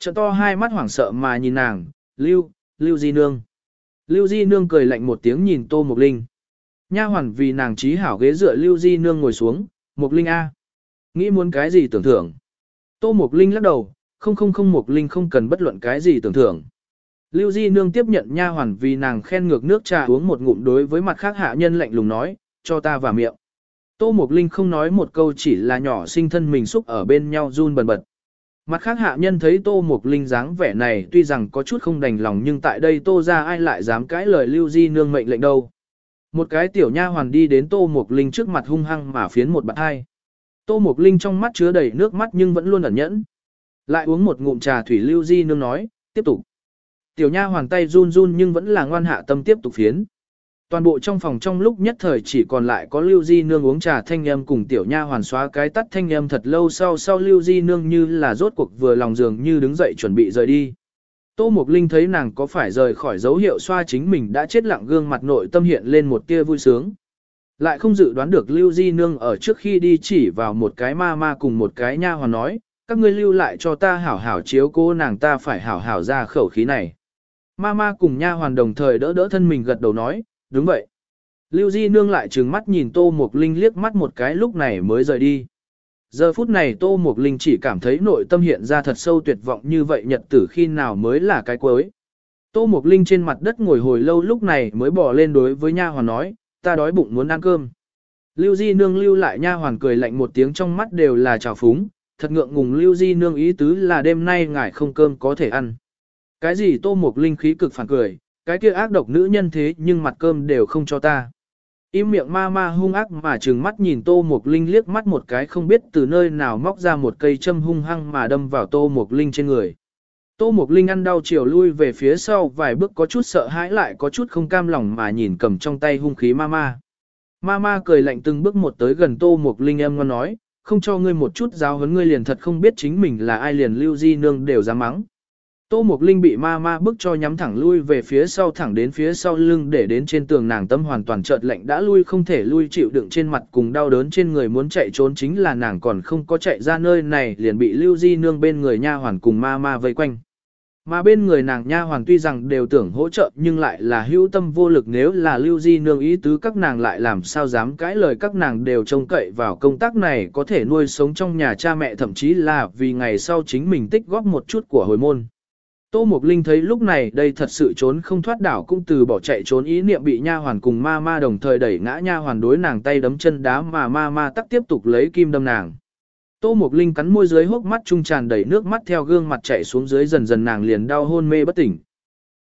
Trận to hai mắt hoảng sợ mà nhìn nàng, Lưu, Lưu Di Nương. Lưu Di Nương cười lạnh một tiếng nhìn Tô Mục Linh. Nha hoàn vì nàng trí hảo ghế dựa Lưu Di Nương ngồi xuống, Mục Linh A. Nghĩ muốn cái gì tưởng thưởng. Tô Mục Linh lắc đầu, không không không Mục Linh không cần bất luận cái gì tưởng thưởng. Lưu Di Nương tiếp nhận nha hoàn vì nàng khen ngược nước trà uống một ngụm đối với mặt khác hạ nhân lạnh lùng nói, cho ta vào miệng. Tô Mục Linh không nói một câu chỉ là nhỏ sinh thân mình xúc ở bên nhau run bần bật. Mặt khác hạ nhân thấy Tô Mục Linh dáng vẻ này tuy rằng có chút không đành lòng nhưng tại đây Tô ra ai lại dám cãi lời Lưu Di Nương mệnh lệnh đâu. Một cái tiểu nha hoàn đi đến Tô Mục Linh trước mặt hung hăng mà phiến một bạn hai. Tô Mục Linh trong mắt chứa đầy nước mắt nhưng vẫn luôn ẩn nhẫn. Lại uống một ngụm trà thủy Lưu Di Nương nói, tiếp tục. Tiểu nha hoàn tay run run nhưng vẫn là ngoan hạ tâm tiếp tục phiến. Toàn bộ trong phòng trong lúc nhất thời chỉ còn lại có Lưu Di Nương uống trà thanh âm cùng tiểu nha hoàn xóa cái tắt thanh âm thật lâu sau sau Lưu Di Nương như là rốt cuộc vừa lòng giường như đứng dậy chuẩn bị rời đi. Tô Mục Linh thấy nàng có phải rời khỏi dấu hiệu xoa chính mình đã chết lặng gương mặt nội tâm hiện lên một tia vui sướng. Lại không dự đoán được Lưu Di Nương ở trước khi đi chỉ vào một cái ma ma cùng một cái nha hoàn nói, các ngươi lưu lại cho ta hảo hảo chiếu cô nàng ta phải hảo hảo ra khẩu khí này. Ma ma cùng nha hoàn đồng thời đỡ đỡ thân mình gật đầu nói, đúng vậy. Lưu Di Nương lại trừng mắt nhìn Tô Mục Linh liếc mắt một cái lúc này mới rời đi. Giờ phút này Tô Mục Linh chỉ cảm thấy nội tâm hiện ra thật sâu tuyệt vọng như vậy nhật tử khi nào mới là cái cuối. Tô Mục Linh trên mặt đất ngồi hồi lâu lúc này mới bỏ lên đối với nha hoàn nói, ta đói bụng muốn ăn cơm. Lưu Di Nương lưu lại nha hoàn cười lạnh một tiếng trong mắt đều là trào phúng, thật ngượng ngùng Lưu Di Nương ý tứ là đêm nay ngài không cơm có thể ăn. Cái gì Tô Mục Linh khí cực phản cười, cái kia ác độc nữ nhân thế nhưng mặt cơm đều không cho ta. Im miệng ma ma hung ác mà trừng mắt nhìn Tô Mục Linh liếc mắt một cái không biết từ nơi nào móc ra một cây châm hung hăng mà đâm vào Tô Mục Linh trên người. Tô Mục Linh ăn đau chiều lui về phía sau vài bước có chút sợ hãi lại có chút không cam lòng mà nhìn cầm trong tay hung khí ma ma. Ma ma cười lạnh từng bước một tới gần Tô Mục Linh em ngon nói, không cho ngươi một chút giáo huấn ngươi liền thật không biết chính mình là ai liền lưu di nương đều dám mắng. Tô Mục Linh bị ma ma bức cho nhắm thẳng lui về phía sau thẳng đến phía sau lưng để đến trên tường nàng tâm hoàn toàn chợt lạnh đã lui không thể lui chịu đựng trên mặt cùng đau đớn trên người muốn chạy trốn chính là nàng còn không có chạy ra nơi này liền bị Lưu Di nương bên người nha hoàn cùng ma ma vây quanh. Mà bên người nàng nha hoàn tuy rằng đều tưởng hỗ trợ nhưng lại là hữu tâm vô lực nếu là Lưu Di nương ý tứ các nàng lại làm sao dám cãi lời các nàng đều trông cậy vào công tác này có thể nuôi sống trong nhà cha mẹ thậm chí là vì ngày sau chính mình tích góp một chút của hồi môn. Tô Mục Linh thấy lúc này đây thật sự trốn không thoát đảo cũng từ bỏ chạy trốn ý niệm bị nha hoàn cùng ma ma đồng thời đẩy ngã nha hoàn đối nàng tay đấm chân đá mà ma ma tắc tiếp tục lấy kim đâm nàng. Tô Mục Linh cắn môi dưới hốc mắt trung tràn đầy nước mắt theo gương mặt chảy xuống dưới dần dần nàng liền đau hôn mê bất tỉnh.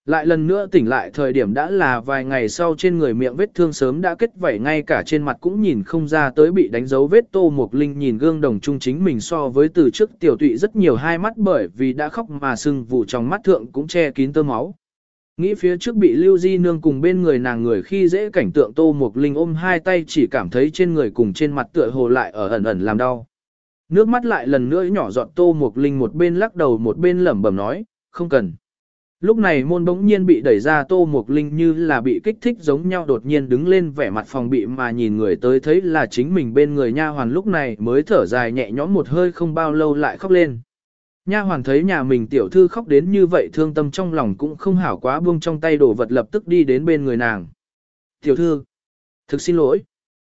Lại lần nữa tỉnh lại thời điểm đã là vài ngày sau trên người miệng vết thương sớm đã kết vảy ngay cả trên mặt cũng nhìn không ra tới bị đánh dấu vết tô mục linh nhìn gương đồng trung chính mình so với từ trước tiểu tụy rất nhiều hai mắt bởi vì đã khóc mà sưng vụ trong mắt thượng cũng che kín tơ máu. Nghĩ phía trước bị lưu di nương cùng bên người nàng người khi dễ cảnh tượng tô mục linh ôm hai tay chỉ cảm thấy trên người cùng trên mặt tựa hồ lại ở ẩn ẩn làm đau. Nước mắt lại lần nữa nhỏ giọt tô mục linh một bên lắc đầu một bên lẩm bẩm nói, không cần. Lúc này môn bỗng nhiên bị đẩy ra tô mục linh như là bị kích thích giống nhau đột nhiên đứng lên vẻ mặt phòng bị mà nhìn người tới thấy là chính mình bên người nha hoàn lúc này mới thở dài nhẹ nhõm một hơi không bao lâu lại khóc lên. Nha hoàn thấy nhà mình tiểu thư khóc đến như vậy thương tâm trong lòng cũng không hảo quá buông trong tay đồ vật lập tức đi đến bên người nàng. Tiểu thư, thực xin lỗi.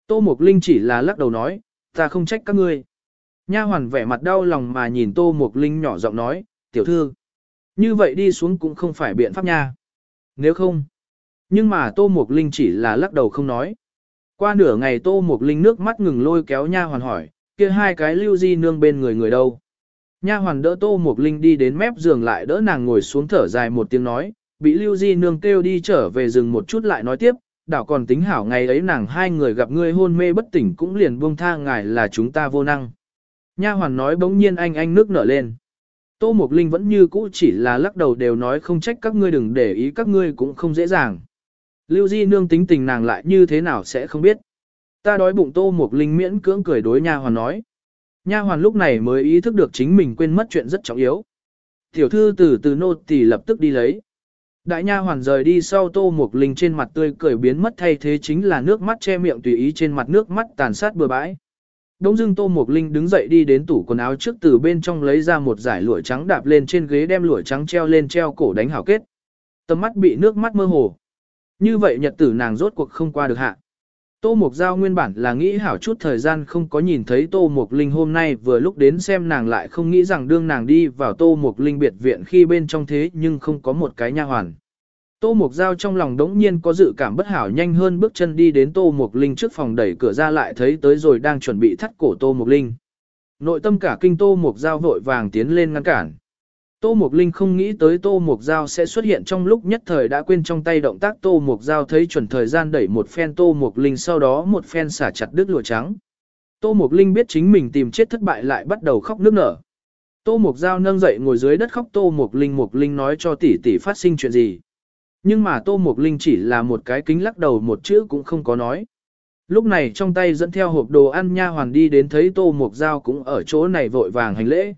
Tô Mục Linh chỉ là lắc đầu nói, ta không trách các ngươi. Nha hoàn vẻ mặt đau lòng mà nhìn Tô Mục Linh nhỏ giọng nói, tiểu thư. Như vậy đi xuống cũng không phải biện pháp nha. Nếu không. Nhưng mà Tô Mục Linh chỉ là lắc đầu không nói. Qua nửa ngày Tô Mục Linh nước mắt ngừng lôi kéo nha hoàn hỏi, kia hai cái lưu di nương bên người người đâu. Nha hoàn đỡ Tô Mục Linh đi đến mép giường lại đỡ nàng ngồi xuống thở dài một tiếng nói, bị lưu di nương kêu đi trở về rừng một chút lại nói tiếp, đảo còn tính hảo ngày ấy nàng hai người gặp ngươi hôn mê bất tỉnh cũng liền buông tha ngài là chúng ta vô năng. Nha hoàn nói bỗng nhiên anh anh nước nở lên. Tô Mục Linh vẫn như cũ chỉ là lắc đầu đều nói không trách các ngươi đừng để ý, các ngươi cũng không dễ dàng. Lưu Di nương tính tình nàng lại như thế nào sẽ không biết. Ta đói bụng Tô Mục Linh miễn cưỡng cười đối nha hoàn nói. Nha hoàn lúc này mới ý thức được chính mình quên mất chuyện rất trọng yếu. Tiểu thư từ từ nô tỳ lập tức đi lấy. Đại nha hoàn rời đi sau Tô Mục Linh trên mặt tươi cười biến mất thay thế chính là nước mắt che miệng tùy ý trên mặt nước mắt tàn sát bừa bãi. Đông dưng Tô Mộc Linh đứng dậy đi đến tủ quần áo trước từ bên trong lấy ra một giải lụa trắng đạp lên trên ghế đem lụa trắng treo lên treo cổ đánh hảo kết. Tầm mắt bị nước mắt mơ hồ. Như vậy nhật tử nàng rốt cuộc không qua được hạ. Tô Mộc Giao nguyên bản là nghĩ hảo chút thời gian không có nhìn thấy Tô Mộc Linh hôm nay vừa lúc đến xem nàng lại không nghĩ rằng đương nàng đi vào Tô Mộc Linh biệt viện khi bên trong thế nhưng không có một cái nha hoàn. Tô Mục Giao trong lòng đống nhiên có dự cảm bất hảo nhanh hơn bước chân đi đến Tô Mục Linh trước phòng đẩy cửa ra lại thấy tới rồi đang chuẩn bị thắt cổ Tô Mục Linh. Nội tâm cả kinh Tô Mục Giao vội vàng tiến lên ngăn cản. Tô Mục Linh không nghĩ tới Tô Mục Giao sẽ xuất hiện trong lúc nhất thời đã quên trong tay động tác Tô Mục Giao thấy chuẩn thời gian đẩy một phen Tô Mục Linh sau đó một phen xả chặt đứt lụa trắng. Tô Mục Linh biết chính mình tìm chết thất bại lại bắt đầu khóc nước nở. Tô Mục Giao nâng dậy ngồi dưới đất khóc Tô Mục Linh Mục Linh nói cho tỷ tỷ phát sinh chuyện gì. Nhưng mà Tô Mộc Linh chỉ là một cái kính lắc đầu một chữ cũng không có nói. Lúc này trong tay dẫn theo hộp đồ ăn nha hoàn đi đến thấy Tô Mộc Giao cũng ở chỗ này vội vàng hành lễ.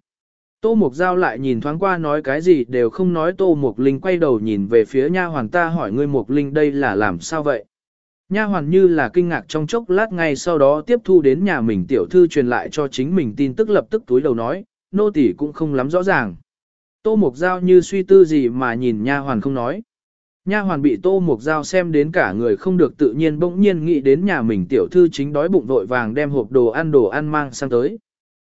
Tô mộc Giao lại nhìn thoáng qua nói cái gì đều không nói Tô mộc Linh quay đầu nhìn về phía nha hoàn ta hỏi ngươi mộc Linh đây là làm sao vậy? Nha hoàn như là kinh ngạc trong chốc lát ngay sau đó tiếp thu đến nhà mình tiểu thư truyền lại cho chính mình tin tức lập tức túi đầu nói, nô tỳ cũng không lắm rõ ràng. Tô mộc Giao như suy tư gì mà nhìn nha hoàn không nói. Nha hoàn bị Tô Mục Giao xem đến cả người không được tự nhiên bỗng nhiên nghĩ đến nhà mình tiểu thư chính đói bụng vội vàng đem hộp đồ ăn đồ ăn mang sang tới.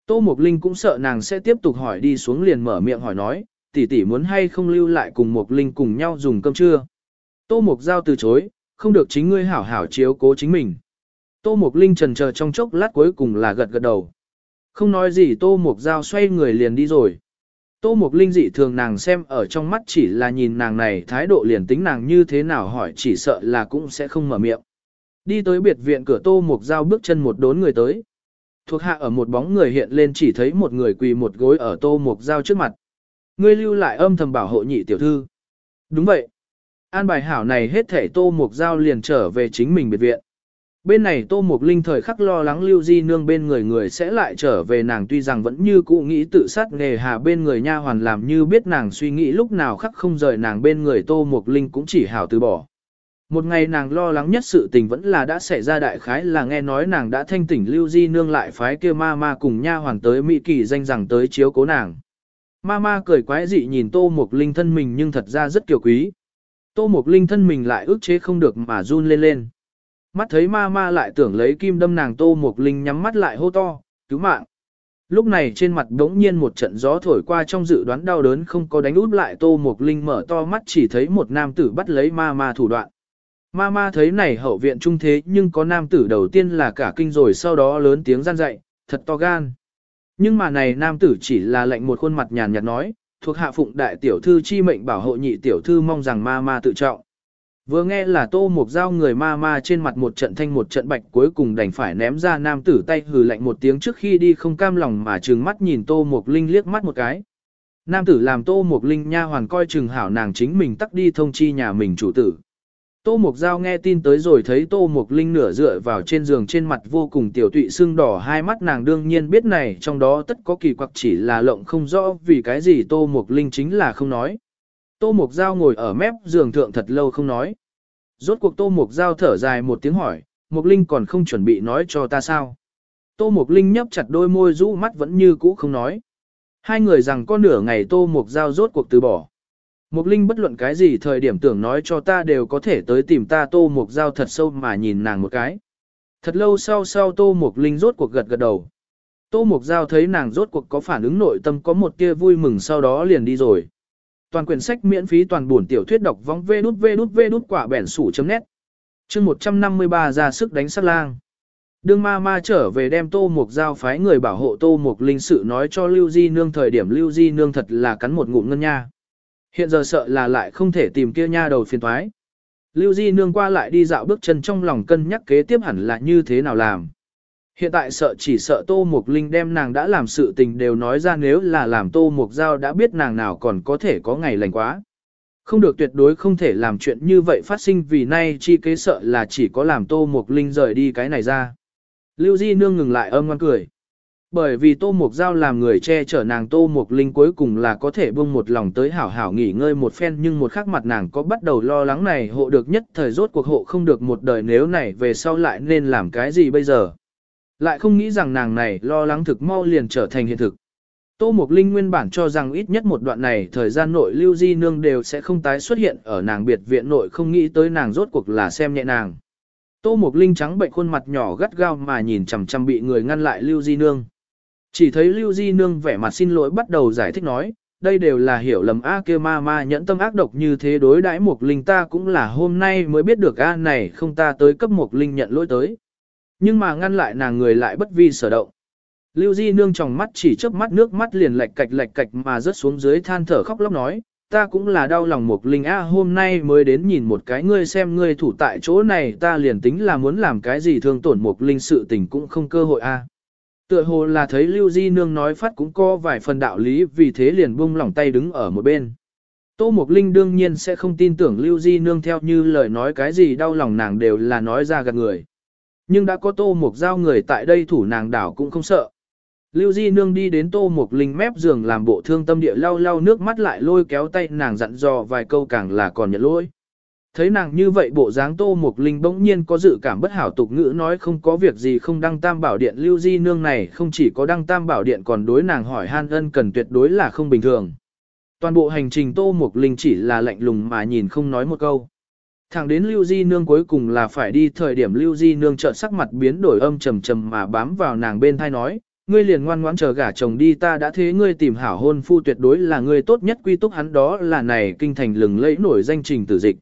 Tô Mục Linh cũng sợ nàng sẽ tiếp tục hỏi đi xuống liền mở miệng hỏi nói, tỷ tỷ muốn hay không lưu lại cùng Mục Linh cùng nhau dùng cơm trưa. Tô Mục Giao từ chối, không được chính ngươi hảo hảo chiếu cố chính mình. Tô Mục Linh trần chờ trong chốc lát cuối cùng là gật gật đầu. Không nói gì Tô Mục Giao xoay người liền đi rồi. Tô Mục Linh dị thường nàng xem ở trong mắt chỉ là nhìn nàng này, thái độ liền tính nàng như thế nào hỏi chỉ sợ là cũng sẽ không mở miệng. Đi tới biệt viện cửa Tô Mục Giao bước chân một đốn người tới. Thuộc hạ ở một bóng người hiện lên chỉ thấy một người quỳ một gối ở tô mục Giao trước mặt. Ngươi lưu lại âm thầm bảo hộ nhị tiểu thư. Đúng vậy. An bài hảo này hết thể tô mục Giao liền trở về chính mình biệt viện. Bên này tô mục linh thời khắc lo lắng lưu di nương bên người người sẽ lại trở về nàng tuy rằng vẫn như cũ nghĩ tự sát nghề hà bên người nha hoàn làm như biết nàng suy nghĩ lúc nào khắc không rời nàng bên người tô mục linh cũng chỉ hảo từ bỏ. Một ngày nàng lo lắng nhất sự tình vẫn là đã xảy ra đại khái là nghe nói nàng đã thanh tỉnh lưu di nương lại phái kia ma ma cùng nha hoàn tới Mỹ kỳ danh rằng tới chiếu cố nàng. Ma ma cười quái dị nhìn tô mục linh thân mình nhưng thật ra rất kiều quý. Tô mục linh thân mình lại ước chế không được mà run lên lên. Mắt thấy ma ma lại tưởng lấy kim đâm nàng tô mục linh nhắm mắt lại hô to, cứu mạng. Lúc này trên mặt đống nhiên một trận gió thổi qua trong dự đoán đau đớn không có đánh út lại tô mục linh mở to mắt chỉ thấy một nam tử bắt lấy ma ma thủ đoạn. Ma ma thấy này hậu viện trung thế nhưng có nam tử đầu tiên là cả kinh rồi sau đó lớn tiếng gian dậy, thật to gan. Nhưng mà này nam tử chỉ là lệnh một khuôn mặt nhàn nhạt nói, thuộc hạ phụng đại tiểu thư chi mệnh bảo hộ nhị tiểu thư mong rằng ma ma tự trọng. Vừa nghe là tô một dao người ma ma trên mặt một trận thanh một trận bạch cuối cùng đành phải ném ra nam tử tay hừ lạnh một tiếng trước khi đi không cam lòng mà trừng mắt nhìn tô một linh liếc mắt một cái. Nam tử làm tô một linh nha hoàn coi chừng hảo nàng chính mình tắt đi thông chi nhà mình chủ tử. Tô Mục Giao nghe tin tới rồi thấy Tô Mục Linh nửa dựa vào trên giường trên mặt vô cùng tiểu tụy sưng đỏ hai mắt nàng đương nhiên biết này trong đó tất có kỳ quặc chỉ là lộng không rõ vì cái gì Tô Mục Linh chính là không nói. Tô Mục Giao ngồi ở mép giường thượng thật lâu không nói. Rốt cuộc Tô Mục Giao thở dài một tiếng hỏi, Mục Linh còn không chuẩn bị nói cho ta sao. Tô Mục Linh nhấp chặt đôi môi rũ mắt vẫn như cũ không nói. Hai người rằng có nửa ngày Tô Mục Giao rốt cuộc từ bỏ. Mục Linh bất luận cái gì thời điểm tưởng nói cho ta đều có thể tới tìm ta Tô Mục Giao thật sâu mà nhìn nàng một cái. Thật lâu sau sau Tô Mục Linh rốt cuộc gật gật đầu. Tô Mục Giao thấy nàng rốt cuộc có phản ứng nội tâm có một tia vui mừng sau đó liền đi rồi. Toàn quyển sách miễn phí toàn buồn tiểu thuyết đọc vong vê đút vê đút vê đút quả bẻn sủ chấm nét. Chương 153 ra sức đánh sát lang. Đương ma ma trở về đem Tô Mục Giao phái người bảo hộ Tô Mục Linh sự nói cho Lưu Di Nương thời điểm Lưu Di Nương thật là cắn một ngụm ngân nha. Hiện giờ sợ là lại không thể tìm kia nha đầu phiền thoái. Lưu Di nương qua lại đi dạo bước chân trong lòng cân nhắc kế tiếp hẳn là như thế nào làm. Hiện tại sợ chỉ sợ Tô Mục Linh đem nàng đã làm sự tình đều nói ra nếu là làm Tô Mục Giao đã biết nàng nào còn có thể có ngày lành quá. Không được tuyệt đối không thể làm chuyện như vậy phát sinh vì nay chi kế sợ là chỉ có làm Tô Mục Linh rời đi cái này ra. Lưu Di nương ngừng lại âm ngoan cười. Bởi vì Tô Mục Giao làm người che chở nàng Tô Mục Linh cuối cùng là có thể buông một lòng tới hảo hảo nghỉ ngơi một phen nhưng một khắc mặt nàng có bắt đầu lo lắng này hộ được nhất thời rốt cuộc hộ không được một đời nếu này về sau lại nên làm cái gì bây giờ. Lại không nghĩ rằng nàng này lo lắng thực mau liền trở thành hiện thực. Tô Mộc Linh nguyên bản cho rằng ít nhất một đoạn này thời gian nội lưu di nương đều sẽ không tái xuất hiện ở nàng biệt viện nội không nghĩ tới nàng rốt cuộc là xem nhẹ nàng. Tô Mộc Linh trắng bệnh khuôn mặt nhỏ gắt gao mà nhìn chằm chằm bị người ngăn lại lưu di nương. Chỉ thấy lưu di nương vẻ mặt xin lỗi bắt đầu giải thích nói, đây đều là hiểu lầm a kia ma ma nhẫn tâm ác độc như thế đối đãi Mộc Linh ta cũng là hôm nay mới biết được a này không ta tới cấp Mộc Linh nhận lỗi tới. Nhưng mà ngăn lại nàng người lại bất vi sở động. Lưu Di nương trong mắt chỉ chớp mắt nước mắt liền lệch cạch lệch cạch mà rớt xuống dưới than thở khóc lóc nói, ta cũng là đau lòng một linh a hôm nay mới đến nhìn một cái ngươi xem ngươi thủ tại chỗ này ta liền tính là muốn làm cái gì thương tổn một linh sự tình cũng không cơ hội a. Tựa hồ là thấy Lưu Di nương nói phát cũng có vài phần đạo lý vì thế liền buông lỏng tay đứng ở một bên. Tô Mộc Linh đương nhiên sẽ không tin tưởng Lưu Di nương theo như lời nói cái gì đau lòng nàng đều là nói ra gạt người. Nhưng đã có Tô mục giao người tại đây thủ nàng đảo cũng không sợ. Lưu Di Nương đi đến Tô Mục Linh mép giường làm bộ thương tâm địa lau lau nước mắt lại lôi kéo tay nàng dặn dò vài câu càng là còn nhận lỗi. Thấy nàng như vậy bộ dáng Tô Mục Linh bỗng nhiên có dự cảm bất hảo tục ngữ nói không có việc gì không đăng tam bảo điện, Lưu Di Nương này không chỉ có đăng tam bảo điện còn đối nàng hỏi han ân cần tuyệt đối là không bình thường. Toàn bộ hành trình Tô Mục Linh chỉ là lạnh lùng mà nhìn không nói một câu. Thẳng đến Lưu Di Nương cuối cùng là phải đi thời điểm Lưu Di Nương trợn sắc mặt biến đổi âm trầm trầm mà bám vào nàng bên thai nói, ngươi liền ngoan ngoãn chờ gả chồng đi ta đã thế ngươi tìm hảo hôn phu tuyệt đối là ngươi tốt nhất quy túc hắn đó là này kinh thành lừng lẫy nổi danh trình tử dịch.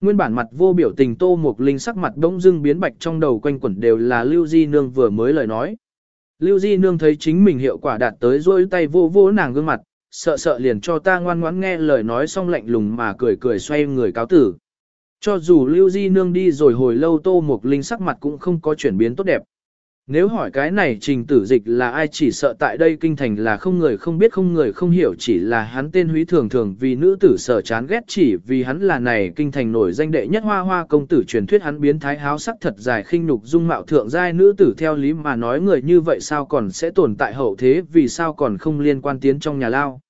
Nguyên bản mặt vô biểu tình tô một linh sắc mặt đông dưng biến bạch trong đầu quanh quẩn đều là Lưu Di Nương vừa mới lời nói. Lưu Di Nương thấy chính mình hiệu quả đạt tới rôi tay vô vô nàng gương mặt, sợ sợ liền cho ta ngoan ngoãn nghe lời nói xong lạnh lùng mà cười cười xoay người cáo tử. Cho dù Lưu Di Nương đi rồi hồi lâu tô một linh sắc mặt cũng không có chuyển biến tốt đẹp. Nếu hỏi cái này trình tử dịch là ai chỉ sợ tại đây kinh thành là không người không biết không người không hiểu chỉ là hắn tên húy thường thường vì nữ tử sở chán ghét chỉ vì hắn là này kinh thành nổi danh đệ nhất hoa hoa công tử truyền thuyết hắn biến thái háo sắc thật dài khinh nhục dung mạo thượng giai nữ tử theo lý mà nói người như vậy sao còn sẽ tồn tại hậu thế vì sao còn không liên quan tiến trong nhà lao.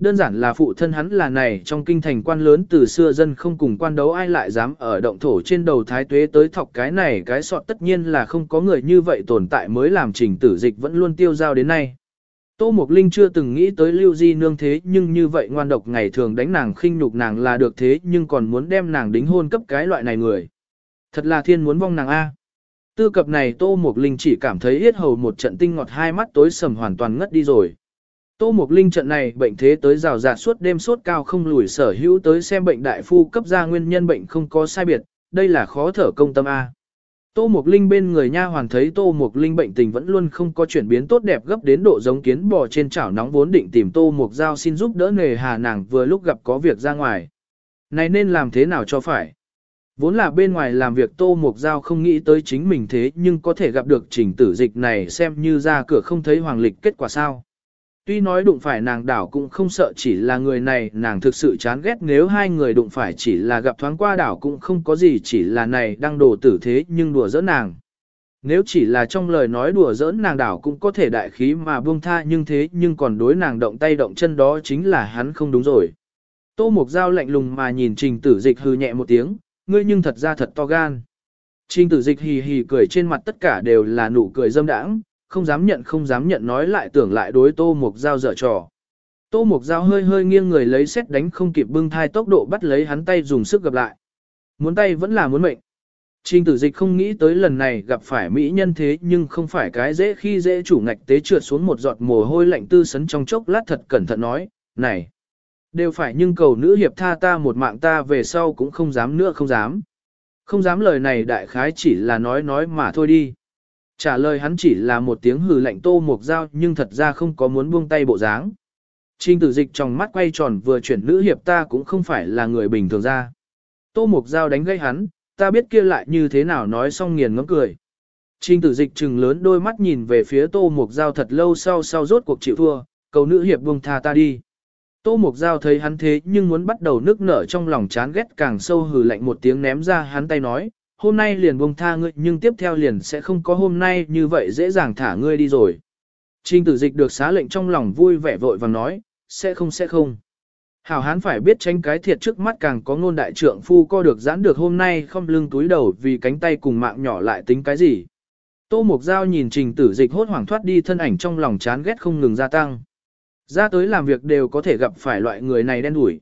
Đơn giản là phụ thân hắn là này trong kinh thành quan lớn từ xưa dân không cùng quan đấu ai lại dám ở động thổ trên đầu thái tuế tới thọc cái này cái sọt tất nhiên là không có người như vậy tồn tại mới làm trình tử dịch vẫn luôn tiêu giao đến nay. Tô Mộc Linh chưa từng nghĩ tới lưu di nương thế nhưng như vậy ngoan độc ngày thường đánh nàng khinh nhục nàng là được thế nhưng còn muốn đem nàng đính hôn cấp cái loại này người. Thật là thiên muốn vong nàng A. Tư cập này Tô Mộc Linh chỉ cảm thấy yết hầu một trận tinh ngọt hai mắt tối sầm hoàn toàn ngất đi rồi. Tô Mục Linh trận này bệnh thế tới rào rạt suốt đêm sốt cao không lùi sở hữu tới xem bệnh đại phu cấp ra nguyên nhân bệnh không có sai biệt, đây là khó thở công tâm A. Tô Mục Linh bên người nha hoàn thấy Tô Mục Linh bệnh tình vẫn luôn không có chuyển biến tốt đẹp gấp đến độ giống kiến bò trên chảo nóng vốn định tìm Tô Mục Giao xin giúp đỡ nề hà nàng vừa lúc gặp có việc ra ngoài. Này nên làm thế nào cho phải? Vốn là bên ngoài làm việc Tô Mục Giao không nghĩ tới chính mình thế nhưng có thể gặp được trình tử dịch này xem như ra cửa không thấy hoàng lịch kết quả sao. Tuy nói đụng phải nàng đảo cũng không sợ chỉ là người này nàng thực sự chán ghét nếu hai người đụng phải chỉ là gặp thoáng qua đảo cũng không có gì chỉ là này đang đổ tử thế nhưng đùa giỡn nàng. Nếu chỉ là trong lời nói đùa giỡn nàng đảo cũng có thể đại khí mà buông tha nhưng thế nhưng còn đối nàng động tay động chân đó chính là hắn không đúng rồi. Tô Mục Giao lạnh lùng mà nhìn trình tử dịch hư nhẹ một tiếng, ngươi nhưng thật ra thật to gan. Trình tử dịch hì hì cười trên mặt tất cả đều là nụ cười dâm đãng, không dám nhận không dám nhận nói lại tưởng lại đối Tô Mục Giao dở trò. Tô Mục Giao hơi hơi nghiêng người lấy xét đánh không kịp bưng thai tốc độ bắt lấy hắn tay dùng sức gặp lại. Muốn tay vẫn là muốn mệnh. Trình tử dịch không nghĩ tới lần này gặp phải mỹ nhân thế nhưng không phải cái dễ khi dễ chủ ngạch tế trượt xuống một giọt mồ hôi lạnh tư sấn trong chốc lát thật cẩn thận nói, này, đều phải nhưng cầu nữ hiệp tha ta một mạng ta về sau cũng không dám nữa không dám. Không dám lời này đại khái chỉ là nói nói mà thôi đi. Trả lời hắn chỉ là một tiếng hừ lạnh tô mục dao nhưng thật ra không có muốn buông tay bộ dáng. Trình tử dịch trong mắt quay tròn vừa chuyển nữ hiệp ta cũng không phải là người bình thường ra. Tô mục dao đánh gây hắn, ta biết kia lại như thế nào nói xong nghiền ngấm cười. Trình tử dịch trừng lớn đôi mắt nhìn về phía tô mục dao thật lâu sau sau rốt cuộc chịu thua, cầu nữ hiệp buông tha ta đi. Tô mục dao thấy hắn thế nhưng muốn bắt đầu nước nở trong lòng chán ghét càng sâu hừ lạnh một tiếng ném ra hắn tay nói, hôm nay liền buông tha ngươi nhưng tiếp theo liền sẽ không có hôm nay như vậy dễ dàng thả ngươi đi rồi. Trình tử dịch được xá lệnh trong lòng vui vẻ vội vàng nói, sẽ không sẽ không. Hảo hán phải biết tránh cái thiệt trước mắt càng có ngôn đại trượng phu co được giãn được hôm nay không lưng túi đầu vì cánh tay cùng mạng nhỏ lại tính cái gì. Tô Mục Giao nhìn trình tử dịch hốt hoảng thoát đi thân ảnh trong lòng chán ghét không ngừng gia tăng. Ra tới làm việc đều có thể gặp phải loại người này đen đủi.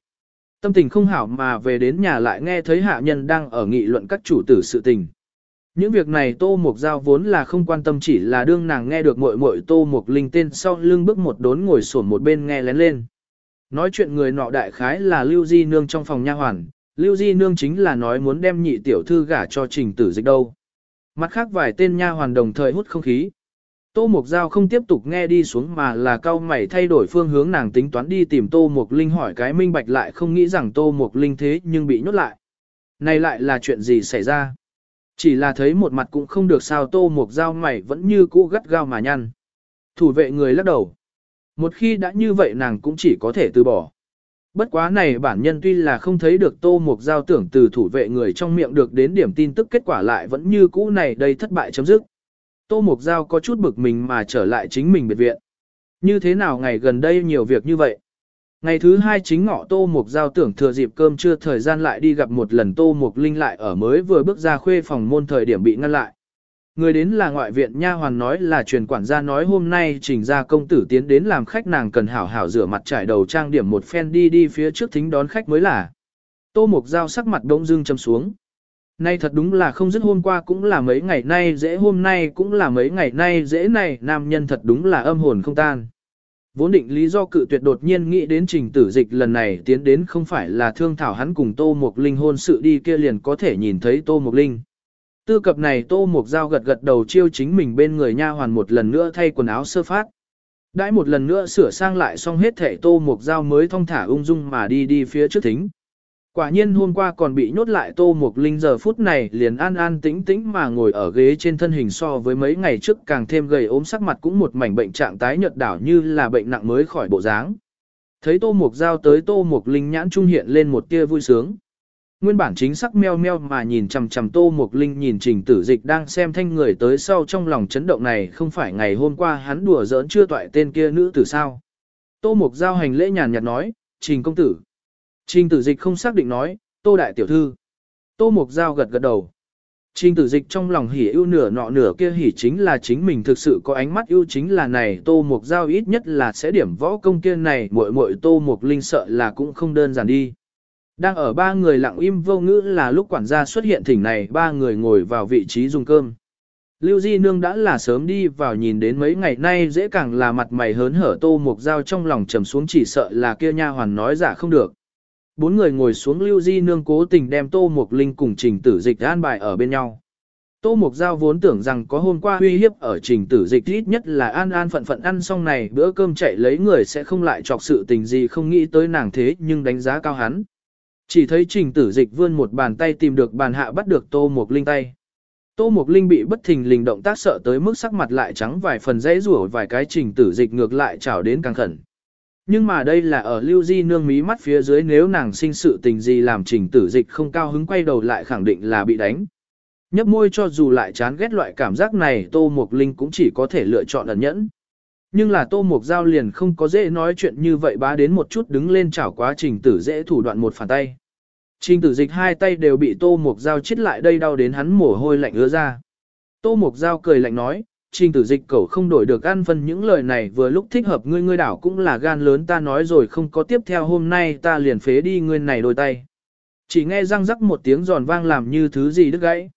Tâm tình không hảo mà về đến nhà lại nghe thấy hạ nhân đang ở nghị luận các chủ tử sự tình. Những việc này Tô Mộc Giao vốn là không quan tâm chỉ là đương nàng nghe được muội muội Tô Mộc Linh tên sau lưng bước một đốn ngồi sổn một bên nghe lén lên. Nói chuyện người nọ đại khái là Lưu Di Nương trong phòng nha hoàn, Lưu Di Nương chính là nói muốn đem nhị tiểu thư gả cho trình tử dịch đâu. Mặt khác vài tên nha hoàn đồng thời hút không khí. Tô Mộc Giao không tiếp tục nghe đi xuống mà là cao mày thay đổi phương hướng nàng tính toán đi tìm Tô Mộc Linh hỏi cái minh bạch lại không nghĩ rằng Tô Mộc Linh thế nhưng bị nhốt lại. Này lại là chuyện gì xảy ra? Chỉ là thấy một mặt cũng không được sao Tô Mộc Giao mày vẫn như cũ gắt gao mà nhăn. Thủ vệ người lắc đầu. Một khi đã như vậy nàng cũng chỉ có thể từ bỏ. Bất quá này bản nhân tuy là không thấy được Tô Mộc Giao tưởng từ thủ vệ người trong miệng được đến điểm tin tức kết quả lại vẫn như cũ này đây thất bại chấm dứt. Tô Mục Giao có chút bực mình mà trở lại chính mình biệt viện. Như thế nào ngày gần đây nhiều việc như vậy? Ngày thứ hai chính ngọ Tô Mục Giao tưởng thừa dịp cơm chưa thời gian lại đi gặp một lần Tô Mục Linh lại ở mới vừa bước ra khuê phòng môn thời điểm bị ngăn lại. Người đến là ngoại viện nha hoàn nói là truyền quản gia nói hôm nay trình ra công tử tiến đến làm khách nàng cần hảo hảo rửa mặt trải đầu trang điểm một phen đi đi phía trước thính đón khách mới là. Tô Mục Giao sắc mặt đông dưng châm xuống. Nay thật đúng là không dứt hôm qua cũng là mấy ngày nay, dễ hôm nay cũng là mấy ngày nay, dễ này, nam nhân thật đúng là âm hồn không tan. Vốn định lý do cự tuyệt đột nhiên nghĩ đến trình tử dịch lần này tiến đến không phải là thương thảo hắn cùng Tô Mộc Linh hôn sự đi kia liền có thể nhìn thấy Tô Mộc Linh. Tư cập này Tô Mộc Giao gật gật đầu chiêu chính mình bên người nha hoàn một lần nữa thay quần áo sơ phát. Đãi một lần nữa sửa sang lại xong hết thể Tô Mộc Giao mới thong thả ung dung mà đi đi phía trước thính. Quả nhiên hôm qua còn bị nhốt lại Tô Mục Linh giờ phút này liền an an tĩnh tĩnh mà ngồi ở ghế trên thân hình so với mấy ngày trước càng thêm gầy ốm sắc mặt cũng một mảnh bệnh trạng tái nhợt đảo như là bệnh nặng mới khỏi bộ dáng. Thấy Tô Mục Giao tới Tô Mục Linh nhãn trung hiện lên một tia vui sướng. Nguyên bản chính sắc meo meo mà nhìn chằm chằm Tô Mục Linh nhìn Trình Tử Dịch đang xem thanh người tới sau trong lòng chấn động này không phải ngày hôm qua hắn đùa giỡn chưa toại tên kia nữ tử sao. Tô Mục Giao hành lễ nhàn nhạt nói, Trình công tử. Trình Tử Dịch không xác định nói, Tô Đại Tiểu Thư. Tô Mục Giao gật gật đầu. Trình Tử Dịch trong lòng hỉ ưu nửa nọ nửa kia hỉ chính là chính mình thực sự có ánh mắt ưu chính là này Tô Mục Giao ít nhất là sẽ điểm võ công kia này muội muội Tô Mục Linh sợ là cũng không đơn giản đi. Đang ở ba người lặng im vô ngữ là lúc quản gia xuất hiện thỉnh này ba người ngồi vào vị trí dùng cơm. Lưu Di Nương đã là sớm đi vào nhìn đến mấy ngày nay dễ càng là mặt mày hớn hở tô mục giao trong lòng trầm xuống chỉ sợ là kia nha hoàn nói giả không được. Bốn người ngồi xuống Lưu Di Nương cố tình đem tô mục linh cùng trình tử dịch an bài ở bên nhau. Tô Mục Giao vốn tưởng rằng có hôm qua uy hiếp ở trình tử dịch ít nhất là an an phận phận ăn xong này, bữa cơm chạy lấy người sẽ không lại chọc sự tình gì không nghĩ tới nàng thế nhưng đánh giá cao hắn. Chỉ thấy trình tử dịch vươn một bàn tay tìm được bàn hạ bắt được tô mục linh tay. Tô mục linh bị bất thình lình động tác sợ tới mức sắc mặt lại trắng vài phần dãy rủa vài cái trình tử dịch ngược lại chảo đến càng khẩn. Nhưng mà đây là ở lưu di nương mí mắt phía dưới nếu nàng sinh sự tình gì làm trình tử dịch không cao hứng quay đầu lại khẳng định là bị đánh. Nhấp môi cho dù lại chán ghét loại cảm giác này tô mục linh cũng chỉ có thể lựa chọn ẩn nhẫn. Nhưng là tô mục giao liền không có dễ nói chuyện như vậy bá đến một chút đứng lên chảo quá trình tử dễ thủ đoạn một phản tay. Trình tử dịch hai tay đều bị tô mục Giao chết lại đây đau đến hắn mồ hôi lạnh ứa ra. Tô mục Giao cười lạnh nói, trình tử dịch cẩu không đổi được ăn phân những lời này vừa lúc thích hợp ngươi ngươi đảo cũng là gan lớn, ta nói rồi không có tiếp theo, hôm nay ta liền phế đi ngươi này đôi tay. Chỉ nghe răng rắc một tiếng giòn vang làm như thứ gì đứt gãy.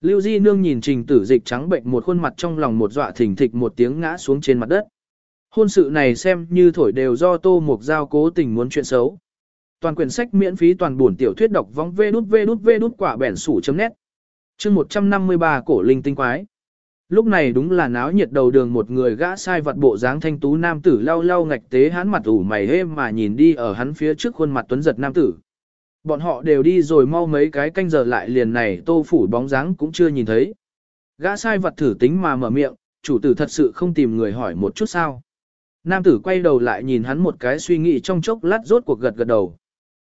Lưu Di Nương nhìn trình tử dịch trắng bệnh một khuôn mặt trong lòng một dọa thỉnh thịch một tiếng ngã xuống trên mặt đất. Hôn sự này xem như thổi đều do tô mục giao cố tình muốn chuyện xấu. Toàn quyển sách miễn phí toàn buồn tiểu thuyết đọc vong vê đút vê đút vê đút quả bẻn sủ chấm nét. Chương 153 cổ linh tinh quái. Lúc này đúng là náo nhiệt đầu đường một người gã sai vật bộ dáng thanh tú nam tử lau lau ngạch tế hắn mặt ủ mày hê mà nhìn đi ở hắn phía trước khuôn mặt tuấn giật nam tử. Bọn họ đều đi rồi mau mấy cái canh giờ lại liền này tô phủ bóng dáng cũng chưa nhìn thấy. Gã sai vật thử tính mà mở miệng, chủ tử thật sự không tìm người hỏi một chút sao. Nam tử quay đầu lại nhìn hắn một cái suy nghĩ trong chốc lát rốt cuộc gật gật đầu.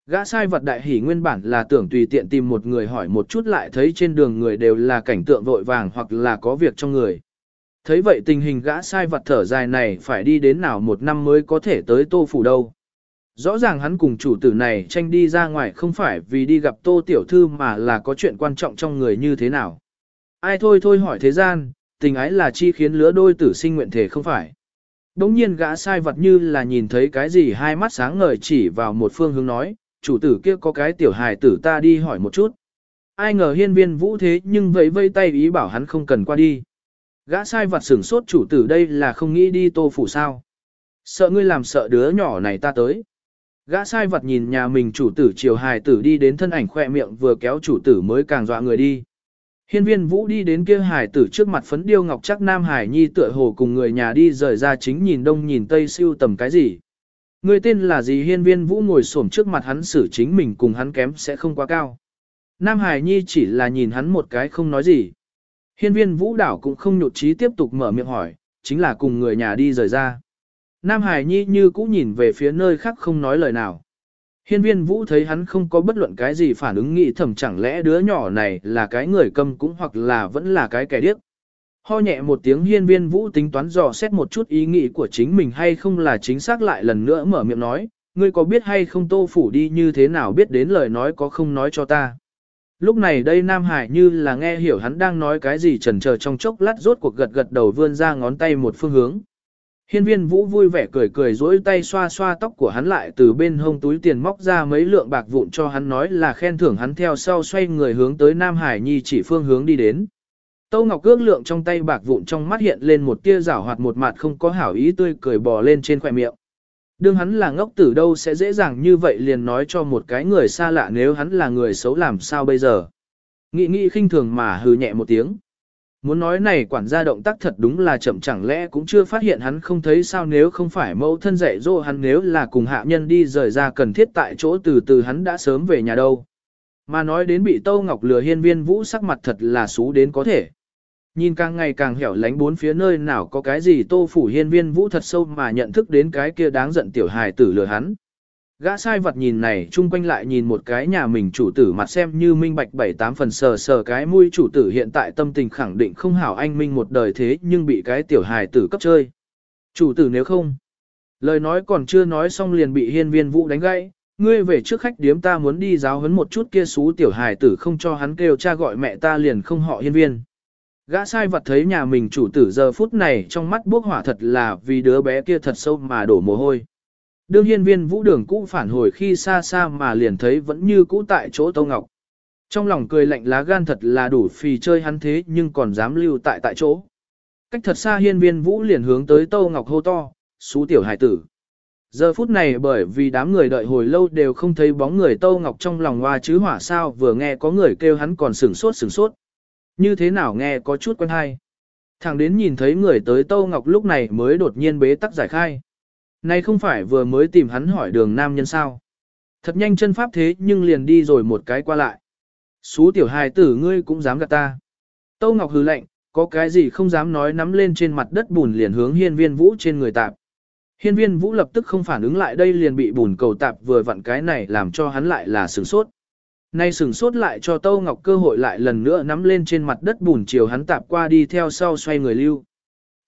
Gã sai vật đại hỉ nguyên bản là tưởng tùy tiện tìm một người hỏi một chút lại thấy trên đường người đều là cảnh tượng vội vàng hoặc là có việc trong người. Thấy vậy tình hình gã sai vật thở dài này phải đi đến nào một năm mới có thể tới tô phủ đâu. Rõ ràng hắn cùng chủ tử này tranh đi ra ngoài không phải vì đi gặp tô tiểu thư mà là có chuyện quan trọng trong người như thế nào. Ai thôi thôi hỏi thế gian, tình ái là chi khiến lứa đôi tử sinh nguyện thể không phải. Đống nhiên gã sai vật như là nhìn thấy cái gì hai mắt sáng ngời chỉ vào một phương hướng nói, chủ tử kia có cái tiểu hài tử ta đi hỏi một chút. Ai ngờ hiên viên vũ thế nhưng vẫy vây tay ý bảo hắn không cần qua đi. Gã sai vật sửng sốt chủ tử đây là không nghĩ đi tô phủ sao. Sợ ngươi làm sợ đứa nhỏ này ta tới. Gã sai vật nhìn nhà mình chủ tử chiều hài tử đi đến thân ảnh khỏe miệng vừa kéo chủ tử mới càng dọa người đi. Hiên viên vũ đi đến kia hài tử trước mặt phấn điêu ngọc chắc nam hải nhi tựa hồ cùng người nhà đi rời ra chính nhìn đông nhìn tây siêu tầm cái gì. Người tên là gì hiên viên vũ ngồi xổm trước mặt hắn xử chính mình cùng hắn kém sẽ không quá cao. Nam hải nhi chỉ là nhìn hắn một cái không nói gì. Hiên viên vũ đảo cũng không nhụt chí tiếp tục mở miệng hỏi, chính là cùng người nhà đi rời ra. Nam hải nhi như cũ nhìn về phía nơi khác không nói lời nào. Hiên viên vũ thấy hắn không có bất luận cái gì phản ứng nghĩ thầm chẳng lẽ đứa nhỏ này là cái người câm cũng hoặc là vẫn là cái kẻ điếc. Ho nhẹ một tiếng hiên viên vũ tính toán dò xét một chút ý nghĩ của chính mình hay không là chính xác lại lần nữa mở miệng nói, ngươi có biết hay không tô phủ đi như thế nào biết đến lời nói có không nói cho ta. Lúc này đây Nam Hải như là nghe hiểu hắn đang nói cái gì trần chờ trong chốc lát rốt cuộc gật gật đầu vươn ra ngón tay một phương hướng. Hiên viên vũ vui vẻ cười cười dỗi tay xoa xoa tóc của hắn lại từ bên hông túi tiền móc ra mấy lượng bạc vụn cho hắn nói là khen thưởng hắn theo sau xoay người hướng tới Nam Hải Nhi chỉ phương hướng đi đến. Tâu Ngọc ước lượng trong tay bạc vụn trong mắt hiện lên một tia rảo hoạt một mặt không có hảo ý tươi cười bò lên trên khỏe miệng. Đương hắn là ngốc tử đâu sẽ dễ dàng như vậy liền nói cho một cái người xa lạ nếu hắn là người xấu làm sao bây giờ. Nghị nghị khinh thường mà hừ nhẹ một tiếng. Muốn nói này quản gia động tác thật đúng là chậm chẳng lẽ cũng chưa phát hiện hắn không thấy sao nếu không phải mẫu thân dạy dỗ hắn nếu là cùng hạ nhân đi rời ra cần thiết tại chỗ từ từ hắn đã sớm về nhà đâu. Mà nói đến bị Tâu Ngọc lừa hiên viên vũ sắc mặt thật là xú đến có thể. Nhìn càng ngày càng hẻo lánh bốn phía nơi nào có cái gì tô phủ hiên viên vũ thật sâu mà nhận thức đến cái kia đáng giận tiểu hài tử lừa hắn. Gã sai vật nhìn này chung quanh lại nhìn một cái nhà mình chủ tử mặt xem như minh bạch bảy tám phần sờ sờ cái mũi chủ tử hiện tại tâm tình khẳng định không hảo anh minh một đời thế nhưng bị cái tiểu hài tử cấp chơi. Chủ tử nếu không, lời nói còn chưa nói xong liền bị hiên viên vũ đánh gãy, ngươi về trước khách điếm ta muốn đi giáo huấn một chút kia xú tiểu hài tử không cho hắn kêu cha gọi mẹ ta liền không họ hiên viên. Gã sai vật thấy nhà mình chủ tử giờ phút này trong mắt bốc hỏa thật là vì đứa bé kia thật sâu mà đổ mồ hôi. Đương hiên viên vũ đường cũ phản hồi khi xa xa mà liền thấy vẫn như cũ tại chỗ Tâu Ngọc. Trong lòng cười lạnh lá gan thật là đủ phì chơi hắn thế nhưng còn dám lưu tại tại chỗ. Cách thật xa hiên viên vũ liền hướng tới Tâu Ngọc hô to, xú tiểu hải tử. Giờ phút này bởi vì đám người đợi hồi lâu đều không thấy bóng người Tâu Ngọc trong lòng hoa chứ hỏa sao vừa nghe có người kêu hắn còn sửng sốt sửng sốt. Như thế nào nghe có chút quen hay. Thẳng đến nhìn thấy người tới Tâu Ngọc lúc này mới đột nhiên bế tắc giải khai. Này không phải vừa mới tìm hắn hỏi đường nam nhân sao. Thật nhanh chân pháp thế nhưng liền đi rồi một cái qua lại. Xú tiểu hài tử ngươi cũng dám gạt ta. Tâu Ngọc hừ lạnh, có cái gì không dám nói nắm lên trên mặt đất bùn liền hướng hiên viên vũ trên người tạp. Hiên viên vũ lập tức không phản ứng lại đây liền bị bùn cầu tạp vừa vặn cái này làm cho hắn lại là sửng sốt. Nay sửng sốt lại cho Tâu Ngọc cơ hội lại lần nữa nắm lên trên mặt đất bùn chiều hắn tạp qua đi theo sau xoay người lưu.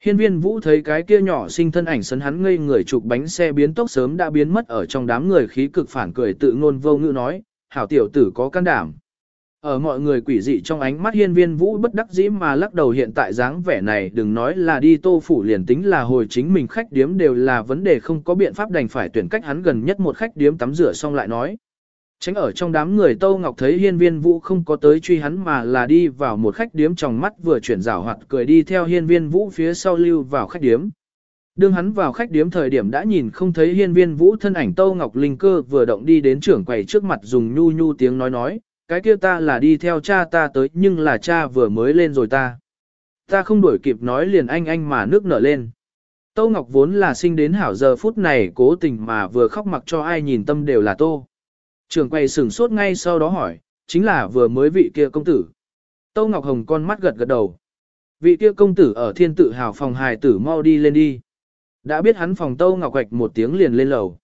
Hiên viên vũ thấy cái kia nhỏ sinh thân ảnh sấn hắn ngây người chụp bánh xe biến tốc sớm đã biến mất ở trong đám người khí cực phản cười tự ngôn vô ngữ nói, hảo tiểu tử có can đảm. Ở mọi người quỷ dị trong ánh mắt hiên viên vũ bất đắc dĩ mà lắc đầu hiện tại dáng vẻ này đừng nói là đi tô phủ liền tính là hồi chính mình khách điếm đều là vấn đề không có biện pháp đành phải tuyển cách hắn gần nhất một khách điếm tắm rửa xong lại nói. Tránh ở trong đám người Tâu Ngọc thấy hiên viên vũ không có tới truy hắn mà là đi vào một khách điếm trong mắt vừa chuyển rào hoạt cười đi theo hiên viên vũ phía sau lưu vào khách điếm. Đương hắn vào khách điếm thời điểm đã nhìn không thấy hiên viên vũ thân ảnh Tâu Ngọc Linh cơ vừa động đi đến trưởng quầy trước mặt dùng nhu nhu tiếng nói nói, cái kia ta là đi theo cha ta tới nhưng là cha vừa mới lên rồi ta. Ta không đuổi kịp nói liền anh anh mà nước nở lên. Tâu Ngọc vốn là sinh đến hảo giờ phút này cố tình mà vừa khóc mặc cho ai nhìn tâm đều là tô. Trường quay sửng sốt ngay sau đó hỏi, chính là vừa mới vị kia công tử. Tâu Ngọc Hồng con mắt gật gật đầu. Vị kia công tử ở thiên tự hào phòng hài tử mau đi lên đi. Đã biết hắn phòng Tâu Ngọc Hoạch một tiếng liền lên lầu.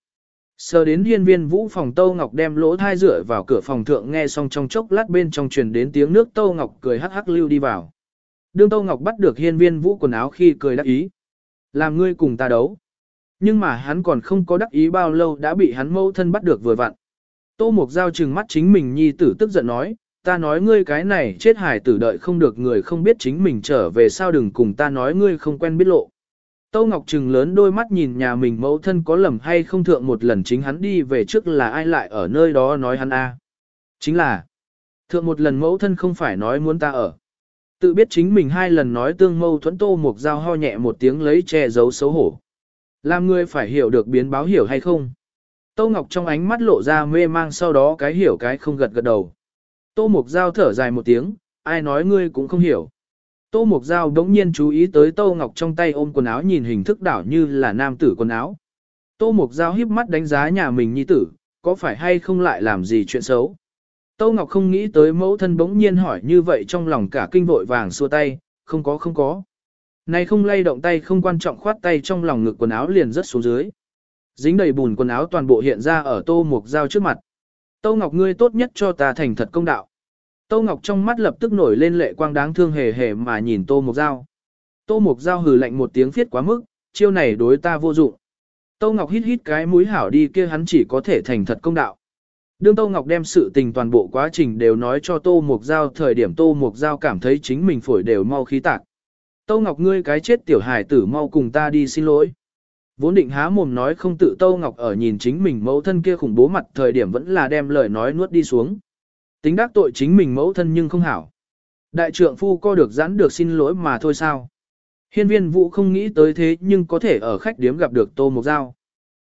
Sờ đến hiên viên vũ phòng Tâu Ngọc đem lỗ thai rửa vào cửa phòng thượng nghe xong trong chốc lát bên trong truyền đến tiếng nước Tâu Ngọc cười hắc hắc lưu đi vào. Đương Tâu Ngọc bắt được hiên viên vũ quần áo khi cười đắc ý. Làm ngươi cùng ta đấu. Nhưng mà hắn còn không có đắc ý bao lâu đã bị hắn mâu thân bắt được vừa vặn. Tô Mục Giao trừng mắt chính mình nhi tử tức giận nói, ta nói ngươi cái này chết hài tử đợi không được người không biết chính mình trở về sao đừng cùng ta nói ngươi không quen biết lộ. Tô Ngọc Trừng lớn đôi mắt nhìn nhà mình mẫu thân có lầm hay không thượng một lần chính hắn đi về trước là ai lại ở nơi đó nói hắn a Chính là, thượng một lần mẫu thân không phải nói muốn ta ở. Tự biết chính mình hai lần nói tương mâu thuẫn tô Mộc Giao ho nhẹ một tiếng lấy che giấu xấu hổ. Làm ngươi phải hiểu được biến báo hiểu hay không. Tô Ngọc trong ánh mắt lộ ra mê mang sau đó cái hiểu cái không gật gật đầu. Tô Mục Giao thở dài một tiếng, ai nói ngươi cũng không hiểu. Tô Mục Giao đống nhiên chú ý tới Tô Ngọc trong tay ôm quần áo nhìn hình thức đảo như là nam tử quần áo. Tô Mục Giao híp mắt đánh giá nhà mình nhi tử, có phải hay không lại làm gì chuyện xấu. Tô Ngọc không nghĩ tới mẫu thân bỗng nhiên hỏi như vậy trong lòng cả kinh vội vàng xua tay, không có không có. Này không lay động tay không quan trọng khoát tay trong lòng ngực quần áo liền rất xuống dưới. Dính đầy bùn quần áo toàn bộ hiện ra ở Tô Mục Giao trước mặt. Tô Ngọc ngươi tốt nhất cho ta thành thật công đạo. Tô Ngọc trong mắt lập tức nổi lên lệ quang đáng thương hề hề mà nhìn Tô Mục Giao. Tô Mục Giao hừ lạnh một tiếng phiết quá mức, chiêu này đối ta vô dụng. Tô Ngọc hít hít cái mũi hảo đi kia hắn chỉ có thể thành thật công đạo. Đương Tô Ngọc đem sự tình toàn bộ quá trình đều nói cho Tô Mục Giao thời điểm Tô Mục Giao cảm thấy chính mình phổi đều mau khí tạc. Tô Ngọc ngươi cái chết tiểu hải tử mau cùng ta đi xin lỗi. Vốn định há mồm nói không tự Tô Ngọc ở nhìn chính mình mẫu thân kia khủng bố mặt thời điểm vẫn là đem lời nói nuốt đi xuống. Tính đắc tội chính mình mẫu thân nhưng không hảo. Đại trượng phu co được giãn được xin lỗi mà thôi sao. Hiên viên vũ không nghĩ tới thế nhưng có thể ở khách điếm gặp được Tô Mộc Giao.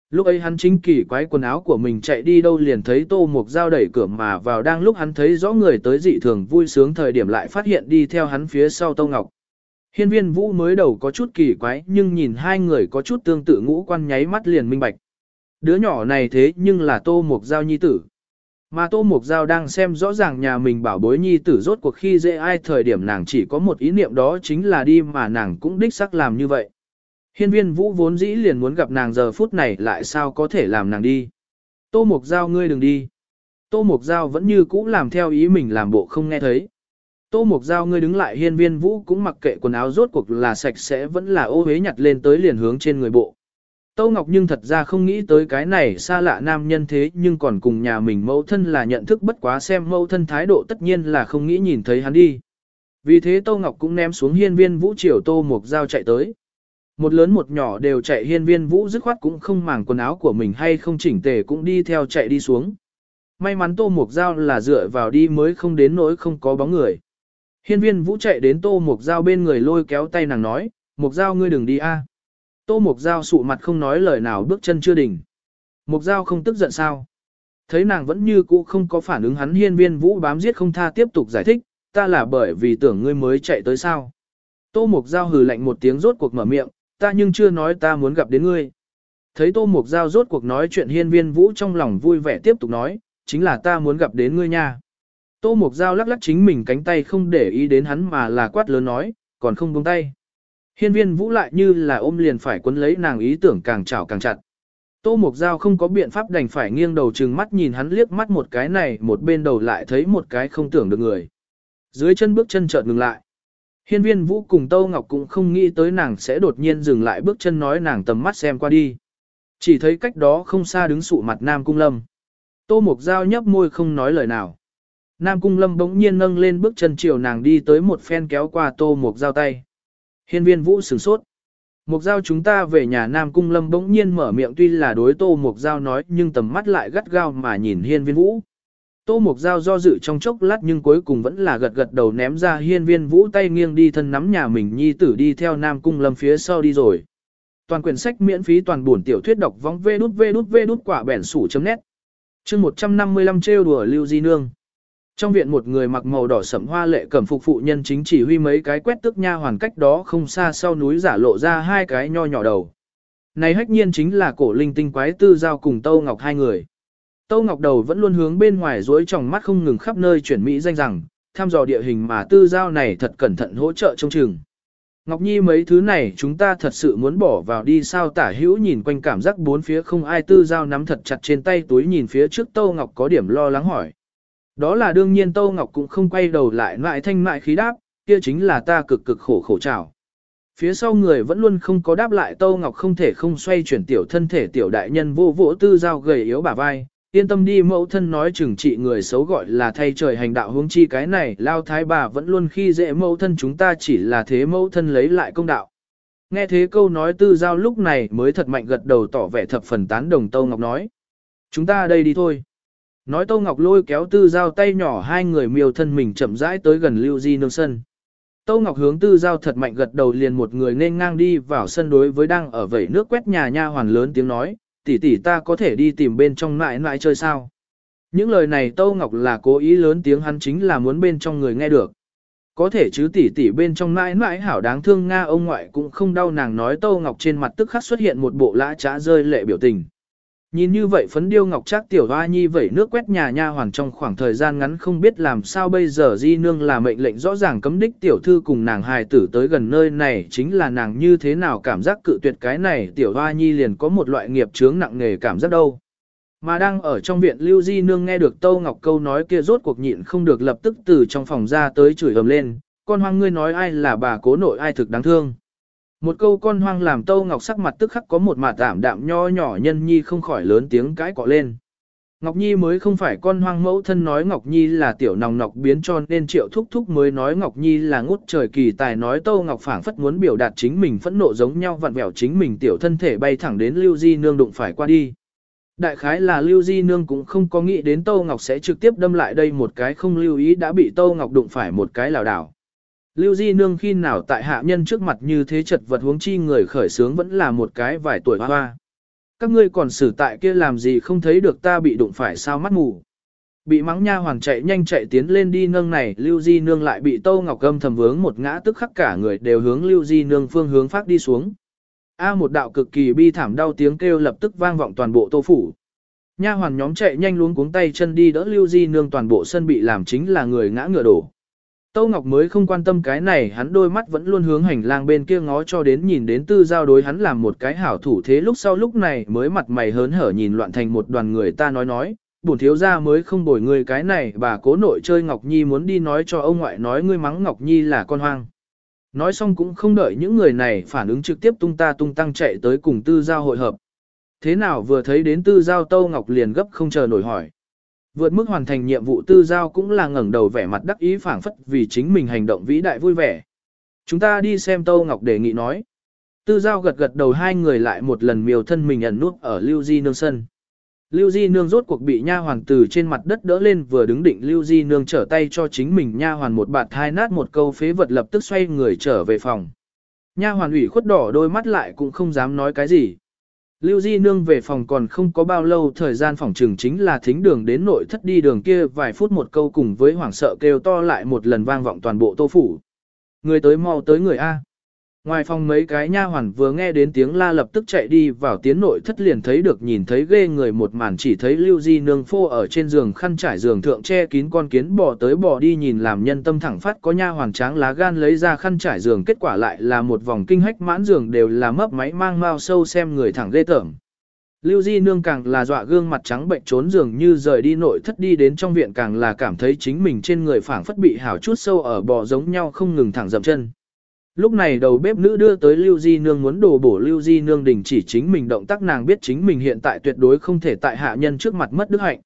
Lúc ấy hắn chính kỳ quái quần áo của mình chạy đi đâu liền thấy Tô Mộc Giao đẩy cửa mà vào đang lúc hắn thấy rõ người tới dị thường vui sướng thời điểm lại phát hiện đi theo hắn phía sau Tô Ngọc. Hiên viên vũ mới đầu có chút kỳ quái, nhưng nhìn hai người có chút tương tự ngũ quan nháy mắt liền minh bạch. Đứa nhỏ này thế nhưng là Tô mục Giao nhi tử. Mà Tô Mục Giao đang xem rõ ràng nhà mình bảo bối nhi tử rốt cuộc khi dễ ai thời điểm nàng chỉ có một ý niệm đó chính là đi mà nàng cũng đích sắc làm như vậy. Hiên viên vũ vốn dĩ liền muốn gặp nàng giờ phút này lại sao có thể làm nàng đi. Tô Mục Giao ngươi đừng đi. Tô Mục Giao vẫn như cũ làm theo ý mình làm bộ không nghe thấy. Tô Mộc Giao ngươi đứng lại hiên viên vũ cũng mặc kệ quần áo rốt cuộc là sạch sẽ vẫn là ô hế nhặt lên tới liền hướng trên người bộ. Tô Ngọc nhưng thật ra không nghĩ tới cái này xa lạ nam nhân thế nhưng còn cùng nhà mình mẫu thân là nhận thức bất quá xem mẫu thân thái độ tất nhiên là không nghĩ nhìn thấy hắn đi. Vì thế Tô Ngọc cũng ném xuống hiên viên vũ chiều tô Mộc Giao chạy tới. Một lớn một nhỏ đều chạy hiên viên vũ dứt khoát cũng không màng quần áo của mình hay không chỉnh tề cũng đi theo chạy đi xuống. May mắn tô Mộc Giao là dựa vào đi mới không đến nỗi không có bóng người. Hiên viên vũ chạy đến tô mục dao bên người lôi kéo tay nàng nói, mục dao ngươi đừng đi a. Tô Mục Giao sụ mặt không nói lời nào bước chân chưa đỉnh. Mục Giao không tức giận sao. Thấy nàng vẫn như cũ không có phản ứng hắn hiên viên vũ bám giết không tha tiếp tục giải thích, ta là bởi vì tưởng ngươi mới chạy tới sao. Tô Mục Giao hừ lạnh một tiếng rốt cuộc mở miệng, ta nhưng chưa nói ta muốn gặp đến ngươi. Thấy Tô Mục Giao rốt cuộc nói chuyện hiên viên vũ trong lòng vui vẻ tiếp tục nói, chính là ta muốn gặp đến ngươi nha. Tô Mục Giao lắc lắc chính mình cánh tay không để ý đến hắn mà là quát lớn nói, còn không buông tay. Hiên viên vũ lại như là ôm liền phải quấn lấy nàng ý tưởng càng chảo càng chặt. Tô Mục Giao không có biện pháp đành phải nghiêng đầu trừng mắt nhìn hắn liếc mắt một cái này một bên đầu lại thấy một cái không tưởng được người. Dưới chân bước chân chợt ngừng lại. Hiên viên vũ cùng Tô Ngọc cũng không nghĩ tới nàng sẽ đột nhiên dừng lại bước chân nói nàng tầm mắt xem qua đi. Chỉ thấy cách đó không xa đứng sụ mặt Nam Cung Lâm. Tô Mục Giao nhấp môi không nói lời nào. Nam Cung Lâm bỗng nhiên nâng lên bước chân chiều nàng đi tới một phen kéo qua Tô một Giao tay. Hiên viên vũ sửng sốt. Mục giao chúng ta về nhà, Nam Cung Lâm bỗng nhiên mở miệng tuy là đối tô mục giao nói, nhưng tầm mắt lại gắt gao mà nhìn hiên viên vũ. Tô mục giao do dự trong chốc lát nhưng cuối cùng vẫn là gật gật đầu ném ra hiên viên vũ tay nghiêng đi thân nắm nhà mình nhi tử đi theo Nam Cung Lâm phía sau đi rồi. Toàn quyển sách miễn phí toàn buồn tiểu thuyết đọc vong vê đút vê đút vê đút quả bẻn sủ chấm nét. Chương 155 trêu đùa Lưu Di Nương. Trong viện một người mặc màu đỏ sẫm hoa lệ cẩm phục phụ nhân chính chỉ huy mấy cái quét tức nha hoàn cách đó không xa sau núi giả lộ ra hai cái nho nhỏ đầu. Này hách nhiên chính là cổ linh tinh quái tư giao cùng Tâu Ngọc hai người. Tâu Ngọc đầu vẫn luôn hướng bên ngoài dối trong mắt không ngừng khắp nơi chuyển Mỹ danh rằng, tham dò địa hình mà tư giao này thật cẩn thận hỗ trợ trong trường. Ngọc Nhi mấy thứ này chúng ta thật sự muốn bỏ vào đi sao tả hữu nhìn quanh cảm giác bốn phía không ai tư giao nắm thật chặt trên tay túi nhìn phía trước Tâu Ngọc có điểm lo lắng hỏi. Đó là đương nhiên Tâu Ngọc cũng không quay đầu lại lại thanh mại khí đáp, kia chính là ta cực cực khổ khổ trào. Phía sau người vẫn luôn không có đáp lại Tâu Ngọc không thể không xoay chuyển tiểu thân thể tiểu đại nhân vô vỗ tư giao gầy yếu bả vai, yên tâm đi mẫu thân nói chừng trị người xấu gọi là thay trời hành đạo hướng chi cái này lao thái bà vẫn luôn khi dễ mẫu thân chúng ta chỉ là thế mẫu thân lấy lại công đạo. Nghe thế câu nói tư giao lúc này mới thật mạnh gật đầu tỏ vẻ thập phần tán đồng Tâu Ngọc nói. Chúng ta đây đi thôi. Nói Tô Ngọc lôi kéo tư giao tay nhỏ hai người miêu thân mình chậm rãi tới gần Lưu Di nương sân. Tô Ngọc hướng tư giao thật mạnh gật đầu liền một người nên ngang đi vào sân đối với đang ở vẩy nước quét nhà nha hoàn lớn tiếng nói, tỷ tỷ ta có thể đi tìm bên trong mãi mãi chơi sao. Những lời này Tô Ngọc là cố ý lớn tiếng hắn chính là muốn bên trong người nghe được. Có thể chứ tỷ tỷ bên trong mãi mãi hảo đáng thương Nga ông ngoại cũng không đau nàng nói Tô Ngọc trên mặt tức khắc xuất hiện một bộ lã trá rơi lệ biểu tình. Nhìn như vậy phấn điêu ngọc trác tiểu hoa nhi vẩy nước quét nhà nha hoàn trong khoảng thời gian ngắn không biết làm sao bây giờ di nương là mệnh lệnh rõ ràng cấm đích tiểu thư cùng nàng hài tử tới gần nơi này chính là nàng như thế nào cảm giác cự tuyệt cái này tiểu hoa nhi liền có một loại nghiệp chướng nặng nề cảm giác đâu. Mà đang ở trong viện Lưu Di Nương nghe được Tâu Ngọc câu nói kia rốt cuộc nhịn không được lập tức từ trong phòng ra tới chửi ầm lên, con hoang ngươi nói ai là bà cố nội ai thực đáng thương. Một câu con hoang làm Tâu Ngọc sắc mặt tức khắc có một mạt tạm đạm nho nhỏ nhân nhi không khỏi lớn tiếng cãi cọ lên. Ngọc Nhi mới không phải con hoang mẫu thân nói Ngọc Nhi là tiểu nòng nọc biến cho nên triệu thúc thúc mới nói Ngọc Nhi là ngút trời kỳ tài nói Tâu Ngọc phảng phất muốn biểu đạt chính mình phẫn nộ giống nhau vặn vẹo chính mình tiểu thân thể bay thẳng đến Lưu Di Nương đụng phải qua đi. Đại khái là Lưu Di Nương cũng không có nghĩ đến Tâu Ngọc sẽ trực tiếp đâm lại đây một cái không lưu ý đã bị Tâu Ngọc đụng phải một cái lảo đảo. Lưu Di Nương khi nào tại hạ nhân trước mặt như thế chật vật huống chi người khởi sướng vẫn là một cái vài tuổi hoa hoa. Các ngươi còn xử tại kia làm gì không thấy được ta bị đụng phải sao mắt mù. Bị mắng nha hoàng chạy nhanh chạy tiến lên đi nâng này, Lưu Di Nương lại bị Tâu Ngọc Âm thầm vướng một ngã tức khắc cả người đều hướng Lưu Di Nương phương hướng phát đi xuống. A một đạo cực kỳ bi thảm đau tiếng kêu lập tức vang vọng toàn bộ tô phủ. Nha hoàn nhóm chạy nhanh luống cuống tay chân đi đỡ Lưu Di Nương toàn bộ sân bị làm chính là người ngã ngựa đổ. Tâu Ngọc mới không quan tâm cái này, hắn đôi mắt vẫn luôn hướng hành lang bên kia ngó cho đến nhìn đến tư giao đối hắn làm một cái hảo thủ thế lúc sau lúc này mới mặt mày hớn hở nhìn loạn thành một đoàn người ta nói nói, bổn thiếu gia mới không bồi người cái này bà cố nội chơi Ngọc Nhi muốn đi nói cho ông ngoại nói ngươi mắng Ngọc Nhi là con hoang. Nói xong cũng không đợi những người này phản ứng trực tiếp tung ta tung tăng chạy tới cùng tư giao hội hợp. Thế nào vừa thấy đến tư giao Tâu Ngọc liền gấp không chờ nổi hỏi. Vượt mức hoàn thành nhiệm vụ tư giao cũng là ngẩng đầu vẻ mặt đắc ý phảng phất vì chính mình hành động vĩ đại vui vẻ. Chúng ta đi xem Tâu Ngọc đề nghị nói. Tư giao gật gật đầu hai người lại một lần miều thân mình ẩn nút ở Lưu Di Nương sân. Lưu Di Nương rốt cuộc bị nha hoàn từ trên mặt đất đỡ lên vừa đứng định Lưu Di Nương trở tay cho chính mình nha hoàn một bạt hai nát một câu phế vật lập tức xoay người trở về phòng. Nha hoàn ủy khuất đỏ đôi mắt lại cũng không dám nói cái gì. Lưu Di Nương về phòng còn không có bao lâu, thời gian phòng trường chính là thính đường đến nội thất đi đường kia, vài phút một câu cùng với hoảng sợ kêu to lại một lần vang vọng toàn bộ tô phủ. Người tới mau tới người A. Ngoài phòng mấy cái nha hoàn vừa nghe đến tiếng la lập tức chạy đi vào tiến nội thất liền thấy được nhìn thấy ghê người một màn chỉ thấy Lưu Di Nương phô ở trên giường khăn trải giường thượng che kín con kiến bò tới bò đi nhìn làm nhân tâm thẳng phát có nha hoàn tráng lá gan lấy ra khăn trải giường kết quả lại là một vòng kinh hách mãn giường đều là mấp máy mang mau sâu xem người thẳng ghê tởm. Lưu Di Nương càng là dọa gương mặt trắng bệnh trốn giường như rời đi nội thất đi đến trong viện càng là cảm thấy chính mình trên người phảng phất bị hảo chút sâu ở bò giống nhau không ngừng thẳng dậm chân. Lúc này đầu bếp nữ đưa tới Lưu Di Nương muốn đổ bổ Lưu Di Nương đình chỉ chính mình động tác nàng biết chính mình hiện tại tuyệt đối không thể tại hạ nhân trước mặt mất đức hạnh.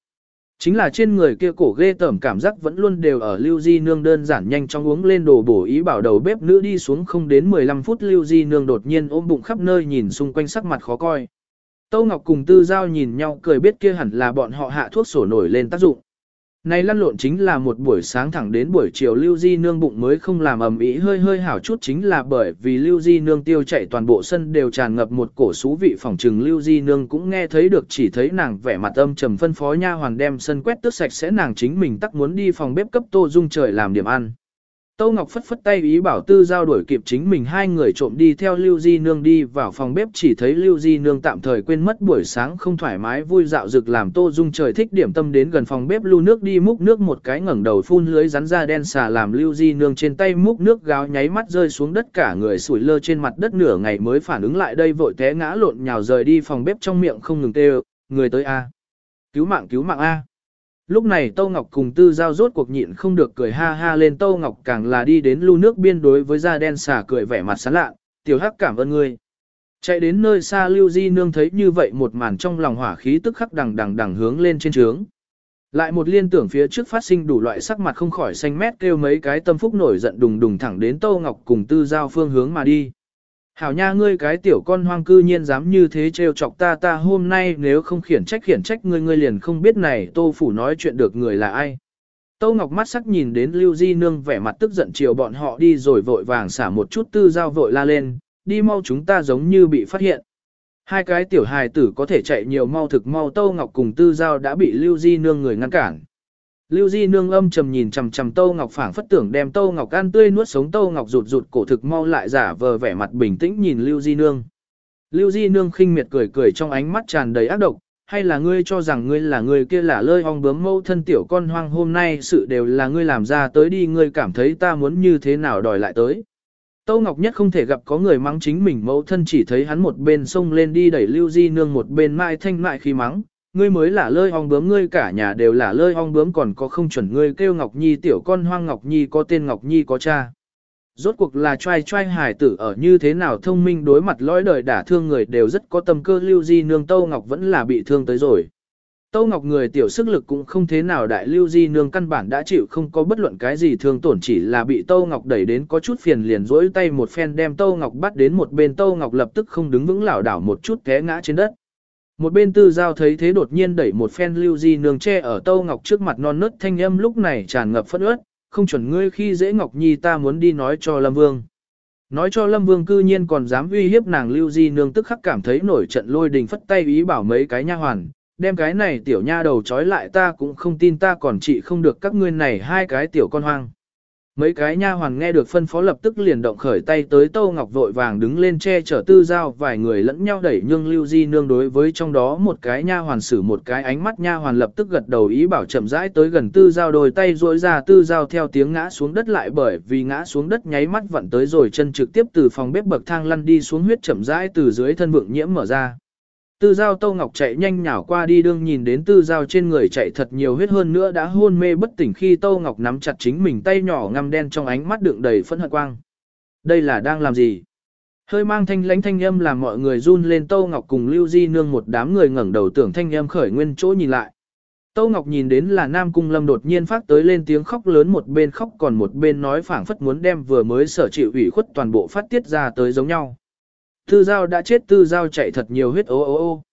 Chính là trên người kia cổ ghê tởm cảm giác vẫn luôn đều ở Lưu Di Nương đơn giản nhanh chóng uống lên đồ bổ ý bảo đầu bếp nữ đi xuống không đến 15 phút Lưu Di Nương đột nhiên ôm bụng khắp nơi nhìn xung quanh sắc mặt khó coi. Tâu Ngọc cùng Tư Giao nhìn nhau cười biết kia hẳn là bọn họ hạ thuốc sổ nổi lên tác dụng. Này lăn lộn chính là một buổi sáng thẳng đến buổi chiều Lưu Di Nương bụng mới không làm ầm ĩ, hơi hơi hảo chút chính là bởi vì Lưu Di Nương tiêu chạy toàn bộ sân đều tràn ngập một cổ xú vị phòng trừng Lưu Di Nương cũng nghe thấy được chỉ thấy nàng vẻ mặt âm trầm phân phó nha hoàn đem sân quét tước sạch sẽ, nàng chính mình tắc muốn đi phòng bếp cấp tô dung trời làm điểm ăn. Tâu Ngọc phất phất tay ý bảo tư giao đuổi kịp chính mình hai người trộm đi theo Lưu Di Nương đi vào phòng bếp chỉ thấy Lưu Di Nương tạm thời quên mất buổi sáng không thoải mái vui dạo rực làm Tô Dung trời thích điểm tâm đến gần phòng bếp lưu nước đi múc nước một cái ngẩng đầu phun lưới rắn ra đen xà làm Lưu Di Nương trên tay múc nước gáo nháy mắt rơi xuống đất cả người sủi lơ trên mặt đất nửa ngày mới phản ứng lại đây vội té ngã lộn nhào rời đi phòng bếp trong miệng không ngừng kêu, người tới A. Cứu mạng cứu mạng A. Lúc này Tâu Ngọc cùng Tư Giao rốt cuộc nhịn không được cười ha ha lên Tâu Ngọc càng là đi đến lưu nước biên đối với da đen xả cười vẻ mặt sán lạ, tiểu hắc cảm ơn ngươi. Chạy đến nơi xa Lưu Di Nương thấy như vậy một màn trong lòng hỏa khí tức khắc đằng đằng đằng hướng lên trên trướng. Lại một liên tưởng phía trước phát sinh đủ loại sắc mặt không khỏi xanh mét kêu mấy cái tâm phúc nổi giận đùng đùng thẳng đến Tô Ngọc cùng tư giao phương hướng mà đi. Hảo nha ngươi cái tiểu con hoang cư nhiên dám như thế trêu chọc ta ta hôm nay nếu không khiển trách khiển trách ngươi ngươi liền không biết này Tô Phủ nói chuyện được người là ai. Tô Ngọc mắt sắc nhìn đến Lưu Di Nương vẻ mặt tức giận chiều bọn họ đi rồi vội vàng xả một chút tư giao vội la lên, đi mau chúng ta giống như bị phát hiện. Hai cái tiểu hài tử có thể chạy nhiều mau thực mau Tô Ngọc cùng tư giao đã bị Lưu Di Nương người ngăn cản. Lưu Di Nương âm trầm nhìn chằm chằm Tô Ngọc phảng phất tưởng đem Tô Ngọc ăn tươi nuốt sống Tô Ngọc rụt rụt cổ thực mau lại giả vờ vẻ mặt bình tĩnh nhìn Lưu Di Nương. Lưu Di Nương khinh miệt cười cười trong ánh mắt tràn đầy ác độc, hay là ngươi cho rằng ngươi là người kia là lơi ong bướm mâu thân tiểu con hoang hôm nay sự đều là ngươi làm ra tới đi ngươi cảm thấy ta muốn như thế nào đòi lại tới. Tâu Ngọc Nhất không thể gặp có người mắng chính mình mẫu thân chỉ thấy hắn một bên xông lên đi đẩy Lưu Di Nương một bên mai thanh mại khi mắng, ngươi mới là lơi ong bướm, ngươi cả nhà đều là lơi ong bướm, còn có không chuẩn ngươi kêu Ngọc Nhi tiểu con hoang, Ngọc Nhi có tên, Ngọc Nhi có cha. Rốt cuộc là trai trai hải tử ở như thế nào thông minh đối mặt lõi đời đả thương người đều rất có tâm cơ, lưu di nương, Tâu Ngọc vẫn là bị thương tới rồi. Tâu Ngọc người tiểu sức lực cũng không thế nào đại, lưu di nương căn bản đã chịu không có bất luận cái gì thương tổn, chỉ là bị Tâu Ngọc đẩy đến có chút phiền liền rỗi tay một phen đem Tâu Ngọc bắt đến một bên, Tâu Ngọc lập tức không đứng vững lảo đảo một chút té ngã trên đất. Một bên tư giao thấy thế đột nhiên đẩy một phen lưu di nương che ở Tâu Ngọc trước mặt non nớt thanh âm lúc này tràn ngập phẫn ướt, không chuẩn ngươi khi dễ Ngọc Nhi ta muốn đi nói cho Lâm Vương. Nói cho Lâm Vương cư nhiên còn dám uy hiếp nàng Lưu Di Nương tức khắc cảm thấy nổi trận lôi đình phất tay ý bảo mấy cái nha hoàn, đem cái này tiểu nha đầu trói lại ta cũng không tin ta còn trị không được các ngươi này hai cái tiểu con hoang. Mấy cái nha hoàn nghe được phân phó lập tức liền động khởi tay tới Tô Ngọc vội vàng đứng lên che chở tư giao, vài người lẫn nhau đẩy nhưng Lưu Di nương đối với trong đó một cái nha hoàn sử một cái ánh mắt nha hoàn lập tức gật đầu ý bảo chậm rãi tới gần tư giao đôi tay duỗi ra, tư giao theo tiếng ngã xuống đất lại bởi vì ngã xuống đất nháy mắt vặn tới rồi chân trực tiếp từ phòng bếp bậc thang lăn đi xuống huyết chậm rãi từ dưới thân vượng nhiễm mở ra. Tư giao Tô Ngọc chạy nhanh nhảo qua đi đương nhìn đến tư giao trên người chạy thật nhiều huyết hơn nữa đã hôn mê bất tỉnh khi Tô Ngọc nắm chặt chính mình tay nhỏ ngăm đen trong ánh mắt đựng đầy phẫn hận quang. Đây là đang làm gì? Hơi mang thanh lãnh thanh âm làm mọi người run lên Tô Ngọc cùng Lưu Di Nương một đám người ngẩng đầu tưởng thanh âm khởi nguyên chỗ nhìn lại. Tô Ngọc nhìn đến là Nam Cung Lâm đột nhiên phát tới lên tiếng khóc lớn, một bên khóc còn một bên nói phảng phất muốn đem vừa mới sở chịu ủy khuất toàn bộ phát tiết ra tới giống nhau. Tư giao đã chết tư giao chạy thật nhiều huyết ô ô ô.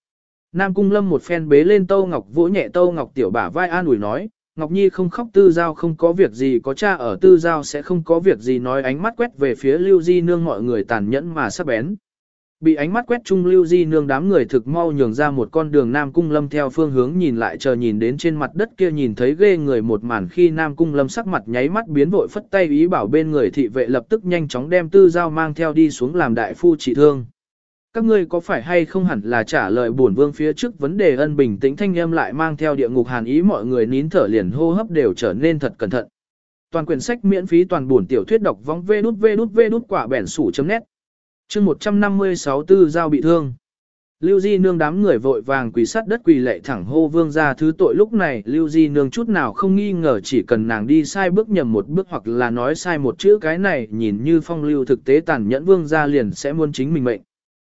Nam Cung Lâm một phen bế lên Tâu Ngọc vỗ nhẹ Tâu Ngọc tiểu bả vai an ủi nói, Ngọc Nhi không khóc tư giao không có việc gì có cha ở tư giao sẽ không có việc gì nói ánh mắt quét về phía Lưu Di Nương mọi người tàn nhẫn mà sắc bén. Bị ánh mắt quét chung Lưu Di Nương đám người thực mau nhường ra một con đường Nam Cung Lâm theo phương hướng nhìn lại chờ nhìn đến trên mặt đất kia nhìn thấy ghê người một màn khi Nam Cung Lâm sắc mặt nháy mắt biến vội phất tay ý bảo bên người thị vệ lập tức nhanh chóng đem tư giao mang theo đi xuống làm đại phu trị thương các ngươi có phải hay không hẳn là trả lời bổn vương phía trước vấn đề ân bình tĩnh thanh âm lại mang theo địa ngục hàn ý mọi người nín thở liền hô hấp đều trở nên thật cẩn thận. Toàn quyển sách miễn phí toàn bổn tiểu thuyết đọc vong vê đút vê đút vê đút quả bẻn sủ chấm nét. Chương 156 tư giao bị thương. Lưu Di nương đám người vội vàng quỳ sát đất quỳ lệ thẳng hô vương ra thứ tội lúc này, Lưu Di nương chút nào không nghi ngờ, chỉ cần nàng đi sai bước nhầm một bước hoặc là nói sai một chữ cái này, nhìn như phong lưu thực tế tàn nhẫn vương ra liền sẽ muốn chính mình mệnh.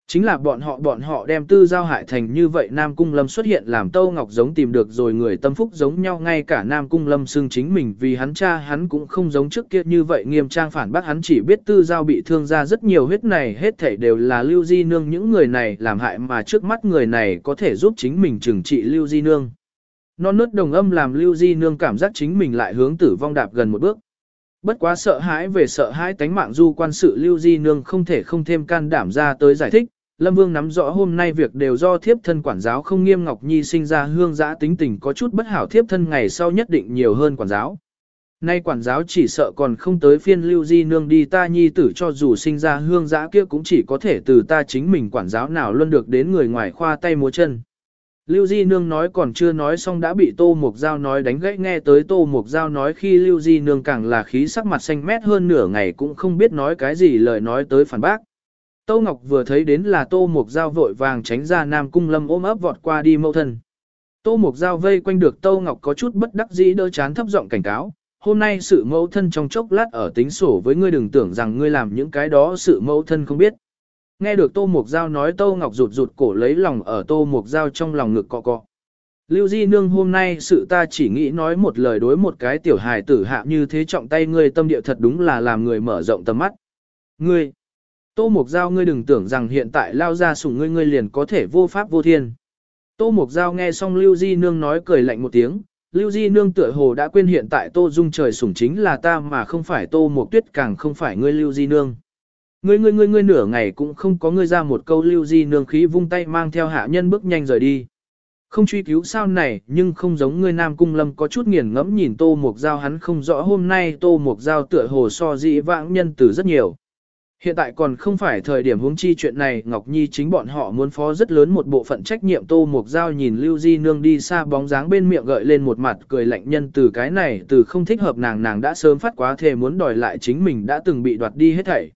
Chính là bọn họ bọn họ đem tư giao hại thành như vậy Nam Cung Lâm xuất hiện làm Tâu Ngọc giống tìm được rồi người tâm phúc giống nhau ngay cả Nam Cung Lâm xưng chính mình vì hắn cha hắn cũng không giống trước kia như vậy nghiêm trang phản bác hắn chỉ biết tư giao bị thương ra rất nhiều huyết này hết thảy đều là Lưu Di Nương những người này làm hại mà trước mắt người này có thể giúp chính mình trừng trị Lưu Di Nương. Non nớt đồng âm làm Lưu Di Nương cảm giác chính mình lại hướng tử vong đạp gần một bước. Bất quá sợ hãi về sợ hãi tánh mạng du quan sự Lưu Di Nương không thể không thêm can đảm ra tới giải thích, Lâm Vương nắm rõ hôm nay việc đều do thiếp thân quản giáo không nghiêm Ngọc Nhi sinh ra hương giã tính tình có chút bất hảo thiếp thân ngày sau nhất định nhiều hơn quản giáo. Nay quản giáo chỉ sợ còn không tới phiên lưu di nương đi ta nhi tử cho dù sinh ra hương giã kia cũng chỉ có thể từ ta chính mình quản giáo nào luôn được đến người ngoài khoa tay múa chân. Lưu Di Nương nói còn chưa nói xong đã bị Tô Mục Giao nói đánh gãy nghe tới Tô Mục Giao nói khi Lưu Di Nương càng là khí sắc mặt xanh mét hơn nửa ngày cũng không biết nói cái gì lời nói tới phản bác. Tô Ngọc vừa thấy đến là Tô Mục Giao vội vàng tránh ra Nam Cung Lâm ôm ấp vọt qua đi mâu thân. Tô Mục Giao vây quanh được Tô Ngọc có chút bất đắc dĩ đỡ chán thấp giọng cảnh cáo, hôm nay sự mẫu thân trong chốc lát ở tính sổ với ngươi đừng tưởng rằng ngươi làm những cái đó sự mẫu thân không biết. Nghe được Tô Mục Giao nói Tô Ngọc rụt rụt cổ lấy lòng ở Tô Mục Giao trong lòng ngực cọ cọ. Lưu Di Nương hôm nay sự ta chỉ nghĩ nói một lời đối một cái tiểu hài tử hạ như thế trọng tay ngươi tâm địa thật đúng là làm người mở rộng tầm mắt. Ngươi, Tô Mục Giao ngươi đừng tưởng rằng hiện tại lao ra sủng ngươi ngươi liền có thể vô pháp vô thiên. Tô Mục Giao nghe xong Lưu Di Nương nói cười lạnh một tiếng, Lưu Di Nương tựa hồ đã quên hiện tại Tô Dung trời sủng chính là ta mà không phải Tô Mục Tuyết càng không phải ngươi Lưu Di Nương. Ngươi ngươi ngươi ngươi nửa ngày cũng không có ngươi ra một câu Lưu Di Nương khí vung tay mang theo hạ nhân bước nhanh rời đi. Không truy cứu sao này nhưng không giống ngươi Nam Cung Lâm có chút nghiền ngẫm nhìn Tô Mục Giao hắn không rõ hôm nay Tô Mục Giao tựa hồ so dị vãng nhân từ rất nhiều. Hiện tại còn không phải thời điểm huống chi chuyện này, Ngọc Nhi chính bọn họ muốn phó rất lớn một bộ phận trách nhiệm Tô Mục Giao nhìn Lưu Di Nương đi xa bóng dáng bên miệng gợi lên một mặt cười lạnh nhân từ cái này, từ không thích hợp nàng nàng đã sớm phát quá thề muốn đòi lại chính mình đã từng bị đoạt đi hết thảy.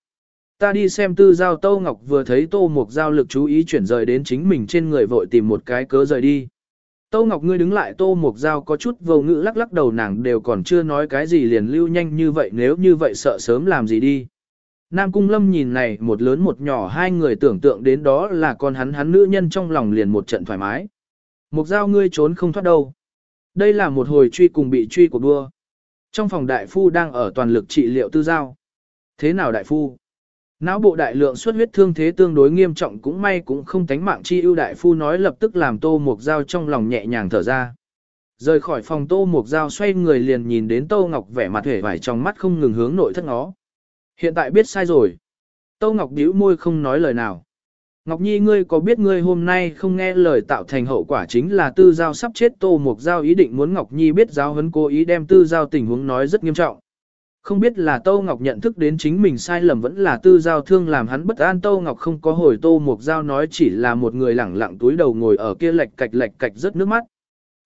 Ta đi xem tư giao Tô Ngọc vừa thấy Tô Mục Giao lực chú ý chuyển rời đến chính mình trên người vội tìm một cái cớ rời đi. Tô Ngọc ngươi đứng lại, Tô Mục Giao có chút vô ngữ lắc lắc đầu, nàng đều còn chưa nói cái gì liền lưu nhanh như vậy, nếu như vậy sợ sớm làm gì đi. Nam Cung Lâm nhìn này một lớn một nhỏ hai người tưởng tượng đến đó là con hắn hắn nữ nhân trong lòng liền một trận thoải mái. Mục Giao ngươi trốn không thoát đâu. Đây là một hồi truy cùng bị truy của đua. Trong phòng đại phu đang ở toàn lực trị liệu tư giao. Thế nào đại phu? Não bộ đại lượng xuất huyết thương thế tương đối nghiêm trọng cũng may cũng không tánh mạng chi ưu đại phu nói lập tức làm tô mục dao trong lòng nhẹ nhàng thở ra. Rời khỏi phòng tô mục dao xoay người liền nhìn đến tô ngọc vẻ mặt hể vải trong mắt không ngừng hướng nội thất ngó. Hiện tại biết sai rồi. Tô ngọc bĩu môi không nói lời nào. Ngọc Nhi, ngươi có biết ngươi hôm nay không nghe lời tạo thành hậu quả chính là tư giao sắp chết, tô mục giao ý định muốn Ngọc Nhi biết giáo huấn cố ý đem tư giao tình huống nói rất nghiêm trọng. Không biết là Tô Ngọc nhận thức đến chính mình sai lầm vẫn là tư giao thương làm hắn bất an Tô Ngọc không có hồi Tô Mục Giao nói chỉ là một người lẳng lặng túi đầu ngồi ở kia lệch cạch lệch cạch rất nước mắt.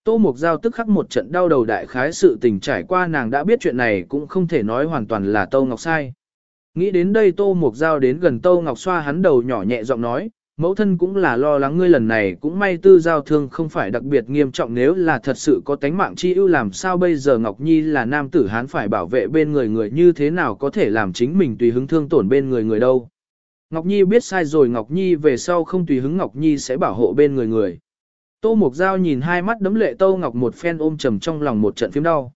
Tô Mục Giao tức khắc một trận đau đầu đại khái sự tình trải qua, nàng đã biết chuyện này cũng không thể nói hoàn toàn là Tô Ngọc sai. Nghĩ đến đây Tô Mục Giao đến gần Tô Ngọc xoa hắn đầu nhỏ nhẹ giọng nói, mẫu thân cũng là lo lắng ngươi lần này cũng may tư giao thương không phải đặc biệt nghiêm trọng nếu là thật sự có tánh mạng chi ưu làm sao bây giờ Ngọc Nhi là nam tử hán phải bảo vệ bên người người như thế nào có thể làm chính mình tùy hứng thương tổn bên người người đâu. Ngọc Nhi biết sai rồi Ngọc Nhi về sau không tùy hứng Ngọc Nhi sẽ bảo hộ bên người người. Tô Mục Giao nhìn hai mắt đấm lệ Tô Ngọc một phen ôm trầm trong lòng một trận phím đau.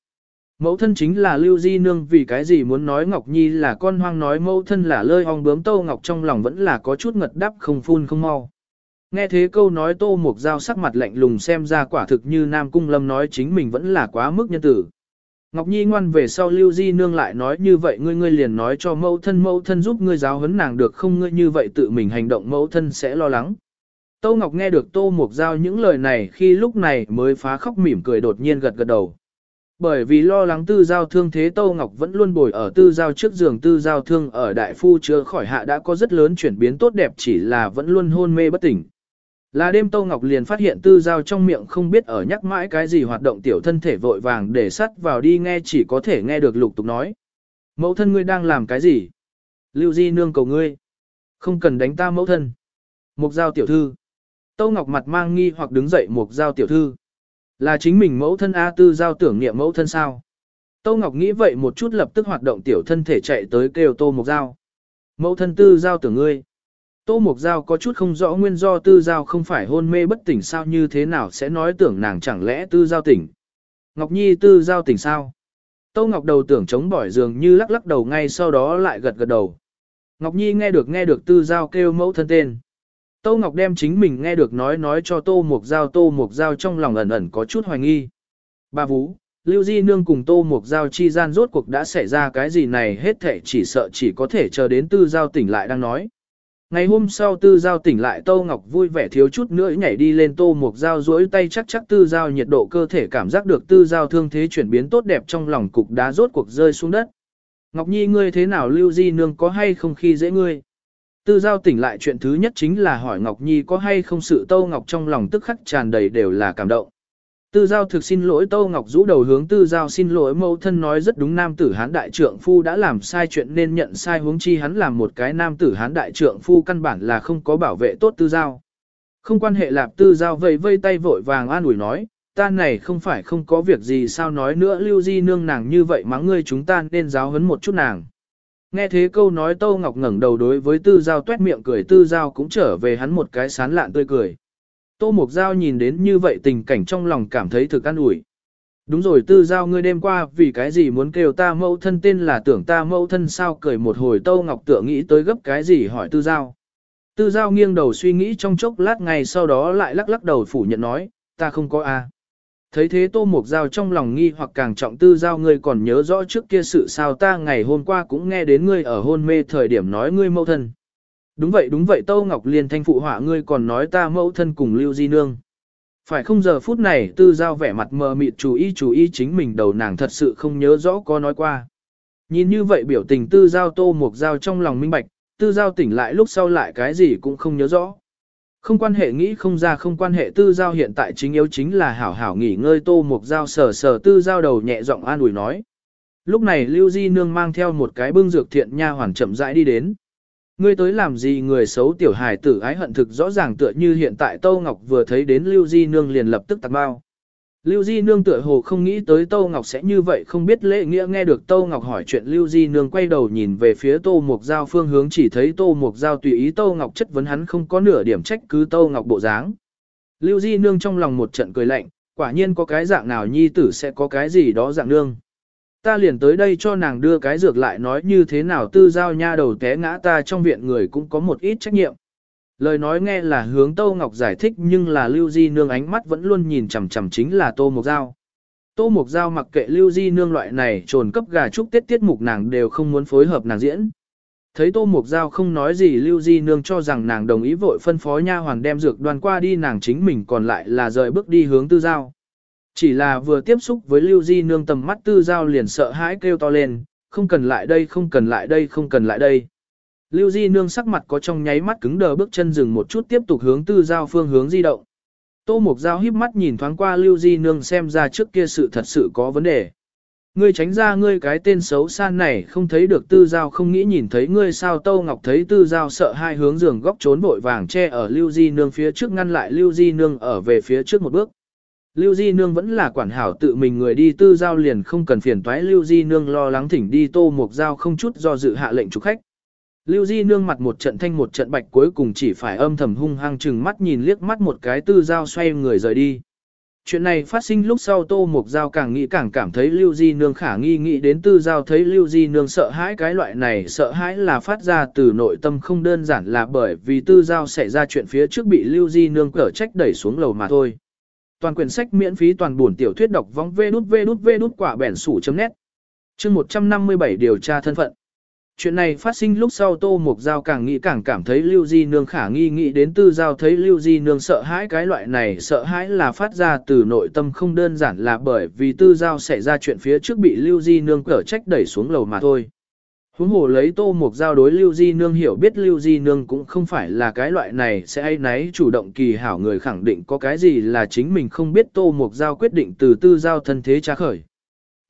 Mẫu thân chính là Lưu Di Nương, vì cái gì muốn nói Ngọc Nhi là con hoang, nói mẫu thân là lơi ong bướm Tô Ngọc trong lòng vẫn là có chút ngật đắp không phun không mau. Nghe thế câu nói Tô Mục Giao sắc mặt lạnh lùng xem ra quả thực như Nam Cung Lâm nói chính mình vẫn là quá mức nhân tử. Ngọc Nhi ngoan về sau Lưu Di Nương lại nói như vậy, ngươi ngươi liền nói cho mẫu thân mẫu thân giúp ngươi giáo huấn nàng được không, ngươi như vậy tự mình hành động mẫu thân sẽ lo lắng. Tô Ngọc nghe được Tô Mục Giao những lời này, khi lúc này mới phá khóc mỉm cười đột nhiên gật gật đầu. Bởi vì lo lắng tư giao thương thế Tô Ngọc vẫn luôn bồi ở tư giao trước giường, tư giao thương ở đại phu chưa khỏi hạ đã có rất lớn chuyển biến tốt đẹp, chỉ là vẫn luôn hôn mê bất tỉnh. Là đêm Tô Ngọc liền phát hiện tư giao trong miệng không biết ở nhắc mãi cái gì, hoạt động tiểu thân thể vội vàng để sắt vào đi nghe chỉ có thể nghe được lục tục nói. Mẫu thân ngươi đang làm cái gì? Lưu Di nương cầu ngươi. Không cần đánh ta mẫu thân. Mục giao tiểu thư. Tô Ngọc mặt mang nghi hoặc đứng dậy, mục giao tiểu thư. Là chính mình mẫu thân A tư giao tưởng niệm mẫu thân sao? Tô Ngọc nghĩ vậy một chút lập tức hoạt động tiểu thân thể chạy tới kêu Tô Mộc Giao. Mẫu thân tư giao tưởng ngươi. Tô Mộc Giao có chút không rõ nguyên do tư giao không phải hôn mê bất tỉnh sao như thế nào sẽ nói tưởng nàng chẳng lẽ tư giao tỉnh. Ngọc Nhi tư giao tỉnh sao? Tô Ngọc đầu tưởng chống bỏi giường như lắc lắc đầu ngay sau đó lại gật gật đầu. Ngọc Nhi nghe được nghe được tư giao kêu mẫu thân tên. Tô Ngọc đem chính mình nghe được nói nói cho Tô Mục Giao Tô Mục Giao trong lòng ẩn ẩn có chút hoài nghi. Bà Vũ, Lưu Di Nương cùng Tô Mục Giao chi gian rốt cuộc đã xảy ra cái gì này hết thể chỉ sợ chỉ có thể chờ đến Tư Giao tỉnh lại đang nói. Ngày hôm sau Tư Giao tỉnh lại Tô Ngọc vui vẻ thiếu chút nữa nhảy đi lên Tô Mục Giao duỗi tay chắc chắc Tư Giao nhiệt độ cơ thể cảm giác được Tư Giao thương thế chuyển biến tốt đẹp trong lòng cục đá rốt cuộc rơi xuống đất. Ngọc Nhi ngươi thế nào Lưu Di Nương có hay không khi dễ ngươi? Tư giao tỉnh lại chuyện thứ nhất chính là hỏi Ngọc Nhi có hay không sự Tâu Ngọc trong lòng tức khắc tràn đầy đều là cảm động. Tư giao thực xin lỗi Tâu Ngọc rũ đầu hướng tư giao xin lỗi mẫu thân nói rất đúng nam tử hán đại trượng phu đã làm sai chuyện nên nhận sai huống chi hắn làm một cái nam tử hán đại trượng phu căn bản là không có bảo vệ tốt tư giao. Không quan hệ lạp tư giao vây vây tay vội vàng an ủi nói, ta này không phải không có việc gì sao nói nữa lưu di nương nàng như vậy mắng ngươi chúng ta nên giáo huấn một chút nàng. Nghe thế câu nói Tô Ngọc ngẩng đầu đối với Tư Giao tuét miệng cười Tư Giao cũng trở về hắn một cái sán lạn tươi cười. Tô Mộc Giao nhìn đến như vậy tình cảnh trong lòng cảm thấy thực an ủi. Đúng rồi Tư Giao ngươi đêm qua vì cái gì muốn kêu ta mẫu thân tên là tưởng ta mẫu thân sao cười một hồi Tô Ngọc tựa nghĩ tới gấp cái gì hỏi Tư Giao. Tư Giao nghiêng đầu suy nghĩ trong chốc lát ngày sau đó lại lắc lắc đầu phủ nhận nói, ta không có a. Thấy thế Tô Mục Giao trong lòng nghi hoặc càng trọng tư giao ngươi còn nhớ rõ trước kia sự sao ta ngày hôm qua cũng nghe đến ngươi ở hôn mê thời điểm nói ngươi mẫu thân. Đúng vậy đúng vậy Tô Ngọc Liên thanh phụ họa ngươi còn nói ta mẫu thân cùng Lưu Di Nương. Phải không giờ phút này tư giao vẻ mặt mờ mịt chú ý chú ý chính mình đầu nàng thật sự không nhớ rõ có nói qua. Nhìn như vậy biểu tình tư giao Tô Mục Giao trong lòng minh bạch, tư giao tỉnh lại lúc sau lại cái gì cũng không nhớ rõ. Không quan hệ nghĩ không ra không quan hệ tư giao hiện tại chính yếu chính là hảo hảo nghỉ ngơi tô mục giao sờ sờ tư giao đầu nhẹ giọng an ủi nói. Lúc này Lưu Di Nương mang theo một cái bưng dược thiện nha hoàn chậm rãi đi đến. Ngươi tới làm gì người xấu tiểu hài tử ái hận thực rõ ràng tựa như hiện tại Tô Ngọc vừa thấy đến Lưu Di Nương liền lập tức tạc bao. Lưu Di Nương tựa hồ không nghĩ tới Tô Ngọc sẽ như vậy không biết lễ nghĩa nghe được Tô Ngọc hỏi chuyện Lưu Di Nương quay đầu nhìn về phía Tô Mục Giao phương hướng chỉ thấy Tô Mục Giao tùy ý Tô Ngọc chất vấn hắn không có nửa điểm trách cứ Tô Ngọc bộ dáng. Lưu Di Nương trong lòng một trận cười lạnh, quả nhiên có cái dạng nào nhi tử sẽ có cái gì đó dạng nương. Ta liền tới đây cho nàng đưa cái dược lại nói như thế nào tư giao nha đầu té ngã ta trong viện người cũng có một ít trách nhiệm. Lời nói nghe là hướng Tô Ngọc giải thích nhưng là Lưu Di Nương ánh mắt vẫn luôn nhìn chằm chằm chính là Tô Mộc Giao. Tô Mộc Giao mặc kệ Lưu Di Nương loại này trồn cấp gà trúc tiết tiết mục nàng đều không muốn phối hợp nàng diễn. Thấy Tô Mộc Giao không nói gì Lưu Di Nương cho rằng nàng đồng ý vội phân phó nha hoàn đem dược đoàn qua đi nàng chính mình còn lại là rời bước đi hướng Tư Giao. Chỉ là vừa tiếp xúc với Lưu Di Nương tầm mắt Tư Giao liền sợ hãi kêu to lên, không cần lại đây không cần lại đây không cần lại đây. Lưu Di Nương sắc mặt có trong nháy mắt cứng đờ, bước chân dừng một chút, tiếp tục hướng tư giao phương hướng di động. Tô Mục Giao híp mắt nhìn thoáng qua Lưu Di Nương xem ra trước kia sự thật sự có vấn đề. Ngươi tránh ra ngươi cái tên xấu xa này, không thấy được tư giao, không nghĩ nhìn thấy ngươi sao Tô Ngọc thấy tư giao sợ hai hướng giường góc trốn vội vàng che ở Lưu Di Nương phía trước, ngăn lại Lưu Di Nương ở về phía trước một bước. Lưu Di Nương vẫn là quản hảo tự mình người đi, tư giao liền không cần phiền toái Lưu Di Nương lo lắng thỉnh đi, Tô Mục Giao không chút do dự hạ lệnh chủ khách. Lưu Di nương mặt một trận thanh một trận bạch cuối cùng chỉ phải âm thầm hung hăng chừng mắt nhìn liếc mắt một cái tư giao xoay người rời đi. Chuyện này phát sinh lúc sau Tô Mục Giao càng nghĩ càng cảm thấy Lưu Di Nương khả nghi nghĩ đến tư giao thấy Lưu Di Nương sợ hãi cái loại này, sợ hãi là phát ra từ nội tâm không đơn giản là bởi vì tư giao xảy ra chuyện phía trước bị Lưu Di Nương cở trách đẩy xuống lầu mà thôi. Toàn quyển sách miễn phí toàn buồn tiểu thuyết đọc vong vê đút vê đút vê đút quả bẻn sủ chấm nét. Chương 157 điều tra thân phận. Chuyện này phát sinh lúc sau Tô Mục Giao càng nghĩ càng cảm thấy Lưu Di Nương khả nghi nghĩ đến Tư Giao thấy Lưu Di Nương sợ hãi cái loại này sợ hãi là phát ra từ nội tâm không đơn giản là bởi vì Tư Giao xảy ra chuyện phía trước bị Lưu Di Nương cở trách đẩy xuống lầu mà thôi. Huống hồ lấy Tô Mục Giao đối Lưu Di Nương hiểu biết Lưu Di Nương cũng không phải là cái loại này sẽ ai nấy chủ động kỳ hảo người khẳng định có cái gì là chính mình không biết Tô Mục Giao quyết định từ Tư Giao thân thế tra khởi.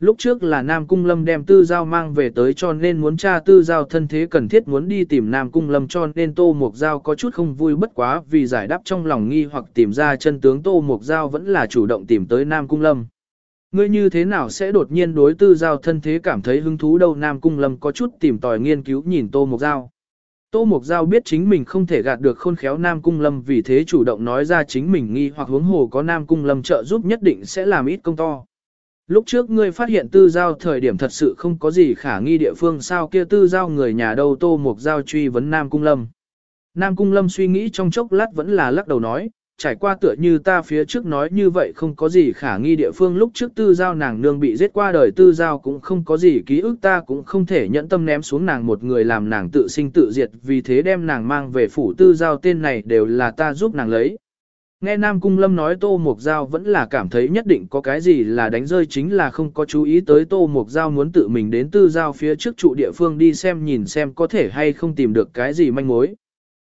Lúc trước là Nam Cung Lâm đem tư giao mang về tới cho nên muốn tra tư giao thân thế cần thiết muốn đi tìm Nam Cung Lâm cho nên Tô Mộc Giao có chút không vui bất quá vì giải đáp trong lòng nghi hoặc tìm ra chân tướng Tô Mộc Giao vẫn là chủ động tìm tới Nam Cung Lâm. Ngươi như thế nào sẽ đột nhiên đối tư giao thân thế cảm thấy hứng thú đâu Nam Cung Lâm có chút tìm tòi nghiên cứu nhìn Tô Mộc Giao. Tô Mộc Giao biết chính mình không thể gạt được khôn khéo Nam Cung Lâm vì thế chủ động nói ra chính mình nghi hoặc hướng hồ có Nam Cung Lâm trợ giúp nhất định sẽ làm ít công to. Lúc trước ngươi phát hiện tư giao thời điểm thật sự không có gì khả nghi địa phương sao kia tư giao người nhà đâu tô mục giao truy vấn Nam Cung Lâm. Nam Cung Lâm suy nghĩ trong chốc lát vẫn là lắc đầu nói, trải qua tựa như ta phía trước nói như vậy không có gì khả nghi địa phương lúc trước tư giao nàng nương bị giết qua đời tư giao cũng không có gì ký ức ta cũng không thể nhẫn tâm ném xuống nàng một người làm nàng tự sinh tự diệt vì thế đem nàng mang về phủ tư giao tên này đều là ta giúp nàng lấy. Nghe Nam Cung Lâm nói Tô mộc Giao vẫn là cảm thấy nhất định có cái gì là đánh rơi chính là không có chú ý tới Tô mộc Giao muốn tự mình đến tư giao phía trước trụ địa phương đi xem nhìn xem có thể hay không tìm được cái gì manh mối.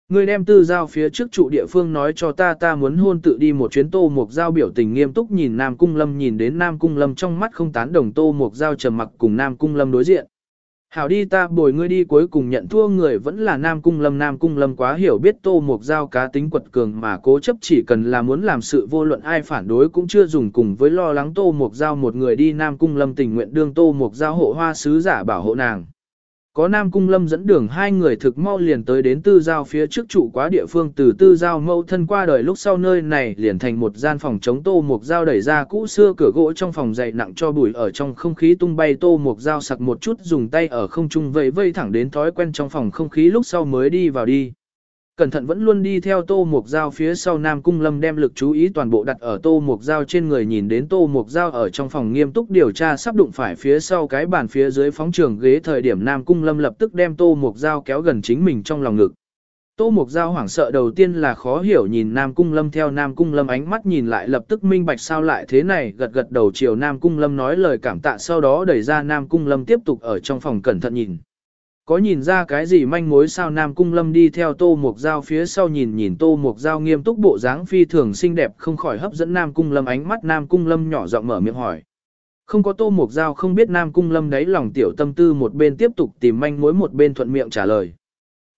Người đem tư giao phía trước trụ địa phương nói cho ta ta muốn hôn tự đi một chuyến Tô mộc Giao biểu tình nghiêm túc nhìn Nam Cung Lâm, nhìn đến Nam Cung Lâm trong mắt không tán đồng, Tô mộc Giao trầm mặc cùng Nam Cung Lâm đối diện. Hảo đi ta bồi ngươi đi cuối cùng nhận thua người vẫn là Nam Cung Lâm Nam Cung Lâm quá hiểu biết Tô Mục Giao cá tính quật cường mà cố chấp chỉ cần là muốn làm sự vô luận ai phản đối cũng chưa dùng cùng với lo lắng Tô Mục Giao một người đi Nam Cung Lâm tình nguyện đương Tô Mục Giao hộ hoa sứ giả bảo hộ nàng. Có Nam Cung Lâm dẫn đường hai người thực mau liền tới đến tư giao phía trước trụ quá địa phương, từ tư giao mâu thân qua đời lúc sau nơi này liền thành một gian phòng chống tô mục dao đẩy ra cũ xưa cửa gỗ trong phòng dày nặng cho bụi, ở trong không khí tung bay tô mục dao sặc một chút, dùng tay ở không trung vẫy vây thẳng đến thói quen trong phòng không khí lúc sau mới đi vào đi. Cẩn thận vẫn luôn đi theo tô mục dao phía sau Nam Cung Lâm đem lực chú ý toàn bộ đặt ở tô mục dao trên người nhìn đến tô mục dao ở trong phòng nghiêm túc điều tra sắp đụng phải phía sau cái bàn phía dưới phóng trường ghế thời điểm Nam Cung Lâm lập tức đem tô mục dao kéo gần chính mình trong lòng ngực. Tô mục dao hoảng sợ đầu tiên là khó hiểu nhìn Nam Cung Lâm theo Nam Cung Lâm ánh mắt nhìn lại lập tức minh bạch sao lại thế này, gật gật đầu chiều Nam Cung Lâm nói lời cảm tạ sau đó đẩy ra Nam Cung Lâm tiếp tục ở trong phòng cẩn thận nhìn. Có nhìn ra cái gì manh mối sao Nam Cung Lâm đi theo Tô Mục Giao phía sau nhìn nhìn Tô Mục Giao nghiêm túc bộ dáng phi thường xinh đẹp không khỏi hấp dẫn Nam Cung Lâm ánh mắt Nam Cung Lâm nhỏ giọng mở miệng hỏi. Không có Tô Mục Giao không biết Nam Cung Lâm đấy lòng tiểu tâm tư một bên tiếp tục tìm manh mối một bên thuận miệng trả lời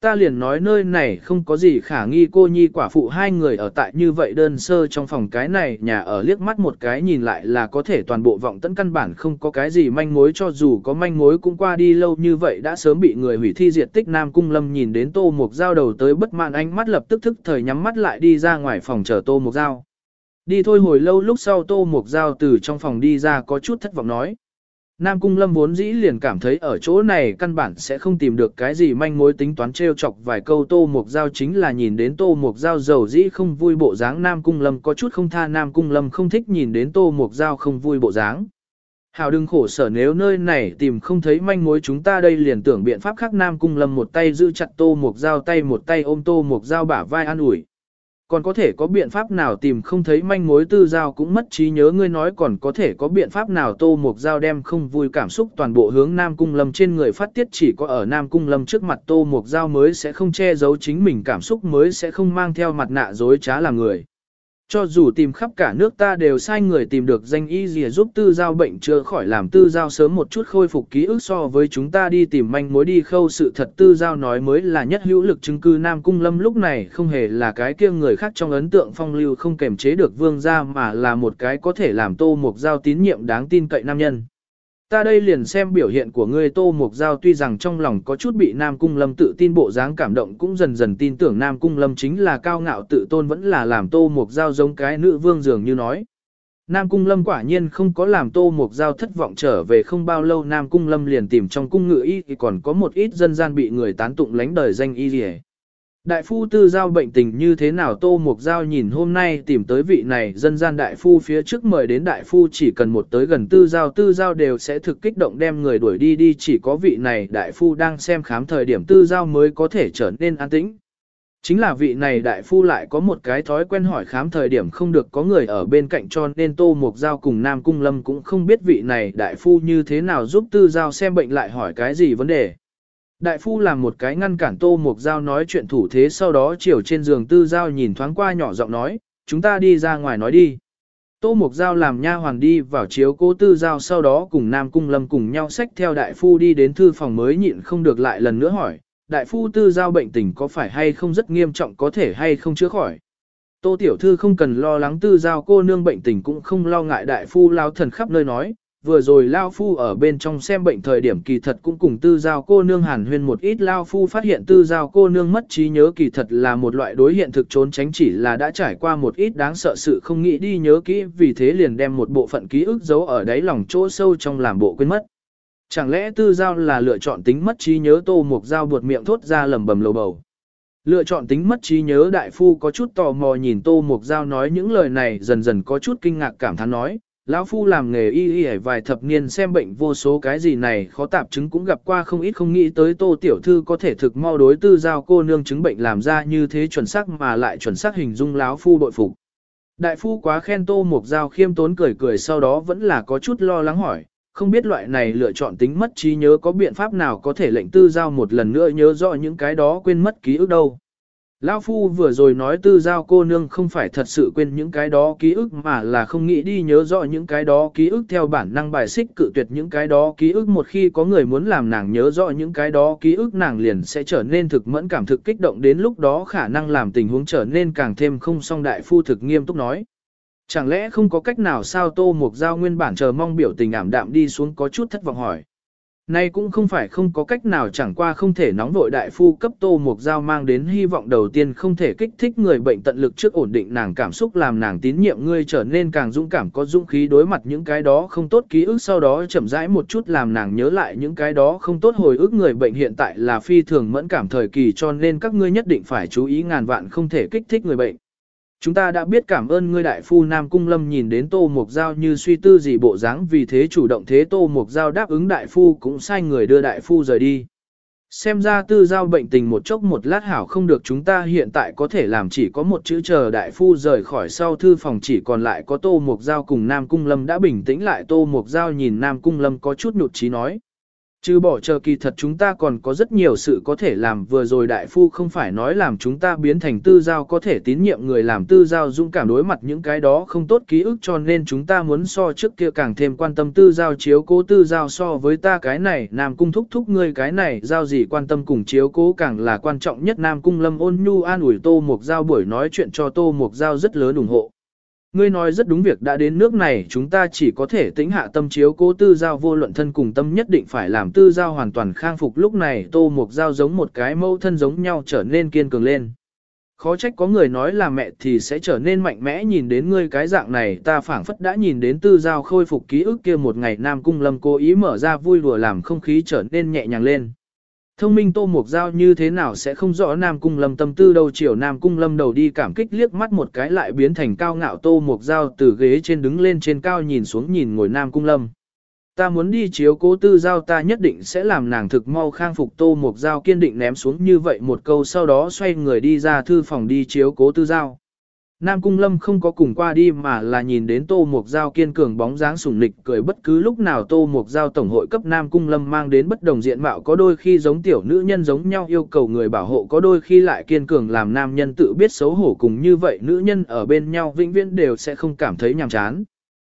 ta liền nói nơi này không có gì khả nghi cô nhi quả phụ hai người ở tại như vậy đơn sơ trong phòng cái này, nhà ở liếc mắt một cái nhìn lại là có thể toàn bộ vọng tận căn bản không có cái gì manh mối cho dù có manh mối cũng qua đi lâu như vậy đã sớm bị người hủy thi diệt tích Nam Cung Lâm nhìn đến Tô Mục Giao đầu tới bất mãn ánh mắt lập tức thức thời nhắm mắt lại đi ra ngoài phòng chờ Tô Mục Giao. Đi thôi hồi lâu lúc sau Tô Mục Giao từ trong phòng đi ra có chút thất vọng nói. Nam Cung Lâm vốn dĩ liền cảm thấy ở chỗ này căn bản sẽ không tìm được cái gì manh mối tính toán trêu chọc vài câu Tô Mục Giao chính là nhìn đến Tô Mục Giao giàu dĩ không vui bộ dáng Nam Cung Lâm có chút không tha Nam Cung Lâm không thích nhìn đến Tô Mục Giao không vui bộ dáng. Hào đừng khổ sở nếu nơi này tìm không thấy manh mối chúng ta đây liền tưởng biện pháp khác Nam Cung Lâm một tay giữ chặt Tô Mục Giao tay một tay ôm Tô Mục Giao bả vai an ủi. Còn có thể có biện pháp nào tìm không thấy manh mối tư giao cũng mất trí nhớ ngươi nói còn có thể có biện pháp nào tô mục giao đem không vui cảm xúc toàn bộ hướng Nam Cung Lâm trên người phát tiết chỉ có ở Nam Cung Lâm trước mặt tô mục giao mới sẽ không che giấu chính mình cảm xúc mới sẽ không mang theo mặt nạ dối trá làm người. Cho dù tìm khắp cả nước ta đều sai người tìm được danh y gì giúp tư giao bệnh chữa khỏi làm tư giao sớm một chút khôi phục ký ức so với chúng ta đi tìm manh mối đi khâu sự thật tư giao nói mới là nhất hữu lực chứng cư Nam Cung Lâm lúc này không hề là cái kia người khác trong ấn tượng phong lưu không kềm chế được vương gia mà là một cái có thể làm tô một giao tín nhiệm đáng tin cậy nam nhân. Ta đây liền xem biểu hiện của ngươi Tô Mục Giao tuy rằng trong lòng có chút bị Nam Cung Lâm tự tin, bộ dáng cảm động cũng dần dần tin tưởng Nam Cung Lâm chính là cao ngạo tự tôn vẫn là làm Tô Mục Giao giống cái nữ vương dường như nói. Nam Cung Lâm quả nhiên không có làm Tô Mục Giao thất vọng trở về không bao lâu Nam Cung Lâm liền tìm trong cung ngự y thì còn có một ít dân gian bị người tán tụng lánh đời danh y gì Đại phu tư giao bệnh tình như thế nào Tô Mục Giao nhìn hôm nay tìm tới vị này dân gian đại phu phía trước mời đến đại phu chỉ cần một tới gần tư giao tư giao đều sẽ thực kích động đem người đuổi đi đi, chỉ có vị này đại phu đang xem khám thời điểm tư giao mới có thể trở nên an tĩnh. Chính là vị này đại phu lại có một cái thói quen hỏi khám thời điểm không được có người ở bên cạnh cho nên Tô Mục Giao cùng Nam Cung Lâm cũng không biết vị này đại phu như thế nào giúp tư giao xem bệnh lại hỏi cái gì vấn đề. Đại phu làm một cái ngăn cản tô mục giao nói chuyện thủ thế sau đó chiều trên giường tư giao nhìn thoáng qua nhỏ giọng nói, chúng ta đi ra ngoài nói đi. Tô mục giao làm nha hoàn đi vào chiếu cố tư giao sau đó cùng Nam Cung Lâm cùng nhau xách theo đại phu đi đến thư phòng mới nhịn không được lại lần nữa hỏi, đại phu tư giao bệnh tình có phải hay không rất nghiêm trọng có thể hay không chữa khỏi. Tô tiểu thư không cần lo lắng tư giao cô nương bệnh tình cũng không lo ngại đại phu lao thần khắp nơi nói, vừa rồi Lao Phu ở bên trong xem bệnh thời điểm kỳ thật cũng cùng tư giao cô nương hàn huyên một ít Lao Phu phát hiện tư giao cô nương mất trí nhớ kỳ thật là một loại đối hiện thực trốn tránh chỉ là đã trải qua một ít đáng sợ sự không nghĩ đi nhớ kỹ vì thế liền đem một bộ phận ký ức giấu ở đáy lòng chỗ sâu trong làm bộ quên mất. Chẳng lẽ tư giao là lựa chọn tính mất trí nhớ tô mục giao buột miệng thốt ra lầm bầm lầu bầu. Lựa chọn tính mất trí nhớ đại phu có chút tò mò nhìn tô mục giao nói những lời này dần dần có chút kinh ngạc cảm thán nói, lão phu làm nghề y y vài thập niên xem bệnh vô số cái gì này khó tạp chứng cũng gặp qua không ít không nghĩ tới tô tiểu thư có thể thực mau đối tư giao cô nương chứng bệnh làm ra như thế chuẩn xác mà lại chuẩn xác hình dung lão phu bội phục. Đại phu quá khen tô một giao khiêm tốn cười cười sau đó vẫn là có chút lo lắng hỏi, không biết loại này lựa chọn tính mất trí nhớ có biện pháp nào có thể lệnh tư giao một lần nữa nhớ rõ những cái đó quên mất ký ức đâu. Lão Phu vừa rồi nói tư giao cô nương không phải thật sự quên những cái đó ký ức mà là không nghĩ đi nhớ rõ những cái đó ký ức theo bản năng bài xích cự tuyệt những cái đó ký ức một khi có người muốn làm nàng nhớ rõ những cái đó ký ức, nàng liền sẽ trở nên thực mẫn cảm, thực kích động đến lúc đó khả năng làm tình huống trở nên càng thêm không song đại phu thực nghiêm túc nói. Chẳng lẽ không có cách nào sao tô mục giao nguyên bản chờ mong biểu tình ảm đạm đi xuống có chút thất vọng hỏi. Nay cũng không phải không có cách nào chẳng qua không thể nóng vội đại phu cấp tô mục dao mang đến hy vọng đầu tiên không thể kích thích người bệnh tận lực trước ổn định nàng cảm xúc làm nàng tín nhiệm ngươi trở nên càng dũng cảm có dũng khí đối mặt những cái đó không tốt ký ức sau đó chậm rãi một chút làm nàng nhớ lại những cái đó không tốt hồi ức người bệnh hiện tại là phi thường mẫn cảm thời kỳ cho nên các ngươi nhất định phải chú ý ngàn vạn không thể kích thích người bệnh. Chúng ta đã biết cảm ơn ngươi đại phu Nam Cung Lâm nhìn đến Tô Mục Giao như suy tư gì bộ dáng, vì thế chủ động thế Tô Mục Giao đáp ứng đại phu cũng sai người đưa đại phu rời đi. Xem ra tư giao bệnh tình một chốc một lát hảo không được chúng ta hiện tại có thể làm chỉ có một chữ chờ đại phu rời khỏi sau thư phòng chỉ còn lại có Tô Mục Giao cùng Nam Cung Lâm đã bình tĩnh lại Tô Mục Giao nhìn Nam Cung Lâm có chút nhụt chí nói. Chứ bỏ chờ kỳ thật chúng ta còn có rất nhiều sự có thể làm. Vừa rồi đại phu không phải nói làm chúng ta biến thành tư giao có thể tín nhiệm người làm tư giao dũng cảm đối mặt những cái đó không tốt ký ức cho nên chúng ta muốn so trước kia càng thêm quan tâm tư giao chiếu cố tư giao so với ta cái này. Nam cung thúc thúc ngươi cái này giao gì quan tâm cùng chiếu cố càng là quan trọng nhất. Nam cung lâm ôn nhu an ủi tô mục giao buổi nói chuyện cho tô mục giao rất lớn ủng hộ. Ngươi nói rất đúng việc đã đến nước này, chúng ta chỉ có thể tĩnh hạ tâm chiếu cố tư giao vô luận thân cùng tâm nhất định phải làm tư giao hoàn toàn khang phục lúc này tô mục giao giống một cái mâu thân giống nhau trở nên kiên cường lên. Khó trách có người nói là mẹ thì sẽ trở nên mạnh mẽ nhìn đến ngươi cái dạng này, ta phảng phất đã nhìn đến tư giao khôi phục ký ức kia một ngày Nam Cung Lâm cố ý mở ra vui đùa làm không khí trở nên nhẹ nhàng lên. Thông minh Tô Mục Giao như thế nào sẽ không rõ Nam Cung Lâm tâm tư đâu chiều Nam Cung Lâm đầu đi cảm kích liếc mắt một cái lại biến thành cao ngạo Tô Mục Giao từ ghế trên đứng lên trên cao nhìn xuống nhìn ngồi Nam Cung Lâm. Ta muốn đi chiếu cố tư giao ta nhất định sẽ làm nàng thực mau khang phục Tô Mục Giao kiên định ném xuống như vậy một câu sau đó xoay người đi ra thư phòng đi chiếu cố tư giao. Nam Cung Lâm không có cùng qua đi mà là nhìn đến Tô mộc Giao kiên cường bóng dáng sủng lịch cười bất cứ lúc nào Tô mộc Giao Tổng hội cấp Nam Cung Lâm mang đến bất đồng diện mạo có đôi khi giống tiểu nữ nhân giống nhau yêu cầu người bảo hộ có đôi khi lại kiên cường làm nam nhân tự biết xấu hổ cùng như vậy nữ nhân ở bên nhau vĩnh viễn đều sẽ không cảm thấy nhàm chán.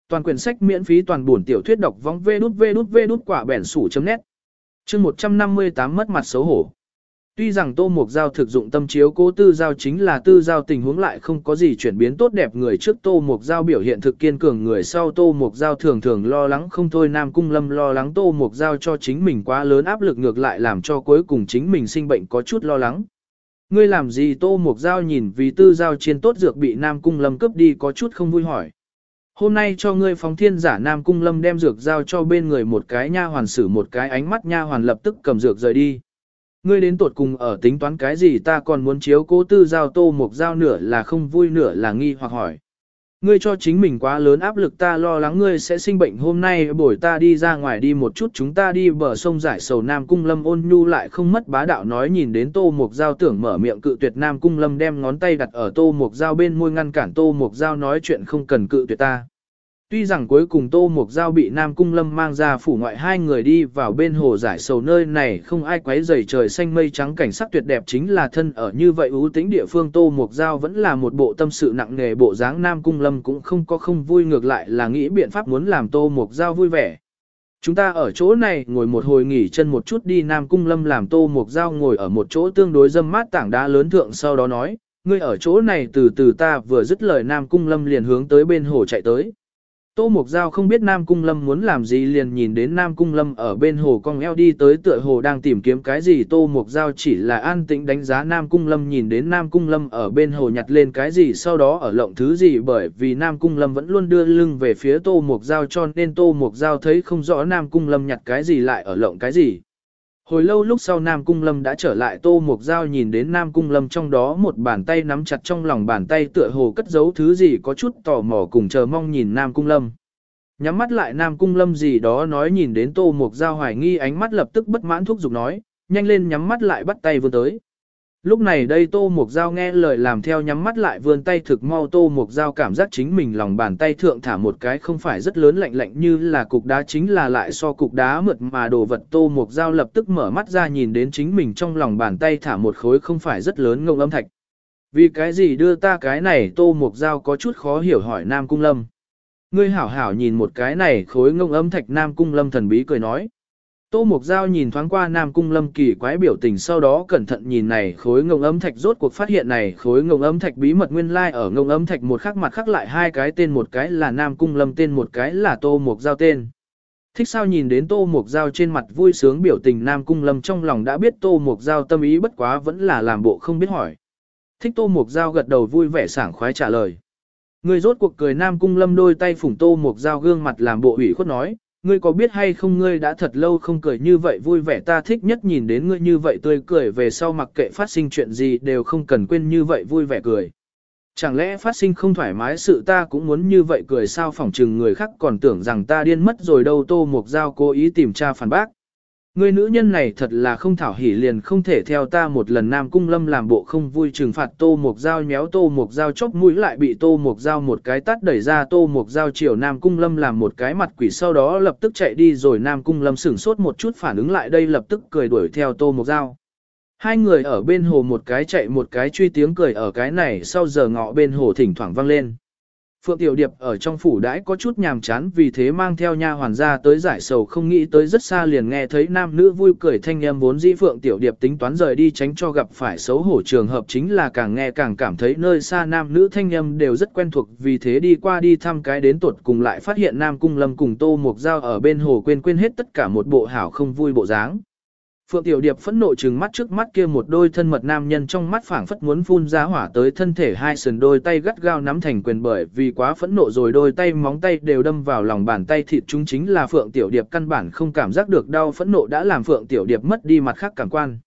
Toàn quyển sách miễn phí toàn buồn tiểu thuyết đọc vong vê đút vê đút vê đút quả bẻn sủ chấm nét. Chương 158 mất mặt xấu hổ. Tuy rằng Tô Mục Giao thực dụng tâm chiếu cố tư giao chính là tư giao tình huống lại không có gì chuyển biến tốt đẹp người trước Tô Mục Giao biểu hiện thực kiên cường người sau Tô Mục Giao thường thường lo lắng không thôi Nam Cung Lâm lo lắng Tô Mục Giao cho chính mình quá lớn áp lực ngược lại làm cho cuối cùng chính mình sinh bệnh có chút lo lắng. Ngươi làm gì Tô Mục Giao nhìn vì tư giao chiên tốt dược bị Nam Cung Lâm cướp đi có chút không vui hỏi. Hôm nay cho ngươi phóng thiên giả Nam Cung Lâm đem dược giao cho bên người một cái nha hoàn sử một cái ánh mắt nha hoàn lập tức cầm dược rời đi. Ngươi đến tột cùng ở tính toán cái gì ta còn muốn chiếu cố tư giao tô một giao nửa là không vui nửa là nghi hoặc hỏi. Ngươi cho chính mình quá lớn áp lực ta lo lắng ngươi sẽ sinh bệnh hôm nay buổi ta đi ra ngoài đi một chút, chúng ta đi bờ sông giải sầu Nam Cung Lâm ôn nhu lại không mất bá đạo nói nhìn đến tô mục giao tưởng mở miệng cự tuyệt Nam Cung Lâm đem ngón tay đặt ở tô mục giao bên môi ngăn cản tô mục giao nói chuyện không cần cự tuyệt ta. Tuy rằng cuối cùng Tô Mộc Giao bị Nam Cung Lâm mang ra phủ ngoại hai người đi vào bên hồ giải sầu nơi này không ai quấy rầy trời xanh mây trắng cảnh sắc tuyệt đẹp chính là thân ở như vậy ưu tính địa phương Tô Mộc Giao vẫn là một bộ tâm sự nặng nề bộ dáng Nam Cung Lâm cũng không có không vui ngược lại là nghĩ biện pháp muốn làm Tô Mộc Giao vui vẻ. Chúng ta ở chỗ này ngồi một hồi nghỉ chân một chút đi Nam Cung Lâm làm Tô Mộc Giao ngồi ở một chỗ tương đối dâm mát tảng đá lớn thượng sau đó nói, ngươi ở chỗ này từ từ ta vừa dứt lời Nam Cung Lâm liền hướng tới bên hồ chạy tới. Tô Mục Giao không biết Nam Cung Lâm muốn làm gì liền nhìn đến Nam Cung Lâm ở bên hồ cong eo đi tới tựa hồ đang tìm kiếm cái gì Tô Mục Giao chỉ là an tĩnh đánh giá Nam Cung Lâm nhìn đến Nam Cung Lâm ở bên hồ nhặt lên cái gì, sau đó ở lộng thứ gì bởi vì Nam Cung Lâm vẫn luôn đưa lưng về phía Tô Mục Giao cho nên Tô Mục Giao thấy không rõ Nam Cung Lâm nhặt cái gì lại ở lộng cái gì. Hồi lâu lúc sau Nam Cung Lâm đã trở lại Tô Mục Giao nhìn đến Nam Cung Lâm trong đó một bàn tay nắm chặt trong lòng bàn tay tựa hồ cất giấu thứ gì có chút tò mò cùng chờ mong nhìn Nam Cung Lâm. Nhắm mắt lại Nam Cung Lâm gì đó nói nhìn đến Tô Mục Giao hoài nghi ánh mắt lập tức bất mãn thúc giục nói, nhanh lên nhắm mắt lại bắt tay vươn tới. Lúc này đây Tô Mục Giao nghe lời làm theo nhắm mắt lại vươn tay thực mau Tô Mục Giao cảm giác chính mình lòng bàn tay thượng thả một cái không phải rất lớn lạnh lạnh như là cục đá chính là lại so cục đá mượt mà đồ vật Tô Mục Giao lập tức mở mắt ra nhìn đến chính mình trong lòng bàn tay thả một khối không phải rất lớn ngông âm thạch. Vì cái gì đưa ta cái này Tô Mục Giao có chút khó hiểu hỏi Nam Cung Lâm. Ngươi hảo hảo nhìn một cái này khối ngông âm thạch Nam Cung Lâm thần bí cười nói. Tô Mục Giao nhìn thoáng qua Nam Cung Lâm kỳ quái biểu tình sau đó cẩn thận nhìn này khối ngông âm thạch rốt cuộc phát hiện này khối ngông âm thạch bí mật nguyên lai like ở ngông âm thạch một khắc mặt khắc lại hai cái tên một cái là Nam Cung Lâm tên một cái là Tô Mục Giao tên. Thích sao nhìn đến Tô Mục Giao trên mặt vui sướng biểu tình Nam Cung Lâm trong lòng đã biết Tô Mục Giao tâm ý bất quá vẫn là làm bộ không biết hỏi. Thích Tô Mục Giao gật đầu vui vẻ sảng khoái trả lời. Người rốt cuộc cười Nam Cung Lâm đôi tay phủng Tô Mục Giao gương mặt làm bộ ủy khuất nói, ngươi có biết hay không ngươi đã thật lâu không cười như vậy, vui vẻ ta thích nhất nhìn đến ngươi như vậy tươi cười về sau mặc kệ phát sinh chuyện gì đều không cần quên như vậy vui vẻ cười. Chẳng lẽ phát sinh không thoải mái sự ta cũng muốn như vậy cười sao phỏng chừng người khác còn tưởng rằng ta điên mất rồi đâu, tô mục giao cố ý tìm tra phản bác. Người nữ nhân này thật là không thảo hỉ liền không thể theo ta một lần Nam Cung Lâm làm bộ không vui trừng phạt Tô Mục Giao nhéo Tô Mục Giao chốc mũi lại bị Tô Mục Giao một cái tát đẩy ra Tô Mục Giao chiều Nam Cung Lâm làm một cái mặt quỷ sau đó lập tức chạy đi rồi Nam Cung Lâm sửng sốt một chút phản ứng lại đây lập tức cười đuổi theo Tô Mục Giao. Hai người ở bên hồ một cái chạy một cái truy tiếng cười ở cái này sau giờ ngọ bên hồ thỉnh thoảng vang lên. Phượng Tiểu Điệp ở trong phủ đãi có chút nhàm chán vì thế mang theo nha hoàn ra tới giải sầu không nghĩ tới rất xa liền nghe thấy nam nữ vui cười thanh em vốn dĩ Phượng Tiểu Điệp tính toán rời đi tránh cho gặp phải xấu hổ trường hợp chính là càng nghe càng cảm thấy nơi xa nam nữ thanh em đều rất quen thuộc vì thế đi qua đi thăm cái đến tuột cùng lại phát hiện Nam Cung Lâm cùng Tô Mục Giao ở bên hồ quên quên hết tất cả một bộ hảo không vui bộ dáng. Phượng Tiểu Điệp phẫn nộ trừng mắt trước mắt kia một đôi thân mật nam nhân trong mắt phảng phất muốn phun ra hỏa tới thân thể hai sườn đôi tay gắt gao nắm thành quyền bởi vì quá phẫn nộ rồi đôi tay móng tay đều đâm vào lòng bàn tay thịt chúng chính là Phượng Tiểu Điệp căn bản không cảm giác được đau phẫn nộ đã làm Phượng Tiểu Điệp mất đi mặt khác cảm quan.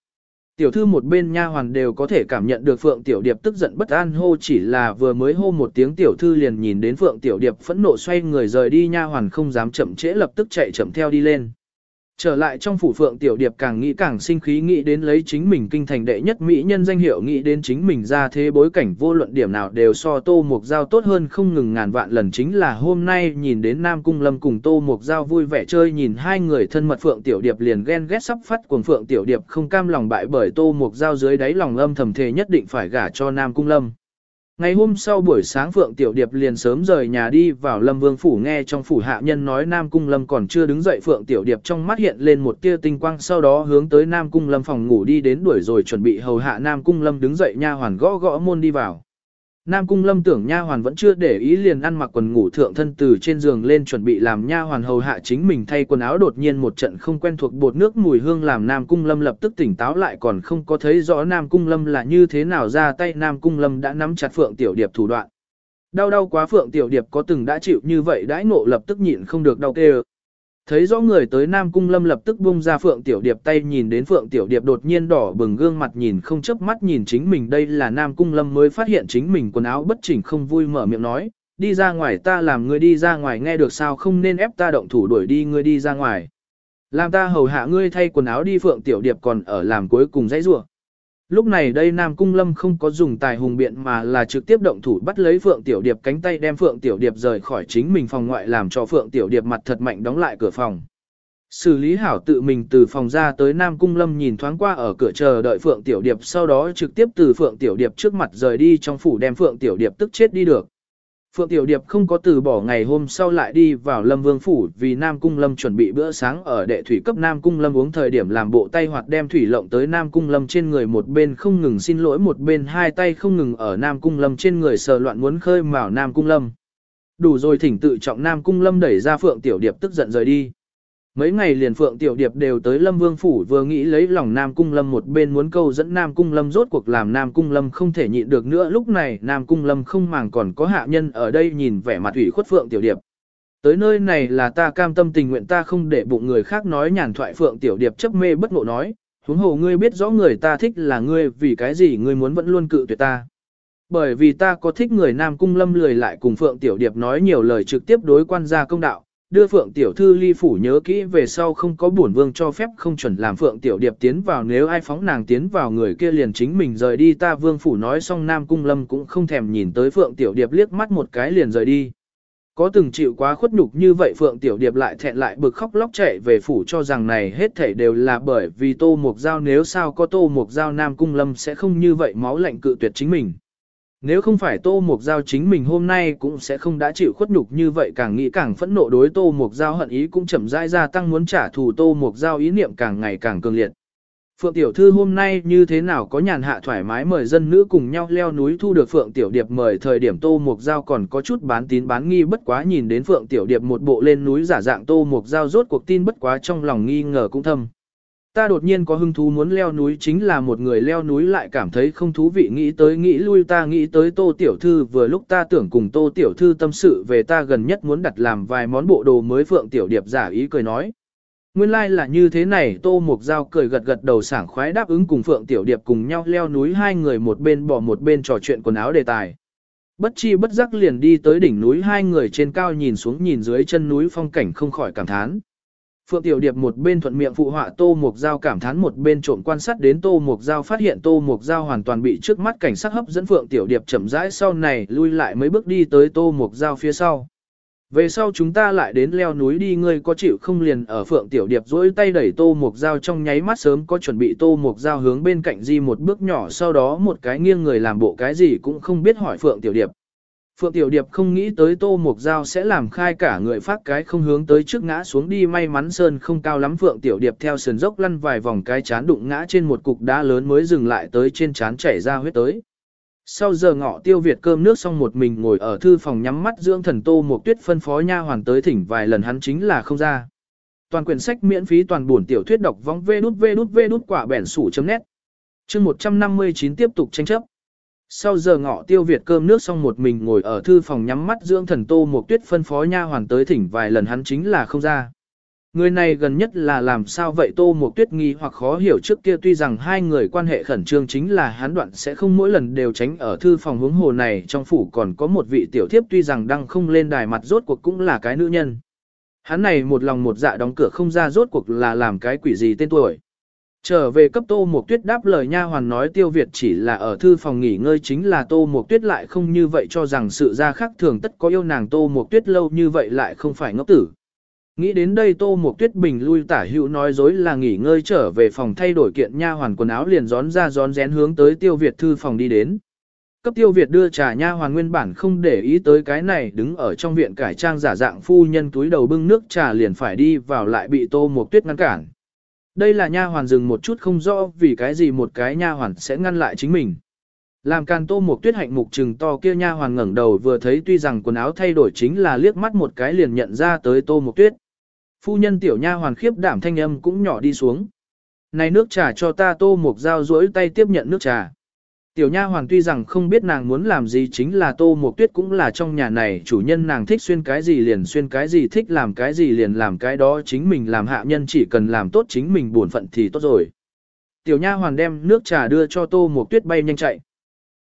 Tiểu thư một bên nha hoàn đều có thể cảm nhận được Phượng Tiểu Điệp tức giận bất an hô chỉ là vừa mới hô một tiếng tiểu thư liền nhìn đến Phượng Tiểu Điệp phẫn nộ xoay người rời đi nha hoàn không dám chậm trễ lập tức chạy chậm theo đi lên. Trở lại trong phủ phượng tiểu điệp càng nghĩ càng sinh khí, nghĩ đến lấy chính mình kinh thành đệ nhất mỹ nhân danh hiệu, nghĩ đến chính mình ra thế bối cảnh, vô luận điểm nào đều so tô mục giao tốt hơn, không ngừng ngàn vạn lần chính là hôm nay nhìn đến Nam Cung Lâm cùng tô mục giao vui vẻ chơi, nhìn hai người thân mật phượng tiểu điệp liền ghen ghét sắp phát cuồng phượng tiểu điệp không cam lòng bại bởi tô mục giao, dưới đáy lòng âm thầm thề nhất định phải gả cho Nam Cung Lâm. Ngày hôm sau buổi sáng Phượng Tiểu Điệp liền sớm rời nhà đi vào Lâm Vương Phủ nghe trong phủ hạ nhân nói Nam Cung Lâm còn chưa đứng dậy Phượng Tiểu Điệp trong mắt hiện lên một tia tinh quang, sau đó hướng tới Nam Cung Lâm phòng ngủ đi đến đuổi rồi chuẩn bị hầu hạ Nam Cung Lâm đứng dậy nha hoàn gõ gõ môn đi vào. Nam Cung Lâm tưởng nha hoàn vẫn chưa để ý liền ăn mặc quần ngủ thượng thân từ trên giường lên chuẩn bị làm nha hoàn hầu hạ chính mình thay quần áo đột nhiên một trận không quen thuộc bột nước mùi hương làm Nam Cung Lâm lập tức tỉnh táo lại còn không có thấy rõ Nam Cung Lâm là như thế nào ra tay, Nam Cung Lâm đã nắm chặt Phượng Tiểu Điệp thủ đoạn. Đau đau quá Phượng Tiểu Điệp có từng đã chịu như vậy đãi ngộ lập tức nhịn không được đau kêu. Thấy rõ người tới Nam Cung Lâm lập tức bung ra Phượng Tiểu Điệp tay nhìn đến Phượng Tiểu Điệp đột nhiên đỏ bừng gương mặt nhìn không chớp mắt nhìn chính mình đây là Nam Cung Lâm mới phát hiện chính mình quần áo bất chỉnh không vui mở miệng nói, đi ra ngoài ta làm ngươi đi ra ngoài nghe được sao không nên ép ta động thủ đuổi đi ngươi đi ra ngoài. Làm ta hầu hạ ngươi thay quần áo đi Phượng Tiểu Điệp còn ở làm cuối cùng dãy rủa. Lúc này đây Nam Cung Lâm không có dùng tài hùng biện mà là trực tiếp động thủ bắt lấy Phượng Tiểu Điệp cánh tay đem Phượng Tiểu Điệp rời khỏi chính mình phòng ngoại làm cho Phượng Tiểu Điệp mặt thật mạnh đóng lại cửa phòng. Xử lý hảo tự mình từ phòng ra tới Nam Cung Lâm nhìn thoáng qua ở cửa chờ đợi Phượng Tiểu Điệp sau đó trực tiếp từ Phượng Tiểu Điệp trước mặt rời đi trong phủ đem Phượng Tiểu Điệp tức chết đi được. Phượng Tiểu Điệp không có từ bỏ ngày hôm sau lại đi vào Lâm Vương Phủ vì Nam Cung Lâm chuẩn bị bữa sáng ở đệ thủy cấp Nam Cung Lâm uống thời điểm làm bộ tay hoặc đem thủy lộng tới Nam Cung Lâm trên người một bên không ngừng xin lỗi, một bên hai tay không ngừng ở Nam Cung Lâm trên người sờ loạn muốn khơi mào Nam Cung Lâm. Đủ rồi, thỉnh tự trọng Nam Cung Lâm đẩy ra Phượng Tiểu Điệp tức giận rời đi. Mấy ngày liền Phượng Tiểu Điệp đều tới Lâm Vương Phủ vừa nghĩ lấy lòng Nam Cung Lâm một bên muốn câu dẫn Nam Cung Lâm rốt cuộc làm Nam Cung Lâm không thể nhịn được nữa lúc này Nam Cung Lâm không màng còn có hạ nhân ở đây nhìn vẻ mặt ủy khuất Phượng Tiểu Điệp. Tới nơi này là ta cam tâm tình nguyện ta không để bụng người khác nói nhàn thoại Phượng Tiểu Điệp chấp mê bất ngộ nói, huống hồ ngươi biết rõ người ta thích là ngươi vì cái gì ngươi muốn vẫn luôn cự tuyệt ta. Bởi vì ta có thích người Nam Cung Lâm lười lại cùng Phượng Tiểu Điệp nói nhiều lời trực tiếp đối quan gia công đạo, đưa Phượng Tiểu Thư ly phủ nhớ kỹ về sau không có bổn vương cho phép không chuẩn làm Phượng Tiểu Điệp tiến vào, nếu ai phóng nàng tiến vào người kia liền chính mình rời đi, ta vương phủ nói xong Nam Cung Lâm cũng không thèm nhìn tới Phượng Tiểu Điệp liếc mắt một cái liền rời đi. Có từng chịu quá khuất nhục như vậy Phượng Tiểu Điệp lại thẹn lại bực khóc lóc chạy về phủ cho rằng này hết thảy đều là bởi vì Tô Mục Giao, nếu sao có Tô Mục Giao Nam Cung Lâm sẽ không như vậy máu lạnh cự tuyệt chính mình. Nếu không phải Tô Mục Giao chính mình hôm nay cũng sẽ không đã chịu khuất nhục như vậy, càng nghĩ càng phẫn nộ đối Tô Mục Giao hận ý cũng chậm rãi gia tăng muốn trả thù Tô Mục Giao ý niệm càng ngày càng cường liệt. Phượng Tiểu Thư hôm nay như thế nào có nhàn hạ thoải mái mời dân nữ cùng nhau leo núi thu được Phượng Tiểu Điệp mời thời điểm Tô Mục Giao còn có chút bán tín bán nghi bất quá nhìn đến Phượng Tiểu Điệp một bộ lên núi giả dạng Tô Mục Giao rốt cuộc tin bất quá trong lòng nghi ngờ cũng thâm. Ta đột nhiên có hứng thú muốn leo núi chính là một người leo núi lại cảm thấy không thú vị, nghĩ tới nghĩ lui ta nghĩ tới Tô Tiểu Thư, vừa lúc ta tưởng cùng Tô Tiểu Thư tâm sự về ta gần nhất muốn đặt làm vài món bộ đồ mới Phượng Tiểu Điệp giả ý cười nói. Nguyên lai like là như thế này, Tô Mục Giao cười gật gật đầu sảng khoái đáp ứng cùng Phượng Tiểu Điệp cùng nhau leo núi, hai người một bên bỏ một bên trò chuyện quần áo đề tài. Bất chi bất giác liền đi tới đỉnh núi, hai người trên cao nhìn xuống nhìn dưới chân núi phong cảnh không khỏi cảm thán. Phượng Tiểu Điệp một bên thuận miệng phụ họa Tô Mục Giao cảm thán, một bên trộm quan sát đến Tô Mục Giao phát hiện Tô Mục Giao hoàn toàn bị trước mắt cảnh sắc hấp dẫn Phượng Tiểu Điệp chậm rãi sau này lui lại mấy bước đi tới Tô Mục Giao phía sau. Về sau chúng ta lại đến leo núi đi, ngươi có chịu không liền ở Phượng Tiểu Điệp dỗi tay đẩy Tô Mục Giao trong nháy mắt sớm có chuẩn bị Tô Mục Giao hướng bên cạnh di một bước nhỏ, sau đó một cái nghiêng người làm bộ cái gì cũng không biết hỏi Phượng Tiểu Điệp. Phượng Tiểu Điệp không nghĩ tới Tô Mộc Giao sẽ làm khai cả người phát cái không hướng tới trước ngã xuống đi may mắn sơn không cao lắm, Phượng Tiểu Điệp theo sườn dốc lăn vài vòng cái chán đụng ngã trên một cục đá lớn mới dừng lại tới trên chán chảy ra huyết tới. Sau giờ ngọ tiêu Việt cơm nước xong một mình ngồi ở thư phòng nhắm mắt dưỡng thần Tô Mộc Tuyết phân phó nha hoàn tới thỉnh vài lần hắn chính là không ra. Toàn quyển sách miễn phí toàn buồn tiểu thuyết đọc vong vê đút vê đút vê đút quả bẻn sủ chấm nét. Chương 159 tiếp tục tranh chấp. Sau giờ ngọ tiêu Việt cơm nước xong một mình ngồi ở thư phòng nhắm mắt dưỡng thần Tô một Tuyết phân phó nha hoàn tới thỉnh vài lần hắn chính là không ra. Người này gần nhất là làm sao vậy Tô Mục Tuyết nghi hoặc khó hiểu trước kia tuy rằng hai người quan hệ khẩn trương chính là hắn đoạn sẽ không mỗi lần đều tránh ở thư phòng hướng hồ này, trong phủ còn có một vị tiểu thiếp tuy rằng đang không lên đài mặt rốt cuộc cũng là cái nữ nhân. Hắn này một lòng một dạ đóng cửa không ra rốt cuộc là làm cái quỷ gì tên tuổi. Trở về cấp Tô Mộc Tuyết đáp lời nha hoàn nói Tiêu Việt chỉ là ở thư phòng nghỉ ngơi chính là Tô Mộc Tuyết lại không như vậy cho rằng sự ra khác thường tất có yêu nàng Tô Mộc Tuyết lâu như vậy lại không phải ngốc tử. Nghĩ đến đây Tô Mộc Tuyết bình lui tả hữu nói dối là nghỉ ngơi trở về phòng thay đổi kiện nha hoàn quần áo liền gión ra gión rén hướng tới Tiêu Việt thư phòng đi đến. Cấp Tiêu Việt đưa trà nha hoàn nguyên bản không để ý tới cái này đứng ở trong viện cải trang giả dạng phu nhân túi đầu bưng nước trà liền phải đi vào lại bị Tô Mộc Tuyết ngăn cản. Đây là nha hoàn dừng một chút không rõ vì cái gì một cái nha hoàn sẽ ngăn lại chính mình. Làm càn tô một tuyết hạnh mục trừng to kia nha hoàn ngẩng đầu vừa thấy tuy rằng quần áo thay đổi chính là liếc mắt một cái liền nhận ra tới tô một tuyết. Phu nhân tiểu nha hoàn khiếp đảm thanh âm cũng nhỏ đi xuống. Này nước trà cho ta tô một dao rỗi tay tiếp nhận nước trà. Tiểu nha hoàng tuy rằng không biết nàng muốn làm gì chính là tô một tuyết cũng là trong nhà này chủ nhân nàng thích xuyên cái gì liền xuyên cái gì, thích làm cái gì liền làm cái đó, chính mình làm hạ nhân chỉ cần làm tốt chính mình buồn phận thì tốt rồi. Tiểu nha hoàng đem nước trà đưa cho tô một tuyết bay nhanh chạy.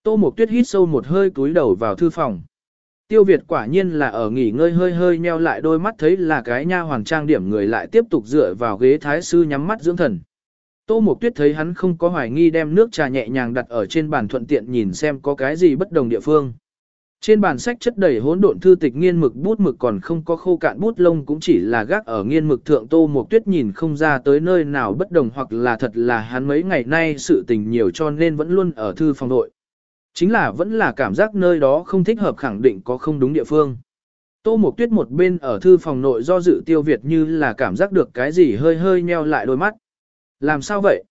Tô một tuyết hít sâu một hơi cúi đầu vào thư phòng. Tiêu Việt quả nhiên là ở nghỉ ngơi hơi hơi nheo lại đôi mắt thấy là cái nha hoàng trang điểm người lại tiếp tục dựa vào ghế thái sư nhắm mắt dưỡng thần. Tô Mộc Tuyết thấy hắn không có hoài nghi đem nước trà nhẹ nhàng đặt ở trên bàn thuận tiện nhìn xem có cái gì bất đồng địa phương. Trên bàn sách chất đầy hỗn độn thư tịch nghiên mực bút mực còn không có khô cạn bút lông cũng chỉ là gác ở nghiên mực thượng Tô Mộc Tuyết nhìn không ra tới nơi nào bất đồng hoặc là thật là hắn mấy ngày nay sự tình nhiều cho nên vẫn luôn ở thư phòng nội. Chính là vẫn là cảm giác nơi đó không thích hợp khẳng định có không đúng địa phương. Tô Mộc Tuyết một bên ở thư phòng nội do dự tiêu việt như là cảm giác được cái gì hơi hơi nheo lại đôi mắt. Làm sao vậy?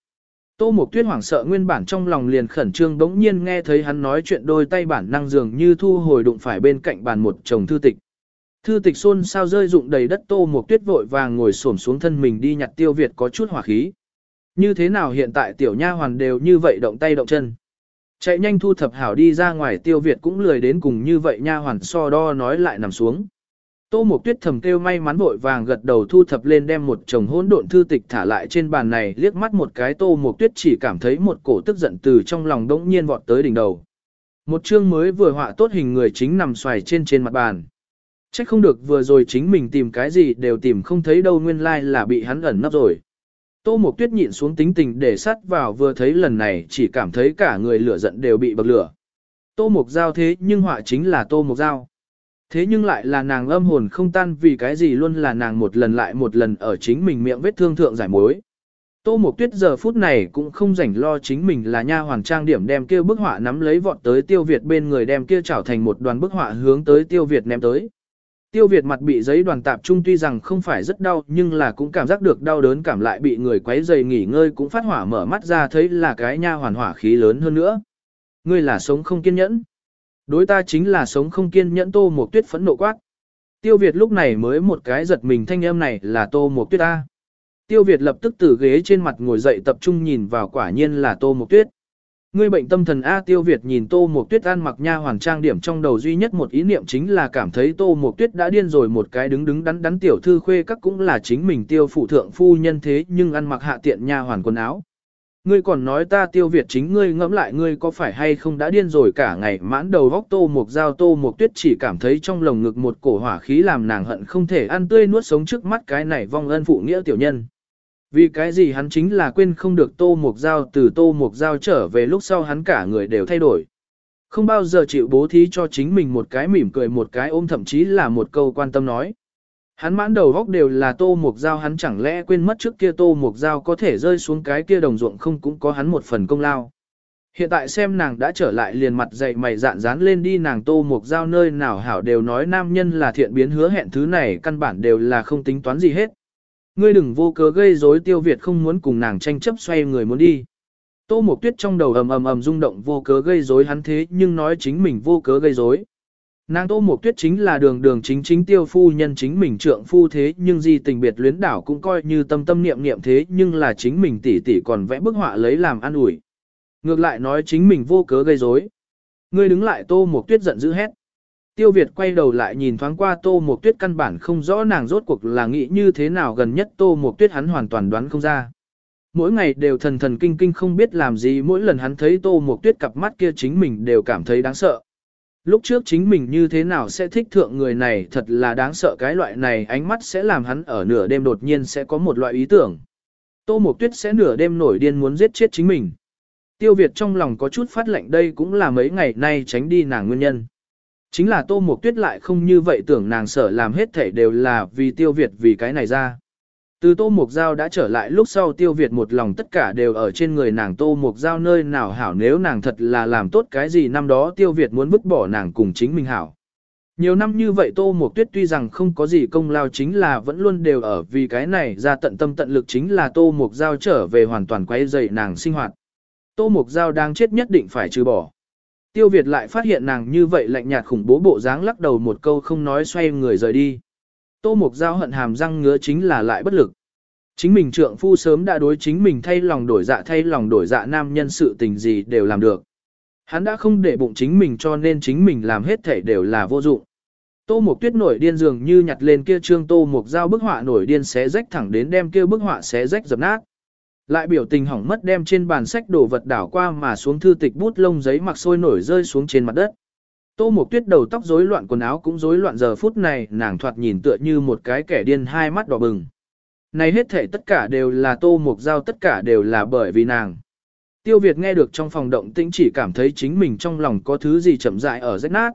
Tô Mộc Tuyết hoảng sợ nguyên bản trong lòng liền khẩn trương đống nhiên nghe thấy hắn nói chuyện đôi tay bản năng dường như thu hồi đụng phải bên cạnh bàn một chồng thư tịch. Thư tịch xôn sao rơi rụng đầy đất Tô Mộc Tuyết vội vàng ngồi xổm xuống thân mình đi nhặt tiêu Việt có chút hỏa khí. Như thế nào hiện tại tiểu nha hoàn đều như vậy động tay động chân. Chạy nhanh thu thập hảo đi ra ngoài tiêu Việt cũng lười đến cùng như vậy nha hoàn so đo nói lại nằm xuống. Tô Mộc Tuyết thầm kêu may mắn vội vàng gật đầu thu thập lên đem một chồng hỗn độn thư tịch thả lại trên bàn này, liếc mắt một cái Tô Mộc Tuyết chỉ cảm thấy một cổ tức giận từ trong lòng đống nhiên vọt tới đỉnh đầu. Một chương mới vừa họa tốt hình người chính nằm xoài trên trên mặt bàn. Chắc không được vừa rồi chính mình tìm cái gì đều tìm không thấy đâu nguyên lai like là bị hắn ẩn nấp rồi. Tô Mộc Tuyết nhịn xuống tính tình để sát vào vừa thấy lần này chỉ cảm thấy cả người lửa giận đều bị bậc lửa. Tô Mộc Giao thế nhưng họa chính là Tô Mộc Giao. Thế nhưng lại là nàng âm hồn không tan vì cái gì luôn là nàng một lần lại một lần ở chính mình miệng vết thương thượng giải mối. Tô Mộc Tuyết giờ phút này cũng không rảnh lo chính mình là nha hoàng trang điểm đem kia bức họa nắm lấy vọt tới Tiêu Việt bên người đem kia trảo thành một đoàn bức họa hướng tới Tiêu Việt ném tới. Tiêu Việt mặt bị giấy đoàn tạp trung tuy rằng không phải rất đau nhưng là cũng cảm giác được đau đớn cảm lại bị người quấy dày nghỉ ngơi cũng phát hỏa mở mắt ra thấy là cái nha hoàn hỏa khí lớn hơn nữa. Ngươi là sống không kiên nhẫn. Đối ta chính là sống không kiên nhẫn tô một tuyết phẫn nộ quát. Tiêu Việt lúc này mới một cái giật mình thanh âm này là tô một tuyết ta. Tiêu Việt lập tức từ ghế trên mặt ngồi dậy tập trung nhìn vào quả nhiên là tô một tuyết. Ngươi bệnh tâm thần A, Tiêu Việt nhìn Tô Mộc Tuyết ăn mặc nha hoàng trang điểm trong đầu duy nhất một ý niệm chính là cảm thấy Tô Mộc Tuyết đã điên rồi một cái đứng đứng đắn đắn tiểu thư khuê các cũng là chính mình tiêu phụ thượng phu nhân thế nhưng ăn mặc hạ tiện nha hoàn quần áo. Ngươi còn nói ta Tiêu Việt chính ngươi ngẫm lại ngươi có phải hay không đã điên rồi cả ngày mãn đầu vóc Tô mục Giao Tô mục Tuyết chỉ cảm thấy trong lồng ngực một cổ hỏa khí làm nàng hận không thể ăn tươi nuốt sống trước mắt cái này vong ân phụ nghĩa tiểu nhân. Vì cái gì hắn chính là quên không được tô mục giao từ tô mục giao trở về lúc sau hắn cả người đều thay đổi. Không bao giờ chịu bố thí cho chính mình một cái mỉm cười, một cái ôm thậm chí là một câu quan tâm nói. Hắn mãn đầu góc đều là tô mục dao, hắn chẳng lẽ quên mất trước kia tô mục dao có thể rơi xuống cái kia đồng ruộng không cũng có hắn một phần công lao. Hiện tại xem nàng đã trở lại liền mặt dậy mày dạn dán lên đi, nàng tô mục dao nơi nào hảo đều nói nam nhân là thiện biến hứa hẹn thứ này căn bản đều là không tính toán gì hết. Ngươi đừng vô cớ gây rối tiêu Việt không muốn cùng nàng tranh chấp xoay người muốn đi. Tô Mộc Tuyết trong đầu ầm ầm ầm rung động, vô cớ gây rối hắn thế nhưng nói chính mình vô cớ gây rối. Nàng Tô Mộc Tuyết chính là đường đường chính chính tiêu phu nhân chính mình trượng phu thế, nhưng di tình biệt luyến đảo cũng coi như tâm tâm niệm niệm thế, nhưng là chính mình tỷ tỷ còn vẽ bức họa lấy làm ăn ủi. Ngược lại nói chính mình vô cớ gây rối. Ngươi đứng lại Tô Mộc Tuyết giận dữ hét. Tiêu Việt quay đầu lại nhìn thoáng qua Tô Mộc Tuyết căn bản không rõ nàng rốt cuộc là nghĩ như thế nào gần nhất Tô Mộc Tuyết hắn hoàn toàn đoán không ra. Mỗi ngày đều thần thần kinh kinh không biết làm gì, mỗi lần hắn thấy Tô Mộc Tuyết cặp mắt kia chính mình đều cảm thấy đáng sợ. Lúc trước chính mình như thế nào sẽ thích thượng người này thật là đáng sợ, cái loại này ánh mắt sẽ làm hắn ở nửa đêm đột nhiên sẽ có một loại ý tưởng. Tô Mộc Tuyết sẽ nửa đêm nổi điên muốn giết chết chính mình. Tiêu Việt trong lòng có chút phát lệnh đây cũng là mấy ngày nay tránh đi nàng nguyên nhân. Chính là Tô Mộc Tuyết lại không như vậy tưởng nàng sợ làm hết thể đều là vì Tiêu Việt vì cái này ra. Từ Tô Mộc Giao đã trở lại lúc sau Tiêu Việt một lòng tất cả đều ở trên người nàng Tô Mộc Giao nơi nào hảo nếu nàng thật là làm tốt cái gì năm đó Tiêu Việt muốn vứt bỏ nàng cùng chính mình hảo. Nhiều năm như vậy Tô Mộc Tuyết tuy rằng không có gì công lao chính là vẫn luôn đều ở vì cái này ra tận tâm tận lực chính là Tô Mộc Giao trở về hoàn toàn quay dậy nàng sinh hoạt. Tô Mộc Giao đang chết nhất định phải trừ bỏ. Tiêu Việt lại phát hiện nàng như vậy lạnh nhạt khủng bố bộ dáng lắc đầu một câu không nói xoay người rời đi. Tô Mục Giao hận hàm răng ngứa chính là lại bất lực. Chính mình trượng phu sớm đã đối chính mình thay lòng đổi dạ thay lòng đổi dạ nam nhân sự tình gì đều làm được. Hắn đã không để bụng chính mình cho nên chính mình làm hết thể đều là vô dụng. Tô Mục Tuyết nổi điên dường như nhặt lên kia trương Tô Mục Giao bức họa nổi điên xé rách thẳng đến đem kia bức họa xé rách dập nát. Lại biểu tình hỏng mất đem trên bàn sách đồ vật đảo qua mà xuống thư tịch bút lông giấy mặc sôi nổi rơi xuống trên mặt đất. Tô Mộc Tuyết đầu tóc rối loạn quần áo cũng rối loạn giờ phút này, nàng thoạt nhìn tựa như một cái kẻ điên hai mắt đỏ bừng. Này hết thể tất cả đều là Tô Mộc Giao tất cả đều là bởi vì nàng. Tiêu Việt nghe được trong phòng động tĩnh chỉ cảm thấy chính mình trong lòng có thứ gì chậm rãi ở rách nát.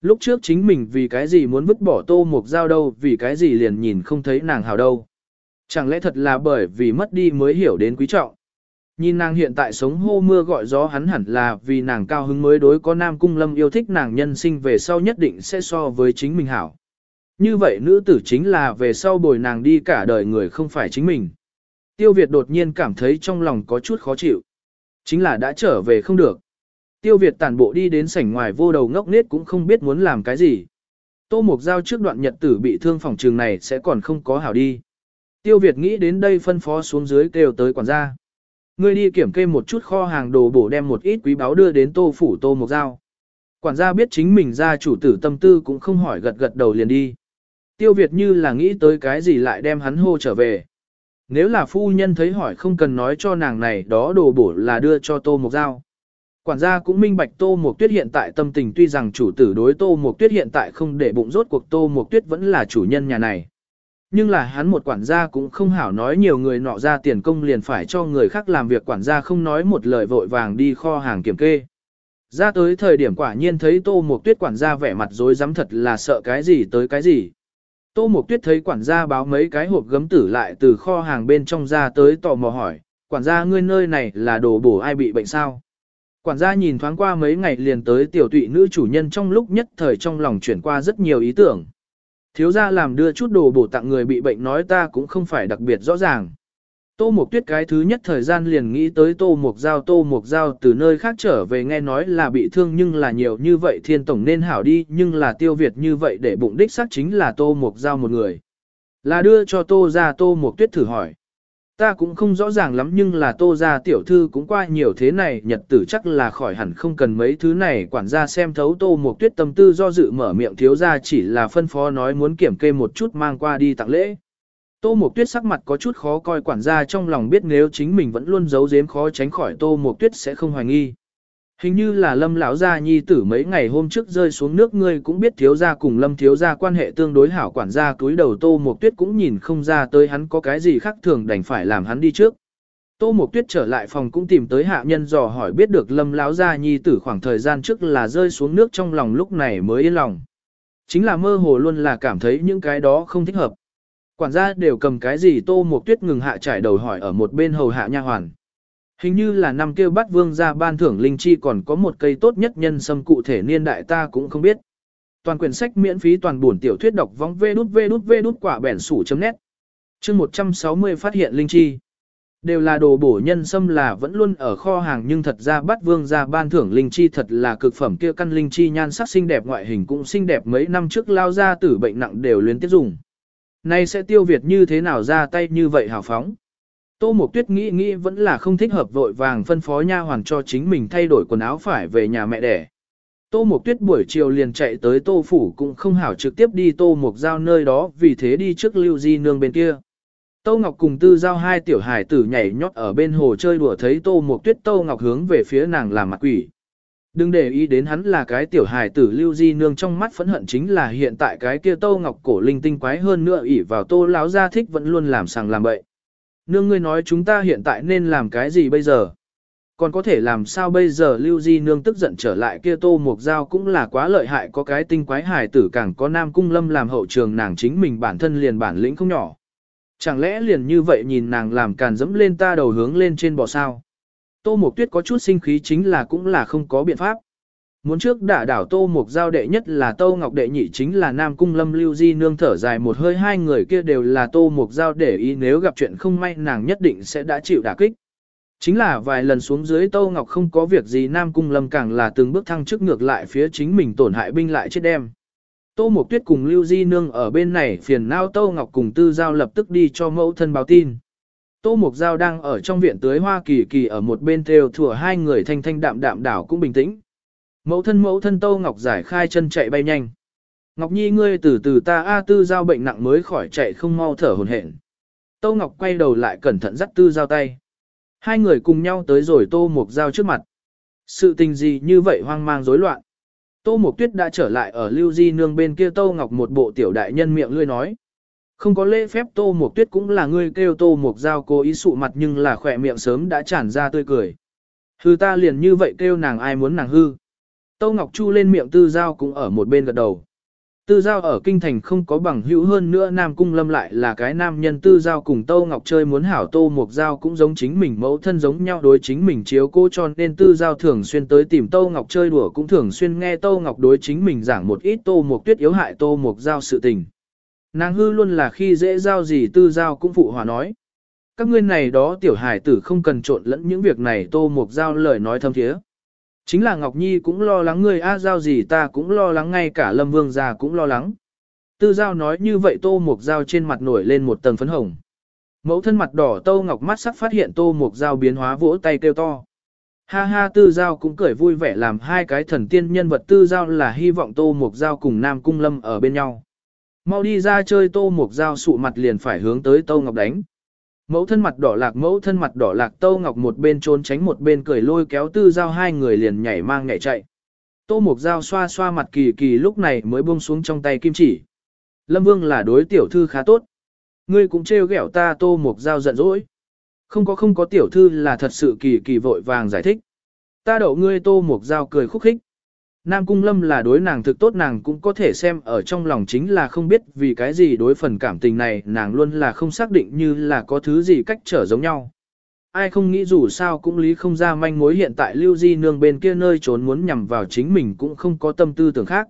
Lúc trước chính mình vì cái gì muốn vứt bỏ Tô Mộc Giao đâu, vì cái gì liền nhìn không thấy nàng hào đâu. Chẳng lẽ thật là bởi vì mất đi mới hiểu đến quý trọng. Nhìn nàng hiện tại sống hô mưa gọi gió hắn hẳn là vì nàng cao hứng mới đối có nam cung lâm yêu thích nàng nhân sinh về sau nhất định sẽ so với chính mình hảo. Như vậy nữ tử chính là về sau bồi nàng đi cả đời người không phải chính mình. Tiêu Việt đột nhiên cảm thấy trong lòng có chút khó chịu. Chính là đã trở về không được. Tiêu Việt tản bộ đi đến sảnh ngoài vô đầu ngốc nết cũng không biết muốn làm cái gì. Tô Mục Giao trước đoạn nhật tử bị thương phòng trường này sẽ còn không có hảo đi. Tiêu Việt nghĩ đến đây phân phó xuống dưới kêu tới quản gia. Ngươi đi kiểm kê một chút kho hàng đồ bổ đem một ít quý báu đưa đến tô phủ tô mục giao. Quản gia biết chính mình ra chủ tử tâm tư cũng không hỏi gật gật đầu liền đi. Tiêu Việt như là nghĩ tới cái gì lại đem hắn hô trở về. Nếu là phu nhân thấy hỏi không cần nói cho nàng này, đó đồ bổ là đưa cho tô mục giao. Quản gia cũng minh bạch Tô mục Tuyết hiện tại tâm tình tuy rằng chủ tử đối Tô mục Tuyết hiện tại không để bụng rốt cuộc Tô mục Tuyết vẫn là chủ nhân nhà này. Nhưng là hắn một quản gia cũng không hảo nói nhiều người nọ ra tiền công liền phải cho người khác làm việc quản gia không nói một lời vội vàng đi kho hàng kiểm kê. Ra tới thời điểm quả nhiên thấy tô mục tuyết quản gia vẻ mặt rối rắm thật là sợ cái gì tới cái gì. Tô mục tuyết thấy quản gia báo mấy cái hộp gấm tử lại từ kho hàng bên trong ra tới tò mò hỏi, quản gia ngươi nơi này là đồ bổ ai bị bệnh sao? Quản gia nhìn thoáng qua mấy ngày liền tới tiểu tụy nữ chủ nhân trong lúc nhất thời trong lòng chuyển qua rất nhiều ý tưởng. Thiếu gia làm đưa chút đồ bổ tặng người bị bệnh nói ta cũng không phải đặc biệt rõ ràng. Tô Mộc Tuyết cái thứ nhất thời gian liền nghĩ tới Tô Mộc Giao, Tô Mộc Giao từ nơi khác trở về nghe nói là bị thương nhưng là nhiều như vậy thiên tổng nên hảo đi, nhưng là tiêu việt như vậy để bụng đích xác chính là Tô Mộc Giao một người. Là đưa cho Tô ra, Tô Mộc Tuyết thử hỏi. Ta cũng không rõ ràng lắm nhưng là Tô ra tiểu thư cũng qua nhiều thế này, nhật tử chắc là khỏi hẳn không cần mấy thứ này quản gia xem thấu Tô Mộc Tuyết tâm tư do dự mở miệng thiếu ra chỉ là phân phó nói muốn kiểm kê một chút mang qua đi tặng lễ. Tô Mộc Tuyết sắc mặt có chút khó coi, quản gia trong lòng biết nếu chính mình vẫn luôn giấu giếm khó tránh khỏi, Tô Mộc Tuyết sẽ không hoài nghi. Hình như là Lâm lão gia nhi tử mấy ngày hôm trước rơi xuống nước, ngươi cũng biết thiếu gia cùng Lâm thiếu gia quan hệ tương đối hảo, quản gia túi đầu Tô Mộc Tuyết cũng nhìn không ra tới hắn có cái gì khác thường đành phải làm hắn đi trước. Tô Mộc Tuyết trở lại phòng cũng tìm tới hạ nhân dò hỏi biết được Lâm lão gia nhi tử khoảng thời gian trước là rơi xuống nước trong lòng lúc này mới yên lòng. Chính là mơ hồ luôn là cảm thấy những cái đó không thích hợp. Quản gia đều cầm cái gì tô Mộc tuyết ngừng hạ trải đầu hỏi ở một bên hầu hạ nha hoàn. Hình như là năm kêu bắt vương ra ban thưởng linh chi còn có một cây tốt nhất nhân sâm cụ thể niên đại ta cũng không biết. Toàn quyển sách miễn phí toàn buồn tiểu thuyết đọc vong vê đút vê đút vê đút quả bẻn sủ chấm nét. Chương 160 phát hiện linh chi. Đều là đồ bổ nhân sâm là vẫn luôn ở kho hàng nhưng thật ra bắt vương ra ban thưởng linh chi thật là cực phẩm kia căn linh chi nhan sắc xinh đẹp ngoại hình cũng xinh đẹp mấy năm trước lao ra tử bệnh nặng đều luyến tiếp dùng. Nay sẽ tiêu việt như thế nào ra tay như vậy hào phóng. Tô Mộc Tuyết nghĩ nghĩ vẫn là không thích hợp vội vàng phân phó nha hoàn cho chính mình thay đổi quần áo phải về nhà mẹ đẻ. Tô Mộc Tuyết buổi chiều liền chạy tới Tô Phủ cũng không hảo trực tiếp đi Tô Mộc Giao nơi đó, vì thế đi trước Lưu Di Nương bên kia. Tô Ngọc cùng Tư Giao hai tiểu hải tử nhảy nhót ở bên hồ chơi đùa thấy Tô Mộc Tuyết, Tô Ngọc hướng về phía nàng làm mặt quỷ. Đừng để ý đến hắn là cái tiểu hài tử lưu di nương trong mắt phẫn hận chính là hiện tại cái kia tô ngọc cổ linh tinh quái hơn nữa ỷ vào tô Láo gia thích vẫn luôn làm sàng làm bậy. Nương ngươi nói chúng ta hiện tại nên làm cái gì bây giờ? Còn có thể làm sao bây giờ lưu di nương tức giận trở lại kia tô mục dao cũng là quá lợi hại, có cái tinh quái hài tử càng có nam cung lâm làm hậu trường nàng chính mình bản thân liền bản lĩnh không nhỏ. Chẳng lẽ liền như vậy nhìn nàng làm càn dẫm lên ta đầu hướng lên trên bò sao? Tô Mộc Tuyết có chút sinh khí chính là cũng là không có biện pháp. Muốn trước đả đảo Tô mục giao đệ nhất là Tô Ngọc đệ nhị chính là Nam Cung Lâm Lưu Di nương thở dài một hơi, hai người kia đều là Tô mục giao để ý, nếu gặp chuyện không may nàng nhất định sẽ đã chịu đả kích. Chính là vài lần xuống dưới Tô Ngọc không có việc gì, Nam Cung Lâm càng là từng bước thăng trước ngược lại phía chính mình tổn hại binh lại chết đem. Tô Mộc Tuyết cùng Lưu Di Nương ở bên này phiền não Tô Ngọc cùng Tư Giao lập tức đi cho mẫu thân báo tin. Tô Mục Giao đang ở trong viện tưới hoa kỳ kỳ ở một bên theo thủa hai người thanh thanh đạm đạm đảo cũng bình tĩnh. Mẫu thân mẫu thân Tô Ngọc giải khai chân chạy bay nhanh. Ngọc Nhi, ngươi từ từ ta A Tư Giao bệnh nặng mới khỏi chạy không mau thở hồn hển. Tô Ngọc quay đầu lại cẩn thận dắt Tư Giao tay. Hai người cùng nhau tới rồi Tô Mục Giao trước mặt. Sự tình gì như vậy hoang mang rối loạn. Tô Mục Tuyết đã trở lại ở Lưu Di Nương bên kia Tô Ngọc một bộ tiểu đại nhân miệng lươi nói. Không có lễ phép Tô Mục Tuyết cũng là ngươi kêu Tô Mục Giao cố ý sụ mặt nhưng là khỏe miệng sớm đã tràn ra tươi cười. Hư ta liền như vậy kêu nàng ai muốn nàng hư. Tâu Ngọc Chu lên miệng Tư Giao cũng ở một bên gật đầu. Tư Giao ở kinh thành không có bằng hữu hơn nữa Nam Cung Lâm lại là cái nam nhân Tư Giao cùng Tâu Ngọc chơi muốn hảo Tô Mộc Giao cũng giống chính mình mẫu thân giống nhau đối chính mình chiếu cô cho nên Tư Giao thường xuyên tới tìm Tâu Ngọc chơi đùa cũng thường xuyên nghe Tâu Ngọc đối chính mình giảng một ít Tô Mộc Tuyết yếu hại Tô Mộc Giao sự tình. Nàng hư luôn là khi dễ giao gì tư giao cũng phụ hòa nói. Các ngươi này đó tiểu hải tử không cần trộn lẫn những việc này tô Mộc giao lời nói thâm thiế. Chính là Ngọc Nhi cũng lo lắng ngươi a giao gì ta cũng lo lắng, ngay cả Lâm Vương già cũng lo lắng. Tư giao nói như vậy tô mục giao trên mặt nổi lên một tầng phấn hồng. Mẫu thân mặt đỏ tô ngọc mắt sắc phát hiện tô mục giao biến hóa vỗ tay kêu to. Ha ha, tư giao cũng cười vui vẻ làm hai cái thần tiên nhân vật tư giao là hy vọng tô mục giao cùng Nam Cung Lâm ở bên nhau. Mau đi ra chơi, tô mục giao sụ mặt liền phải hướng tới Tô Ngọc đánh. Mẫu thân mặt đỏ lạc, mẫu thân mặt đỏ lạc Tô Ngọc một bên trốn tránh một bên cười lôi kéo tư dao hai người liền nhảy mang nhảy chạy. Tô mục dao xoa xoa mặt kỳ kỳ lúc này mới buông xuống trong tay kim chỉ. Lâm Vương là đối tiểu thư khá tốt. Ngươi cũng trêu ghẹo ta, tô mục dao giận dỗi. Không có không có tiểu thư là thật sự kỳ kỳ vội vàng giải thích. Ta đậu ngươi, tô mục dao cười khúc khích. Nam Cung Lâm là đối nàng thực tốt, nàng cũng có thể xem ở trong lòng chính là không biết vì cái gì đối phần cảm tình này, nàng luôn là không xác định như là có thứ gì cách trở giống nhau. Ai không nghĩ dù sao cũng lý không ra manh mối hiện tại Lưu Di Nương bên kia nơi trốn muốn nhằm vào chính mình cũng không có tâm tư tưởng khác.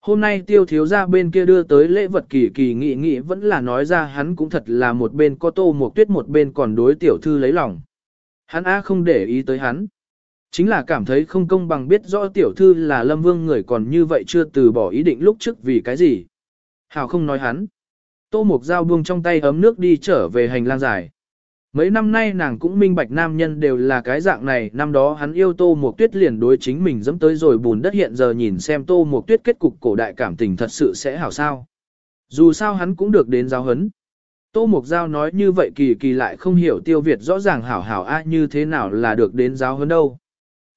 Hôm nay tiêu thiếu ra bên kia đưa tới lễ vật kỳ kỳ nghị nghị vẫn là nói ra hắn cũng thật là một bên có tô một tuyết một bên còn đối tiểu thư lấy lòng. Hắn A không để ý tới hắn. Chính là cảm thấy không công bằng biết rõ tiểu thư là lâm vương người còn như vậy chưa từ bỏ ý định lúc trước vì cái gì. Hào không nói hắn. Tô Mục Giao buông trong tay ấm nước đi trở về hành lang dài. Mấy năm nay nàng cũng minh bạch nam nhân đều là cái dạng này, năm đó hắn yêu Tô Mục Tuyết liền đối chính mình dẫm tới rồi bùn đất hiện giờ nhìn xem Tô Mục Tuyết kết cục cổ đại cảm tình thật sự sẽ hảo sao. Dù sao hắn cũng được đến giáo hấn. Tô Mục Giao nói như vậy kỳ kỳ lại không hiểu tiêu Việt rõ ràng hảo hảo a như thế nào là được đến giáo hấn đâu.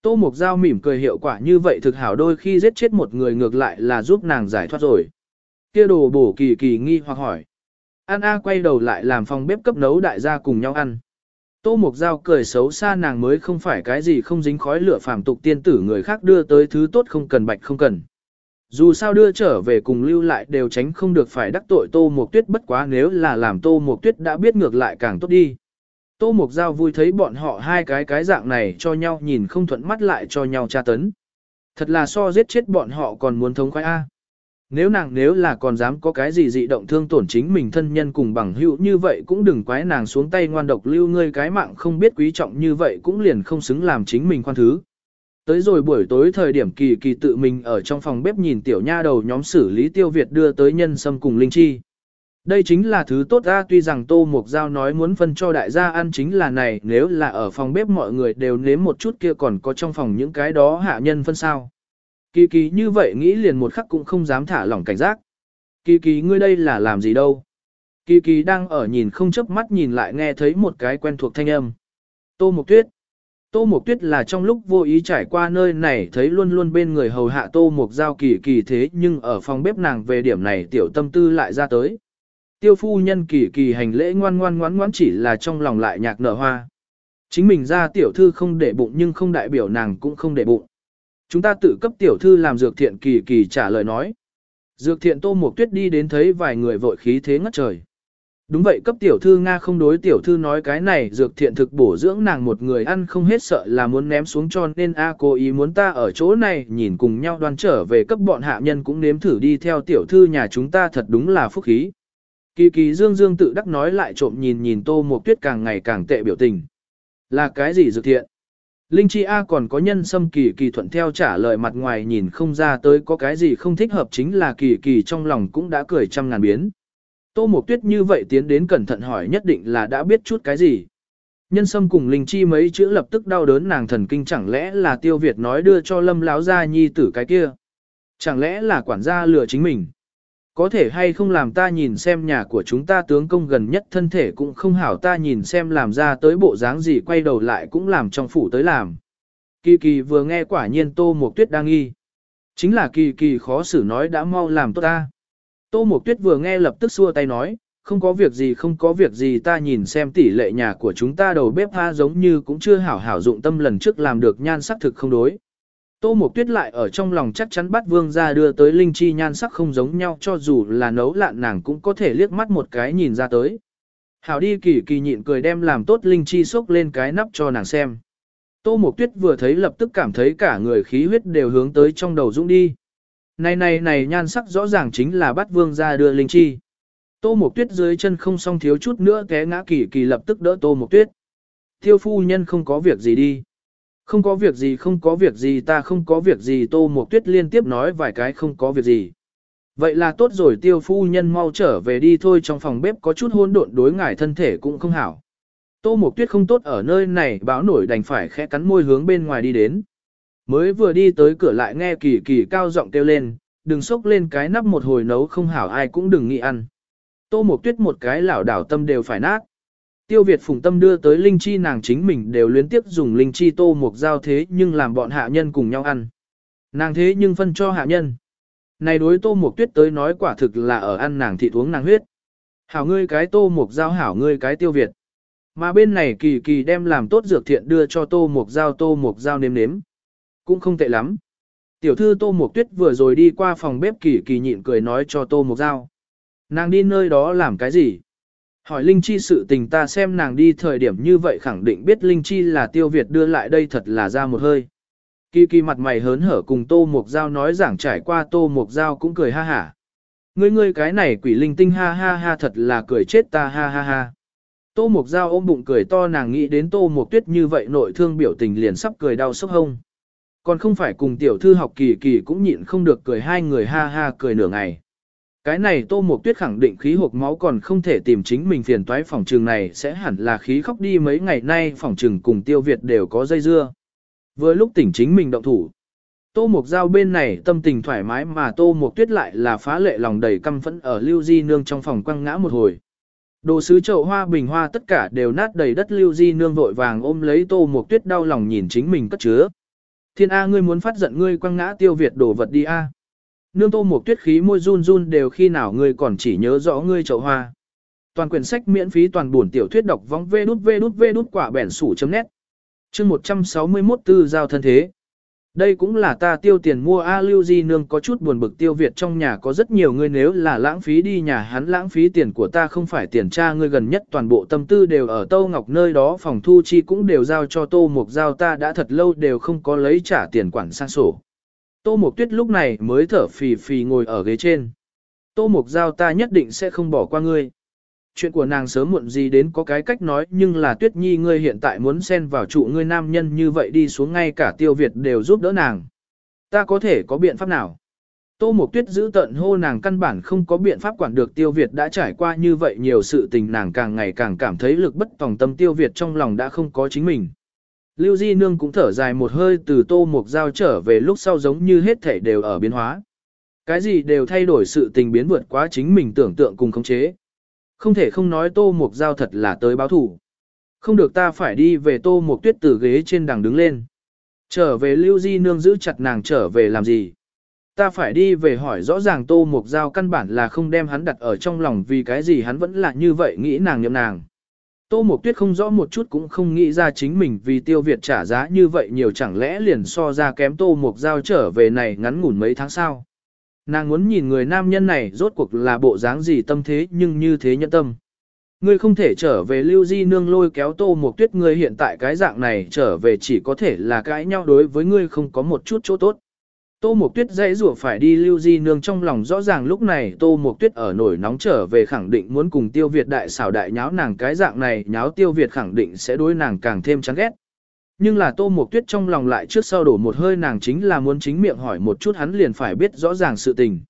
Tô Mục Giao mỉm cười hiệu quả như vậy thực hảo đôi khi giết chết một người ngược lại là giúp nàng giải thoát rồi. Kia đồ bổ kỳ kỳ nghi hoặc hỏi. An A quay đầu lại làm phòng bếp cấp nấu đại gia cùng nhau ăn. Tô Mục Giao cười xấu xa nàng mới không phải cái gì không dính khói lửa phàm tục tiên tử người khác đưa tới thứ tốt không cần bạch không cần. Dù sao đưa trở về cùng lưu lại đều tránh không được phải đắc tội Tô Mục Tuyết bất quá nếu là làm Tô Mục Tuyết đã biết ngược lại càng tốt đi. Tô Mục Giao vui thấy bọn họ hai cái cái dạng này cho nhau nhìn không thuận mắt lại cho nhau tra tấn. Thật là so giết chết bọn họ còn muốn thống khoái A. Nếu nàng nếu là còn dám có cái gì dị động thương tổn chính mình thân nhân cùng bằng hữu như vậy cũng đừng quái nàng xuống tay ngoan độc lưu ngươi cái mạng không biết quý trọng như vậy cũng liền không xứng làm chính mình khoan thứ. Tới rồi buổi tối thời điểm kỳ kỳ tự mình ở trong phòng bếp nhìn tiểu nha đầu nhóm xử lý tiêu Việt đưa tới nhân sâm cùng linh chi. Đây chính là thứ tốt ra, tuy rằng Tô Mục Giao nói muốn phân cho đại gia ăn chính là này, nếu là ở phòng bếp mọi người đều nếm một chút kia còn có trong phòng những cái đó hạ nhân phân sao. Kỳ kỳ như vậy nghĩ liền một khắc cũng không dám thả lỏng cảnh giác. Kỳ kỳ ngươi đây là làm gì đâu? Kỳ kỳ đang ở nhìn không chớp mắt nhìn lại nghe thấy một cái quen thuộc thanh âm. Tô Mộc Tuyết. Tô Mộc Tuyết là trong lúc vô ý trải qua nơi này thấy luôn luôn bên người hầu hạ Tô Mộc Giao kỳ kỳ thế nhưng ở phòng bếp nàng về điểm này tiểu tâm tư lại ra tới. Tiêu phu nhân kỳ kỳ hành lễ ngoan ngoan ngoan ngoan chỉ là trong lòng lại nhạc nở hoa. Chính mình ra tiểu thư không để bụng nhưng không đại biểu nàng cũng không để bụng. Chúng ta tự cấp tiểu thư làm dược thiện kỳ kỳ trả lời nói. Dược thiện tô mục tuyết đi đến thấy vài người vội khí thế ngất trời. Đúng vậy cấp tiểu thư Nga không đối tiểu thư nói cái này, dược thiện thực bổ dưỡng nàng một người ăn không hết sợ là muốn ném xuống cho nên A cô ý muốn ta ở chỗ này nhìn cùng nhau đoan trở về cấp bọn hạ nhân cũng nếm thử đi theo tiểu thư nhà chúng ta thật đúng là phúc khí. Kỳ kỳ dương dương tự đắc nói lại trộm nhìn nhìn tô mục tuyết càng ngày càng tệ biểu tình. Là cái gì dược thiện? Linh Chi A còn có nhân xâm kỳ kỳ thuận theo trả lời mặt ngoài nhìn không ra tới có cái gì không thích hợp chính là kỳ kỳ trong lòng cũng đã cười trăm ngàn biến. Tô Mộc Tuyết như vậy tiến đến cẩn thận hỏi nhất định là đã biết chút cái gì. Nhân sâm cùng Linh Chi mấy chữ lập tức đau đớn nàng thần kinh chẳng lẽ là tiêu Việt nói đưa cho lâm láo gia nhi tử cái kia. Chẳng lẽ là quản gia lừa chính mình. Có thể hay không làm ta nhìn xem nhà của chúng ta tướng công gần nhất thân thể cũng không hảo ta nhìn xem làm ra tới bộ dáng gì quay đầu lại cũng làm trong phủ tới làm. Kỳ kỳ vừa nghe quả nhiên tô một tuyết đang nghi. Chính là kỳ kỳ khó xử nói đã mau làm tốt ta. Tô Mộc Tuyết vừa nghe lập tức xua tay nói, không có việc gì không có việc gì ta nhìn xem tỷ lệ nhà của chúng ta đầu bếp ha giống như cũng chưa hảo hảo dụng tâm lần trước làm được nhan sắc thực không đối. Tô Mộc Tuyết lại ở trong lòng chắc chắn bắt vương ra đưa tới linh chi nhan sắc không giống nhau, cho dù là nấu lạn nàng cũng có thể liếc mắt một cái nhìn ra tới. Hảo đi kỳ kỳ nhịn cười đem làm tốt linh chi xúc lên cái nắp cho nàng xem. Tô Mộc Tuyết vừa thấy lập tức cảm thấy cả người khí huyết đều hướng tới trong đầu dũng đi. Này này này nhan sắc rõ ràng chính là bắt vương ra đưa linh chi. Tô Mộc Tuyết dưới chân không xong thiếu chút nữa té ngã kỳ kỳ lập tức đỡ Tô Mộc Tuyết. Thiêu phu nhân không có việc gì đi. Không có việc gì không có việc gì ta không có việc gì Tô Mộc Tuyết liên tiếp nói vài cái không có việc gì. Vậy là tốt rồi tiêu phu nhân mau trở về đi thôi trong phòng bếp có chút hôn độn đối ngải thân thể cũng không hảo. Tô Mộc Tuyết không tốt ở nơi này báo nổi đành phải khẽ cắn môi hướng bên ngoài đi đến. Mới vừa đi tới cửa lại nghe kỳ kỳ cao giọng kêu lên, đừng sốc lên cái nắp một hồi nấu không hảo ai cũng đừng nghĩ ăn. Tô Mộc Tuyết một cái lảo đảo tâm đều phải nát. Tiêu Việt Phùng Tâm đưa tới linh chi nàng chính mình đều liên tiếp dùng linh chi tô một giao thế nhưng làm bọn hạ nhân cùng nhau ăn. Nàng thế nhưng phân cho hạ nhân. Này đối tô một tuyết tới nói quả thực là ở ăn nàng thị uống nàng huyết. Hảo ngươi cái tô một giao hảo ngươi cái tiêu Việt. Mà bên này kỳ kỳ đem làm tốt dược thiện đưa cho tô một giao tô một giao nếm nếm. Cũng không tệ lắm. Tiểu thư tô một tuyết vừa rồi đi qua phòng bếp kỳ kỳ nhịn cười nói cho tô một giao. Nàng đi nơi đó làm cái gì? Hỏi Linh Chi sự tình ta xem nàng đi thời điểm như vậy khẳng định biết Linh Chi là tiêu Việt đưa lại đây thật là ra một hơi. Kỳ kỳ mặt mày hớn hở cùng Tô Mộc Giao nói giảng trải qua Tô Mộc Giao cũng cười ha hả. Ngươi ngươi cái này quỷ linh tinh ha ha ha thật là cười chết ta ha ha ha. Tô Mộc Giao ôm bụng cười to nàng nghĩ đến Tô Mộc Tuyết như vậy nội thương biểu tình liền sắp cười đau sốc hông. Còn không phải cùng tiểu thư học kỳ kỳ cũng nhịn không được cười hai người ha ha cười nửa ngày. Cái này Tô mộc Tuyết khẳng định khí hộp máu còn không thể tìm chính mình phiền toái phòng trường này sẽ hẳn là khí khóc đi mấy ngày nay phòng trường cùng tiêu Việt đều có dây dưa. Vừa lúc tỉnh chính mình động thủ. Tô mộc Giao bên này tâm tình thoải mái mà Tô mộc Tuyết lại là phá lệ lòng đầy căm phẫn ở Lưu Di Nương trong phòng quăng ngã một hồi. Đồ sứ chậu hoa bình hoa tất cả đều nát đầy đất Lưu Di Nương vội vàng ôm lấy Tô mộc Tuyết đau lòng nhìn chính mình cất chứa. Thiên A, ngươi muốn phát giận ngươi quăng ngã tiêu Việt đổ vật đi A. Nương Tô một Tuyết khí môi run run đều khi nào ngươi còn chỉ nhớ rõ ngươi chậu hoa. Toàn quyển sách miễn phí toàn buồn tiểu thuyết đọc vong vê đút vê đút vê đút quả bẻn sủ chấm nét. Chương 161 tư giao thân thế. Đây cũng là ta tiêu tiền mua A Lưu Di Nương có chút buồn bực tiêu Việt trong nhà có rất nhiều người nếu là lãng phí đi nhà hắn lãng phí tiền của ta không phải tiền cha ngươi gần nhất toàn bộ tâm tư đều ở Tô Ngọc nơi đó phòng thu chi cũng đều giao cho Tô Mục Giao ta đã thật lâu đều không có lấy trả tiền quản sang sổ. Tô Mộc Tuyết lúc này mới thở phì phì ngồi ở ghế trên. Tô Mộc Giao ta nhất định sẽ không bỏ qua ngươi chuyện của nàng sớm muộn gì đến có cái cách nói, nhưng là tuyết nhi ngươi hiện tại muốn xen vào trụ ngươi nam nhân như vậy đi xuống ngay cả tiêu Việt đều giúp đỡ nàng. Ta có thể có biện pháp nào? Tô Mộc Tuyết giữ tận hô nàng căn bản không có biện pháp quản được Tiêu Việt đã trải qua như vậy nhiều sự tình, nàng càng ngày càng cảm thấy lực bất tòng tâm Tiêu Việt trong lòng đã không có chính mình. Lưu Di Nương cũng thở dài một hơi từ Tô Mục Giao trở về lúc sau giống như hết thể đều ở biến hóa. Cái gì đều thay đổi sự tình biến vượt quá chính mình tưởng tượng cùng khống chế. Không thể không nói tô mục giao thật là tới báo thủ. Không được ta phải đi về tô mục tuyết từ ghế trên đằng đứng lên. Trở về lưu di nương giữ chặt nàng trở về làm gì. Ta phải đi về hỏi rõ ràng tô mục giao căn bản là không đem hắn đặt ở trong lòng vì cái gì hắn vẫn là như vậy nghĩ nàng nhậm nàng. Tô Mộc Tuyết không rõ một chút cũng không nghĩ ra chính mình vì tiêu Việt trả giá như vậy nhiều chẳng lẽ liền so ra kém Tô Mộc Giao trở về này ngắn ngủn mấy tháng sau. Nàng muốn nhìn người nam nhân này rốt cuộc là bộ dáng gì tâm thế nhưng như thế nhẫn tâm. Ngươi không thể trở về lưu di nương lôi kéo tô Mộc tuyết, ngươi hiện tại cái dạng này trở về chỉ có thể là cãi nhau đối với ngươi không có một chút chỗ tốt. Tô Mộc Tuyết dãy rủa phải đi lưu di nương trong lòng rõ ràng lúc này Tô Mộc Tuyết ở nổi nóng trở về khẳng định muốn cùng tiêu Việt đại xảo đại nháo nàng cái dạng này nháo tiêu Việt khẳng định sẽ đối nàng càng thêm chán ghét. Nhưng là Tô Mộc Tuyết trong lòng lại trước sau đổ một hơi nàng chính là muốn chính miệng hỏi một chút hắn liền phải biết rõ ràng sự tình.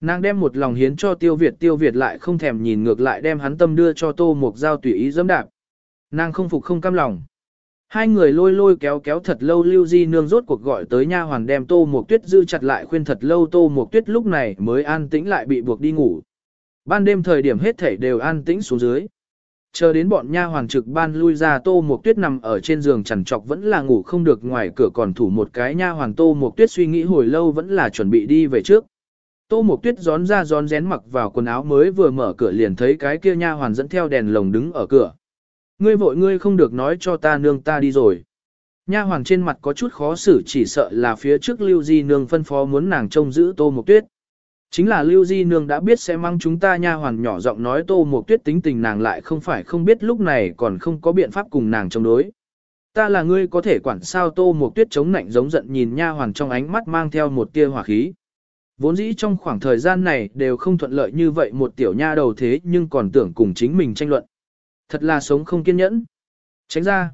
Nàng đem một lòng hiến cho Tiêu Việt, Tiêu Việt lại không thèm nhìn ngược lại đem hắn tâm đưa cho Tô Mộc Giao tùy ý dẫm đạp. Nàng không phục không cam lòng. Hai người lôi lôi kéo kéo thật lâu Lưu Di Nương rốt cuộc gọi tới nha hoàn đem Tô Mộc Tuyết giữ chặt lại khuyên thật lâu Tô Mộc Tuyết lúc này mới an tĩnh lại bị buộc đi ngủ. Ban đêm thời điểm hết thảy đều an tĩnh xuống dưới. Chờ đến bọn nha hoàn trực ban lui ra Tô Mộc Tuyết nằm ở trên giường chằn trọc vẫn là ngủ không được ngoài cửa còn thủ một cái nha hoàn Tô Mộc Tuyết suy nghĩ hồi lâu vẫn là chuẩn bị đi về trước. Tô Mộc Tuyết gión ra gión rén mặc vào quần áo mới vừa mở cửa liền thấy cái kia nha hoàn dẫn theo đèn lồng đứng ở cửa. Ngươi vội ngươi không được nói cho ta nương ta đi rồi. Nha hoàng trên mặt có chút khó xử chỉ sợ là phía trước Lưu Di nương phân phó muốn nàng trông giữ Tô Mộc Tuyết. Chính là Lưu Di Nương đã biết sẽ mang chúng ta nha hoàn nhỏ giọng nói tô Mộc tuyết tính tình nàng lại không phải không biết lúc này còn không có biện pháp cùng nàng chống đối. Ta là ngươi có thể quản sao tô Mộc tuyết chống nạnh giống giận nhìn nha hoàn trong ánh mắt mang theo một tia hỏa khí. Vốn dĩ trong khoảng thời gian này đều không thuận lợi như vậy một tiểu nha đầu thế nhưng còn tưởng cùng chính mình tranh luận. Thật là sống không kiên nhẫn. Tránh ra.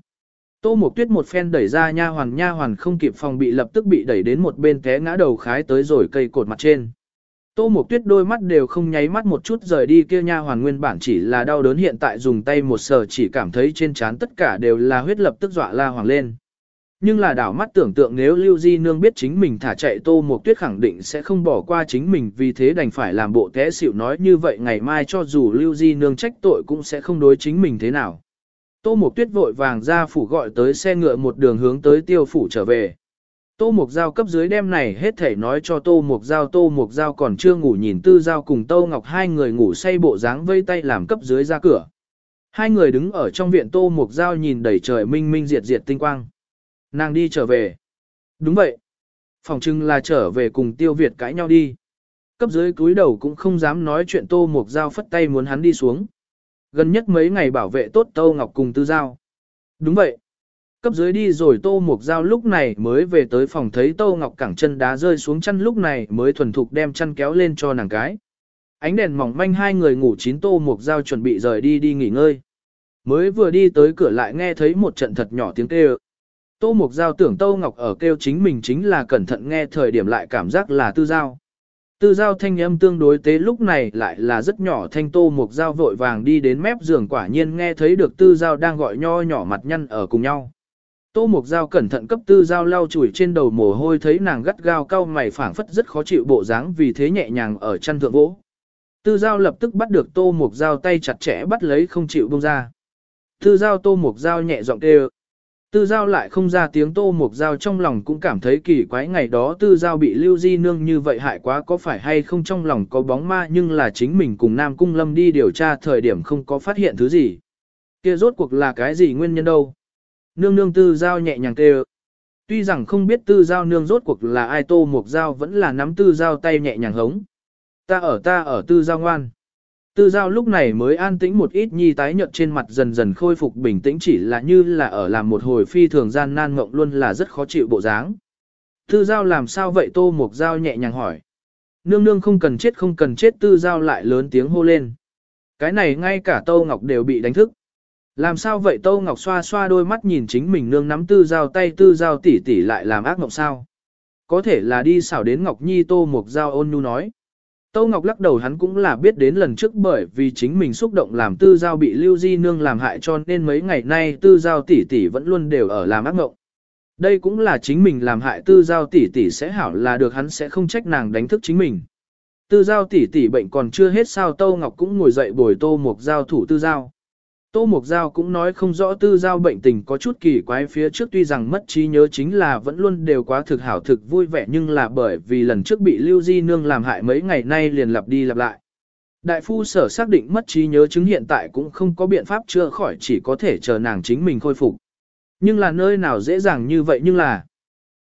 Tô Mộc Tuyết một phen đẩy ra nha hoàn nha hoàn không kịp phòng bị lập tức bị đẩy đến một bên té ngã đầu khái tới rồi cây cột mặt trên. Tô Mộc Tuyết đôi mắt đều không nháy mắt một chút rời đi kia nha hoàn nguyên bản chỉ là đau đớn hiện tại dùng tay một sờ chỉ cảm thấy trên trán tất cả đều là huyết lập tức dọa la hoàng lên. Nhưng là đảo mắt tưởng tượng nếu Lưu Di Nương biết chính mình thả chạy Tô Mộc Tuyết khẳng định sẽ không bỏ qua chính mình vì thế đành phải làm bộ té xỉu nói như vậy ngày mai cho dù Lưu Di Nương trách tội cũng sẽ không đối chính mình thế nào. Tô Mộc Tuyết vội vàng ra phủ gọi tới xe ngựa một đường hướng tới tiêu phủ trở về. Tô Mộc Giao cấp dưới đêm này hết thể nói cho Tô Mộc Giao, Tô Mộc Giao còn chưa ngủ nhìn Tư Giao cùng Tô Ngọc hai người ngủ say bộ dáng vây tay làm cấp dưới ra cửa. Hai người đứng ở trong viện Tô Mộc Giao nhìn đầy trời minh minh diệt diệt tinh quang. Nàng đi trở về. Đúng vậy. Phòng trưng là trở về cùng Tiêu Việt cãi nhau đi. Cấp dưới cúi đầu cũng không dám nói chuyện Tô Mục Giao phất tay muốn hắn đi xuống. Gần nhất mấy ngày bảo vệ tốt Tô Ngọc cùng Tư Giao. Đúng vậy. Cấp dưới đi rồi Tô Mục Giao lúc này mới về tới phòng thấy Tô Ngọc cẳng chân đá rơi xuống chăn lúc này mới thuần thục đem chăn kéo lên cho nàng cái. Ánh đèn mỏng manh hai người ngủ chín Tô Mục Giao chuẩn bị rời đi đi nghỉ ngơi. Mới vừa đi tới cửa lại nghe thấy một trận thật nhỏ tiếng kêu. Tô Mục Giao tưởng Tô Ngọc ở kêu chính mình chính là cẩn thận nghe thời điểm lại cảm giác là tư giao. Tư giao thanh âm tương đối tế lúc này lại là rất nhỏ thanh Tô Mục Giao vội vàng đi đến mép giường quả nhiên nghe thấy được tư giao đang gọi nho nhỏ mặt nhăn ở cùng nhau. Tô Mục Giao cẩn thận cấp tư giao lau chùi trên đầu mồ hôi thấy nàng gắt gao cau mày phảng phất rất khó chịu bộ dáng vì thế nhẹ nhàng ở chăn thượng vỗ. Tư giao lập tức bắt được Tô Mục Giao tay chặt chẽ bắt lấy không chịu buông ra. Tư giao Tô Mục Giao nhẹ giọng kêu. Tư giao lại không ra tiếng Tô Mục Giao trong lòng cũng cảm thấy kỳ quái ngày đó tư giao bị lưu di nương như vậy hại quá có phải hay không trong lòng có bóng ma nhưng là chính mình cùng Nam Cung Lâm đi điều tra thời điểm không có phát hiện thứ gì. kia rốt cuộc là cái gì nguyên nhân đâu nương nương tư giao nhẹ nhàng kêu. Tuy rằng không biết tư giao nương rốt cuộc là ai, tô mục giao vẫn là nắm tư giao tay nhẹ nhàng hống. Ta ở ta ở tư giao ngoan. Tư giao lúc này mới an tĩnh một ít nhi tái nhợt trên mặt dần dần khôi phục bình tĩnh chỉ là như là ở làm một hồi phi thường gian nan ngộng luôn là rất khó chịu bộ dáng. Tư giao làm sao vậy tô mục giao nhẹ nhàng hỏi. Nương nương không cần chết, không cần chết, tư giao lại lớn tiếng hô lên. Cái này ngay cả tô ngọc đều bị đánh thức. Làm sao vậy Tô Ngọc xoa xoa đôi mắt nhìn chính mình nương nắm tư giao tay, tư giao tỉ tỉ lại làm ác mộng sao? Có thể là đi xảo đến Ngọc Nhi, Tô Mục Giao ôn nhu nói. Tâu Ngọc lắc đầu hắn cũng là biết đến lần trước bởi vì chính mình xúc động làm tư giao bị lưu di nương làm hại cho nên mấy ngày nay tư giao tỷ tỷ vẫn luôn đều ở làm ác mộng. Đây cũng là chính mình làm hại tư giao tỷ tỷ sẽ hảo là được hắn sẽ không trách nàng đánh thức chính mình. Tư giao tỷ tỷ bệnh còn chưa hết sao Tâu Ngọc cũng ngồi dậy bồi Tô một Giao thủ tư giao. Tô Mục Giao cũng nói không rõ tư giao bệnh tình có chút kỳ quái phía trước tuy rằng mất trí nhớ chính là vẫn luôn đều quá thực hảo thực vui vẻ nhưng là bởi vì lần trước bị Lưu Di Nương làm hại mấy ngày nay liền lặp đi lặp lại. Đại phu sở xác định mất trí nhớ chứng hiện tại cũng không có biện pháp chữa khỏi chỉ có thể chờ nàng chính mình khôi phục. Nhưng là nơi nào dễ dàng như vậy nhưng là,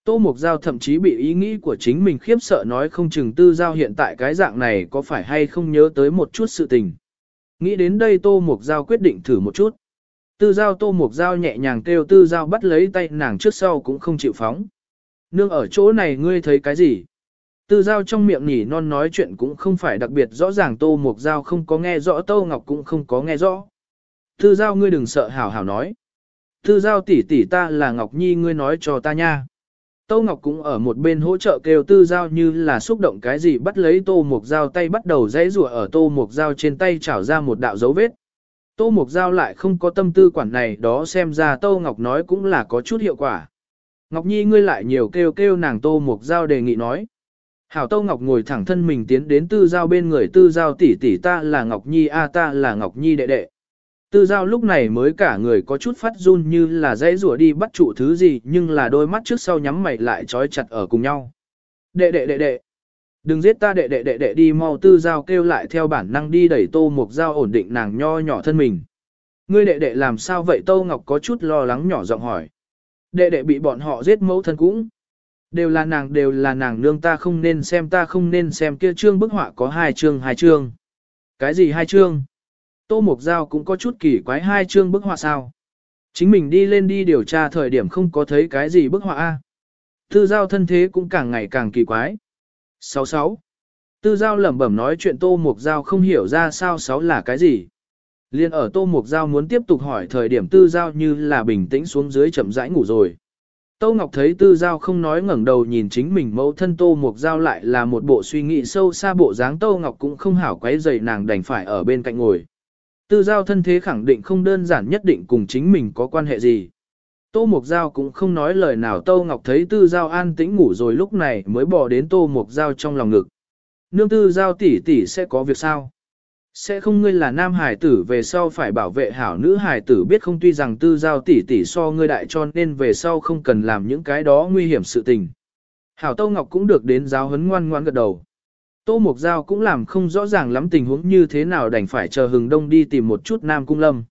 Tô Mục Giao thậm chí bị ý nghĩ của chính mình khiếp sợ nói không chừng tư giao hiện tại cái dạng này có phải hay không nhớ tới một chút sự tình. Nghĩ đến đây Tô Mục Giao quyết định thử một chút. Tư giao Tô Mục Giao nhẹ nhàng kêu tư giao bắt lấy tay nàng trước sau cũng không chịu phóng. Nương, ở chỗ này ngươi thấy cái gì? Tư giao trong miệng nhỉ non nói chuyện cũng không phải đặc biệt rõ ràng, Tô Mục Giao không có nghe rõ, Tô Ngọc cũng không có nghe rõ. Tư giao ngươi đừng sợ, hảo hảo nói. Tư giao tỷ tỷ ta là Ngọc Nhi, ngươi nói cho ta nha. Tô Ngọc cũng ở một bên hỗ trợ kêu tư giao như là xúc động cái gì bắt lấy tô mục dao tay bắt đầu dãy rủa ở tô mục dao trên tay chảo ra một đạo dấu vết. Tô mục dao lại không có tâm tư quản này, đó xem ra Tô Ngọc nói cũng là có chút hiệu quả. Ngọc Nhi ngươi lại nhiều kêu kêu nàng tô mục dao đề nghị nói. Hảo Tô Ngọc ngồi thẳng thân mình tiến đến tư giao bên người, tư giao tỷ tỷ ta là Ngọc Nhi, a ta là Ngọc Nhi đệ đệ. Tư giao lúc này mới cả người có chút phát run như là dãy rủa đi bắt trụ thứ gì, nhưng là đôi mắt trước sau nhắm mày lại trói chặt ở cùng nhau. Đệ đệ đệ đệ. Đừng giết ta đệ đệ đệ đệ đi, mau tư giao kêu lại theo bản năng đi đẩy tô mục giao ổn định nàng nho nhỏ thân mình. Ngươi đệ đệ làm sao vậy Tô Ngọc có chút lo lắng nhỏ giọng hỏi. Đệ đệ bị bọn họ giết mẫu thân cũng. Đều là nàng, đều là nàng nương, ta không nên xem, ta không nên xem kia trương bức họa có hai chương hai chương. Cái gì hai chương? Tô Mục Giao cũng có chút kỳ quái hai chương bức họa sao. Chính mình đi lên đi điều tra thời điểm không có thấy cái gì bức họa A. Tư Giao thân thế cũng càng ngày càng kỳ quái. 66. Tư Giao lẩm bẩm nói chuyện Tô Mục Giao không hiểu ra sao sáu là cái gì. Liên ở Tô Mục Giao muốn tiếp tục hỏi thời điểm Tư Giao như là bình tĩnh xuống dưới chậm rãi ngủ rồi. Tô Ngọc thấy Tư Giao không nói ngẩng đầu nhìn chính mình mẫu thân Tô Mục Giao lại là một bộ suy nghĩ sâu xa bộ dáng Tô Ngọc cũng không hảo quấy dậy nàng đành phải ở bên cạnh ngồi. Tư giao thân thế khẳng định không đơn giản nhất định cùng chính mình có quan hệ gì. Tô Mục Giao cũng không nói lời nào Tô Ngọc thấy Tư Giao an tĩnh ngủ rồi lúc này mới bỏ đến Tô Mục Giao trong lòng ngực. Nương Tư Giao tỷ tỷ sẽ có việc sao? Sẽ không ngươi là nam hải tử về sau phải bảo vệ hảo nữ hải tử biết không tuy rằng Tư Giao tỷ tỷ so ngươi đại cho nên về sau không cần làm những cái đó nguy hiểm sự tình. Hảo Tô Ngọc cũng được đến giáo huấn ngoan ngoan gật đầu. Tô Mục Giao cũng làm không rõ ràng lắm tình huống như thế nào đành phải chờ hừng đông đi tìm một chút Nam Cung Lâm.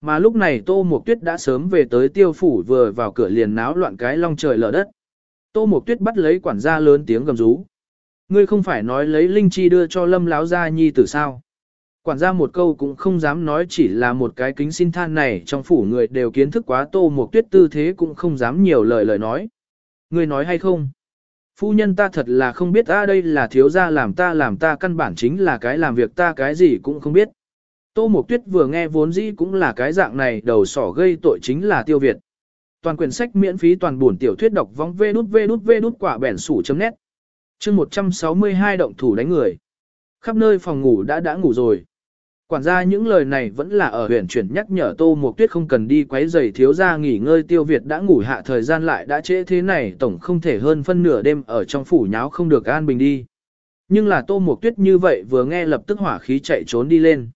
Mà lúc này Tô Mục Tuyết đã sớm về tới tiêu phủ vừa vào cửa liền náo loạn cái long trời lở đất. Tô Mục Tuyết bắt lấy quản gia lớn tiếng gầm rú. Ngươi không phải nói lấy linh chi đưa cho Lâm láo gia nhi tử sao? Quản gia một câu cũng không dám nói, chỉ là một cái kính xin than này, trong phủ người đều kiến thức quá tô Mộc tuyết tư thế cũng không dám nhiều lời lời nói. Ngươi nói hay không? Phu nhân ta thật là không biết ta đây là thiếu gia làm ta làm ta căn bản chính là cái làm việc ta, cái gì cũng không biết. Tô Mộc Tuyết vừa nghe vốn dĩ cũng là cái dạng này, đầu sỏ gây tội chính là tiêu Việt. Toàn quyển sách miễn phí toàn buồn tiểu thuyết đọc vong vê đút vê đút vê đút quả bẻn sủ chấm nét. Chương 162 động thủ đánh người. Khắp nơi phòng ngủ đã đã ngủ rồi. Quản gia những lời này vẫn là ở huyện chuyển nhắc nhở Tô Mộc Tuyết không cần đi quấy giày thiếu gia nghỉ ngơi tiêu Việt đã ngủ hạ thời gian lại đã trễ thế này, tổng không thể hơn phân nửa đêm ở trong phủ nháo không được an bình đi. Nhưng là Tô Mộc Tuyết như vậy vừa nghe lập tức hỏa khí chạy trốn đi lên.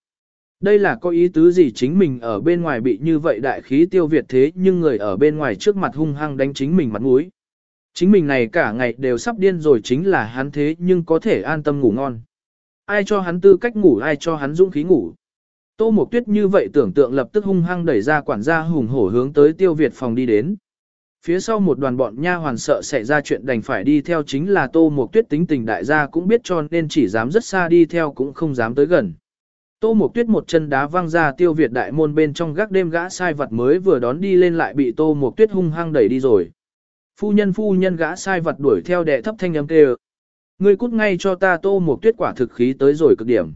Đây là có ý tứ gì chính mình ở bên ngoài bị như vậy đại khí tiêu Việt thế nhưng người ở bên ngoài trước mặt hung hăng đánh chính mình mặt mũi. Chính mình này cả ngày đều sắp điên rồi chính là hắn thế nhưng có thể an tâm ngủ ngon. Ai cho hắn tư cách ngủ, ai cho hắn dũng khí ngủ. Tô Mộc Tuyết như vậy tưởng tượng lập tức hung hăng đẩy ra quản gia hùng hổ hướng tới tiêu Việt phòng đi đến. Phía sau một đoàn bọn nha hoàn sợ xảy ra chuyện đành phải đi theo chính là Tô Mộc Tuyết tính tình đại gia cũng biết cho nên chỉ dám rất xa đi theo cũng không dám tới gần. Tô Mộc Tuyết một chân đá văng ra tiêu Việt đại môn bên trong gác đêm gã sai vật mới vừa đón đi lên lại bị Tô Mộc Tuyết hung hăng đẩy đi rồi. Phu nhân phu nhân gã sai vật đuổi theo đệ thấp thanh âm kêu. Ngươi cút ngay cho ta Tô Mộc Tuyết quả thực khí tới rồi cực điểm.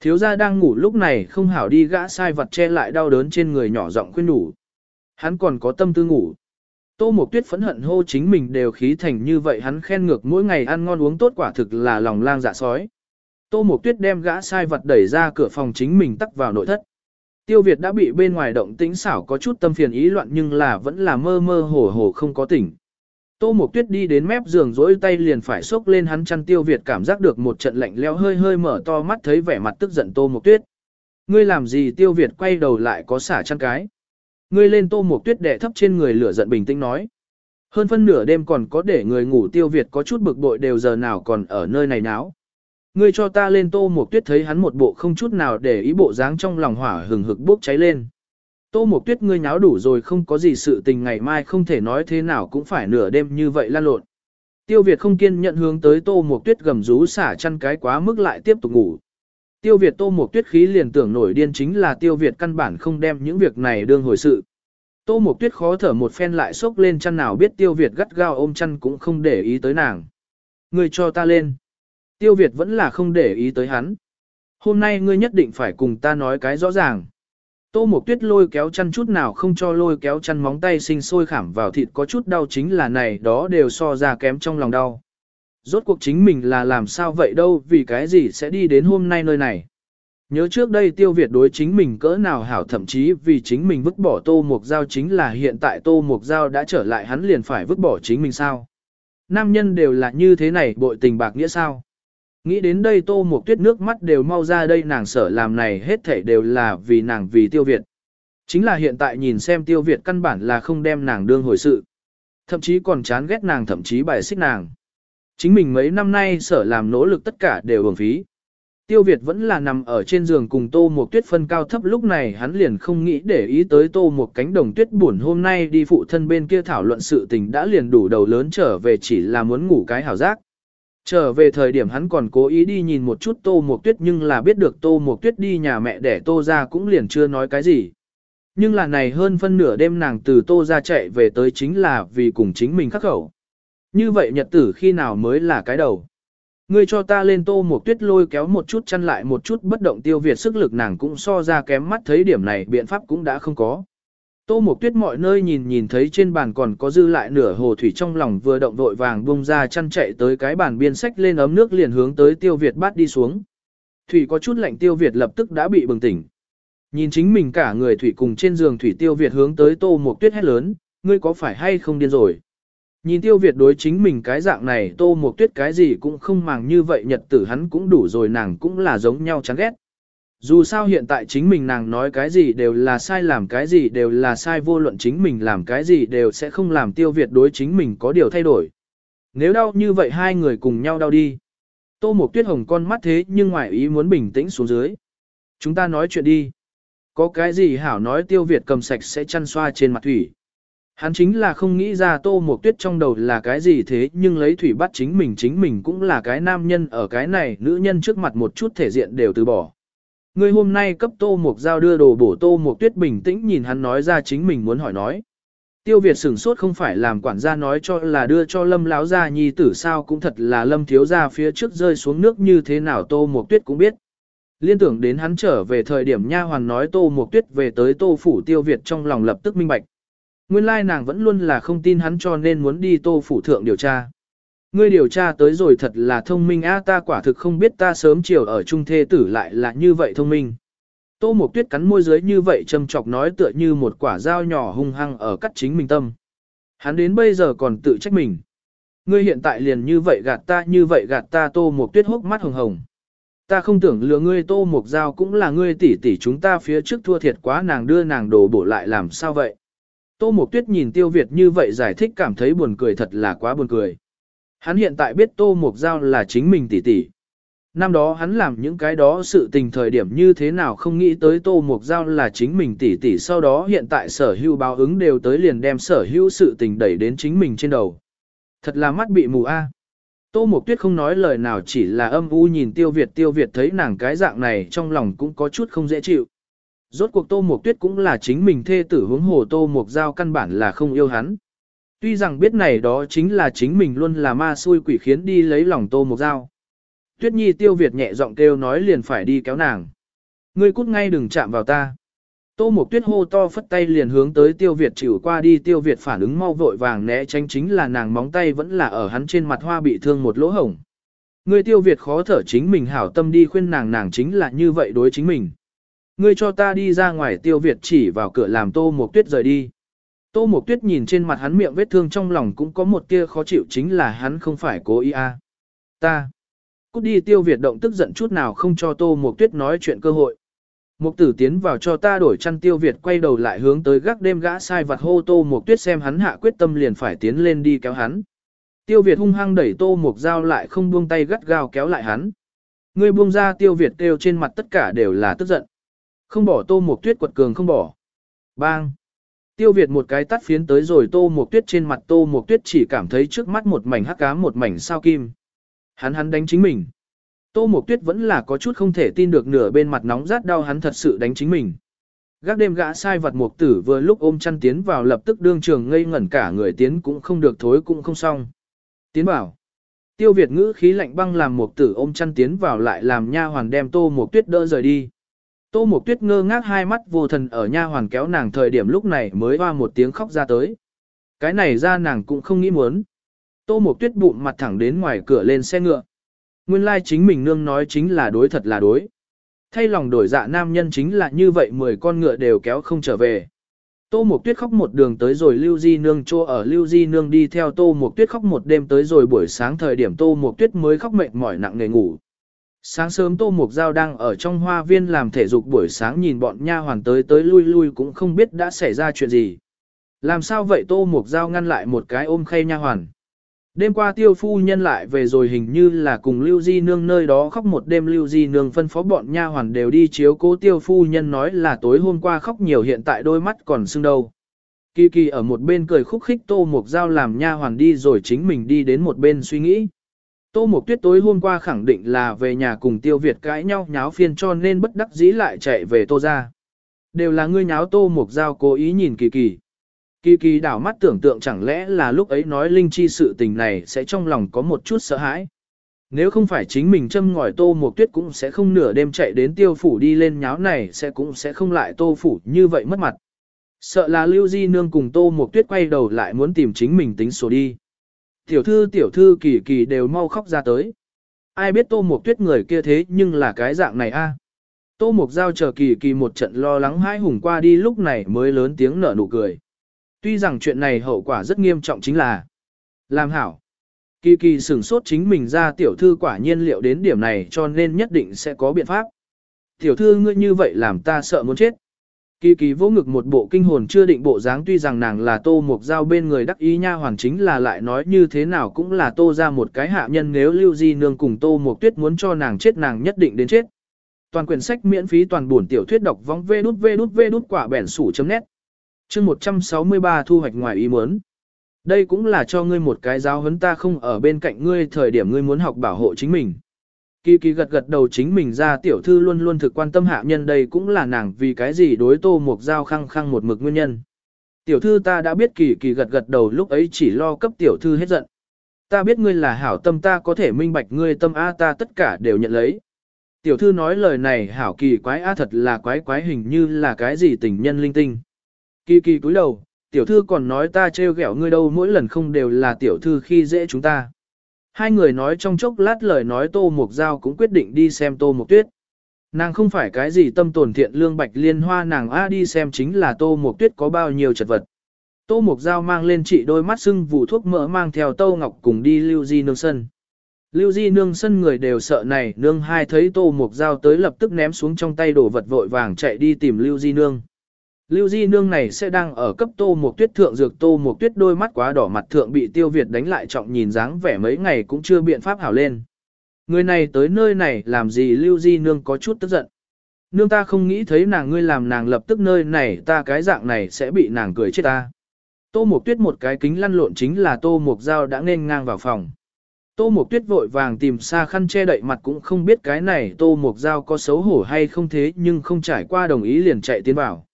Thiếu gia đang ngủ lúc này không hảo đi gã sai vật che lại đau đớn trên người nhỏ giọng khuyên nhủ. Hắn còn có tâm tư ngủ. Tô Mộc Tuyết phẫn hận hô chính mình đều khí thành như vậy hắn khen ngược mỗi ngày ăn ngon uống tốt quả thực là lòng lang dạ sói. Tô Mộc Tuyết đem gã sai vật đẩy ra cửa phòng chính mình tắc vào nội thất. Tiêu Việt đã bị bên ngoài động tĩnh xảo có chút tâm phiền ý loạn nhưng là vẫn là mơ mơ hồ hồ không có tỉnh. Tô Mộc Tuyết đi đến mép giường rỗi tay liền phải xốc lên hắn chăn Tiêu Việt cảm giác được một trận lạnh leo hơi hơi mở to mắt thấy vẻ mặt tức giận Tô Mộc Tuyết. Ngươi làm gì Tiêu Việt quay đầu lại có xả chăn cái. Ngươi lên Tô Mộc Tuyết đè thấp trên người lửa giận bình tĩnh nói. Hơn phân nửa đêm còn có để người ngủ Tiêu Việt có chút bực bội đều giờ nào còn ở nơi này náo. Ngươi cho ta lên Tô Mộc Tuyết thấy hắn một bộ không chút nào để ý bộ dáng trong lòng hỏa hừng hực bốc cháy lên. Tô Mộc Tuyết ngươi nháo đủ rồi không có gì sự tình ngày mai không thể nói thế nào cũng phải nửa đêm như vậy lan lộn. Tiêu Việt không kiên nhận hướng tới Tô Mộc Tuyết gầm rú xả chăn cái quá mức lại tiếp tục ngủ. Tiêu Việt Tô Mộc Tuyết khí liền tưởng nổi điên chính là Tiêu Việt căn bản không đem những việc này đương hồi sự. Tô Mộc Tuyết khó thở một phen lại xốc lên chăn nào biết Tiêu Việt gắt gao ôm chăn cũng không để ý tới nàng. Ngươi cho ta lên. Tiêu Việt vẫn là không để ý tới hắn. Hôm nay ngươi nhất định phải cùng ta nói cái rõ ràng. Tô Mộc Tuyết lôi kéo chăn chút nào không cho lôi kéo chăn móng tay sinh sôi khảm vào thịt có chút đau chính là này đó đều so ra kém trong lòng đau. Rốt cuộc chính mình là làm sao vậy đâu, vì cái gì sẽ đi đến hôm nay nơi này. Nhớ trước đây tiêu việt đối chính mình cỡ nào hảo thậm chí vì chính mình vứt bỏ tô mục dao chính là hiện tại tô mục dao đã trở lại hắn liền phải vứt bỏ chính mình sao. Nam nhân đều là như thế này, bội tình bạc nghĩa sao. Nghĩ đến đây tô một tuyết nước mắt đều mau ra đây, nàng sợ làm này hết thảy đều là vì nàng vì tiêu Việt. Chính là hiện tại nhìn xem tiêu Việt căn bản là không đem nàng đương hồi sự. Thậm chí còn chán ghét nàng, thậm chí bài xích nàng. Chính mình mấy năm nay sở làm nỗ lực tất cả đều uổng phí. Tiêu Việt vẫn là nằm ở trên giường cùng tô một tuyết phân cao thấp, lúc này hắn liền không nghĩ để ý tới tô một cánh đồng tuyết buồn hôm nay đi phụ thân bên kia thảo luận sự tình, đã liền đủ đầu lớn trở về chỉ là muốn ngủ cái hảo giác. Trở về thời điểm hắn còn cố ý đi nhìn một chút Tô Mộc Tuyết nhưng là biết được Tô Mộc Tuyết đi nhà mẹ để Tô ra cũng liền chưa nói cái gì. Nhưng là này hơn phân nửa đêm nàng từ Tô ra chạy về tới chính là vì cùng chính mình khắc khẩu. Như vậy nhật tử khi nào mới là cái đầu. Ngươi cho ta lên Tô Mộc Tuyết lôi kéo một chút chăn lại một chút bất động tiêu việt sức lực nàng cũng so ra kém mắt thấy điểm này biện pháp cũng đã không có. Tô Mộc Tuyết mọi nơi nhìn nhìn thấy trên bàn còn có dư lại nửa hồ thủy trong lòng vừa động vội vàng bung ra chăn chạy tới cái bàn biên sách lên ấm nước liền hướng tới Tiêu Việt bát đi xuống. Thủy có chút lạnh Tiêu Việt lập tức đã bị bừng tỉnh. Nhìn chính mình cả người thủy cùng trên giường thủy Tiêu Việt hướng tới Tô Mộc Tuyết hét lớn, ngươi có phải hay không điên rồi? Nhìn Tiêu Việt đối chính mình cái dạng này Tô Mộc Tuyết cái gì cũng không màng như vậy nhật tử hắn cũng đủ rồi nàng cũng là giống nhau chán ghét. Dù sao hiện tại chính mình nàng nói cái gì đều là sai làm cái gì đều là sai, vô luận chính mình làm cái gì đều sẽ không làm tiêu việt đối chính mình có điều thay đổi. Nếu đau như vậy hai người cùng nhau đau đi. Tô Mộc Tuyết Hồng con mắt thế nhưng ngoại ý muốn bình tĩnh xuống dưới. Chúng ta nói chuyện đi. Có cái gì hảo nói tiêu việt cầm sạch sẽ chăn xoa trên mặt thủy. Hắn chính là không nghĩ ra Tô Mộc Tuyết trong đầu là cái gì thế nhưng lấy thủy bắt chính mình chính mình cũng là cái nam nhân, ở cái này nữ nhân trước mặt một chút thể diện đều từ bỏ ngươi hôm nay cấp tô mục giao đưa đồ bổ tô mục tuyết bình tĩnh nhìn hắn nói ra chính mình muốn hỏi nói. Tiêu Việt sửng sốt không phải làm quản gia nói cho là đưa cho lâm láo gia nhi tử sao cũng thật là lâm thiếu gia phía trước rơi xuống nước như thế nào tô mục tuyết cũng biết. Liên tưởng đến hắn trở về thời điểm nha hoàn nói tô mục tuyết về tới tô phủ tiêu Việt trong lòng lập tức minh bạch. Nguyên lai nàng vẫn luôn là không tin hắn cho nên muốn đi tô phủ thượng điều tra. Ngươi điều tra tới rồi thật là thông minh a ta quả thực không biết ta sớm chiều ở trung thê tử lại là như vậy thông minh. Tô Mộc Tuyết cắn môi dưới như vậy châm chọc nói tựa như một quả dao nhỏ hung hăng ở cắt chính mình tâm. Hắn đến bây giờ còn tự trách mình. Ngươi hiện tại liền như vậy gạt ta, như vậy gạt ta, Tô Mộc Tuyết hốc mắt hồng hồng. Ta không tưởng lừa ngươi, Tô Mộc Giao cũng là ngươi tỷ tỷ, chúng ta phía trước thua thiệt quá, nàng đưa nàng đồ bổ lại làm sao vậy. Tô Mộc Tuyết nhìn Tiêu Việt như vậy giải thích cảm thấy buồn cười thật là quá buồn cười. Hắn hiện tại biết Tô Mộc Giao là chính mình tỷ tỷ. Năm đó hắn làm những cái đó sự tình thời điểm như thế nào không nghĩ tới Tô Mộc Giao là chính mình tỷ tỷ, sau đó hiện tại sở hữu báo ứng đều tới liền đem sở hữu sự tình đẩy đến chính mình trên đầu. Thật là mắt bị mù a. Tô Mộc Tuyết không nói lời nào, chỉ là âm u nhìn Tiêu Việt Tiêu Việt thấy nàng cái dạng này trong lòng cũng có chút không dễ chịu. Rốt cuộc Tô Mộc Tuyết cũng là chính mình thê tử hướng hồ, Tô Mộc Giao căn bản là không yêu hắn. Tuy rằng biết này đó chính là chính mình luôn là ma xui quỷ khiến đi lấy lòng Tô một dao. Tuyết Nhi Tiêu Việt nhẹ giọng kêu nói liền phải đi kéo nàng. Ngươi cút ngay đừng chạm vào ta. Tô Mộc Tuyết hô to phất tay liền hướng tới Tiêu Việt chịu qua đi, Tiêu Việt phản ứng mau vội vàng né tránh chính là nàng móng tay vẫn là ở hắn trên mặt hoa bị thương một lỗ hổng. Ngươi Tiêu Việt khó thở chính mình hảo tâm đi khuyên nàng nàng chính là như vậy đối chính mình. Ngươi cho ta đi ra ngoài, Tiêu Việt chỉ vào cửa làm Tô Mộc Tuyết rời đi. Tô Mộc Tuyết nhìn trên mặt hắn miệng vết thương trong lòng cũng có một tia khó chịu chính là hắn không phải cố ý a. À. Ta. Cút đi tiêu Việt động tức giận chút nào không cho Tô Mộc Tuyết nói chuyện cơ hội. Mục tử tiến vào cho ta đổi chăn tiêu Việt quay đầu lại hướng tới gác đêm gã sai vặt hô Tô Mộc Tuyết xem hắn hạ quyết tâm liền phải tiến lên đi kéo hắn. Tiêu Việt hung hăng đẩy Tô Mộc dao lại không buông tay gắt gao kéo lại hắn. Người buông ra tiêu Việt kêu trên mặt tất cả đều là tức giận. Không bỏ Tô Mộc Tuyết quật cường không bỏ. Bang! Tiêu Việt một cái tắt phiến tới rồi Tô Mộc Tuyết trên mặt, Tô Mộc Tuyết chỉ cảm thấy trước mắt một mảnh hắc ám, một mảnh sao kim. Hắn hắn đánh chính mình. Tô Mộc Tuyết vẫn là có chút không thể tin được nửa bên mặt nóng rát đau hắn thật sự đánh chính mình. Gác đêm gã sai vật mục tử vừa lúc ôm chăn tiến vào lập tức đương trường ngây ngẩn cả người tiến cũng không được, thối cũng không xong. Tiến bảo. Tiêu Việt ngữ khí lạnh băng làm mục tử ôm chăn tiến vào lại làm nha hoàn đem Tô Mộc Tuyết đỡ rời đi. Tô Mộc Tuyết ngơ ngác hai mắt vô thần ở nha hoàn kéo nàng thời điểm lúc này mới hoa một tiếng khóc ra tới. Cái này ra nàng cũng không nghĩ muốn. Tô Mộc Tuyết bụng mặt thẳng đến ngoài cửa lên xe ngựa. Nguyên lai chính mình nương nói chính là đối thật là đối. Thay lòng đổi dạ nam nhân chính là như vậy mười con ngựa đều kéo không trở về. Tô Mộc Tuyết khóc một đường tới rồi Lưu Di Nương chô ở Lưu Di Nương đi theo Tô Mộc Tuyết khóc một đêm tới rồi buổi sáng thời điểm Tô Mộc Tuyết mới khóc mệt mỏi nặng nề ngủ. Sáng sớm Tô Mộc Giao đang ở trong hoa viên làm thể dục buổi sáng nhìn bọn nha hoàn tới tới lui lui cũng không biết đã xảy ra chuyện gì. Làm sao vậy Tô Mộc Giao ngăn lại một cái ôm khay nha hoàn. Đêm qua tiêu phu nhân lại về rồi hình như là cùng Lưu Di Nương nơi đó khóc một đêm Lưu Di Nương phân phó bọn nha hoàn đều đi chiếu cố tiêu phu nhân nói là tối hôm qua khóc nhiều hiện tại đôi mắt còn sưng đâu. Kỳ kỳ ở một bên cười khúc khích Tô Mục Giao làm nha hoàn đi rồi chính mình đi đến một bên suy nghĩ. Tô Mộc Tuyết tối hôm qua khẳng định là về nhà cùng Tiêu Việt cãi nhau, nháo phiên cho nên bất đắc dĩ lại chạy về Tô ra. Đều là ngươi nháo Tô Mộc Giao cố ý nhìn kỳ kỳ. Kỳ kỳ đảo mắt tưởng tượng chẳng lẽ là lúc ấy nói linh chi sự tình này sẽ trong lòng có một chút sợ hãi. Nếu không phải chính mình châm ngòi tô Mộc tuyết cũng sẽ không nửa đêm chạy đến tiêu phủ đi lên nháo này sẽ cũng sẽ không lại tô phủ như vậy mất mặt. Sợ là lưu di nương cùng tô Mộc tuyết quay đầu lại muốn tìm chính mình tính sổ đi. Tiểu thư tiểu thư kỳ kỳ đều mau khóc ra tới. Ai biết tô một tuyết người kia thế nhưng là cái dạng này a Tô Mục Giao chờ kỳ kỳ một trận lo lắng hai hùng qua đi lúc này mới lớn tiếng nở nụ cười. Tuy rằng chuyện này hậu quả rất nghiêm trọng chính là làm hảo. Kỳ kỳ sửng sốt chính mình ra tiểu thư quả nhiên liệu đến điểm này cho nên nhất định sẽ có biện pháp. Tiểu thư ngươi như vậy làm ta sợ muốn chết. Kỳ kỳ vô ngực một bộ kinh hồn chưa định bộ dáng tuy rằng nàng là tô mục giao bên người đắc ý nha hoàn chính là lại nói như thế nào cũng là tô ra một cái hạ nhân nếu lưu di nương cùng tô mục tuyết muốn cho nàng chết nàng nhất định đến chết. Toàn quyển sách miễn phí toàn buồn tiểu thuyết đọc vong vê đút vê đút vê đút quả bẻn sủ chấm nét chương 163 thu hoạch ngoài ý muốn. Đây cũng là cho ngươi một cái giáo huấn ta không ở bên cạnh ngươi thời điểm ngươi muốn học bảo hộ chính mình. Kỳ kỳ gật gật đầu chính mình ra tiểu thư luôn luôn thực quan tâm hạ nhân đây cũng là nàng vì cái gì đối tô mục giao khăng khăng một mực nguyên nhân. Tiểu thư ta đã biết kỳ kỳ gật gật đầu lúc ấy chỉ lo cấp tiểu thư hết giận. Ta biết ngươi là hảo tâm ta có thể minh bạch ngươi tâm A ta tất cả đều nhận lấy. Tiểu thư nói lời này hảo kỳ quái A thật là quái quái hình như là cái gì tình nhân linh tinh. Kỳ kỳ cúi đầu, tiểu thư còn nói ta trêu ghẹo ngươi đâu mỗi lần không đều là tiểu thư khi dễ chúng ta. Hai người nói trong chốc lát lời nói Tô Mục Giao cũng quyết định đi xem Tô Mục Tuyết. Nàng không phải cái gì tâm tồn thiện lương bạch liên hoa nàng A đi xem chính là Tô Mục Tuyết có bao nhiêu chật vật. Tô Mục Giao mang lên chị đôi mắt sưng vụ thuốc mỡ mang theo Tô Ngọc cùng đi Lưu Di Nương Sân. Lưu Di Nương Sân người đều sợ này, nương hai thấy Tô Mục Giao tới lập tức ném xuống trong tay đổ vật vội vàng chạy đi tìm Lưu Di Nương. Lưu Di Nương này sẽ đang ở cấp Tô một Tuyết thượng dược Tô một Tuyết đôi mắt quá đỏ mặt thượng bị Tiêu Việt đánh lại trọng nhìn dáng vẻ mấy ngày cũng chưa biện pháp hảo lên. Người này tới nơi này làm gì Lưu Di Nương có chút tức giận. Nương ta không nghĩ thấy nàng, ngươi làm nàng lập tức nơi này, ta cái dạng này sẽ bị nàng cười chết ta. Tô Mộc Tuyết một cái kính lăn lộn chính là Tô Mộc Giao đã nên ngang vào phòng. Tô Mộc Tuyết vội vàng tìm xa khăn che đậy mặt cũng không biết cái này Tô Mộc Giao có xấu hổ hay không thế, nhưng không trải qua đồng ý liền chạy tiến vào.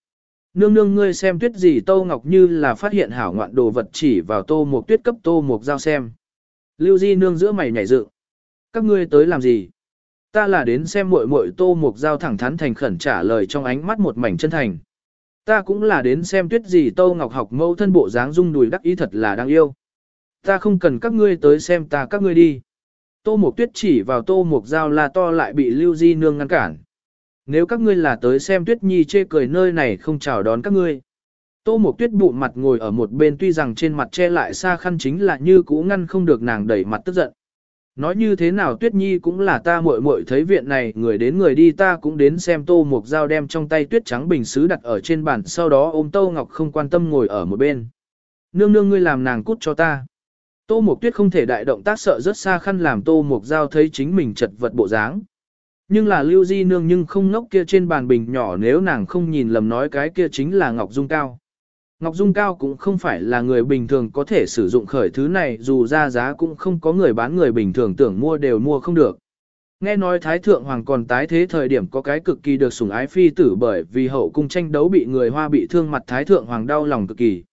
Nương nương ngươi xem tuyết gì Tô Ngọc như là phát hiện hảo ngoạn đồ vật chỉ vào Tô Mục Tuyết cấp Tô Mục Giao xem. Lưu Di nương giữa mày nhảy dựng. Các ngươi tới làm gì? Ta là đến xem muội muội Tô Mục Giao thẳng thắn thành khẩn trả lời trong ánh mắt một mảnh chân thành. Ta cũng là đến xem tuyết gì Tô Ngọc học mâu thân bộ dáng dung đùi đắc ý thật là đáng yêu. Ta không cần các ngươi tới xem ta các ngươi đi. Tô Mục Tuyết chỉ vào Tô Mục Giao là to lại bị Lưu Di Nương ngăn cản. Nếu các ngươi là tới xem Tuyết Nhi chê cười nơi này không chào đón các ngươi. Tô Mục Tuyết bụng mặt ngồi ở một bên tuy rằng trên mặt che lại xa khăn chính là như cũ ngăn không được nàng đẩy mặt tức giận. Nói như thế nào Tuyết Nhi cũng là ta muội muội thấy viện này, người đến người đi ta cũng đến xem Tô Mục Giao đem trong tay tuyết trắng bình sứ đặt ở trên bàn, sau đó ôm Tô Ngọc không quan tâm ngồi ở một bên. Nương nương ngươi làm nàng cút cho ta. Tô Mục Tuyết không thể đại động tác sợ rất xa khăn làm Tô Mục Giao thấy chính mình chật vật bộ dáng. Nhưng là Lưu Di Nương nhưng không ngốc kia trên bàn bình nhỏ nếu nàng không nhìn lầm nói cái kia chính là Ngọc Dung Cao. Ngọc Dung Cao cũng không phải là người bình thường có thể sử dụng khởi thứ này, dù ra giá cũng không có người bán người bình thường tưởng mua đều mua không được. Nghe nói Thái Thượng Hoàng còn tái thế thời điểm có cái cực kỳ được sủng ái phi tử bởi vì hậu cung tranh đấu bị người hoa bị thương mặt Thái Thượng Hoàng đau lòng cực kỳ.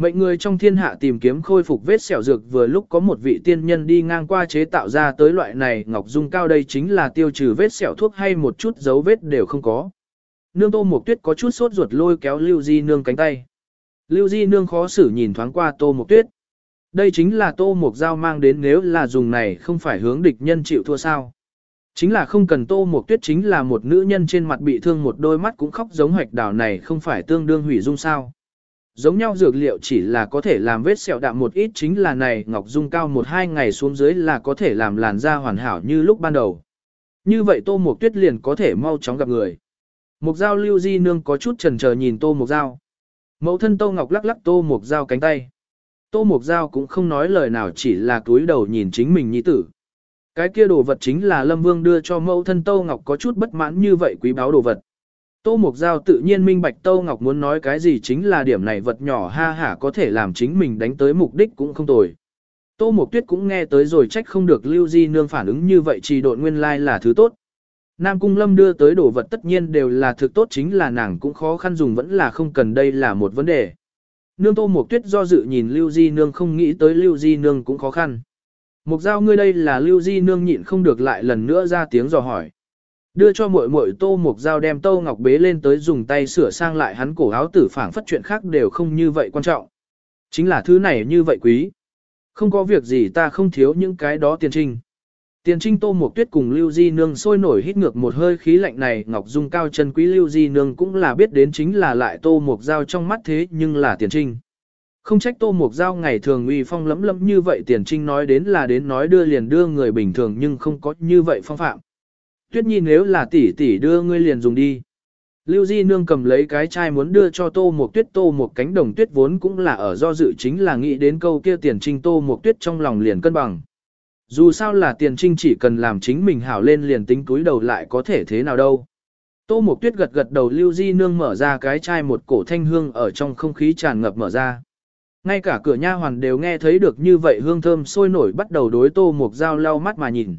Mệnh người trong thiên hạ tìm kiếm khôi phục vết sẹo dược vừa lúc có một vị tiên nhân đi ngang qua chế tạo ra tới loại này ngọc dung cao đây chính là tiêu trừ vết sẹo thuốc hay một chút dấu vết đều không có. Nương tô mục tuyết có chút sốt ruột lôi kéo Lưu Di nương cánh tay. Lưu Di nương khó xử nhìn thoáng qua tô mục tuyết. Đây chính là tô mục dao mang đến nếu là dùng này không phải hướng địch nhân chịu thua sao. Chính là không cần tô mục tuyết chính là một nữ nhân trên mặt bị thương một đôi mắt cũng khóc giống hoạch đảo này không phải tương đương hủy dung sao. Giống nhau dược liệu chỉ là có thể làm vết sẹo đạm một ít, chính là này, ngọc dung cao một hai ngày xuống dưới là có thể làm làn da hoàn hảo như lúc ban đầu. Như vậy tô mục tuyết liền có thể mau chóng gặp người. Mục dao lưu di nương có chút trần chờ nhìn tô mục dao. Mẫu thân tô ngọc lắc lắc tô mục dao cánh tay. Tô mục dao cũng không nói lời nào, chỉ là túi đầu nhìn chính mình nhi tử. Cái kia đồ vật chính là Lâm Vương đưa cho mẫu thân Tô Ngọc có chút bất mãn như vậy quý báo đồ vật. Tô Mục Giao tự nhiên minh bạch Tô Ngọc muốn nói cái gì chính là điểm này vật nhỏ ha hả có thể làm chính mình đánh tới mục đích cũng không tồi. Tô Mục Tuyết cũng nghe tới rồi trách không được Lưu Di Nương phản ứng như vậy chỉ độn nguyên lai là thứ tốt. Nam Cung Lâm đưa tới đồ vật tất nhiên đều là thực tốt chính là nàng cũng khó khăn dùng vẫn là không cần đây là một vấn đề. Nương Tô Mục Tuyết do dự nhìn Lưu Di Nương không nghĩ tới Lưu Di Nương cũng khó khăn. Mục Giao ngươi đây là Lưu Di Nương nhịn không được lại lần nữa ra tiếng dò hỏi. Đưa cho muội muội Tô Mục Giao đem Tô Ngọc bế lên tới dùng tay sửa sang lại hắn cổ áo tử phảng phất chuyện khác đều không như vậy quan trọng. Chính là thứ này như vậy quý. Không có việc gì ta không thiếu những cái đó tiền trinh. Tiền trinh Tô Mục Tuyết cùng Lưu Di Nương sôi nổi hít ngược một hơi khí lạnh này, Ngọc Dung cao chân quý Lưu Di Nương cũng là biết đến chính là lại Tô Mục Giao trong mắt thế nhưng là tiền trinh. Không trách Tô Mục Giao ngày thường uy phong lấm lấm như vậy, tiền trinh nói đến là đến nói đưa liền đưa người bình thường nhưng không có như vậy phong phạm. Tuyết Nhi nếu là tỷ tỷ đưa ngươi liền dùng đi. Lưu Di Nương cầm lấy cái chai muốn đưa cho Tô Mộc Tuyết, Tô một cánh đồng tuyết vốn cũng là ở do dự chính là nghĩ đến câu kia tiền trinh Tô Mộc Tuyết trong lòng liền cân bằng. Dù sao là tiền trinh chỉ cần làm chính mình hảo lên liền tính túi đầu lại có thể thế nào đâu. Tô Mộc Tuyết gật gật đầu, Lưu Di Nương mở ra cái chai một cổ thanh hương ở trong không khí tràn ngập mở ra. Ngay cả cửa nha hoàn đều nghe thấy được như vậy, hương thơm sôi nổi bắt đầu đối Tô Mộc Giao lau mắt mà nhìn.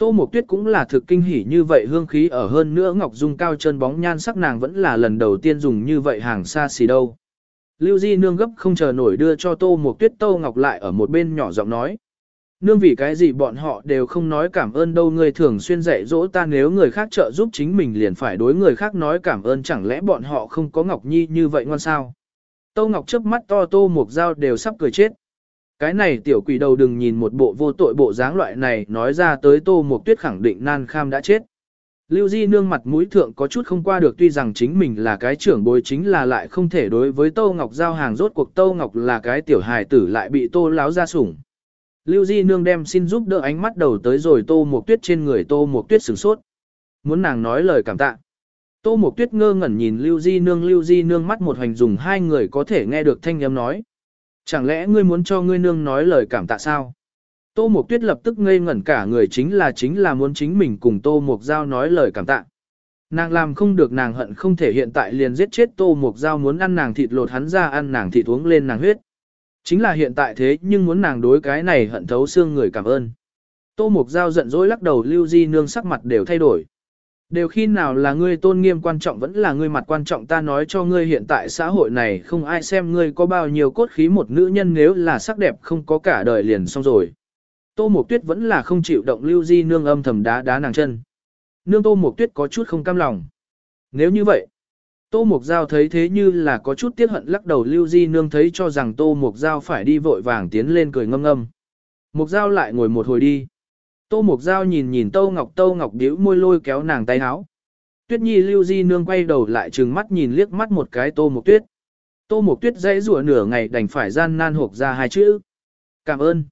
Tô Mộc Tuyết cũng là thực kinh hỉ như vậy, hương khí ở hơn nữa Ngọc Dung cao chân bóng nhan sắc nàng vẫn là lần đầu tiên dùng như vậy hàng xa xỉ đâu. Lưu Di nương gấp không chờ nổi đưa cho Tô Mộc Tuyết Tô Ngọc lại ở một bên nhỏ giọng nói. Nương vì cái gì bọn họ đều không nói cảm ơn đâu người thường xuyên dạy dỗ ta, nếu người khác trợ giúp chính mình liền phải đối người khác nói cảm ơn, chẳng lẽ bọn họ không có Ngọc Nhi như vậy ngoan sao. Tô Ngọc chớp mắt to, Tô Mộc Giao đều sắp cười chết. Cái này tiểu quỷ đầu đừng nhìn một bộ vô tội bộ dáng loại này, nói ra tới Tô Mộc Tuyết khẳng định nan kham đã chết. Lưu Di nương mặt mũi thượng có chút không qua được, tuy rằng chính mình là cái trưởng bối chính là lại không thể đối với Tô Ngọc giao hàng, rốt cuộc Tô Ngọc là cái tiểu hài tử lại bị Tô láo ra sủng. Lưu Di nương đem xin giúp đỡ ánh mắt đầu tới rồi Tô Mộc Tuyết trên người, Tô Mộc Tuyết sửng sốt. Muốn nàng nói lời cảm tạ. Tô Mộc Tuyết ngơ ngẩn nhìn Lưu Di nương, Lưu Di nương mắt một hành dùng, hai người có thể nghe được thanh âm nói. Chẳng lẽ ngươi muốn cho ngươi nương nói lời cảm tạ sao? Tô Mộc Tuyết lập tức ngây ngẩn cả người chính là chính là muốn chính mình cùng Tô Mộc Giao nói lời cảm tạ. Nàng làm không được, nàng hận không thể hiện tại liền giết chết Tô Mộc Giao muốn ăn nàng thịt lột hắn ra ăn nàng thịt uống lên nàng huyết. Chính là hiện tại thế nhưng muốn nàng đối cái này hận thấu xương người cảm ơn. Tô Mộc Giao giận dỗi lắc đầu, lưu di nương sắc mặt đều thay đổi. Đều khi nào là ngươi tôn nghiêm quan trọng vẫn là ngươi mặt quan trọng ta nói cho ngươi hiện tại xã hội này không ai xem ngươi có bao nhiêu cốt khí một nữ nhân nếu là sắc đẹp không có cả đời liền xong rồi. Tô Mộc Tuyết vẫn là không chịu động lưu di nương âm thầm đá đá nàng chân. Nương Tô Mộc Tuyết có chút không cam lòng. Nếu như vậy, Tô Mộc Giao thấy thế như là có chút tiếc hận lắc đầu lưu di nương thấy cho rằng Tô Mộc Giao phải đi vội vàng tiến lên cười ngâm ngâm. Mộc Giao lại ngồi một hồi đi. Tô Mộc Giao nhìn nhìn Tô Ngọc Tô Ngọc điếu môi lôi kéo nàng tay áo. Tuyết Nhi lưu di nương quay đầu lại trừng mắt nhìn liếc mắt một cái Tô Mộc Tuyết. Tô Mộc Tuyết dãy rủa nửa ngày đành phải gian nan hộp ra hai chữ. Cảm ơn.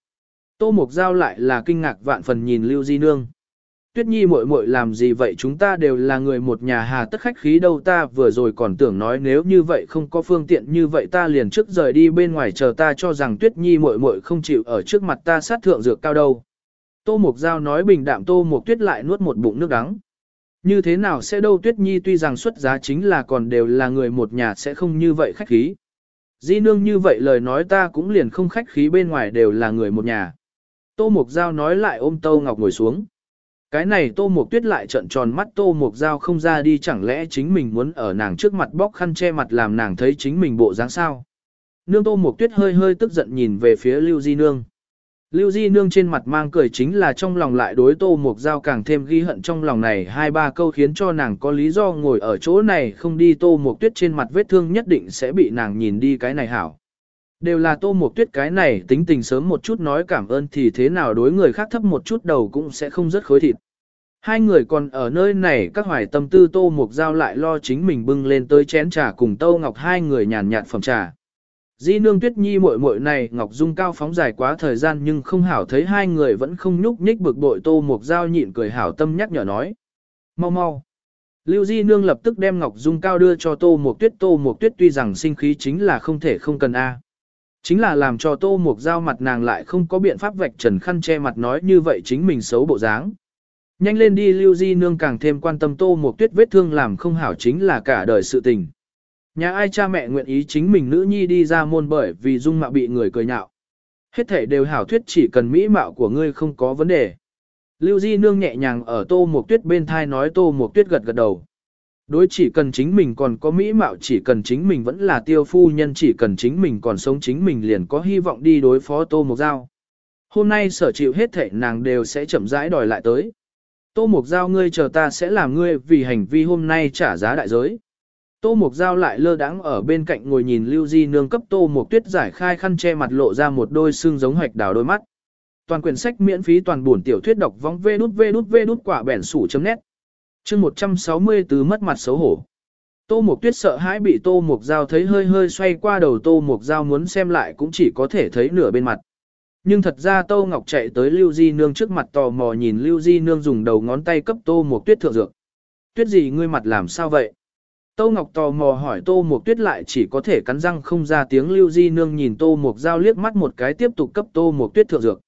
Tô Mộc Giao lại là kinh ngạc vạn phần nhìn Lưu Di Nương. Tuyết Nhi muội muội làm gì vậy chúng ta đều là người một nhà hà tất khách khí đâu ta vừa rồi còn tưởng nói nếu như vậy không có phương tiện như vậy ta liền trước rời đi bên ngoài chờ ta cho rằng Tuyết Nhi muội muội không chịu ở trước mặt ta sát thượng dược cao đâu. Tô Mục Giao nói bình đạm Tô Mục Tuyết lại nuốt một bụng nước đắng. Như thế nào sẽ đâu, Tuyết Nhi tuy rằng xuất giá chính là còn đều là người một nhà sẽ không như vậy khách khí. Di nương như vậy lời nói ta cũng liền không khách khí bên ngoài đều là người một nhà. Tô Mục Giao nói lại ôm Tô Ngọc ngồi xuống. Cái này Tô Mục Tuyết lại trận tròn mắt, Tô Mục Giao không ra đi, chẳng lẽ chính mình muốn ở nàng trước mặt bóc khăn che mặt làm nàng thấy chính mình bộ dáng sao. Nương Tô Mục Tuyết hơi hơi tức giận nhìn về phía Lưu Di Nương. Lưu Di Nương trên mặt mang cười chính là trong lòng lại đối Tô Mục Giao càng thêm ghi hận trong lòng này hai ba câu khiến cho nàng có lý do ngồi ở chỗ này không đi Tô Mục Tuyết trên mặt vết thương nhất định sẽ bị nàng nhìn đi cái này hảo. Đều là tô một tuyết cái này, tính tình sớm một chút nói cảm ơn thì thế nào đối người khác thấp một chút đầu cũng sẽ không rất khối thịt. Hai người còn ở nơi này, các hoài tâm tư tô mục giao lại lo chính mình bưng lên tới chén trà cùng tô ngọc hai người nhàn nhạt phẩm trà. Di nương tuyết nhi muội muội này ngọc dung cao phóng dài quá thời gian nhưng không hảo thấy hai người vẫn không nhúc nhích bực bội tô mục giao nhịn cười hảo tâm nhắc nhở nói. Mau mau. Lưu Di Nương lập tức đem Ngọc Dung Cao đưa cho Tô Mộc Tuyết. Tô Mộc Tuyết tuy rằng sinh khí chính là không thể không cần A. Chính là làm cho tô mục dao mặt nàng lại không có biện pháp vạch trần khăn che mặt nói như vậy chính mình xấu bộ dáng. Nhanh lên đi, lưu di nương càng thêm quan tâm tô mục tuyết vết thương làm không hảo chính là cả đời sự tình. Nhà ai cha mẹ nguyện ý chính mình nữ nhi đi ra môn bởi vì dung mạo bị người cười nhạo. Hết thể đều hảo thuyết chỉ cần mỹ mạo của ngươi không có vấn đề. Lưu Di Nương nhẹ nhàng ở tô mộc tuyết bên thai nói tô mộc tuyết gật gật đầu. Đối chỉ cần chính mình còn có mỹ mạo, chỉ cần chính mình vẫn là tiêu phu nhân, chỉ cần chính mình còn sống, chính mình liền có hy vọng đi đối phó Tô Mộc Giao. Hôm nay sở chịu hết thể nàng đều sẽ chậm rãi đòi lại tới. Tô Mộc Giao, ngươi chờ ta sẽ làm ngươi vì hành vi hôm nay trả giá đại giới. Tô Mộc Giao lại lơ đãng ở bên cạnh ngồi nhìn Lưu Di nương cấp Tô Mộc Tuyết giải khai khăn che mặt lộ ra một đôi xương giống hoạch đào đôi mắt. Toàn quyển sách miễn phí toàn buồn tiểu thuyết đọc vong vê đút vê đút vê đút quả bẻn sủ chấm nét chương 164 mất mặt xấu hổ. Tô Mục Tuyết sợ hãi bị Tô Mục Giao thấy hơi hơi xoay qua đầu Tô Mục Giao muốn xem lại cũng chỉ có thể thấy nửa bên mặt. Nhưng thật ra Tô Ngọc chạy tới Lưu Di Nương trước mặt tò mò nhìn Lưu Di Nương dùng đầu ngón tay cấp Tô Mục Tuyết thượng dược. Tuyết gì, ngươi mặt làm sao vậy? Tô Ngọc tò mò hỏi Tô Mục Tuyết lại chỉ có thể cắn răng không ra tiếng Lưu Di Nương nhìn Tô Mục Giao liếc mắt một cái tiếp tục cấp Tô Mục Tuyết thượng dược.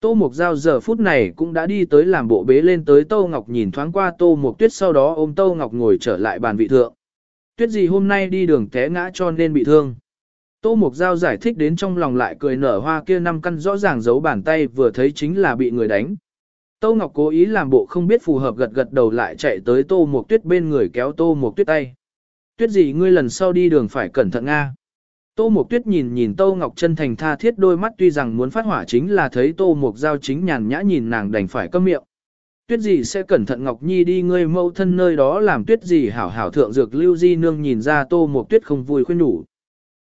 Tô Mục Giao giờ phút này cũng đã đi tới làm bộ bế lên tới Tô Ngọc nhìn thoáng qua Tô Mục Tuyết sau đó ôm Tô Ngọc ngồi trở lại bàn vị thượng. Tuyết gì hôm nay đi đường té ngã cho nên bị thương. Tô Mục Giao giải thích đến trong lòng lại cười nở hoa kia năm căn rõ ràng giấu bàn tay vừa thấy chính là bị người đánh. Tô Ngọc cố ý làm bộ không biết phù hợp gật gật đầu lại chạy tới Tô Mục Tuyết bên người kéo Tô Mục Tuyết tay. Tuyết gì ngươi lần sau đi đường phải cẩn thận nga. Tô Mộc Tuyết nhìn nhìn Tô Ngọc chân thành tha thiết đôi mắt tuy rằng muốn phát hỏa chính là thấy Tô Mộc Giao chính nhàn nhã nhìn nàng đành phải câm miệng. Tuyết gì sẽ cẩn thận Ngọc Nhi đi ngươi mâu thân nơi đó làm tuyết gì hảo hảo thượng dược lưu di nương nhìn ra Tô Mộc Tuyết không vui khuyên nhủ.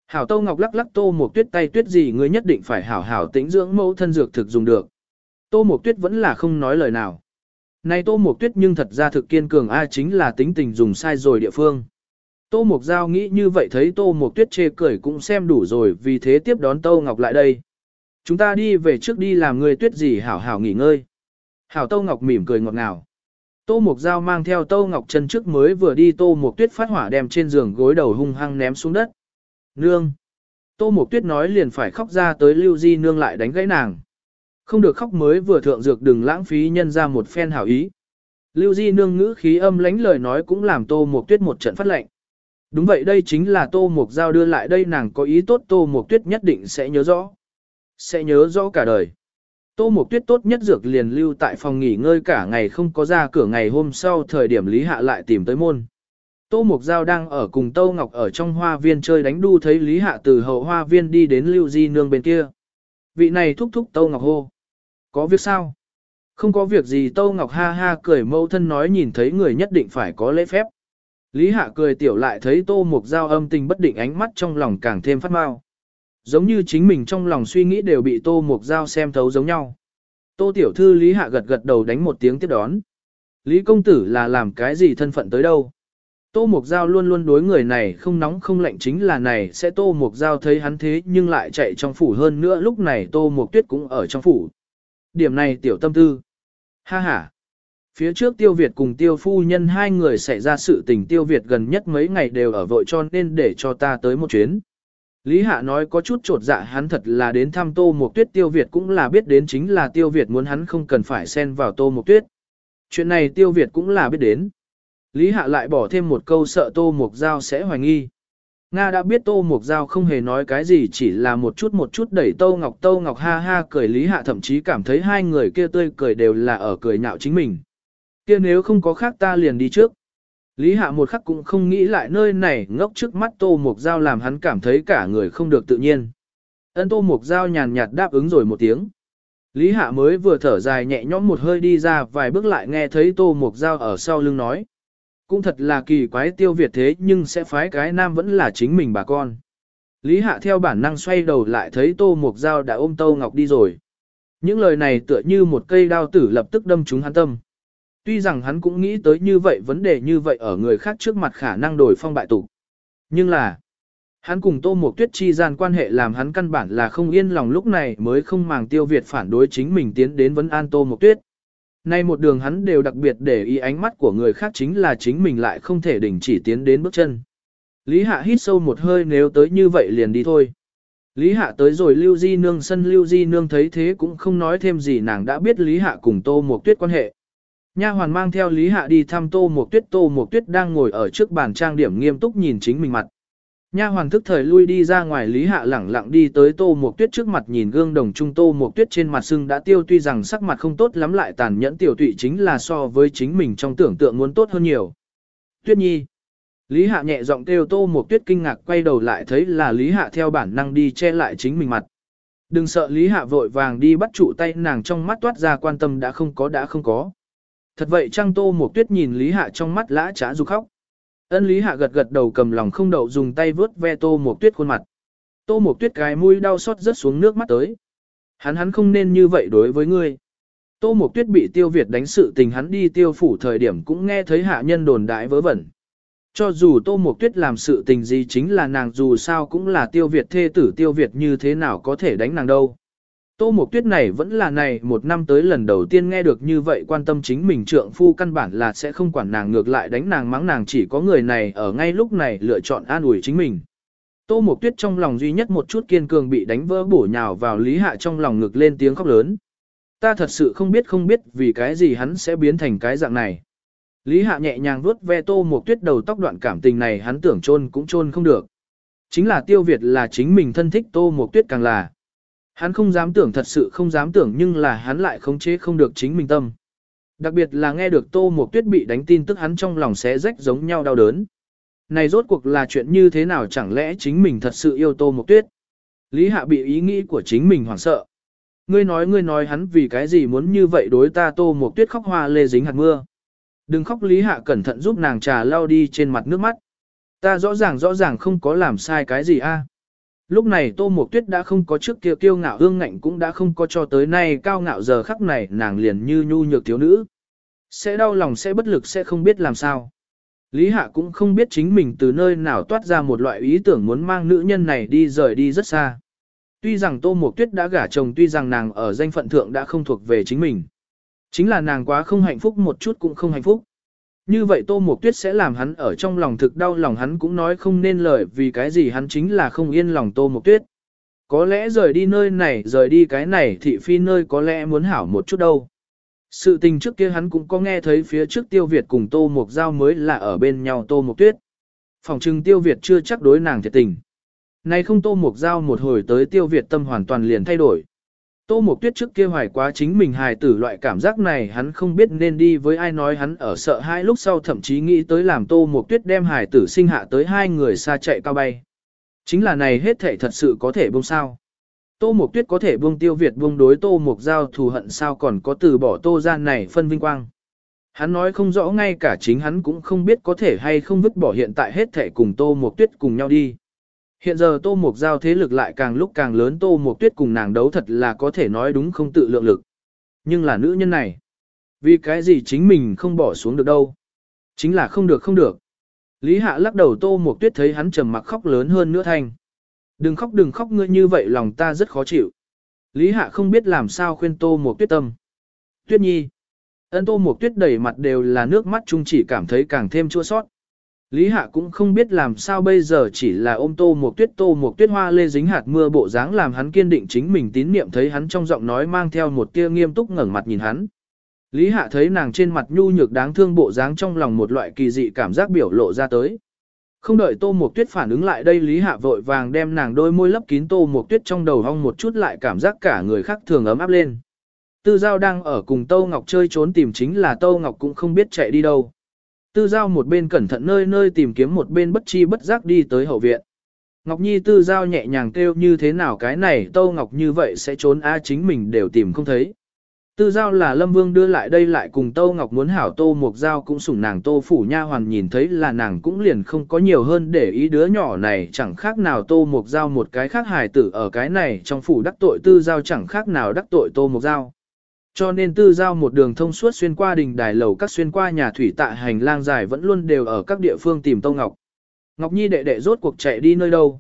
Hảo Tô Ngọc lắc lắc Tô Mộc Tuyết tay tuyết gì ngươi nhất định phải hảo hảo tĩnh dưỡng mẫu thân dược thực dùng được. Tô Mộc Tuyết vẫn là không nói lời nào. Này Tô Mộc Tuyết nhưng thật ra thực kiên cường a chính là tính tình dùng sai rồi địa phương. Tô Mộc Giao nghĩ như vậy thấy Tô Mộc Tuyết chê cười cũng xem đủ rồi, vì thế tiếp đón Tô Ngọc lại đây. Chúng ta đi về trước đi làm người tuyết gì hảo hảo nghỉ ngơi. Hảo Tô Ngọc mỉm cười ngọt ngào. Tô Mộc Giao mang theo Tô Ngọc chân trước mới vừa đi, Tô Mộc Tuyết phát hỏa đem trên giường gối đầu hung hăng ném xuống đất. Nương! Tô Mộc Tuyết nói liền phải khóc ra tới Lưu Di Nương lại đánh gãy nàng. Không được khóc mới vừa thượng dược đừng lãng phí nhân ra một phen hảo ý. Lưu Di Nương ngữ khí âm lánh lời nói cũng làm Tô Mộc Tuyết một trận phát lệnh. Đúng vậy đây chính là Tô Mộc Giao đưa lại đây nàng có ý tốt Tô Mộc Tuyết nhất định sẽ nhớ rõ. Sẽ nhớ rõ cả đời. Tô Mộc Tuyết tốt nhất dược liền lưu tại phòng nghỉ ngơi cả ngày không có ra cửa ngày hôm sau thời điểm Lý Hạ lại tìm tới môn. Tô Mộc Giao đang ở cùng Tô Ngọc ở trong hoa viên chơi đánh đu thấy Lý Hạ từ hậu hoa viên đi đến Lưu Di Nương bên kia. Vị này thúc thúc Tô Ngọc hô. Có việc sao? Không có việc gì Tô Ngọc ha ha cười mâu thân nói nhìn thấy người nhất định phải có lễ phép. Lý Hạ cười tiểu lại thấy Tô Mục Giao âm tình bất định ánh mắt trong lòng càng thêm phát mau. Giống như chính mình trong lòng suy nghĩ đều bị Tô Mục Giao xem thấu giống nhau. Tô Tiểu Thư Lý Hạ gật gật đầu đánh một tiếng tiếp đón. Lý Công Tử là làm cái gì thân phận tới đâu? Tô Mục Giao luôn luôn đối người này không nóng không lạnh chính là này sẽ Tô Mục Giao thấy hắn thế nhưng lại chạy trong phủ hơn nữa lúc này Tô Mục Tuyết cũng ở trong phủ. Điểm này tiểu tâm tư. Ha ha. Phía trước Tiêu Việt cùng Tiêu Phu Nhân hai người xảy ra sự tình Tiêu Việt gần nhất mấy ngày đều ở vội cho nên để cho ta tới một chuyến. Lý Hạ nói có chút trột dạ hắn thật là đến thăm Tô Mộc Tuyết, Tiêu Việt cũng là biết đến chính là Tiêu Việt muốn hắn không cần phải xen vào Tô Mộc Tuyết. Chuyện này Tiêu Việt cũng là biết đến. Lý Hạ lại bỏ thêm một câu sợ Tô Mộc Giao sẽ hoài nghi. Nga đã biết Tô Mộc Giao không hề nói cái gì, chỉ là một chút một chút đẩy Tô Ngọc Tô Ngọc ha ha cười Lý Hạ thậm chí cảm thấy hai người kia tươi cười đều là ở cười nhạo chính mình kia nếu không có khác ta liền đi trước. Lý Hạ một khắc cũng không nghĩ lại nơi này ngốc trước mắt Tô Mục Giao làm hắn cảm thấy cả người không được tự nhiên. Ân Tô Mục Giao nhàn nhạt đáp ứng rồi một tiếng. Lý Hạ mới vừa thở dài nhẹ nhõm một hơi đi ra vài bước lại nghe thấy Tô Mục Giao ở sau lưng nói. Cũng thật là kỳ quái tiêu Việt thế nhưng sẽ phái cái nam vẫn là chính mình bà con. Lý Hạ theo bản năng xoay đầu lại thấy Tô Mục Giao đã ôm Tô Ngọc đi rồi. Những lời này tựa như một cây đao tử lập tức đâm trúng hắn tâm. Tuy rằng hắn cũng nghĩ tới như vậy vấn đề như vậy ở người khác trước mặt khả năng đổi phong bại tục. Nhưng là, hắn cùng Tô Mộc Tuyết chi gian quan hệ làm hắn căn bản là không yên lòng lúc này mới không màng tiêu Việt phản đối chính mình tiến đến vấn an Tô Mộc Tuyết. Nay một đường hắn đều đặc biệt để ý ánh mắt của người khác chính là chính mình lại không thể đình chỉ tiến đến bước chân. Lý Hạ hít sâu một hơi nếu tới như vậy liền đi thôi. Lý Hạ tới rồi Lưu Di Nương sân Lưu Di Nương thấy thế cũng không nói thêm gì nàng đã biết Lý Hạ cùng Tô Mộc Tuyết quan hệ. Nha hoàn mang theo Lý Hạ đi thăm Tô Mộc Tuyết, Tô Mộc Tuyết đang ngồi ở trước bàn trang điểm nghiêm túc nhìn chính mình mặt. Nha hoàn thức thời lui đi ra ngoài Lý Hạ lẳng lặng đi tới Tô Mộc Tuyết trước mặt nhìn gương đồng trung Tô Mộc Tuyết trên mặt sưng đã tiêu tuy rằng sắc mặt không tốt lắm lại tàn nhẫn tiểu tụy chính là so với chính mình trong tưởng tượng muốn tốt hơn nhiều. Tuyết Nhi. Lý Hạ nhẹ giọng kêu Tô Mộc Tuyết kinh ngạc quay đầu lại thấy là Lý Hạ theo bản năng đi che lại chính mình mặt. Đừng sợ Lý Hạ vội vàng đi bắt trụ tay nàng trong mắt toát ra quan tâm đã không có đã không có. Thật vậy Trang Tô Mộc Tuyết nhìn Lý Hạ trong mắt lã trá du khóc. Ân Lý Hạ gật gật đầu cầm lòng không đậu dùng tay vớt ve Tô Mộc Tuyết khuôn mặt. Tô Mộc Tuyết cái mũi đau xót rớt xuống nước mắt tới. Hắn hắn không nên như vậy đối với ngươi. Tô Mộc Tuyết bị Tiêu Việt đánh sự tình hắn đi tiêu phủ thời điểm cũng nghe thấy hạ nhân đồn đại vớ vẩn. Cho dù Tô Mộc Tuyết làm sự tình gì chính là nàng dù sao cũng là Tiêu Việt thê tử, Tiêu Việt như thế nào có thể đánh nàng đâu. Tô Mộc Tuyết này vẫn là này, một năm tới lần đầu tiên nghe được như vậy quan tâm chính mình trượng phu căn bản là sẽ không quản nàng, ngược lại đánh nàng mắng nàng, chỉ có người này ở ngay lúc này lựa chọn an ủi chính mình. Tô Mộc Tuyết trong lòng duy nhất một chút kiên cường bị đánh vỡ bổ nhào vào Lý Hạ trong lòng ngực lên tiếng khóc lớn. Ta thật sự không biết không biết vì cái gì hắn sẽ biến thành cái dạng này. Lý Hạ nhẹ nhàng vuốt ve Tô Mộc Tuyết đầu tóc đoạn cảm tình này hắn tưởng chôn cũng chôn không được. Chính là Tiêu Việt là chính mình thân thích Tô Mộc Tuyết càng là. Hắn không dám tưởng thật sự không dám tưởng nhưng là hắn lại khống chế không được chính mình tâm. Đặc biệt là nghe được Tô Mộc Tuyết bị đánh tin tức hắn trong lòng xé rách giống nhau đau đớn. Này rốt cuộc là chuyện như thế nào chẳng lẽ chính mình thật sự yêu Tô Mộc Tuyết? Lý Hạ bị ý nghĩ của chính mình hoảng sợ. Ngươi nói ngươi nói hắn vì cái gì muốn như vậy đối ta Tô Mộc Tuyết khóc hoa lê dính hạt mưa. Đừng khóc, Lý Hạ cẩn thận giúp nàng trà lau đi trên mặt nước mắt. Ta rõ ràng rõ ràng không có làm sai cái gì a. Lúc này Tô Mộc Tuyết đã không có trước kia kiêu ngạo, hương ngạnh cũng đã không có cho tới nay cao ngạo giờ khắc này, nàng liền như nhu nhược thiếu nữ. Sẽ đau lòng, sẽ bất lực, sẽ không biết làm sao. Lý Hạ cũng không biết chính mình từ nơi nào toát ra một loại ý tưởng muốn mang nữ nhân này đi rời đi rất xa. Tuy rằng Tô Mộc Tuyết đã gả chồng, tuy rằng nàng ở danh phận thượng đã không thuộc về chính mình. Chính là nàng quá không hạnh phúc, một chút cũng không hạnh phúc. Như vậy Tô Mộc Tuyết sẽ làm hắn ở trong lòng thực đau lòng hắn cũng nói không nên lời vì cái gì hắn chính là không yên lòng Tô Mộc Tuyết. Có lẽ rời đi nơi này, rời đi cái này thị phi nơi có lẽ muốn hảo một chút đâu. Sự tình trước kia hắn cũng có nghe thấy phía trước Tiêu Việt cùng Tô Mộc Giao mới là ở bên nhau Tô Mộc Tuyết. Phòng trưng Tiêu Việt chưa chắc đối nàng thiệt tình. Này không Tô Mộc Giao một hồi tới Tiêu Việt tâm hoàn toàn liền thay đổi. Tô Mộc Tuyết trước kia hoài quá chính mình hài tử loại cảm giác này, hắn không biết nên đi với ai nói hắn ở sợ hai lúc sau thậm chí nghĩ tới làm Tô Mộc Tuyết đem hài tử sinh hạ tới hai người xa chạy cao bay. Chính là này hết thể thật sự có thể buông sao. Tô Mộc Tuyết có thể buông tiêu Việt buông đối Tô Mộc Giao thù hận sao còn có từ bỏ Tô gian này phân vinh quang. Hắn nói không rõ ngay cả chính hắn cũng không biết có thể hay không vứt bỏ hiện tại hết thể cùng Tô Mộc Tuyết cùng nhau đi. Hiện giờ Tô Mộc Giao thế lực lại càng lúc càng lớn, Tô Mộc Tuyết cùng nàng đấu thật là có thể nói đúng không tự lượng lực. Nhưng là nữ nhân này. Vì cái gì chính mình không bỏ xuống được đâu. Chính là không được không được. Lý Hạ lắc đầu, Tô Mộc Tuyết thấy hắn trầm mặc khóc lớn hơn nữa thanh. Đừng khóc đừng khóc, ngươi như vậy lòng ta rất khó chịu. Lý Hạ không biết làm sao khuyên Tô Mộc Tuyết tâm. Tuyết Nhi. Ân, Tô Mộc Tuyết đầy mặt đều là nước mắt, chung chỉ cảm thấy càng thêm chua sót. Lý Hạ cũng không biết làm sao bây giờ chỉ là ôm tô một tuyết tô một tuyết hoa lê dính hạt mưa bộ dáng làm hắn kiên định chính mình tín niệm thấy hắn trong giọng nói mang theo một tia nghiêm túc ngẩng mặt nhìn hắn. Lý Hạ thấy nàng trên mặt nhu nhược đáng thương bộ dáng trong lòng một loại kỳ dị cảm giác biểu lộ ra tới. Không đợi Tô Mộc Tuyết phản ứng lại đây Lý Hạ vội vàng đem nàng đôi môi lấp kín Tô Mộc Tuyết trong đầu hong một chút lại cảm giác cả người khác thường ấm áp lên. Tư Giao đang ở cùng Tô Ngọc chơi trốn tìm chính là Tô Ngọc cũng không biết chạy đi đâu. Tư giao một bên cẩn thận nơi nơi tìm kiếm một bên bất chi bất giác đi tới hậu viện. Ngọc Nhi tư giao nhẹ nhàng kêu như thế nào cái này Tâu Ngọc như vậy sẽ trốn a, chính mình đều tìm không thấy. Tư giao là Lâm Vương đưa lại đây lại cùng Tâu Ngọc muốn hảo Tô Mộc Giao cũng sủng nàng Tô Phủ Nha Hoàn nhìn thấy là nàng cũng liền không có nhiều hơn để ý đứa nhỏ này, chẳng khác nào Tô Mộc Giao một cái khác hài tử ở cái này trong phủ đắc tội Tư Giao chẳng khác nào đắc tội Tô Mộc Giao. Cho nên tư giao một đường thông suốt xuyên qua đình đài lầu các xuyên qua nhà thủy tạ hành lang dài vẫn luôn đều ở các địa phương tìm Tâu Ngọc. Ngọc Nhi đệ đệ rốt cuộc chạy đi nơi đâu.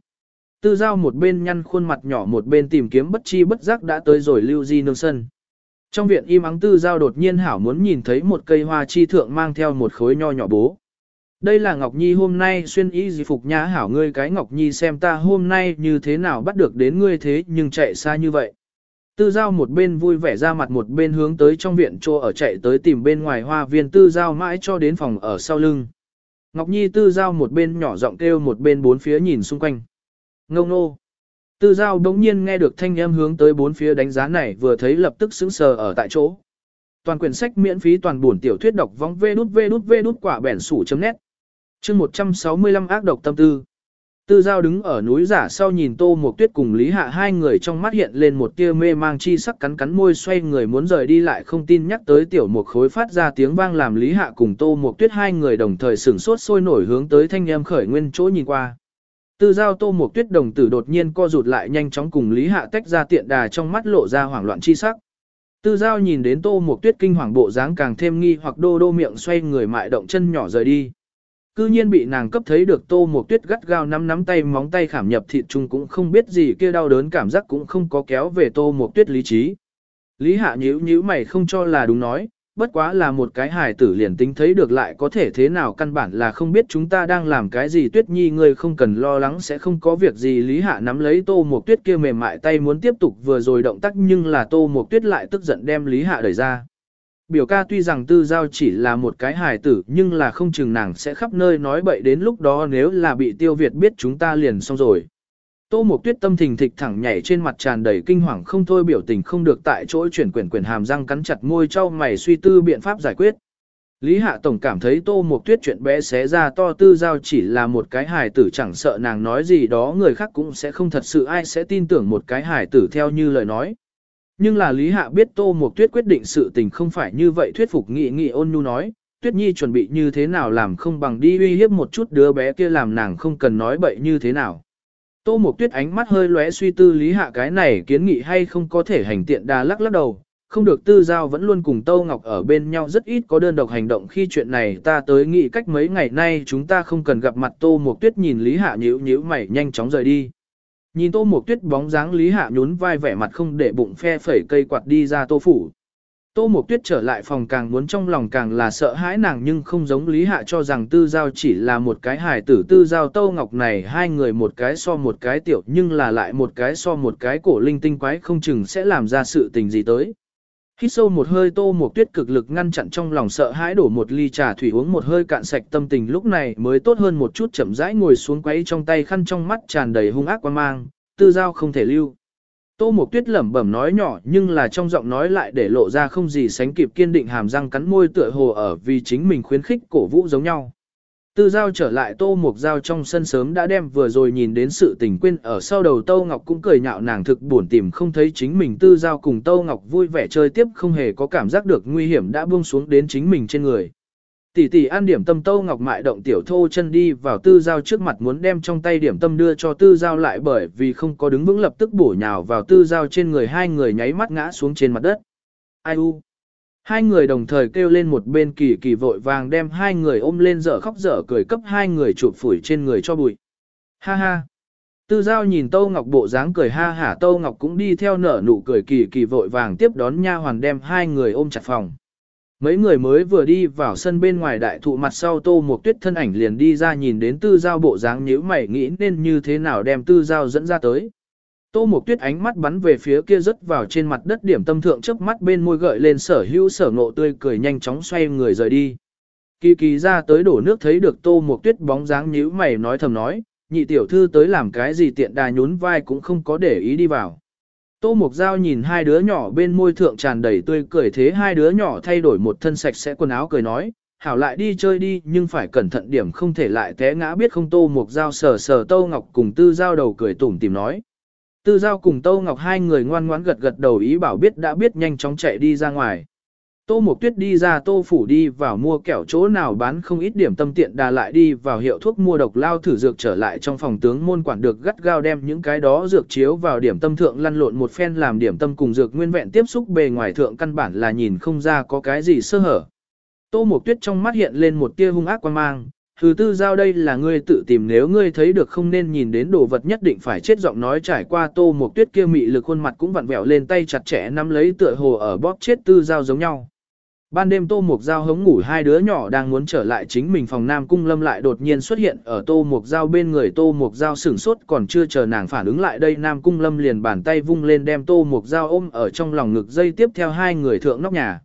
Tư giao một bên nhăn khuôn mặt nhỏ một bên tìm kiếm bất chi bất giác đã tới rồi lưu di nương sân. Trong viện im ắng tư giao đột nhiên hảo muốn nhìn thấy một cây hoa chi thượng mang theo một khối nho nhỏ bố. Đây là Ngọc Nhi hôm nay xuyên y gì phục nhã hảo ngươi cái Ngọc Nhi xem ta hôm nay như thế nào bắt được đến ngươi thế nhưng chạy xa như vậy. Tư giao một bên vui vẻ ra mặt một bên hướng tới trong viện chỗ ở chạy tới tìm bên ngoài hoa viên tư giao mãi cho đến phòng ở sau lưng. Ngọc Nhi tư giao một bên nhỏ giọng kêu một bên bốn phía nhìn xung quanh. Ngông nô. Tư giao đống nhiên nghe được thanh âm hướng tới bốn phía đánh giá này vừa thấy lập tức sững sờ ở tại chỗ. Toàn quyển sách miễn phí toàn buồn tiểu thuyết đọc vong vê đút vê đút vê đút quả bẻn sủ chấm nét. Chương 165 ác độc tâm tư. Tư giao đứng ở núi giả sau nhìn tô Mộc tuyết cùng Lý Hạ hai người trong mắt hiện lên một tia mê mang chi sắc cắn cắn môi xoay người muốn rời đi lại không tin nhắc tới tiểu một khối phát ra tiếng vang làm Lý Hạ cùng tô Mộc tuyết hai người đồng thời sửng sốt sôi nổi hướng tới thanh em khởi nguyên chỗ nhìn qua. Tư giao tô Mộc tuyết đồng tử đột nhiên co rụt lại nhanh chóng cùng Lý Hạ tách ra tiện đà trong mắt lộ ra hoảng loạn chi sắc. Tư giao nhìn đến tô Mộc tuyết kinh hoàng bộ dáng càng thêm nghi hoặc đô đô miệng xoay người mại động chân nhỏ rời đi. Cư nhiên bị nàng cấp thấy được tô một tuyết gắt gao nắm nắm tay móng tay khảm nhập thịt chung cũng không biết gì kia đau đớn cảm giác cũng không có kéo về tô một tuyết lý trí. Lý hạ nhíu nhíu mày không cho là đúng nói, bất quá là một cái hài tử liền tính thấy được lại có thể thế nào căn bản là không biết chúng ta đang làm cái gì tuyết nhi ngươi không cần lo lắng sẽ không có việc gì lý hạ nắm lấy tô một tuyết kia mềm mại tay muốn tiếp tục vừa rồi động tác nhưng là tô một tuyết lại tức giận đem lý hạ đẩy ra. Biểu ca tuy rằng tư giao chỉ là một cái hài tử, nhưng là không chừng nàng sẽ khắp nơi nói bậy đến lúc đó nếu là bị tiêu Việt biết chúng ta liền xong rồi. Tô Mộc Tuyết tâm thình thịch thẳng nhảy trên mặt tràn đầy kinh hoàng không thôi biểu tình không được tại chỗ chuyển quyển quyển hàm răng cắn chặt môi trao mày suy tư biện pháp giải quyết. Lý Hạ Tổng cảm thấy Tô Mộc Tuyết chuyện bé xé ra to tư giao chỉ là một cái hài tử chẳng sợ nàng nói gì đó người khác cũng sẽ không thật sự ai sẽ tin tưởng một cái hài tử theo như lời nói. Nhưng là Lý Hạ biết Tô Mộc Tuyết quyết định sự tình không phải như vậy thuyết phục nghị nghị ôn nhu nói, Tuyết Nhi chuẩn bị như thế nào làm không bằng đi uy hiếp một chút đứa bé kia làm nàng không cần nói bậy như thế nào. Tô Mộc Tuyết ánh mắt hơi lóe suy tư Lý Hạ cái này kiến nghị hay không có thể hành tiện đà lắc lắc đầu, không được tư giao vẫn luôn cùng Tô Ngọc ở bên nhau rất ít có đơn độc hành động khi chuyện này ta tới nghĩ cách mấy ngày nay chúng ta không cần gặp mặt Tô Mộc Tuyết nhìn Lý Hạ nhíu nhíu mày nhanh chóng rời đi. Nhìn Tô Mộc Tuyết bóng dáng Lý Hạ nhún vai vẻ mặt không để bụng phe phẩy cây quạt đi ra Tô phủ. Tô Mộc Tuyết trở lại phòng càng muốn trong lòng càng là sợ hãi nàng nhưng không giống Lý Hạ cho rằng Tư Giao chỉ là một cái hài tử Tư Giao Tô Ngọc này hai người một cái so một cái tiểu nhưng là lại một cái so một cái cổ linh tinh quái không chừng sẽ làm ra sự tình gì tới. Hít sâu một hơi Tô Mộc Tuyết cực lực ngăn chặn trong lòng sợ hãi đổ một ly trà thủy uống một hơi cạn sạch tâm tình lúc này mới tốt hơn một chút chậm rãi ngồi xuống quấy trong tay khăn trong mắt tràn đầy hung ác quan mang, Tư Giao không thể lưu. Tô Mộc Tuyết lẩm bẩm nói nhỏ nhưng là trong giọng nói lại để lộ ra không gì sánh kịp kiên định hàm răng cắn môi tựa hồ ở vì chính mình khuyến khích cổ vũ giống nhau. Tư giao trở lại Tô mục Giao trong sân sớm đã đem vừa rồi nhìn đến sự tình quên, ở sau đầu Tô Ngọc cũng cười nhạo nàng thực buồn tìm không thấy chính mình Tư giao cùng Tô Ngọc vui vẻ chơi tiếp, không hề có cảm giác được nguy hiểm đã buông xuống đến chính mình trên người. Tỷ tỷ an điểm tâm Tô Ngọc mại động tiểu thô chân đi vào tư giao trước mặt muốn đem trong tay điểm tâm đưa cho tư giao lại bởi vì không có đứng vững lập tức bổ nhào vào tư giao trên người, hai người nháy mắt ngã xuống trên mặt đất. Ai u? Hai người đồng thời kêu lên một bên kỳ kỳ vội vàng đem hai người ôm lên dở khóc dở cười cấp hai người chụp phủi trên người cho bụi. Ha ha! Tư giao nhìn Tô Ngọc bộ dáng cười ha hả Tô Ngọc cũng đi theo nở nụ cười kỳ kỳ vội vàng tiếp đón nha hoàn đem hai người ôm chặt phòng. Mấy người mới vừa đi vào sân bên ngoài đại thụ mặt sau tô một tuyết thân ảnh liền đi ra nhìn đến tư giao bộ dáng nhíu mày nghĩ nên như thế nào đem tư giao dẫn ra tới. Tô Mộc tuyết ánh mắt bắn về phía kia rớt vào trên mặt đất điểm tâm thượng chớp mắt bên môi gợi lên sở hữu sở ngộ tươi cười nhanh chóng xoay người rời đi. Kỳ kỳ ra tới đổ nước thấy được tô Mộc tuyết bóng dáng nhíu mày nói thầm nói, nhị tiểu thư tới làm cái gì tiện đà nhún vai cũng không có để ý đi vào. Tô Mộc Giao nhìn hai đứa nhỏ bên môi thượng tràn đầy tươi cười thế hai đứa nhỏ thay đổi một thân sạch sẽ quần áo cười nói, hảo lại đi chơi đi nhưng phải cẩn thận điểm không thể lại té ngã biết không Tô Mộc Giao sờ sờ Tô Ngọc cùng Tư Giao đầu cười tủm tìm nói. Tư Giao cùng Tô Ngọc hai người ngoan ngoãn gật gật đầu ý bảo biết đã biết nhanh chóng chạy đi ra ngoài. Tô Mộc Tuyết đi ra Tô Phủ đi vào mua kẹo chỗ nào bán không ít điểm tâm tiện đà lại đi vào hiệu thuốc mua độc lao thử dược trở lại trong phòng tướng môn quản được gắt gao đem những cái đó dược chiếu vào điểm tâm thượng lăn lộn một phen làm điểm tâm cùng dược nguyên vẹn tiếp xúc bề ngoài thượng căn bản là nhìn không ra có cái gì sơ hở. Tô Mộc Tuyết trong mắt hiện lên một tia hung ác quan mang, thứ tư giao đây là ngươi tự tìm nếu ngươi thấy được không nên nhìn đến đồ vật nhất định phải chết giọng nói trải qua Tô một Tuyết kia mị lực khuôn mặt cũng vặn vẹo lên tay chặt chẽ nắm lấy tựa hồ ở bóp chết tư giao giống nhau. Ban đêm Tô Mục Giao hống ngủ hai đứa nhỏ đang muốn trở lại chính mình phòng Nam Cung Lâm lại đột nhiên xuất hiện ở Tô Mục Giao bên người Tô Mục Giao sửng sốt còn chưa chờ nàng phản ứng lại đây Nam Cung Lâm liền bàn tay vung lên đem Tô Mục Giao ôm ở trong lòng ngực dây tiếp theo hai người thượng nóc nhà.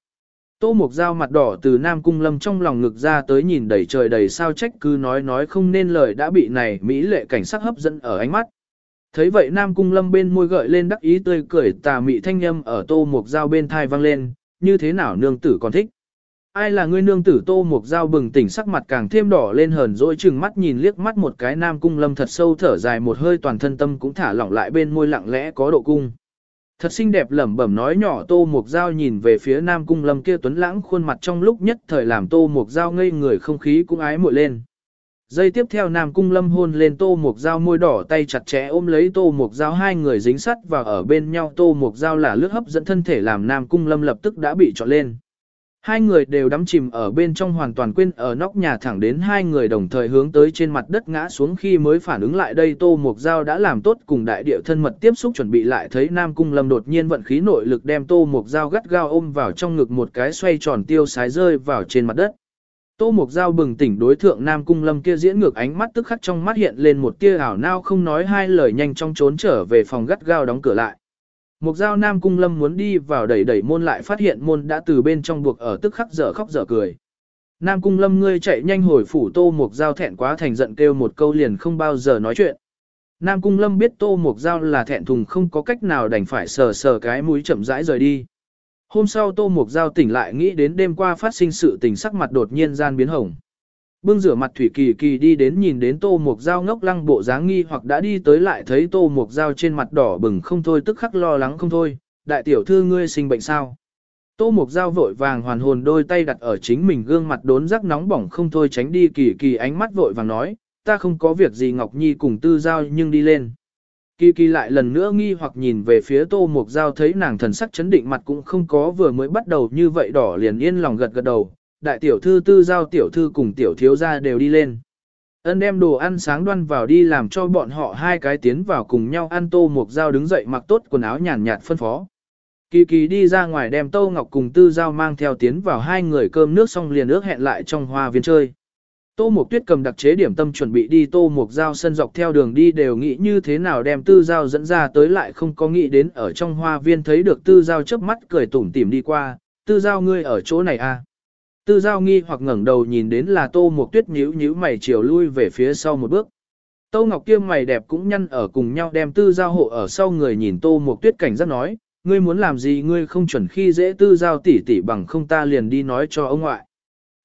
Tô Mục Giao mặt đỏ từ Nam Cung Lâm trong lòng ngực ra tới nhìn đầy trời đầy sao trách cứ nói nói không nên lời đã bị này Mỹ lệ cảnh sắc hấp dẫn ở ánh mắt. Thấy vậy Nam Cung Lâm bên môi gợi lên đắc ý tươi cười tà mị thanh âm ở Tô Mục Giao bên thai vang lên, như thế nào nương tử còn thích. Ai là ngươi nương tử tô mục giao bừng tỉnh sắc mặt càng thêm đỏ lên hờn dỗi chừng mắt nhìn liếc mắt một cái nam cung lâm thật sâu thở dài một hơi toàn thân tâm cũng thả lỏng lại bên môi lặng lẽ có độ cung. Thật xinh đẹp lẩm bẩm nói nhỏ tô mục giao nhìn về phía nam cung lâm kia tuấn lãng khuôn mặt trong lúc nhất thời làm tô mục giao ngây người không khí cũng ái muội lên. Giây tiếp theo Nam Cung Lâm hôn lên Tô Mục Giao môi đỏ tay chặt chẽ ôm lấy Tô Mục Giao hai người dính sắt và ở bên nhau Tô Mục Giao là lướt hấp dẫn thân thể làm Nam Cung Lâm lập tức đã bị trọn lên. Hai người đều đắm chìm ở bên trong hoàn toàn quên ở nóc nhà thẳng đến hai người đồng thời hướng tới trên mặt đất ngã xuống khi mới phản ứng lại đây Tô Mục Giao đã làm tốt cùng đại địa thân mật tiếp xúc chuẩn bị lại thấy Nam Cung Lâm đột nhiên vận khí nội lực đem Tô Mục Giao gắt gao ôm vào trong ngực một cái xoay tròn tiêu sái rơi vào trên mặt đất. Tô Mục Giao bừng tỉnh đối thượng Nam Cung Lâm kia diễn ngược ánh mắt tức khắc trong mắt hiện lên một tia ảo nao không nói hai lời nhanh trong trốn trở về phòng gắt gao đóng cửa lại. Mục Giao Nam Cung Lâm muốn đi vào đẩy đẩy môn lại phát hiện môn đã từ bên trong buộc ở tức khắc dở khóc dở cười. Nam Cung Lâm ngươi chạy nhanh hồi phủ Tô Mục Giao thẹn quá thành giận kêu một câu liền không bao giờ nói chuyện. Nam Cung Lâm biết Tô Mục Giao là thẹn thùng không có cách nào đành phải sờ sờ cái mũi chậm rãi rời đi. Hôm sau Tô Mục Giao tỉnh lại nghĩ đến đêm qua phát sinh sự tình sắc mặt đột nhiên gian biến hồng. Bưng rửa mặt Thủy Kỳ Kỳ đi đến nhìn đến Tô Mục Giao ngốc lăng bộ dáng nghi hoặc đã đi tới lại thấy Tô Mục Giao trên mặt đỏ bừng không thôi tức khắc lo lắng không thôi, đại tiểu thư ngươi sinh bệnh sao. Tô Mục Giao vội vàng hoàn hồn đôi tay đặt ở chính mình gương mặt đốn rắc nóng bỏng không thôi tránh đi Kỳ Kỳ ánh mắt vội vàng nói, ta không có việc gì Ngọc Nhi cùng tư giao nhưng đi lên. Kỳ kỳ lại lần nữa nghi hoặc nhìn về phía tô mục giao thấy nàng thần sắc chấn định mặt cũng không có vừa mới bắt đầu như vậy đỏ liền yên lòng gật gật đầu. Đại tiểu thư tư giao tiểu thư cùng tiểu thiếu gia đều đi lên. Ân đem đồ ăn sáng đoan vào đi làm cho bọn họ hai cái tiến vào cùng nhau ăn tô mục giao đứng dậy mặc tốt quần áo nhàn nhạt phân phó. Kỳ kỳ đi ra ngoài đem tô ngọc cùng tư giao mang theo tiến vào hai người cơm nước xong liền ước hẹn lại trong hoa viên chơi. Tô Mộc Tuyết cầm đặc chế điểm tâm chuẩn bị đi Tô Mộc Giao sân dọc theo đường đi đều nghĩ như thế nào đem Tư Giao dẫn ra tới lại không có nghĩ đến ở trong hoa viên thấy được Tư Giao chớp mắt cười tủm tỉm đi qua, Tư Giao ngươi ở chỗ này à. Tư Giao nghi hoặc ngẩng đầu nhìn đến là Tô Mộc Tuyết nhíu nhíu mày chiều lui về phía sau một bước. Tô Ngọc kia mày đẹp cũng nhăn ở cùng nhau đem Tư Giao hộ ở sau người nhìn Tô Mộc Tuyết cảnh giác nói, ngươi muốn làm gì ngươi không chuẩn khi dễ Tư Giao tỉ tỉ bằng không ta liền đi nói cho ông ngoại.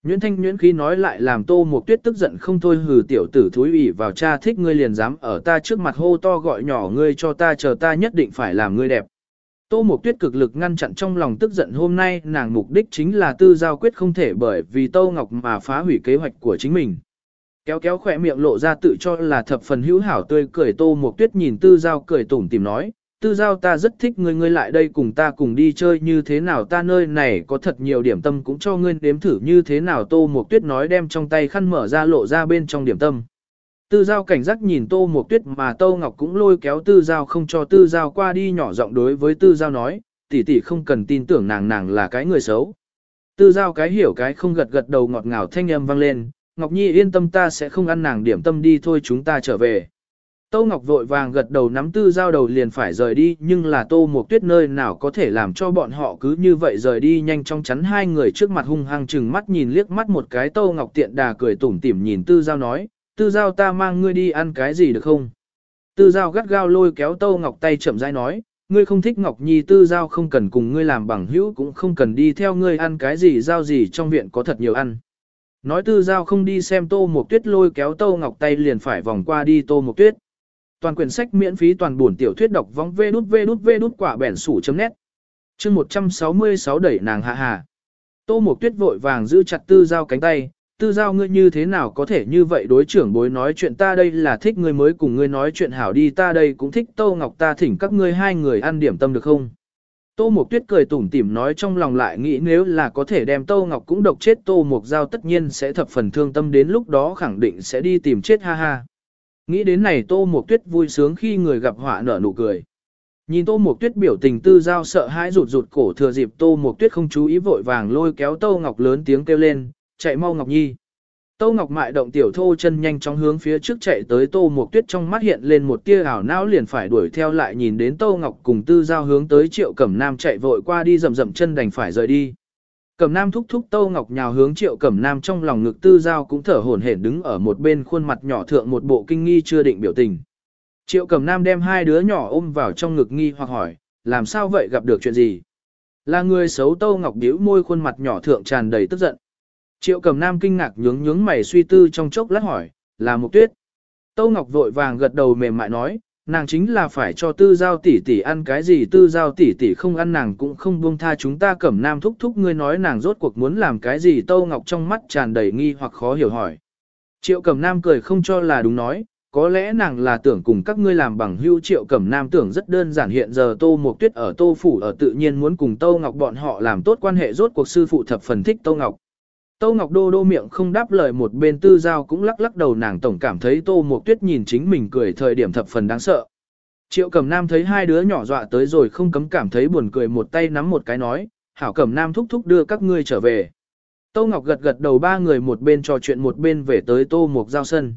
Nguyễn Thanh Nguyễn khí nói lại làm Tô Mộc Tuyết tức giận không thôi hừ tiểu tử thúi ủy vào cha thích ngươi liền dám ở ta trước mặt hô to gọi nhỏ ngươi cho ta chờ ta nhất định phải làm ngươi đẹp. Tô Mộc Tuyết cực lực ngăn chặn trong lòng tức giận hôm nay nàng mục đích chính là tư giao quyết không thể bởi vì Tô Ngọc mà phá hủy kế hoạch của chính mình. Kéo kéo khỏe miệng lộ ra tự cho là thập phần hữu hảo tươi cười Tô Mộc Tuyết nhìn tư giao cười tủm tìm nói, tư giao ta rất thích ngươi ngươi lại đây cùng ta cùng đi chơi như thế nào ta nơi này có thật nhiều điểm tâm cũng cho ngươi đếm thử như thế nào tô Mộc tuyết nói đem trong tay khăn mở ra lộ ra bên trong điểm tâm. Tư giao cảnh giác nhìn tô Mộc tuyết mà tô ngọc cũng lôi kéo tư giao không cho tư giao qua đi nhỏ giọng đối với tư giao nói, tỷ tỷ không cần tin tưởng nàng nàng là cái người xấu. Tư giao cái hiểu cái không gật gật đầu ngọt ngào thanh âm vang lên, Ngọc Nhi yên tâm ta sẽ không ăn nàng điểm tâm đi thôi chúng ta trở về. Tô Ngọc vội vàng gật đầu nắm tư giao đầu liền phải rời đi nhưng là Tô Mộc Tuyết nơi nào có thể làm cho bọn họ cứ như vậy rời đi nhanh chóng chắn hai người trước mặt hung hăng chừng mắt nhìn liếc mắt một cái Tô Ngọc tiện đà cười tủm tỉm nhìn tư giao nói, tư giao ta mang ngươi đi ăn cái gì được không? Tư giao gắt gao lôi kéo Tô Ngọc tay chậm rãi nói, ngươi không thích Ngọc Nhi tư giao không cần cùng ngươi làm bằng hữu cũng không cần đi theo ngươi ăn cái gì giao gì trong viện có thật nhiều ăn. Nói tư giao không đi xem Tô Mộc Tuyết lôi kéo Tô Ngọc tay liền phải vòng qua đi Tô Mộc Tuyết. Toàn quyển sách miễn phí toàn buồn tiểu thuyết đọc vong vê đút vê đút vê đút quả bẻn sủ chấm nét. Chương 166 đẩy nàng hạ hà. Tô Mộc Tuyết vội vàng giữ chặt Tư Giao cánh tay, Tư Giao ngươi như thế nào có thể như vậy đối trưởng bối nói chuyện ta đây là thích ngươi mới cùng ngươi nói chuyện hảo đi ta đây cũng thích Tô Ngọc ta thỉnh các ngươi hai người ăn điểm tâm được không? Tô Mộc Tuyết cười tủm tỉm nói trong lòng lại nghĩ nếu là có thể đem Tô Ngọc cũng độc chết Tô Mộc Giao tất nhiên sẽ thập phần thương tâm đến lúc đó khẳng định sẽ đi tìm chết ha ha. Nghĩ đến này Tô Mộc Tuyết vui sướng khi người gặp họa nở nụ cười. Nhìn Tô Mộc Tuyết biểu tình tư giao sợ hãi rụt rụt cổ thừa dịp Tô Mộc Tuyết không chú ý vội vàng lôi kéo Tô Ngọc lớn tiếng kêu lên, chạy mau Ngọc Nhi. Tô Ngọc mại động tiểu thô chân nhanh chóng hướng phía trước chạy tới Tô Mộc Tuyết trong mắt hiện lên một tia ảo não liền phải đuổi theo lại nhìn đến Tô Ngọc cùng Tư Giao hướng tới Triệu Cẩm Nam chạy vội qua đi rầm rầm chân đành phải rời đi. Cẩm Nam thúc thúc Tô Ngọc nhào hướng Triệu Cẩm Nam trong lòng ngực Tư Giao cũng thở hổn hển đứng ở một bên khuôn mặt nhỏ thượng một bộ kinh nghi chưa định biểu tình. Triệu Cẩm Nam đem hai đứa nhỏ ôm vào trong ngực nghi hoặc hỏi, làm sao vậy gặp được chuyện gì? Là người xấu Tô Ngọc biểu môi khuôn mặt nhỏ thượng tràn đầy tức giận. Triệu Cẩm Nam kinh ngạc nhướng nhướng mày suy tư trong chốc lát hỏi, là Mục Tuyết. Tô Ngọc vội vàng gật đầu mềm mại nói, nàng chính là phải cho tư giao tỷ tỷ ăn cái gì tư giao tỷ tỷ không ăn nàng cũng không buông tha chúng ta cẩm nam thúc thúc ngươi nói nàng rốt cuộc muốn làm cái gì tâu ngọc trong mắt tràn đầy nghi hoặc khó hiểu hỏi. Triệu cẩm nam cười không cho là đúng nói, có lẽ nàng là tưởng cùng các ngươi làm bằng hưu triệu cẩm nam tưởng rất đơn giản hiện giờ tô mục tuyết ở tô phủ ở tự nhiên muốn cùng tâu ngọc bọn họ làm tốt quan hệ rốt cuộc sư phụ thập phần thích tâu ngọc. Tô Ngọc Đô đô miệng không đáp lời một bên tư giao cũng lắc lắc đầu nàng tổng cảm thấy Tô Mộc Tuyết nhìn chính mình cười thời điểm thập phần đáng sợ. Triệu Cẩm Nam thấy hai đứa nhỏ dọa tới rồi không cấm cảm thấy buồn cười một tay nắm một cái nói, Hảo Cẩm Nam thúc thúc đưa các ngươi trở về. Tô Ngọc gật gật đầu ba người một bên trò chuyện một bên về tới Tô Mộc Giao sân.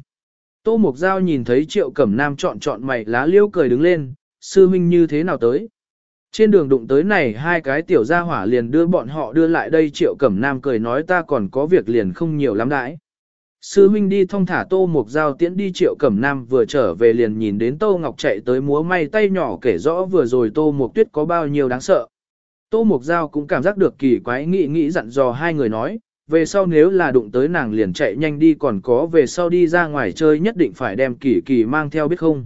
Tô Mộc Giao nhìn thấy Triệu Cẩm Nam chọn chọn mày lá liêu cười đứng lên, sư huynh như thế nào tới. Trên đường đụng tới này hai cái tiểu gia hỏa liền đưa bọn họ đưa lại đây triệu cẩm nam cười nói ta còn có việc liền không nhiều lắm đãi. Sư huynh đi thong thả Tô Mục Giao tiễn đi Triệu Cẩm Nam vừa trở về liền nhìn đến Tô Ngọc chạy tới múa may tay nhỏ kể rõ vừa rồi Tô Mục Tuyết có bao nhiêu đáng sợ. Tô Mục Giao cũng cảm giác được kỳ quái nghĩ nghĩ dặn dò hai người nói, về sau nếu là đụng tới nàng liền chạy nhanh đi còn có về sau đi ra ngoài chơi nhất định phải đem kỳ kỳ mang theo biết không.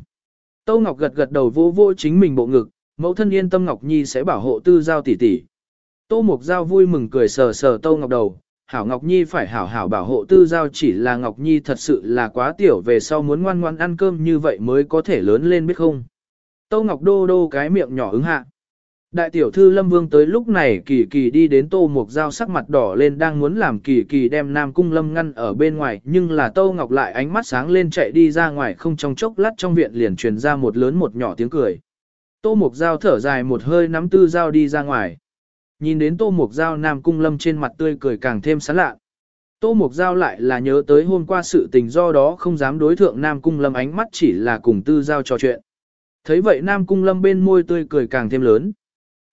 Tô Ngọc gật gật đầu vô vô chính mình bộ ngực, mẫu thân yên tâm Ngọc Nhi sẽ bảo hộ tư giao tỷ tỷ. Tô Mục Giao vui mừng cười sờ sờ Tô Ngọc đầu, Hảo Ngọc Nhi phải hảo hảo bảo hộ tư giao chỉ là Ngọc Nhi thật sự là quá tiểu về sau muốn ngoan ngoan ăn cơm như vậy mới có thể lớn lên biết không. Tô Ngọc đô đô cái miệng nhỏ ứng hạ. Đại tiểu thư Lâm Vương tới lúc này kỳ kỳ đi đến Tô Mục Giao sắc mặt đỏ lên đang muốn làm kỳ kỳ đem Nam Cung Lâm ngăn ở bên ngoài nhưng là Tô Ngọc lại ánh mắt sáng lên chạy đi ra ngoài không trong chốc lát trong viện liền truyền ra một lớn một nhỏ tiếng cười. Tô Mục Giao thở dài một hơi nắm tư Giao đi ra ngoài. Nhìn đến Tô Mục Giao Nam Cung Lâm trên mặt tươi cười càng thêm sán lạ. Tô Mục Giao lại là nhớ tới hôm qua sự tình do đó không dám đối thượng Nam Cung Lâm ánh mắt chỉ là cùng tư Giao trò chuyện. Thấy vậy Nam Cung Lâm bên môi tươi cười càng thêm lớn.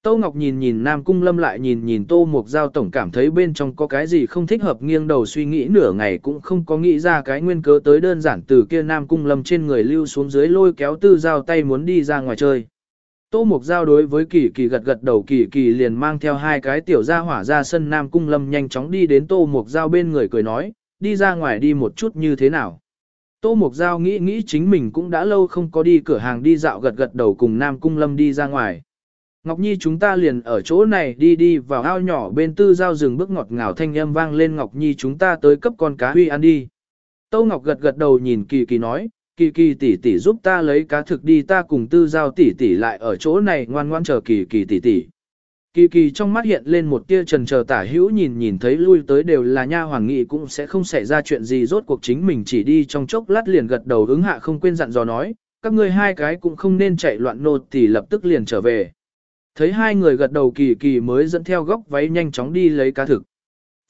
Tô Ngọc nhìn nhìn Nam Cung Lâm lại nhìn nhìn Tô Mục Giao tổng cảm thấy bên trong có cái gì không thích hợp nghiêng đầu suy nghĩ nửa ngày cũng không có nghĩ ra cái nguyên cớ tới đơn giản từ kia Nam Cung Lâm trên người lưu xuống dưới lôi kéo tư giao tay muốn đi ra ngoài chơi. Tô Mục Giao đối với kỳ kỳ gật gật đầu kỳ kỳ liền mang theo hai cái tiểu gia hỏa ra sân Nam Cung Lâm nhanh chóng đi đến Tô Mục Giao bên người cười nói, đi ra ngoài đi một chút như thế nào. Tô Mục Giao nghĩ nghĩ chính mình cũng đã lâu không có đi cửa hàng đi dạo gật gật đầu cùng Nam Cung Lâm đi ra ngoài. Ngọc Nhi chúng ta liền ở chỗ này đi đi vào ao nhỏ bên tư giao rừng bước ngọt ngào thanh âm vang lên Ngọc Nhi chúng ta tới cấp con cá huy ăn đi. Tô Ngọc gật gật đầu nhìn kỳ kỳ nói, kỳ kỳ tỷ tỷ giúp ta lấy cá thực đi ta cùng tư giao tỷ tỷ lại ở chỗ này ngoan ngoan chờ kỳ kỳ tỷ tỷ. Kỳ kỳ trong mắt hiện lên một tia trần chờ tả hữu nhìn nhìn thấy lui tới đều là nha hoàng nghị cũng sẽ không xảy ra chuyện gì rốt cuộc chính mình chỉ đi trong chốc lát liền gật đầu ứng hạ không quên dặn dò nói, các ngươi hai cái cũng không nên chạy loạn nô thì lập tức liền trở về. Thấy hai người gật đầu kỳ kỳ mới dẫn theo góc váy nhanh chóng đi lấy cá thực.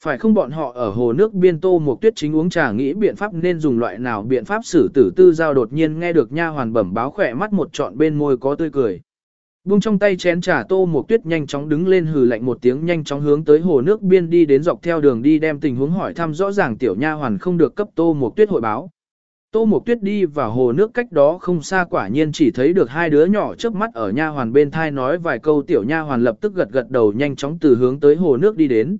Phải không bọn họ ở hồ nước biên tô một tuyết chính uống trà nghĩ biện pháp nên dùng loại nào biện pháp xử tử tư giao đột nhiên nghe được nha hoàn bẩm báo khỏe mắt một trọn bên môi có tươi cười. Buông trong tay chén trà tô một tuyết nhanh chóng đứng lên hừ lạnh một tiếng nhanh chóng hướng tới hồ nước biên đi đến dọc theo đường đi đem tình huống hỏi thăm rõ ràng tiểu nha hoàn không được cấp tô một tuyết hội báo. Tô Mộc Tuyết đi vào hồ nước cách đó không xa quả nhiên chỉ thấy được hai đứa nhỏ chớp mắt ở nha hoàn bên thai nói vài câu tiểu nha hoàn lập tức gật gật đầu nhanh chóng từ hướng tới hồ nước đi đến.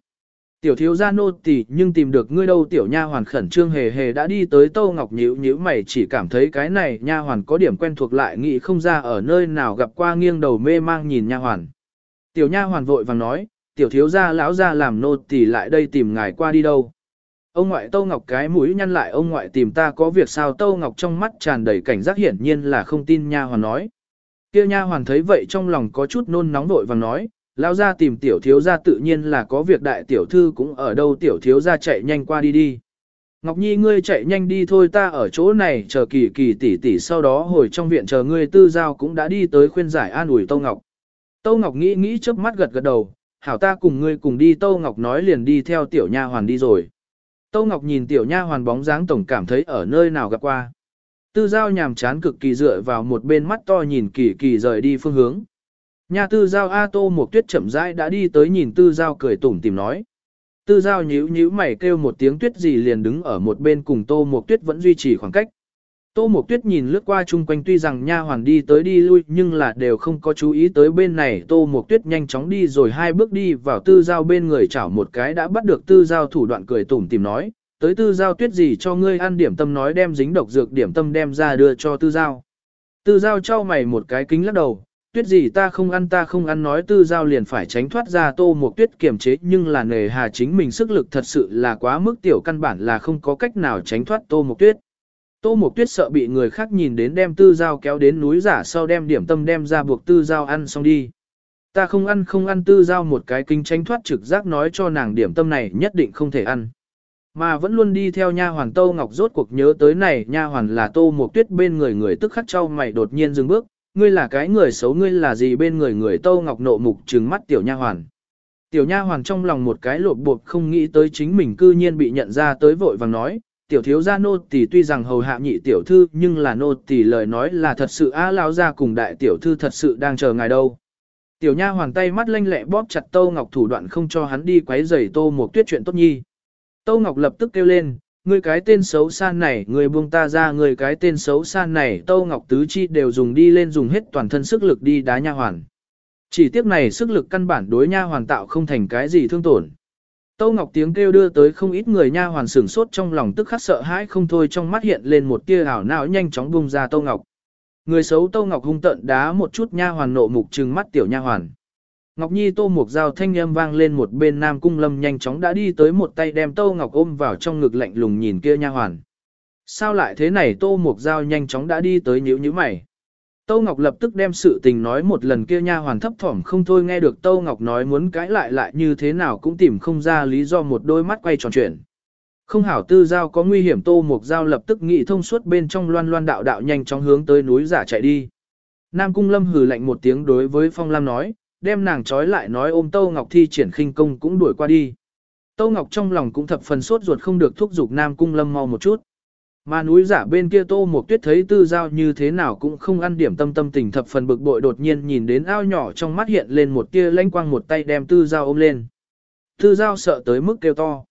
Tiểu thiếu gia nô tỳ nhưng tìm được ngươi đâu tiểu nha hoàn khẩn trương hề hề đã đi tới Tô Ngọc nhíu nhíu mày chỉ cảm thấy cái này nha hoàn có điểm quen thuộc lại nghĩ không ra ở nơi nào gặp qua nghiêng đầu mê mang nhìn nha hoàn. Tiểu nha hoàn vội vàng nói, tiểu thiếu gia lão gia làm nô tỳ lại đây tìm ngài qua đi đâu. Ông ngoại tô Ngọc cái mũi nhăn lại ông ngoại tìm ta có việc sao Tô Ngọc trong mắt tràn đầy cảnh giác hiển nhiên là không tin nha hoàn nói. Kia nha hoàn thấy vậy trong lòng có chút nôn nóng vội vàng nói, lao ra tìm tiểu thiếu gia tự nhiên là có việc đại tiểu thư cũng ở đâu tiểu thiếu gia chạy nhanh qua đi đi. Ngọc Nhi ngươi chạy nhanh đi thôi ta ở chỗ này chờ kỳ kỳ tỷ tỷ sau đó hồi trong viện chờ ngươi tư giao cũng đã đi tới khuyên giải an ủi Tâu Ngọc. Tâu Ngọc nghĩ nghĩ chớp mắt gật gật đầu, hảo ta cùng ngươi cùng đi Tâu Ngọc nói liền đi theo tiểu nha hoàn đi rồi. Tâu Ngọc nhìn tiểu nha hoàn bóng dáng tổng cảm thấy ở nơi nào gặp qua. Tư giao nhàm chán cực kỳ dựa vào một bên mắt to nhìn kỳ kỳ rời đi phương hướng. Nhà tư giao A Tô một tuyết chậm rãi đã đi tới nhìn tư giao cười tủm tìm nói. Tư giao nhíu nhíu mày kêu một tiếng tuyết gì liền đứng ở một bên cùng Tô một tuyết vẫn duy trì khoảng cách. Tô Mộc Tuyết nhìn lướt qua chung quanh tuy rằng nha hoàn đi tới đi lui nhưng là đều không có chú ý tới bên này. Tô Mộc Tuyết nhanh chóng đi rồi hai bước đi vào tư giao bên người chảo một cái đã bắt được tư giao thủ đoạn cười tủm tìm nói. Tới tư giao tuyết gì cho ngươi ăn điểm tâm nói đem dính độc dược điểm tâm đem ra đưa cho tư giao. Tư giao cho mày một cái kính lắc đầu, tuyết gì ta không ăn ta không ăn nói tư giao liền phải tránh thoát ra tô một tuyết kiềm chế nhưng là nề hà chính mình sức lực thật sự là quá mức tiểu căn bản là không có cách nào tránh thoát tô một tuyết. Tô Mộc Tuyết sợ bị người khác nhìn đến đem tư giao kéo đến núi giả sau đem điểm tâm đem ra buộc tư giao ăn xong đi. Ta không ăn không ăn tư giao một cái kinh tránh thoát trực giác nói cho nàng điểm tâm này nhất định không thể ăn. Mà vẫn luôn đi theo nha hoàn Tô Ngọc rốt cuộc nhớ tới này nha hoàn là Tô Mộc Tuyết bên người người tức khắc trao mày đột nhiên dừng bước, ngươi là cái người xấu ngươi là gì bên người người Tô Ngọc nộ mục trừng mắt tiểu nha hoàn. Tiểu nha hoàn trong lòng một cái lộp bộp không nghĩ tới chính mình cư nhiên bị nhận ra tới vội vàng nói, tiểu thiếu gia nô tỳ tuy rằng hầu hạ nhị tiểu thư nhưng là nô tỳ lời nói là thật sự á lao ra cùng đại tiểu thư thật sự đang chờ ngài đâu. Tiểu nha hoàng tay mắt lanh lẹ bóp chặt Tô Ngọc thủ đoạn không cho hắn đi quấy rầy Tô một tuyết chuyện tốt nhi. Tô Ngọc lập tức kêu lên, ngươi cái tên xấu xa này, ngươi buông ta ra, ngươi cái tên xấu xa này, Tâu Ngọc Tứ Chi đều dùng đi lên dùng hết toàn thân sức lực đi đá nha hoàn. Chỉ tiếc này sức lực căn bản đối nha hoàn tạo không thành cái gì thương tổn. Tâu Ngọc tiếng kêu đưa tới không ít người nha hoàn sửng sốt trong lòng tức khắc sợ hãi không thôi trong mắt hiện lên một tia ảo não nhanh chóng buông ra Tâu Ngọc. Người xấu Tâu Ngọc hung tận đá một chút nha hoàn nộ mục trừng mắt tiểu nha hoàn. Ngọc Nhi Tô một dao thanh âm vang lên một bên Nam Cung Lâm nhanh chóng đã đi tới một tay đem Tô Ngọc ôm vào trong ngực lạnh lùng nhìn kia nha hoàn. Sao lại thế này Tô Mộc Giao nhanh chóng đã đi tới nhíu nhíu mày. Tô Ngọc lập tức đem sự tình nói một lần kia nha hoàn thấp thỏm không thôi nghe được Tô Ngọc nói muốn cãi lại lại như thế nào cũng tìm không ra lý do một đôi mắt quay tròn chuyển. Không hảo tư giao có nguy hiểm Tô Mộc Giao lập tức nghĩ thông suốt bên trong loan loan đạo đạo nhanh chóng hướng tới núi giả chạy đi. Nam Cung Lâm hừ lạnh một tiếng đối với Phong Lam nói, đem nàng trói lại nói ôm Tâu Ngọc thi triển khinh công cũng đuổi qua đi. Tâu Ngọc trong lòng cũng thập phần sốt ruột không được thúc giục Nam Cung Lâm mau một chút. Mà núi giả bên kia Tô Mộc Tuyết thấy tư giao như thế nào cũng không ăn điểm tâm tâm tình thập phần bực bội đột nhiên nhìn đến ao nhỏ trong mắt hiện lên một tia lanh quang một tay đem tư giao ôm lên. Tư giao sợ tới mức kêu to.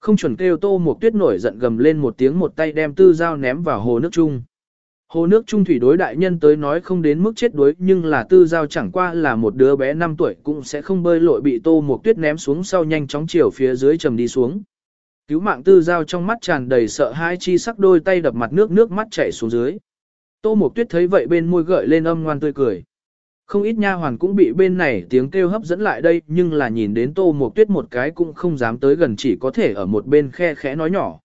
Không chuẩn kêu Tô Mộc Tuyết nổi giận gầm lên một tiếng một tay đem tư giao ném vào hồ nước chung. Hồ nước trung thủy đối đại nhân tới nói không đến mức chết đuối, nhưng là tư giao chẳng qua là một đứa bé 5 tuổi cũng sẽ không bơi lội bị tô một tuyết ném xuống sau nhanh chóng chiều phía dưới trầm đi xuống. Cứu mạng tư giao trong mắt tràn đầy sợ hãi chi sắc đôi tay đập mặt nước nước mắt chảy xuống dưới. Tô một Tuyết thấy vậy bên môi gợi lên âm ngoan tươi cười. Không ít nha hoàn cũng bị bên này tiếng kêu hấp dẫn lại đây, nhưng là nhìn đến Tô một Tuyết một cái cũng không dám tới gần chỉ có thể ở một bên khe khẽ nói nhỏ.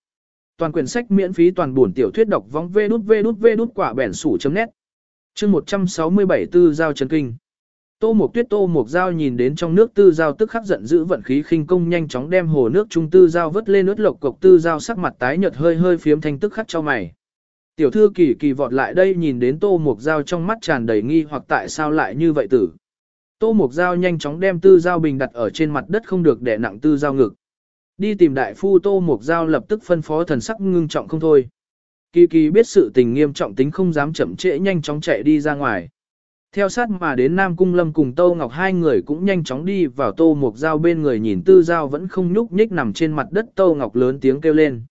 Toàn quyển sách miễn phí toàn buồn tiểu thuyết đọc vong vê đút vê đút vê đút quả bẻn sủ chấm nét. Chương 167 tư giao chấn kinh. Tô Mộc Tuyết, Tô Mộc Giao nhìn đến trong nước tư giao tức khắc giận dữ vận khí khinh công nhanh chóng đem hồ nước trung tư giao vớt lên ướt lộc cục tư giao sắc mặt tái nhợt hơi hơi phiếm thanh tức khắc cho mày. Tiểu thư kỳ kỳ vọt lại đây nhìn đến Tô Mộc Giao trong mắt tràn đầy nghi hoặc tại sao lại như vậy tử. Tô Mộc Giao nhanh chóng đem tư giao bình đặt ở trên mặt đất không được để nặng tư giao ngực. Đi tìm đại phu Tô Mục Giao lập tức phân phó thần sắc ngưng trọng không thôi. Kỳ kỳ biết sự tình nghiêm trọng tính không dám chậm trễ nhanh chóng chạy đi ra ngoài. Theo sát mà đến Nam Cung Lâm cùng Tô Ngọc hai người cũng nhanh chóng đi vào Tô Mục Giao bên người nhìn Tư Giao vẫn không nhúc nhích nằm trên mặt đất Tô Ngọc lớn tiếng kêu lên.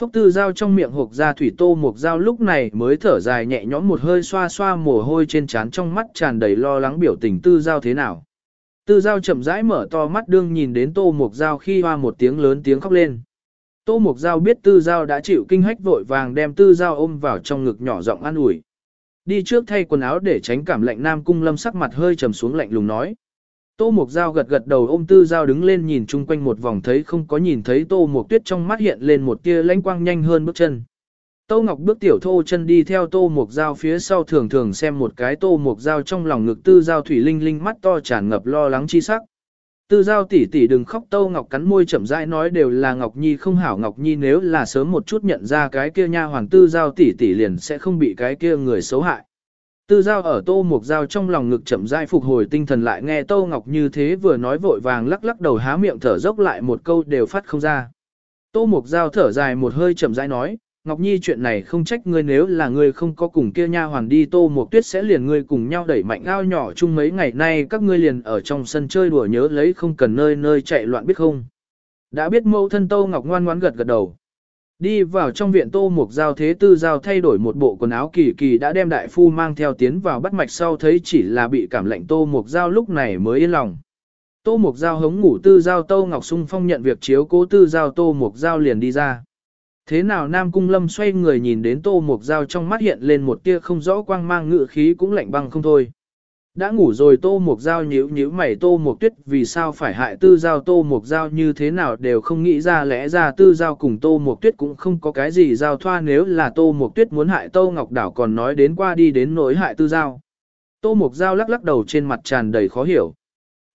Phúc Tư Giao trong miệng hộp ra thủy Tô Mục Giao lúc này mới thở dài nhẹ nhõm một hơi xoa xoa mồ hôi trên trán trong mắt tràn đầy lo lắng biểu tình Tư Giao thế nào. Tư Giao chậm rãi mở to mắt đương nhìn đến Tô Mục Giao khi hoa một tiếng lớn tiếng khóc lên. Tô Mục Giao biết Tư Giao đã chịu kinh hách vội vàng đem Tư Giao ôm vào trong ngực nhỏ giọng an ủi. Đi trước thay quần áo để tránh cảm lạnh Nam Cung Lâm sắc mặt hơi trầm xuống lạnh lùng nói. Tô Mục Giao gật gật đầu ôm Tư Giao đứng lên nhìn chung quanh một vòng thấy không có nhìn thấy Tô Mục Tuyết trong mắt hiện lên một tia lãnh quang nhanh hơn bước chân. Tô Ngọc bước tiểu thô chân đi theo Tô Mục Giao phía sau thường thường xem một cái Tô Mục Giao trong lòng ngực Tư Giao thủy linh linh mắt to tràn ngập lo lắng chi sắc. Tư Giao tỷ tỷ đừng khóc Tô Ngọc cắn môi chậm rãi nói đều là Ngọc Nhi không hảo Ngọc Nhi nếu là sớm một chút nhận ra cái kia nha hoàng Tư Giao tỷ tỷ liền sẽ không bị cái kia người xấu hại. Tư Giao ở Tô Mục Giao trong lòng ngực chậm rãi phục hồi tinh thần lại nghe Tô Ngọc như thế vừa nói vội vàng lắc lắc đầu há miệng thở dốc lại một câu đều phát không ra. Tô Mục Giao thở dài một hơi chậm rãi nói, Ngọc Nhi chuyện này không trách ngươi nếu là ngươi không có cùng kia nha hoàn đi, tô một tuyết sẽ liền ngươi cùng nhau đẩy mạnh ao nhỏ chung mấy ngày nay, các ngươi liền ở trong sân chơi đùa nhớ lấy không cần nơi nơi chạy loạn biết không. Đã biết mẫu thân tô ngọc ngoan ngoãn gật gật đầu. Đi vào trong viện tô mục giao thế tư giao thay đổi một bộ quần áo kỳ kỳ đã đem đại phu mang theo tiến vào bắt mạch sau thấy chỉ là bị cảm lạnh, tô mục giao lúc này mới yên lòng. Tô mục giao hống ngủ, tư giao tô ngọc sung phong nhận việc chiếu cố, tư giao tô mục giao liền đi ra. Thế nào Nam Cung Lâm xoay người nhìn đến Tô Mục Giao trong mắt hiện lên một tia không rõ quang mang ngự khí cũng lạnh băng không thôi. Đã ngủ rồi Tô Mục Giao nhíu nhíu mày Tô Mục Tuyết vì sao phải hại Tư Giao Tô Mục Giao như thế nào đều không nghĩ ra lẽ ra Tư Giao cùng Tô Mục Tuyết cũng không có cái gì giao thoa nếu là Tô Mục Tuyết muốn hại Tô Ngọc Đảo còn nói đến qua đi đến nỗi hại Tư Giao. Tô Mục Giao lắc lắc đầu trên mặt tràn đầy khó hiểu.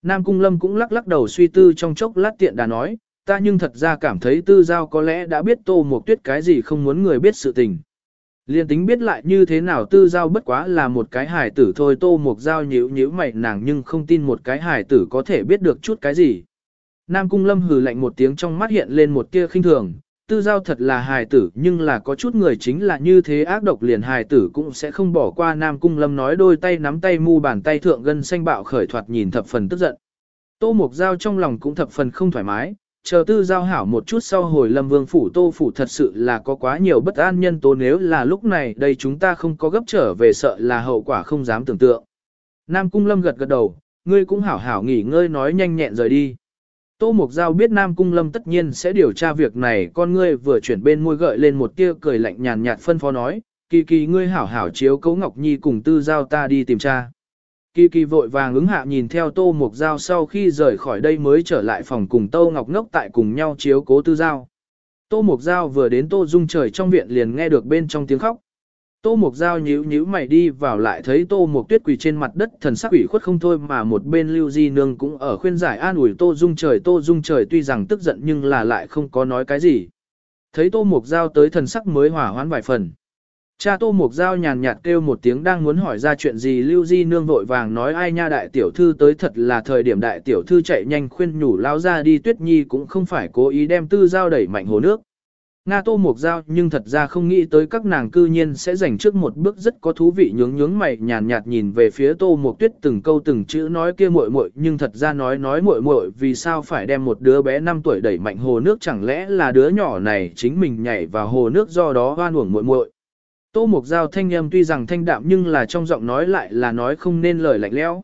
Nam Cung Lâm cũng lắc lắc đầu suy tư trong chốc lát tiện đã nói, ta nhưng thật ra cảm thấy tư giao có lẽ đã biết tô một tuyết cái gì không muốn người biết sự tình. Liên tính biết lại như thế nào tư giao bất quá là một cái hài tử thôi tô một giao nhíu nhíu mày nàng nhưng không tin một cái hài tử có thể biết được chút cái gì. Nam cung lâm hừ lạnh một tiếng trong mắt hiện lên một tia khinh thường, tư giao thật là hài tử nhưng là có chút người chính là như thế ác độc liền hài tử cũng sẽ không bỏ qua Nam cung lâm nói đôi tay nắm tay mu bàn tay thượng gân xanh bạo khởi thoạt nhìn thập phần tức giận. Tô Mục Giao trong lòng cũng thập phần không thoải mái, chờ tư giao hảo một chút sau hồi lâm vương phủ tô phủ thật sự là có quá nhiều bất an nhân tố nếu là lúc này đây chúng ta không có gấp trở về sợ là hậu quả không dám tưởng tượng. Nam cung lâm gật gật đầu, ngươi cũng hảo hảo nghỉ ngơi nói nhanh nhẹn rời đi. Tô Mục Giao biết Nam Cung Lâm tất nhiên sẽ điều tra việc này, con ngươi vừa chuyển bên môi gợi lên một tia cười lạnh nhàn nhạt phân phó nói, kỳ kỳ ngươi hảo hảo chiếu cấu Ngọc Nhi cùng tư giao ta đi tìm cha. Kỳ kỳ vội vàng ứng hạ nhìn theo Tô Mục Giao sau khi rời khỏi đây mới trở lại phòng cùng Tô Ngọc Ngốc tại cùng nhau chiếu cố tư giao. Tô Mục Giao vừa đến Tô Dung trời trong viện liền nghe được bên trong tiếng khóc. Tô Mục Giao nhíu nhíu mày đi vào lại thấy Tô Mục Tuyết quỳ trên mặt đất thần sắc ủy khuất không thôi mà một bên Lưu Di Nương cũng ở khuyên giải an ủi Tô Dung trời Tô Dung trời tuy rằng tức giận nhưng là lại không có nói cái gì. Thấy Tô Mục Giao tới thần sắc mới hỏa hoãn vài phần. Cha Tô Mục Giao nhàn nhạt kêu một tiếng đang muốn hỏi ra chuyện gì Lưu Di Nương vội vàng nói ai nha đại tiểu thư tới thật là thời điểm đại tiểu thư chạy nhanh khuyên nhủ lao ra đi Tuyết Nhi cũng không phải cố ý đem tư giao đẩy mạnh hồ nước. Nga Tô Mục Giao nhưng thật ra không nghĩ tới các nàng cư nhiên sẽ dành trước một bước rất có thú vị nhướng nhướng mày nhàn nhạt nhìn về phía Tô Mục Tuyết từng câu từng chữ nói kia muội muội, nhưng thật ra nói nói muội muội vì sao phải đem một đứa bé 5 tuổi đẩy mạnh hồ nước, chẳng lẽ là đứa nhỏ này chính mình nhảy vào hồ nước do đó hoan uổng muội muội. Tô Mục Giao thanh âm tuy rằng thanh đạm nhưng là trong giọng nói lại là nói không nên lời lạnh lẽo.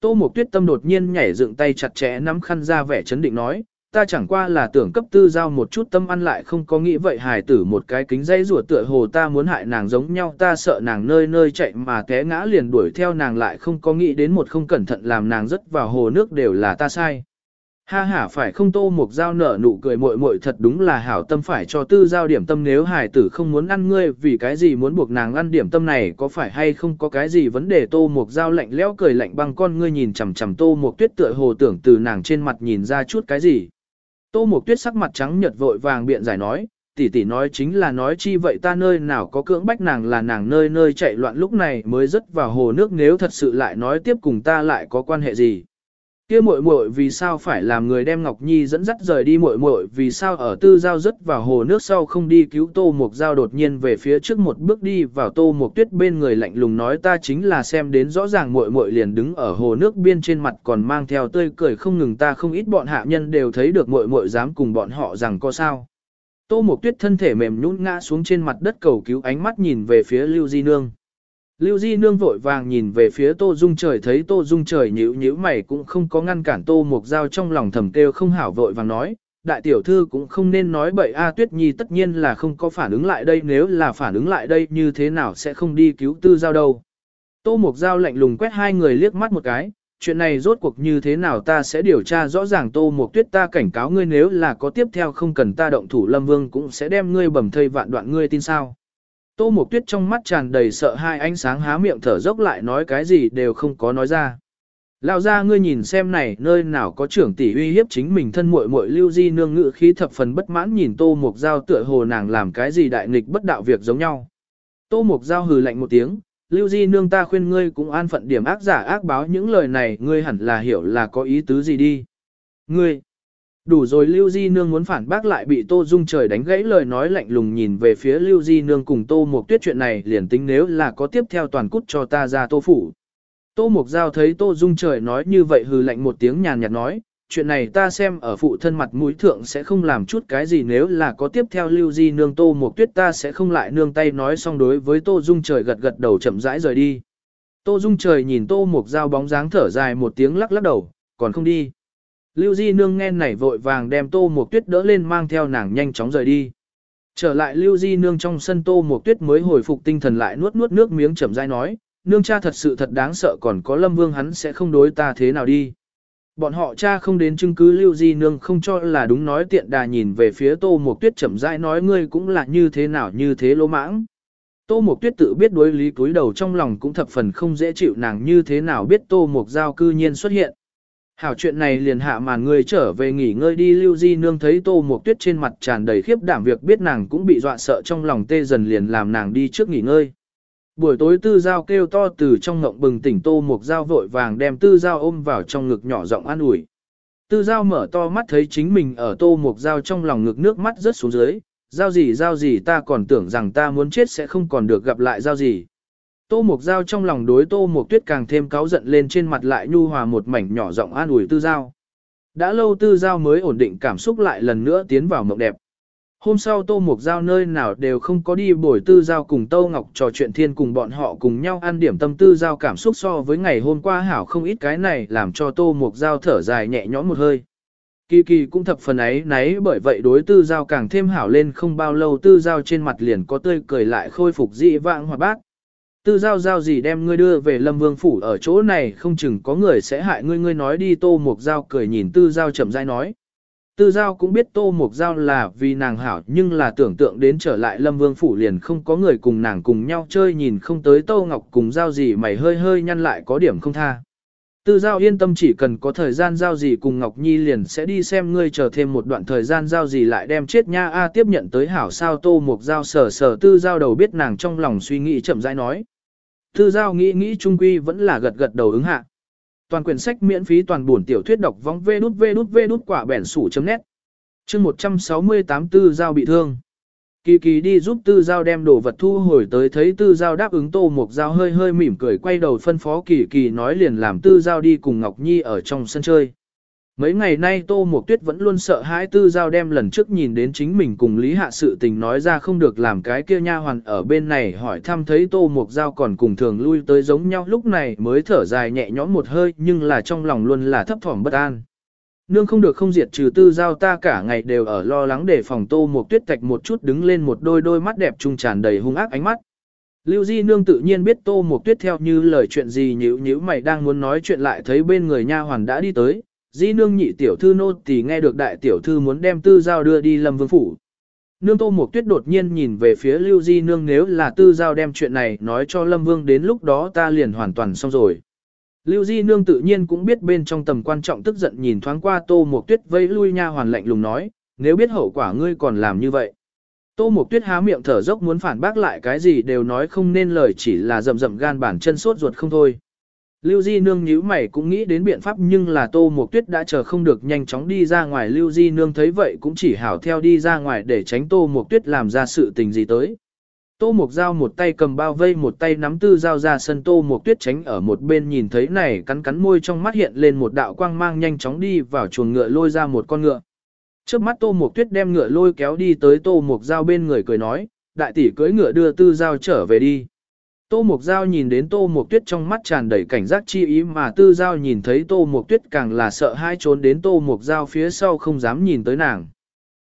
Tô Mục Tuyết tâm đột nhiên nhảy dựng tay chặt chẽ nắm khăn ra vẻ chấn định nói, ta chẳng qua là tưởng cấp tư giao một chút tâm ăn lại không có nghĩ vậy hài tử một cái kính dây rùa tựa hồ ta muốn hại nàng giống nhau ta sợ nàng nơi nơi chạy mà té ngã liền đuổi theo nàng lại không có nghĩ đến một không cẩn thận làm nàng rớt vào hồ nước đều là ta sai. Ha ha phải không tô một dao nở nụ cười muội muội thật đúng là hảo tâm phải cho tư giao điểm tâm nếu hải tử không muốn ăn ngươi vì cái gì muốn buộc nàng ăn điểm tâm này có phải hay không có cái gì vấn đề tô một dao lạnh lẽo cười lạnh băng con ngươi nhìn chằm chằm tô một tuyết tựa hồ tưởng từ nàng trên mặt nhìn ra chút cái gì. Tô một Tuyết sắc mặt trắng nhợt vội vàng biện giải nói, tỷ tỷ nói chính là nói chi vậy ta nơi nào có cưỡng bách nàng là nàng nơi nơi chạy loạn lúc này mới rớt vào hồ nước nếu thật sự lại nói tiếp cùng ta lại có quan hệ gì. Kia muội muội vì sao phải làm người đem Ngọc Nhi dẫn dắt rời đi muội muội vì sao ở tư giao rất vào hồ nước sau không đi cứu Tô Mộc Giao đột nhiên về phía trước một bước đi vào Tô Mộc Tuyết bên người lạnh lùng nói, ta chính là xem đến rõ ràng muội muội liền đứng ở hồ nước biên trên mặt còn mang theo tươi cười không ngừng, ta không ít bọn hạ nhân đều thấy được muội muội dám cùng bọn họ rằng có sao. Tô Mộc Tuyết thân thể mềm nhũn ngã xuống trên mặt đất cầu cứu, ánh mắt nhìn về phía Lưu Di Nương. Lưu Di Nương vội vàng nhìn về phía Tô Dung trời thấy Tô Dung trời nhíu nhíu mày cũng không có ngăn cản Tô Mục Giao trong lòng thầm kêu không hảo vội vàng nói, đại tiểu thư cũng không nên nói bậy A Tuyết Nhi tất nhiên là không có phản ứng lại đây nếu là phản ứng lại đây như thế nào sẽ không đi cứu tư giao đâu. Tô Mục Giao lạnh lùng quét hai người liếc mắt một cái, chuyện này rốt cuộc như thế nào ta sẽ điều tra rõ ràng Tô Mục Tuyết ta cảnh cáo ngươi nếu là có tiếp theo không cần ta động thủ Lâm Vương cũng sẽ đem ngươi bầm thây vạn đoạn ngươi tin sao. Tô Mộc Tuyết trong mắt tràn đầy sợ hai ánh sáng há miệng thở dốc lại nói cái gì đều không có nói ra. Lão ra ngươi nhìn xem này nơi nào có trưởng tỷ uy hiếp chính mình thân muội muội lưu di nương ngự khí thập phần bất mãn nhìn Tô Mộc Giao tựa hồ nàng làm cái gì đại nghịch bất đạo việc giống nhau. Tô Mộc Giao hừ lạnh một tiếng, lưu di nương ta khuyên ngươi cũng an phận điểm ác giả ác báo những lời này ngươi hẳn là hiểu là có ý tứ gì đi. Ngươi, Đủ rồi Lưu Di Nương muốn phản bác lại bị Tô Dung trời đánh gãy lời nói lạnh lùng nhìn về phía Lưu Di Nương cùng Tô mộc Tuyết chuyện này liền tính nếu là có tiếp theo toàn cút cho ta ra Tô Phủ. Tô mộc Giao thấy Tô Dung trời nói như vậy hừ lạnh một tiếng nhàn nhạt nói, chuyện này ta xem ở phụ thân mặt mũi thượng sẽ không làm chút cái gì nếu là có tiếp theo Lưu Di Nương Tô mộc Tuyết ta sẽ không lại nương tay nói xong đối với Tô Dung trời gật gật đầu chậm rãi rời đi. Tô Dung trời nhìn Tô mộc Giao bóng dáng thở dài một tiếng lắc lắc đầu, còn không đi. Lưu Di Nương nghe nảy vội vàng đem Tô Mộc Tuyết đỡ lên mang theo nàng nhanh chóng rời đi. Trở lại Lưu Di Nương trong sân Tô Mộc Tuyết mới hồi phục tinh thần lại nuốt nuốt nước miếng chậm rãi nói, nương cha thật sự thật đáng sợ còn có Lâm Vương hắn sẽ không đối ta thế nào đi. Bọn họ cha không đến chứng cứ Lưu Di Nương không cho là đúng nói tiện đà nhìn về phía Tô Mộc Tuyết chậm rãi nói ngươi cũng là như thế nào như thế lỗ mãng. Tô Mộc Tuyết tự biết đối lý cúi đầu trong lòng cũng thập phần không dễ chịu nàng như thế nào biết Tô Mộc Giao cư nhiên xuất hiện. Hảo chuyện này liền hạ màn người trở về nghỉ ngơi đi lưu di nương thấy tô một tuyết trên mặt tràn đầy khiếp đảm việc biết nàng cũng bị dọa sợ trong lòng tê dần liền làm nàng đi trước nghỉ ngơi. Buổi tối tư giao kêu to từ trong ngộng bừng tỉnh tô một dao vội vàng đem tư giao ôm vào trong ngực nhỏ giọng an ủi. Tư giao mở to mắt thấy chính mình ở tô một dao trong lòng ngực nước mắt rớt xuống dưới, giao gì giao gì ta còn tưởng rằng ta muốn chết sẽ không còn được gặp lại giao gì. Tô Mục Giao trong lòng đối Tô Mục Tuyết càng thêm cáu giận lên trên mặt lại nhu hòa một mảnh nhỏ giọng an ủi tư giao. Đã lâu tư giao mới ổn định cảm xúc lại lần nữa tiến vào mộng đẹp. Hôm sau Tô Mục Giao nơi nào đều không có đi buổi tư giao cùng Tô Ngọc trò chuyện thiên cùng bọn họ cùng nhau ăn điểm tâm tư giao cảm xúc so với ngày hôm qua hảo không ít cái này làm cho Tô Mục Giao thở dài nhẹ nhõm một hơi. Kỳ kỳ cũng thập phần ấy nấy bởi vậy đối tư giao càng thêm hảo lên không bao lâu tư giao trên mặt liền có tươi cười lại khôi phục dị vãng hoạt bát. Tư giao giao gì đem ngươi đưa về lâm vương phủ ở chỗ này không chừng có người sẽ hại ngươi ngươi nói đi, tô mục giao cười nhìn tư giao chậm rãi nói. Tư giao cũng biết tô mục giao là vì nàng hảo, nhưng là tưởng tượng đến trở lại lâm vương phủ liền không có người cùng nàng cùng nhau chơi, nhìn không tới tô ngọc cùng giao gì, mày hơi hơi nhăn lại có điểm không tha. Tư giao yên tâm chỉ cần có thời gian, giao gì cùng Ngọc Nhi liền sẽ đi xem ngươi, chờ thêm một đoạn thời gian, giao gì lại đem chết nha a, tiếp nhận tới hảo sao tô mục giao sờ sờ tư giao đầu biết nàng trong lòng suy nghĩ chậm rãi nói. Tư giao nghĩ nghĩ trung quy vẫn là gật gật đầu ứng hạ. Toàn quyển sách miễn phí toàn buồn tiểu thuyết đọc vong vê đút vê đút vê đút quả bẻn sủ chấm nét. Chương 168 tư giao bị thương. Kỳ kỳ đi giúp tư giao đem đồ vật thu hồi tới thấy tư giao đáp ứng tô mục giao hơi hơi mỉm cười quay đầu phân phó kỳ kỳ nói liền làm tư giao đi cùng Ngọc Nhi ở trong sân chơi. Mấy ngày nay Tô Mộc Tuyết vẫn luôn sợ hãi tư giao đem lần trước nhìn đến chính mình cùng Lý Hạ sự tình nói ra không được làm cái kia nha hoàn ở bên này hỏi thăm thấy Tô Mộc Giao còn cùng thường lui tới giống nhau lúc này mới thở dài nhẹ nhõm một hơi nhưng là trong lòng luôn là thấp thỏm bất an. Nương không được không diệt trừ tư giao ta cả ngày đều ở lo lắng để phòng Tô Mộc Tuyết tạch một chút đứng lên một đôi đôi mắt đẹp trung tràn đầy hung ác ánh mắt. Lưu Di Nương tự nhiên biết Tô Mộc Tuyết theo như lời chuyện gì nhíu nhíu mày đang muốn nói chuyện lại thấy bên người nha hoàn đã đi tới, Di nương nhị tiểu thư nô thì nghe được đại tiểu thư muốn đem tư giao đưa đi lâm vương phủ. Nương tô mục tuyết đột nhiên nhìn về phía lưu di nương nếu là tư giao đem chuyện này nói cho lâm vương đến lúc đó ta liền hoàn toàn xong rồi. Lưu di nương tự nhiên cũng biết bên trong tầm quan trọng tức giận nhìn thoáng qua tô mục tuyết vây lui nha hoàn lạnh lùng nói, nếu biết hậu quả ngươi còn làm như vậy. Tô mục tuyết há miệng thở dốc muốn phản bác lại cái gì đều nói không nên lời chỉ là rậm rậm gan bản chân sốt ruột không thôi. Lưu Di Nương nhíu mày cũng nghĩ đến biện pháp nhưng là Tô Mộc Tuyết đã chờ không được nhanh chóng đi ra ngoài Lưu Di Nương thấy vậy cũng chỉ hảo theo đi ra ngoài để tránh Tô Mộc Tuyết làm ra sự tình gì tới. Tô Mộc Giao một tay cầm bao vây một tay nắm tư dao ra sân Tô Mộc Tuyết tránh ở một bên nhìn thấy này cắn cắn môi trong mắt hiện lên một đạo quang mang nhanh chóng đi vào chuồng ngựa lôi ra một con ngựa. Trước mắt Tô Mộc Tuyết đem ngựa lôi kéo đi tới Tô Mộc Giao bên người cười nói, đại tỷ cưỡi ngựa đưa tư dao trở về đi. Tô Mục Giao nhìn đến Tô Mục Tuyết trong mắt tràn đầy cảnh giác chi ý mà Tư Giao nhìn thấy Tô Mục Tuyết càng là sợ hai trốn đến Tô Mục Giao phía sau không dám nhìn tới nàng.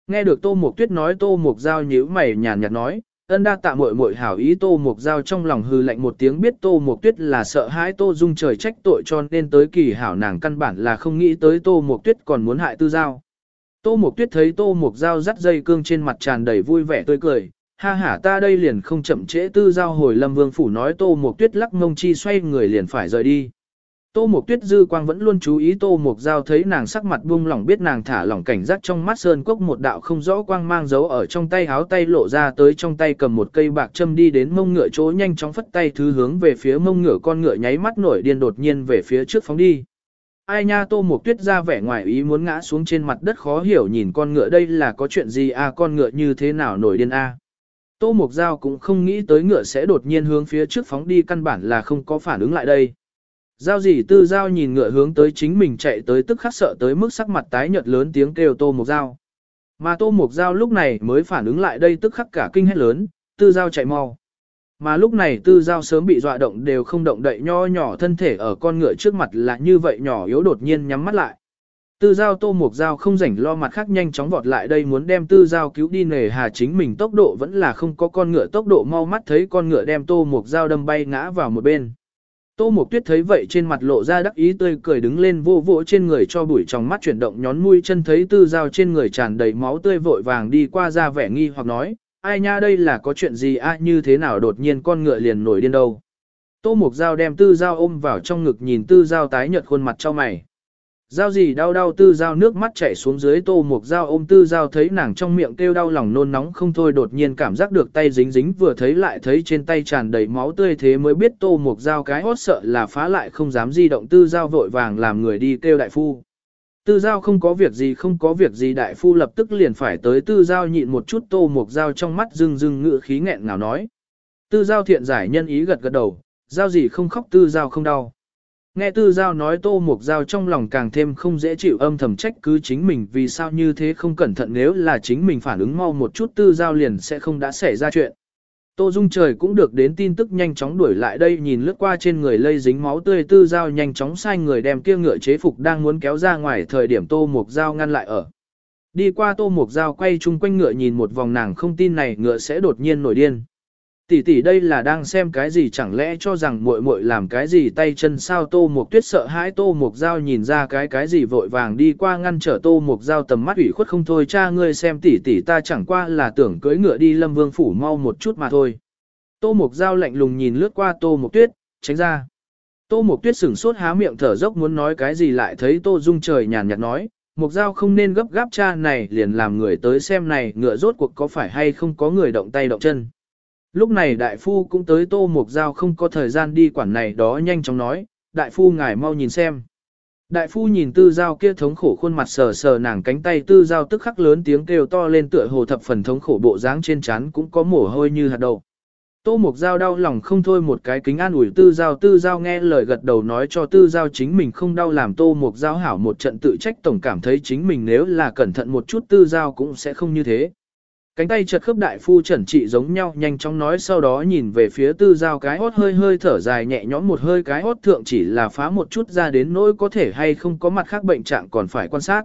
Nghe được Tô Mục Tuyết nói Tô Mục Giao nhíu mày nhàn nhạt nói, ân đa tạ muội muội hảo ý Tô Mục Giao trong lòng hư lạnh một tiếng biết Tô Mục Tuyết là sợ hãi Tô Dung trời trách tội cho nên tới kỳ hảo nàng căn bản là không nghĩ tới Tô Mục Tuyết còn muốn hại Tư Giao. Tô Mục Tuyết thấy Tô Mục Giao dắt dây cương trên mặt tràn đầy vui vẻ tươi cười, ha ha ta đây liền không chậm trễ tư giao hồi lâm vương phủ nói tô mục tuyết lắc mông chi xoay người liền phải rời đi. Tô mục tuyết dư quang vẫn luôn chú ý tô mục giao thấy nàng sắc mặt buông lỏng biết nàng thả lỏng cảnh giác trong mắt sơn cốc một đạo không rõ quang mang dấu ở trong tay háo tay lộ ra tới trong tay cầm một cây bạc châm đi đến mông ngựa chỗ nhanh chóng phất tay thứ hướng về phía mông ngựa con ngựa nháy mắt nổi điên đột nhiên về phía trước phóng đi. Ai nha tô mục tuyết ra vẻ ngoài ý muốn ngã xuống trên mặt đất khó hiểu nhìn con ngựa đây là có chuyện gì a à, con ngựa như thế nào nổi điên a Tô Mục Giao cũng không nghĩ tới ngựa sẽ đột nhiên hướng phía trước phóng đi căn bản là không có phản ứng lại đây. Giao gì tư giao nhìn ngựa hướng tới chính mình chạy tới tức khắc sợ tới mức sắc mặt tái nhợt lớn tiếng kêu Tô Mục Giao. Mà Tô Mục Giao lúc này mới phản ứng lại đây tức khắc cả kinh hét lớn, tư giao chạy mau. Mà lúc này tư giao sớm bị dọa động đều không động đậy nho nhỏ thân thể ở con ngựa trước mặt là như vậy nhỏ yếu đột nhiên nhắm mắt lại. Tư giao tô mục giao không rảnh lo mặt khác nhanh chóng vọt lại đây muốn đem tư giao cứu đi nề hà chính mình tốc độ vẫn là không có con ngựa tốc độ mau mắt thấy con ngựa đem tô mục giao đâm bay ngã vào một bên. Tô mục tuyết thấy vậy trên mặt lộ ra đắc ý tươi cười đứng lên vô vỗ trên người cho bụi trong mắt chuyển động nhón mũi chân thấy tư giao trên người tràn đầy máu tươi vội vàng đi qua ra vẻ nghi hoặc nói, ai nha đây là có chuyện gì a như thế nào đột nhiên con ngựa liền nổi điên đâu. Tô mục giao đem tư giao ôm vào trong ngực nhìn tư giao tái nhợt khuôn mặt cho mày. Giao gì đau đau tư giao nước mắt chảy xuống dưới tô mục dao ôm tư giao thấy nàng trong miệng kêu đau lòng nôn nóng không thôi đột nhiên cảm giác được tay dính dính vừa thấy lại thấy trên tay tràn đầy máu tươi thế mới biết tô mục dao cái hót sợ là phá lại không dám di động tư giao vội vàng làm người đi kêu đại phu. Tư giao không có việc gì không có việc gì đại phu lập tức liền phải tới tư giao nhịn một chút tô mục dao trong mắt rưng rưng ngựa khí nghẹn ngào nói. Tư giao thiện giải nhân ý gật gật đầu, giao gì không khóc tư giao không đau. Nghe tư giao nói tô mục giao trong lòng càng thêm không dễ chịu âm thầm trách cứ chính mình vì sao như thế không cẩn thận, nếu là chính mình phản ứng mau một chút tư giao liền sẽ không đã xảy ra chuyện. Tô Dung trời cũng được đến tin tức nhanh chóng đuổi lại đây, nhìn lướt qua trên người lây dính máu tươi, tư giao nhanh chóng sai người đem kia ngựa chế phục đang muốn kéo ra ngoài thời điểm tô mục giao ngăn lại ở. Đi qua tô mục giao quay chung quanh ngựa nhìn một vòng nàng không tin này ngựa sẽ đột nhiên nổi điên. Tỷ tỷ đây là đang xem cái gì chẳng lẽ cho rằng muội muội làm cái gì tay chân sao Tô Mục Tuyết sợ hãi Tô Mục Giao nhìn ra cái cái gì vội vàng đi qua ngăn trở Tô Mục Giao tầm mắt ủy khuất không thôi cha ngươi xem tỷ tỷ ta chẳng qua là tưởng cưỡi ngựa đi Lâm Vương phủ mau một chút mà thôi. Tô Mục Giao lạnh lùng nhìn lướt qua Tô Mục Tuyết, tránh ra. Tô Mục Tuyết sửng sốt há miệng thở dốc muốn nói cái gì lại thấy Tô Dung trời nhàn nhạt nói, Mục Giao không nên gấp gáp cha này liền làm người tới xem này ngựa rốt cuộc có phải hay không có người động tay động chân. Lúc này đại phu cũng tới tô mục giao không có thời gian đi quản này đó nhanh chóng nói, đại phu ngài mau nhìn xem. Đại phu nhìn tư giao kia thống khổ khuôn mặt sờ sờ nàng cánh tay tư giao tức khắc lớn tiếng kêu to lên tựa hồ thập phần thống khổ bộ dáng trên trán cũng có mồ hôi như hạt đậu. Tô mục giao đau lòng không thôi một cái kính an ủi tư giao tư giao nghe lời gật đầu nói cho tư giao chính mình không đau làm tô mục giao hảo một trận tự trách tổng cảm thấy chính mình nếu là cẩn thận một chút tư giao cũng sẽ không như thế. Cánh tay chật khớp đại phu trần trị giống nhau nhanh chóng nói sau đó nhìn về phía tư giao cái hốt hơi hơi thở dài nhẹ nhõm một hơi cái hốt thượng chỉ là phá một chút ra đến nỗi có thể hay không có mặt khác bệnh trạng còn phải quan sát.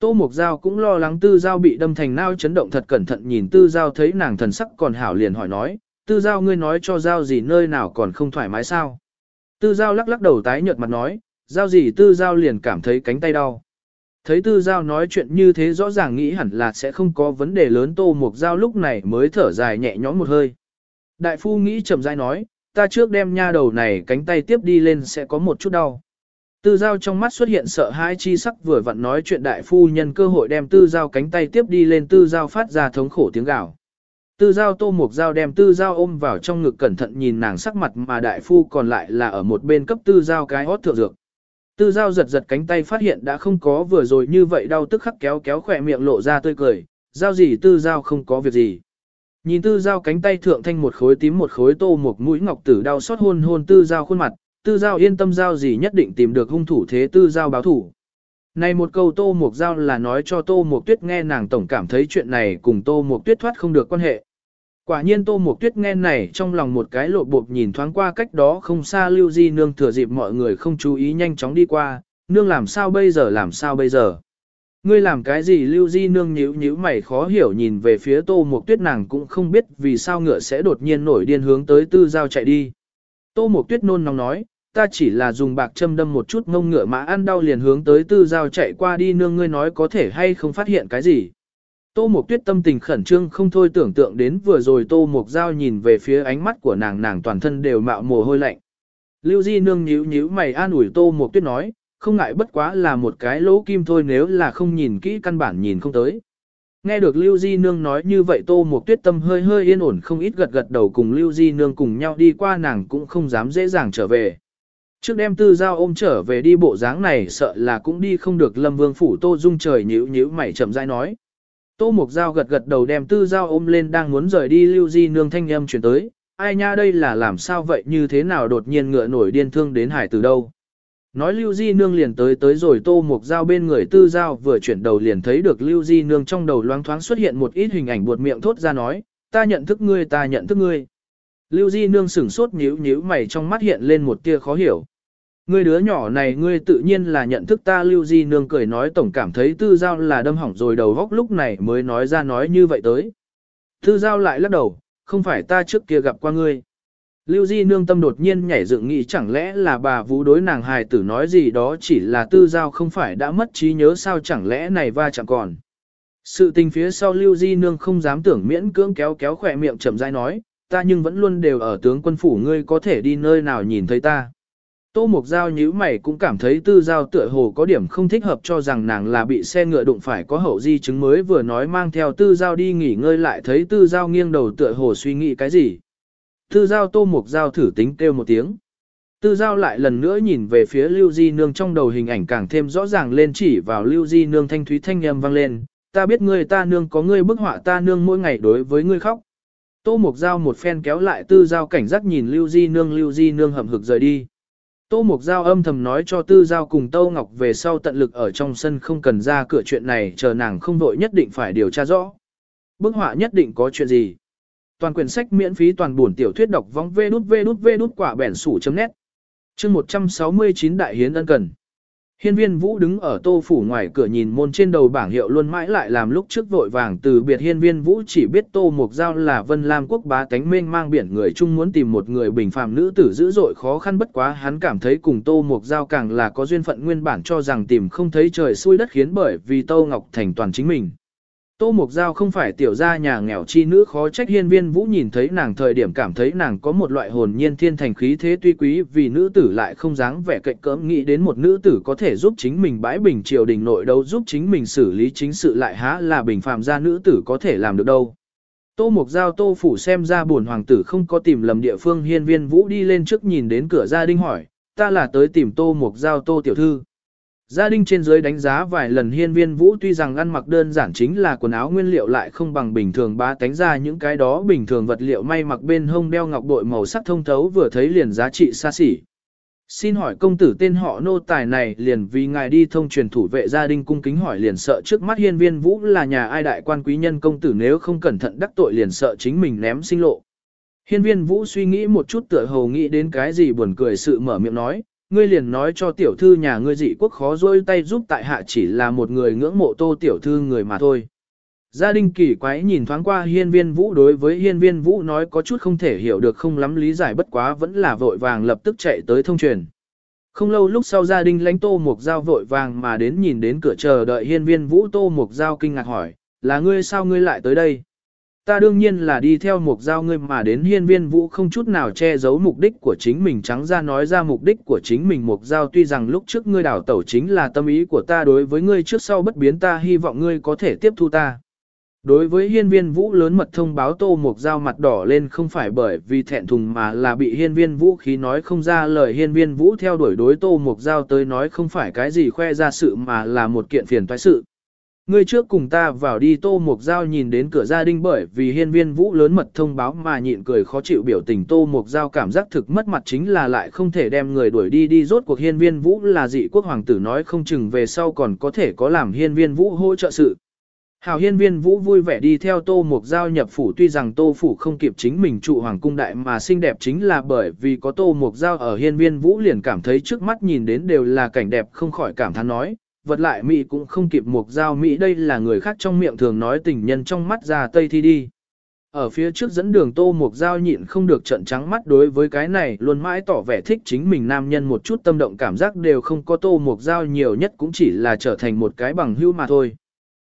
Tô Mục Giao cũng lo lắng tư giao bị đâm thành nao chấn động thật cẩn thận nhìn tư giao thấy nàng thần sắc còn hảo liền hỏi nói, tư giao ngươi nói cho giao gì nơi nào còn không thoải mái sao. Tư giao lắc lắc đầu tái nhợt mặt nói, giao gì tư giao liền cảm thấy cánh tay đau. Thấy tư giao nói chuyện như thế rõ ràng nghĩ hẳn là sẽ không có vấn đề lớn tô mục giao lúc này mới thở dài nhẹ nhõm một hơi. Đại phu nghĩ chậm rãi nói, ta trước đem nha đầu này cánh tay tiếp đi lên sẽ có một chút đau. Tư giao trong mắt xuất hiện sợ hãi chi sắc vừa vặn nói chuyện đại phu nhân cơ hội đem tư giao cánh tay tiếp đi lên tư giao phát ra thống khổ tiếng gào. Tư giao tô mục giao đem tư giao ôm vào trong ngực cẩn thận nhìn nàng sắc mặt mà đại phu còn lại là ở một bên cấp tư giao cái hót thượng dược. Tư giao giật giật cánh tay phát hiện đã không có vừa rồi như vậy đau tức khắc kéo kéo khỏe miệng lộ ra tươi cười, giao gì tư giao không có việc gì. Nhìn tư giao cánh tay thượng thanh một khối tím một khối tô một mũi ngọc tử đau xót hôn hôn tư giao khuôn mặt, tư giao yên tâm giao gì nhất định tìm được hung thủ thế tư giao báo thủ. Này một câu tô một giao là nói cho tô một tuyết nghe nàng tổng cảm thấy chuyện này cùng tô một tuyết thoát không được quan hệ. Quả nhiên Tô Mộc Tuyết nghe này trong lòng một cái lộ bộp nhìn thoáng qua cách đó không xa Lưu Di Nương thừa dịp mọi người không chú ý nhanh chóng đi qua, nương làm sao bây giờ làm sao bây giờ. Ngươi làm cái gì Lưu Di Nương nhíu nhíu mày khó hiểu nhìn về phía Tô Mộc Tuyết nàng cũng không biết vì sao ngựa sẽ đột nhiên nổi điên hướng tới tư giao chạy đi. Tô Mộc Tuyết nôn nóng nói, ta chỉ là dùng bạc châm đâm một chút ngông ngựa mà ăn đau liền hướng tới tư giao chạy qua đi nương ngươi nói có thể hay không phát hiện cái gì. Tô Mộc Tuyết tâm tình khẩn trương không thôi tưởng tượng đến vừa rồi Tô Mộc Giao nhìn về phía ánh mắt của nàng nàng toàn thân đều mạo mồ hôi lạnh. Lưu Di Nương nhíu nhíu mày an ủi Tô Mộc Tuyết nói, không ngại bất quá là một cái lỗ kim thôi nếu là không nhìn kỹ căn bản nhìn không tới. Nghe được Lưu Di Nương nói như vậy Tô Mộc Tuyết tâm hơi hơi yên ổn không ít gật gật đầu cùng Lưu Di Nương cùng nhau đi qua nàng cũng không dám dễ dàng trở về. Trước đem tư giao ôm trở về đi bộ dáng này sợ là cũng đi không được Lâm Vương Phủ Tô Dung trời nhíu nhíu mày chậm rãi nói. Tô Mục Giao gật gật đầu đem tư giao ôm lên đang muốn rời đi lưu di nương thanh âm chuyển tới, ai nha đây là làm sao vậy như thế nào đột nhiên ngựa nổi điên thương đến hải từ đâu. Nói lưu di nương liền tới tới rồi tô mục Giao bên người tư giao vừa chuyển đầu liền thấy được lưu di nương trong đầu loáng thoáng xuất hiện một ít hình ảnh buột miệng thốt ra nói, ta nhận thức ngươi ta nhận thức ngươi. Lưu di nương sửng sốt nhíu nhíu mày trong mắt hiện lên một tia khó hiểu. Ngươi đứa nhỏ này ngươi tự nhiên là nhận thức ta lưu di nương cười nói tổng cảm thấy tư giao là đâm hỏng rồi đầu góc lúc này mới nói ra nói như vậy tới. Tư giao lại lắc đầu, không phải ta trước kia gặp qua ngươi. Lưu di nương tâm đột nhiên nhảy dựng nghĩ chẳng lẽ là bà vũ đối nàng hài tử nói gì đó chỉ là tư giao không phải đã mất trí nhớ sao chẳng lẽ này va chẳng còn. Sự tình phía sau lưu di nương không dám tưởng miễn cưỡng kéo kéo khỏe miệng chậm rãi nói, ta nhưng vẫn luôn đều ở tướng quân phủ ngươi có thể đi nơi nào nhìn thấy ta. Tô Mục Giao nhíu mày cũng cảm thấy tư giao tựa hồ có điểm không thích hợp cho rằng nàng là bị xe ngựa đụng phải có hậu di chứng mới vừa nói mang theo tư giao đi nghỉ ngơi lại thấy tư giao nghiêng đầu tựa hồ suy nghĩ cái gì. Tư giao Tô Mục Giao thử tính kêu một tiếng. Tư giao lại lần nữa nhìn về phía Lưu Di Nương trong đầu hình ảnh càng thêm rõ ràng lên chỉ vào Lưu Di Nương thanh thúy thanh âm vang lên. Ta biết ngươi, ta nương có ngươi bức họa, ta nương mỗi ngày đối với ngươi khóc. Tô Mục Giao một phen kéo lại tư giao cảnh giác nhìn Lưu Di Nương, Lưu Di Nương hậm hực rời đi. Tô Mục Giao âm thầm nói cho Tư Giao cùng Tô Ngọc về sau tận lực ở trong sân không cần ra cửa chuyện này, chờ nàng không vội nhất định phải điều tra rõ. Bức họa nhất định có chuyện gì. Toàn quyển sách miễn phí toàn buồn tiểu thuyết đọc vong vê đút vê đút vê đút quả bẻn sủ chấm nét. Chương 169 Đại Hiến ân cần. Hiên viên vũ đứng ở tô phủ ngoài cửa nhìn môn trên đầu bảng hiệu luôn mãi lại làm lúc trước vội vàng từ biệt hiên viên vũ chỉ biết tô mục giao là vân lam quốc bá tánh mênh mang biển người chung muốn tìm một người bình phàm nữ tử dữ dội khó khăn bất quá hắn cảm thấy cùng tô mục giao càng là có duyên phận nguyên bản cho rằng tìm không thấy trời xuôi đất khiến bởi vì tô ngọc thành toàn chính mình. Tô Mục Giao không phải tiểu gia nhà nghèo chi nữ khó trách hiên viên vũ nhìn thấy nàng thời điểm cảm thấy nàng có một loại hồn nhiên thiên thành khí thế tuy quý vì nữ tử lại không dáng vẻ cạnh cỡm nghĩ đến một nữ tử có thể giúp chính mình bãi bình triều đình nội đấu giúp chính mình xử lý chính sự lại há là bình phàm gia nữ tử có thể làm được đâu. Tô Mục Giao Tô Phủ xem ra buồn hoàng tử không có tìm lầm địa phương hiên viên vũ đi lên trước nhìn đến cửa gia đình hỏi, ta là tới tìm Tô Mục Giao Tô Tiểu Thư. Gia đình trên dưới đánh giá vài lần hiên viên vũ tuy rằng ăn mặc đơn giản chính là quần áo nguyên liệu lại không bằng bình thường ba tánh ra những cái đó bình thường vật liệu may mặc bên hông đeo ngọc bội màu sắc thông thấu vừa thấy liền giá trị xa xỉ. Xin hỏi công tử tên họ nô tài này liền vì ngài đi thông truyền thủ vệ gia đình cung kính hỏi liền sợ trước mắt hiên viên vũ là nhà ai đại quan quý nhân công tử nếu không cẩn thận đắc tội liền sợ chính mình ném sinh lộ. Hiên viên vũ suy nghĩ một chút tựa hồ nghĩ đến cái gì buồn cười sự mở miệng nói, ngươi liền nói cho tiểu thư nhà ngươi dị quốc khó dôi tay giúp tại hạ chỉ là một người ngưỡng mộ tô tiểu thư người mà thôi. Gia đình kỳ quái nhìn thoáng qua hiên viên vũ đối với hiên viên vũ nói có chút không thể hiểu được không lắm lý giải bất quá vẫn là vội vàng lập tức chạy tới thông truyền. Không lâu lúc sau gia đình lãnh tô mục dao vội vàng mà đến nhìn đến cửa chờ đợi hiên viên vũ tô mục dao kinh ngạc hỏi, là ngươi sao ngươi lại tới đây? Ta đương nhiên là đi theo mục giao ngươi mà đến hiên viên vũ không chút nào che giấu mục đích của chính mình trắng ra nói ra mục đích của chính mình, mục giao tuy rằng lúc trước ngươi đảo tẩu chính là tâm ý của ta, đối với ngươi trước sau bất biến, ta hy vọng ngươi có thể tiếp thu ta. Đối với hiên viên vũ lớn mật thông báo tô mục giao mặt đỏ lên không phải bởi vì thẹn thùng mà là bị hiên viên vũ khí nói không ra lời hiên viên vũ theo đuổi đối tô mục giao tới nói không phải cái gì khoe ra sự mà là một kiện phiền toái sự. Ngươi trước cùng ta vào đi tô mục giao nhìn đến cửa gia đình bởi vì hiên viên vũ lớn mật thông báo mà nhịn cười khó chịu biểu tình tô mục giao cảm giác thực mất mặt chính là lại không thể đem người đuổi đi đi rốt cuộc hiên viên vũ là dị quốc hoàng tử nói không chừng về sau còn có thể có làm hiên viên vũ hỗ trợ sự. Hào hiên viên vũ vui vẻ đi theo tô mục giao nhập phủ tuy rằng tô phủ không kịp chính mình trụ hoàng cung đại mà xinh đẹp chính là bởi vì có tô mục giao ở hiên viên vũ liền cảm thấy trước mắt nhìn đến đều là cảnh đẹp không khỏi cảm thán nói, vật lại Mỹ cũng không kịp mục giao Mỹ đây là người khác trong miệng thường nói tình nhân trong mắt ra Tây thi đi. Ở phía trước dẫn đường tô mục giao nhịn không được trận trắng mắt đối với cái này, luôn mãi tỏ vẻ thích chính mình nam nhân một chút tâm động cảm giác đều không có tô mục giao nhiều nhất cũng chỉ là trở thành một cái bằng hữu mà thôi.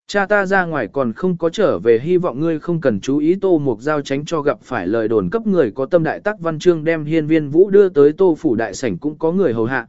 Cha ta ra ngoài còn không có trở về, hy vọng ngươi không cần chú ý tô mục giao tránh cho gặp phải lời đồn cấp người có tâm đại tắc văn chương đem hiên viên vũ đưa tới tô phủ đại sảnh cũng có người hầu hạ.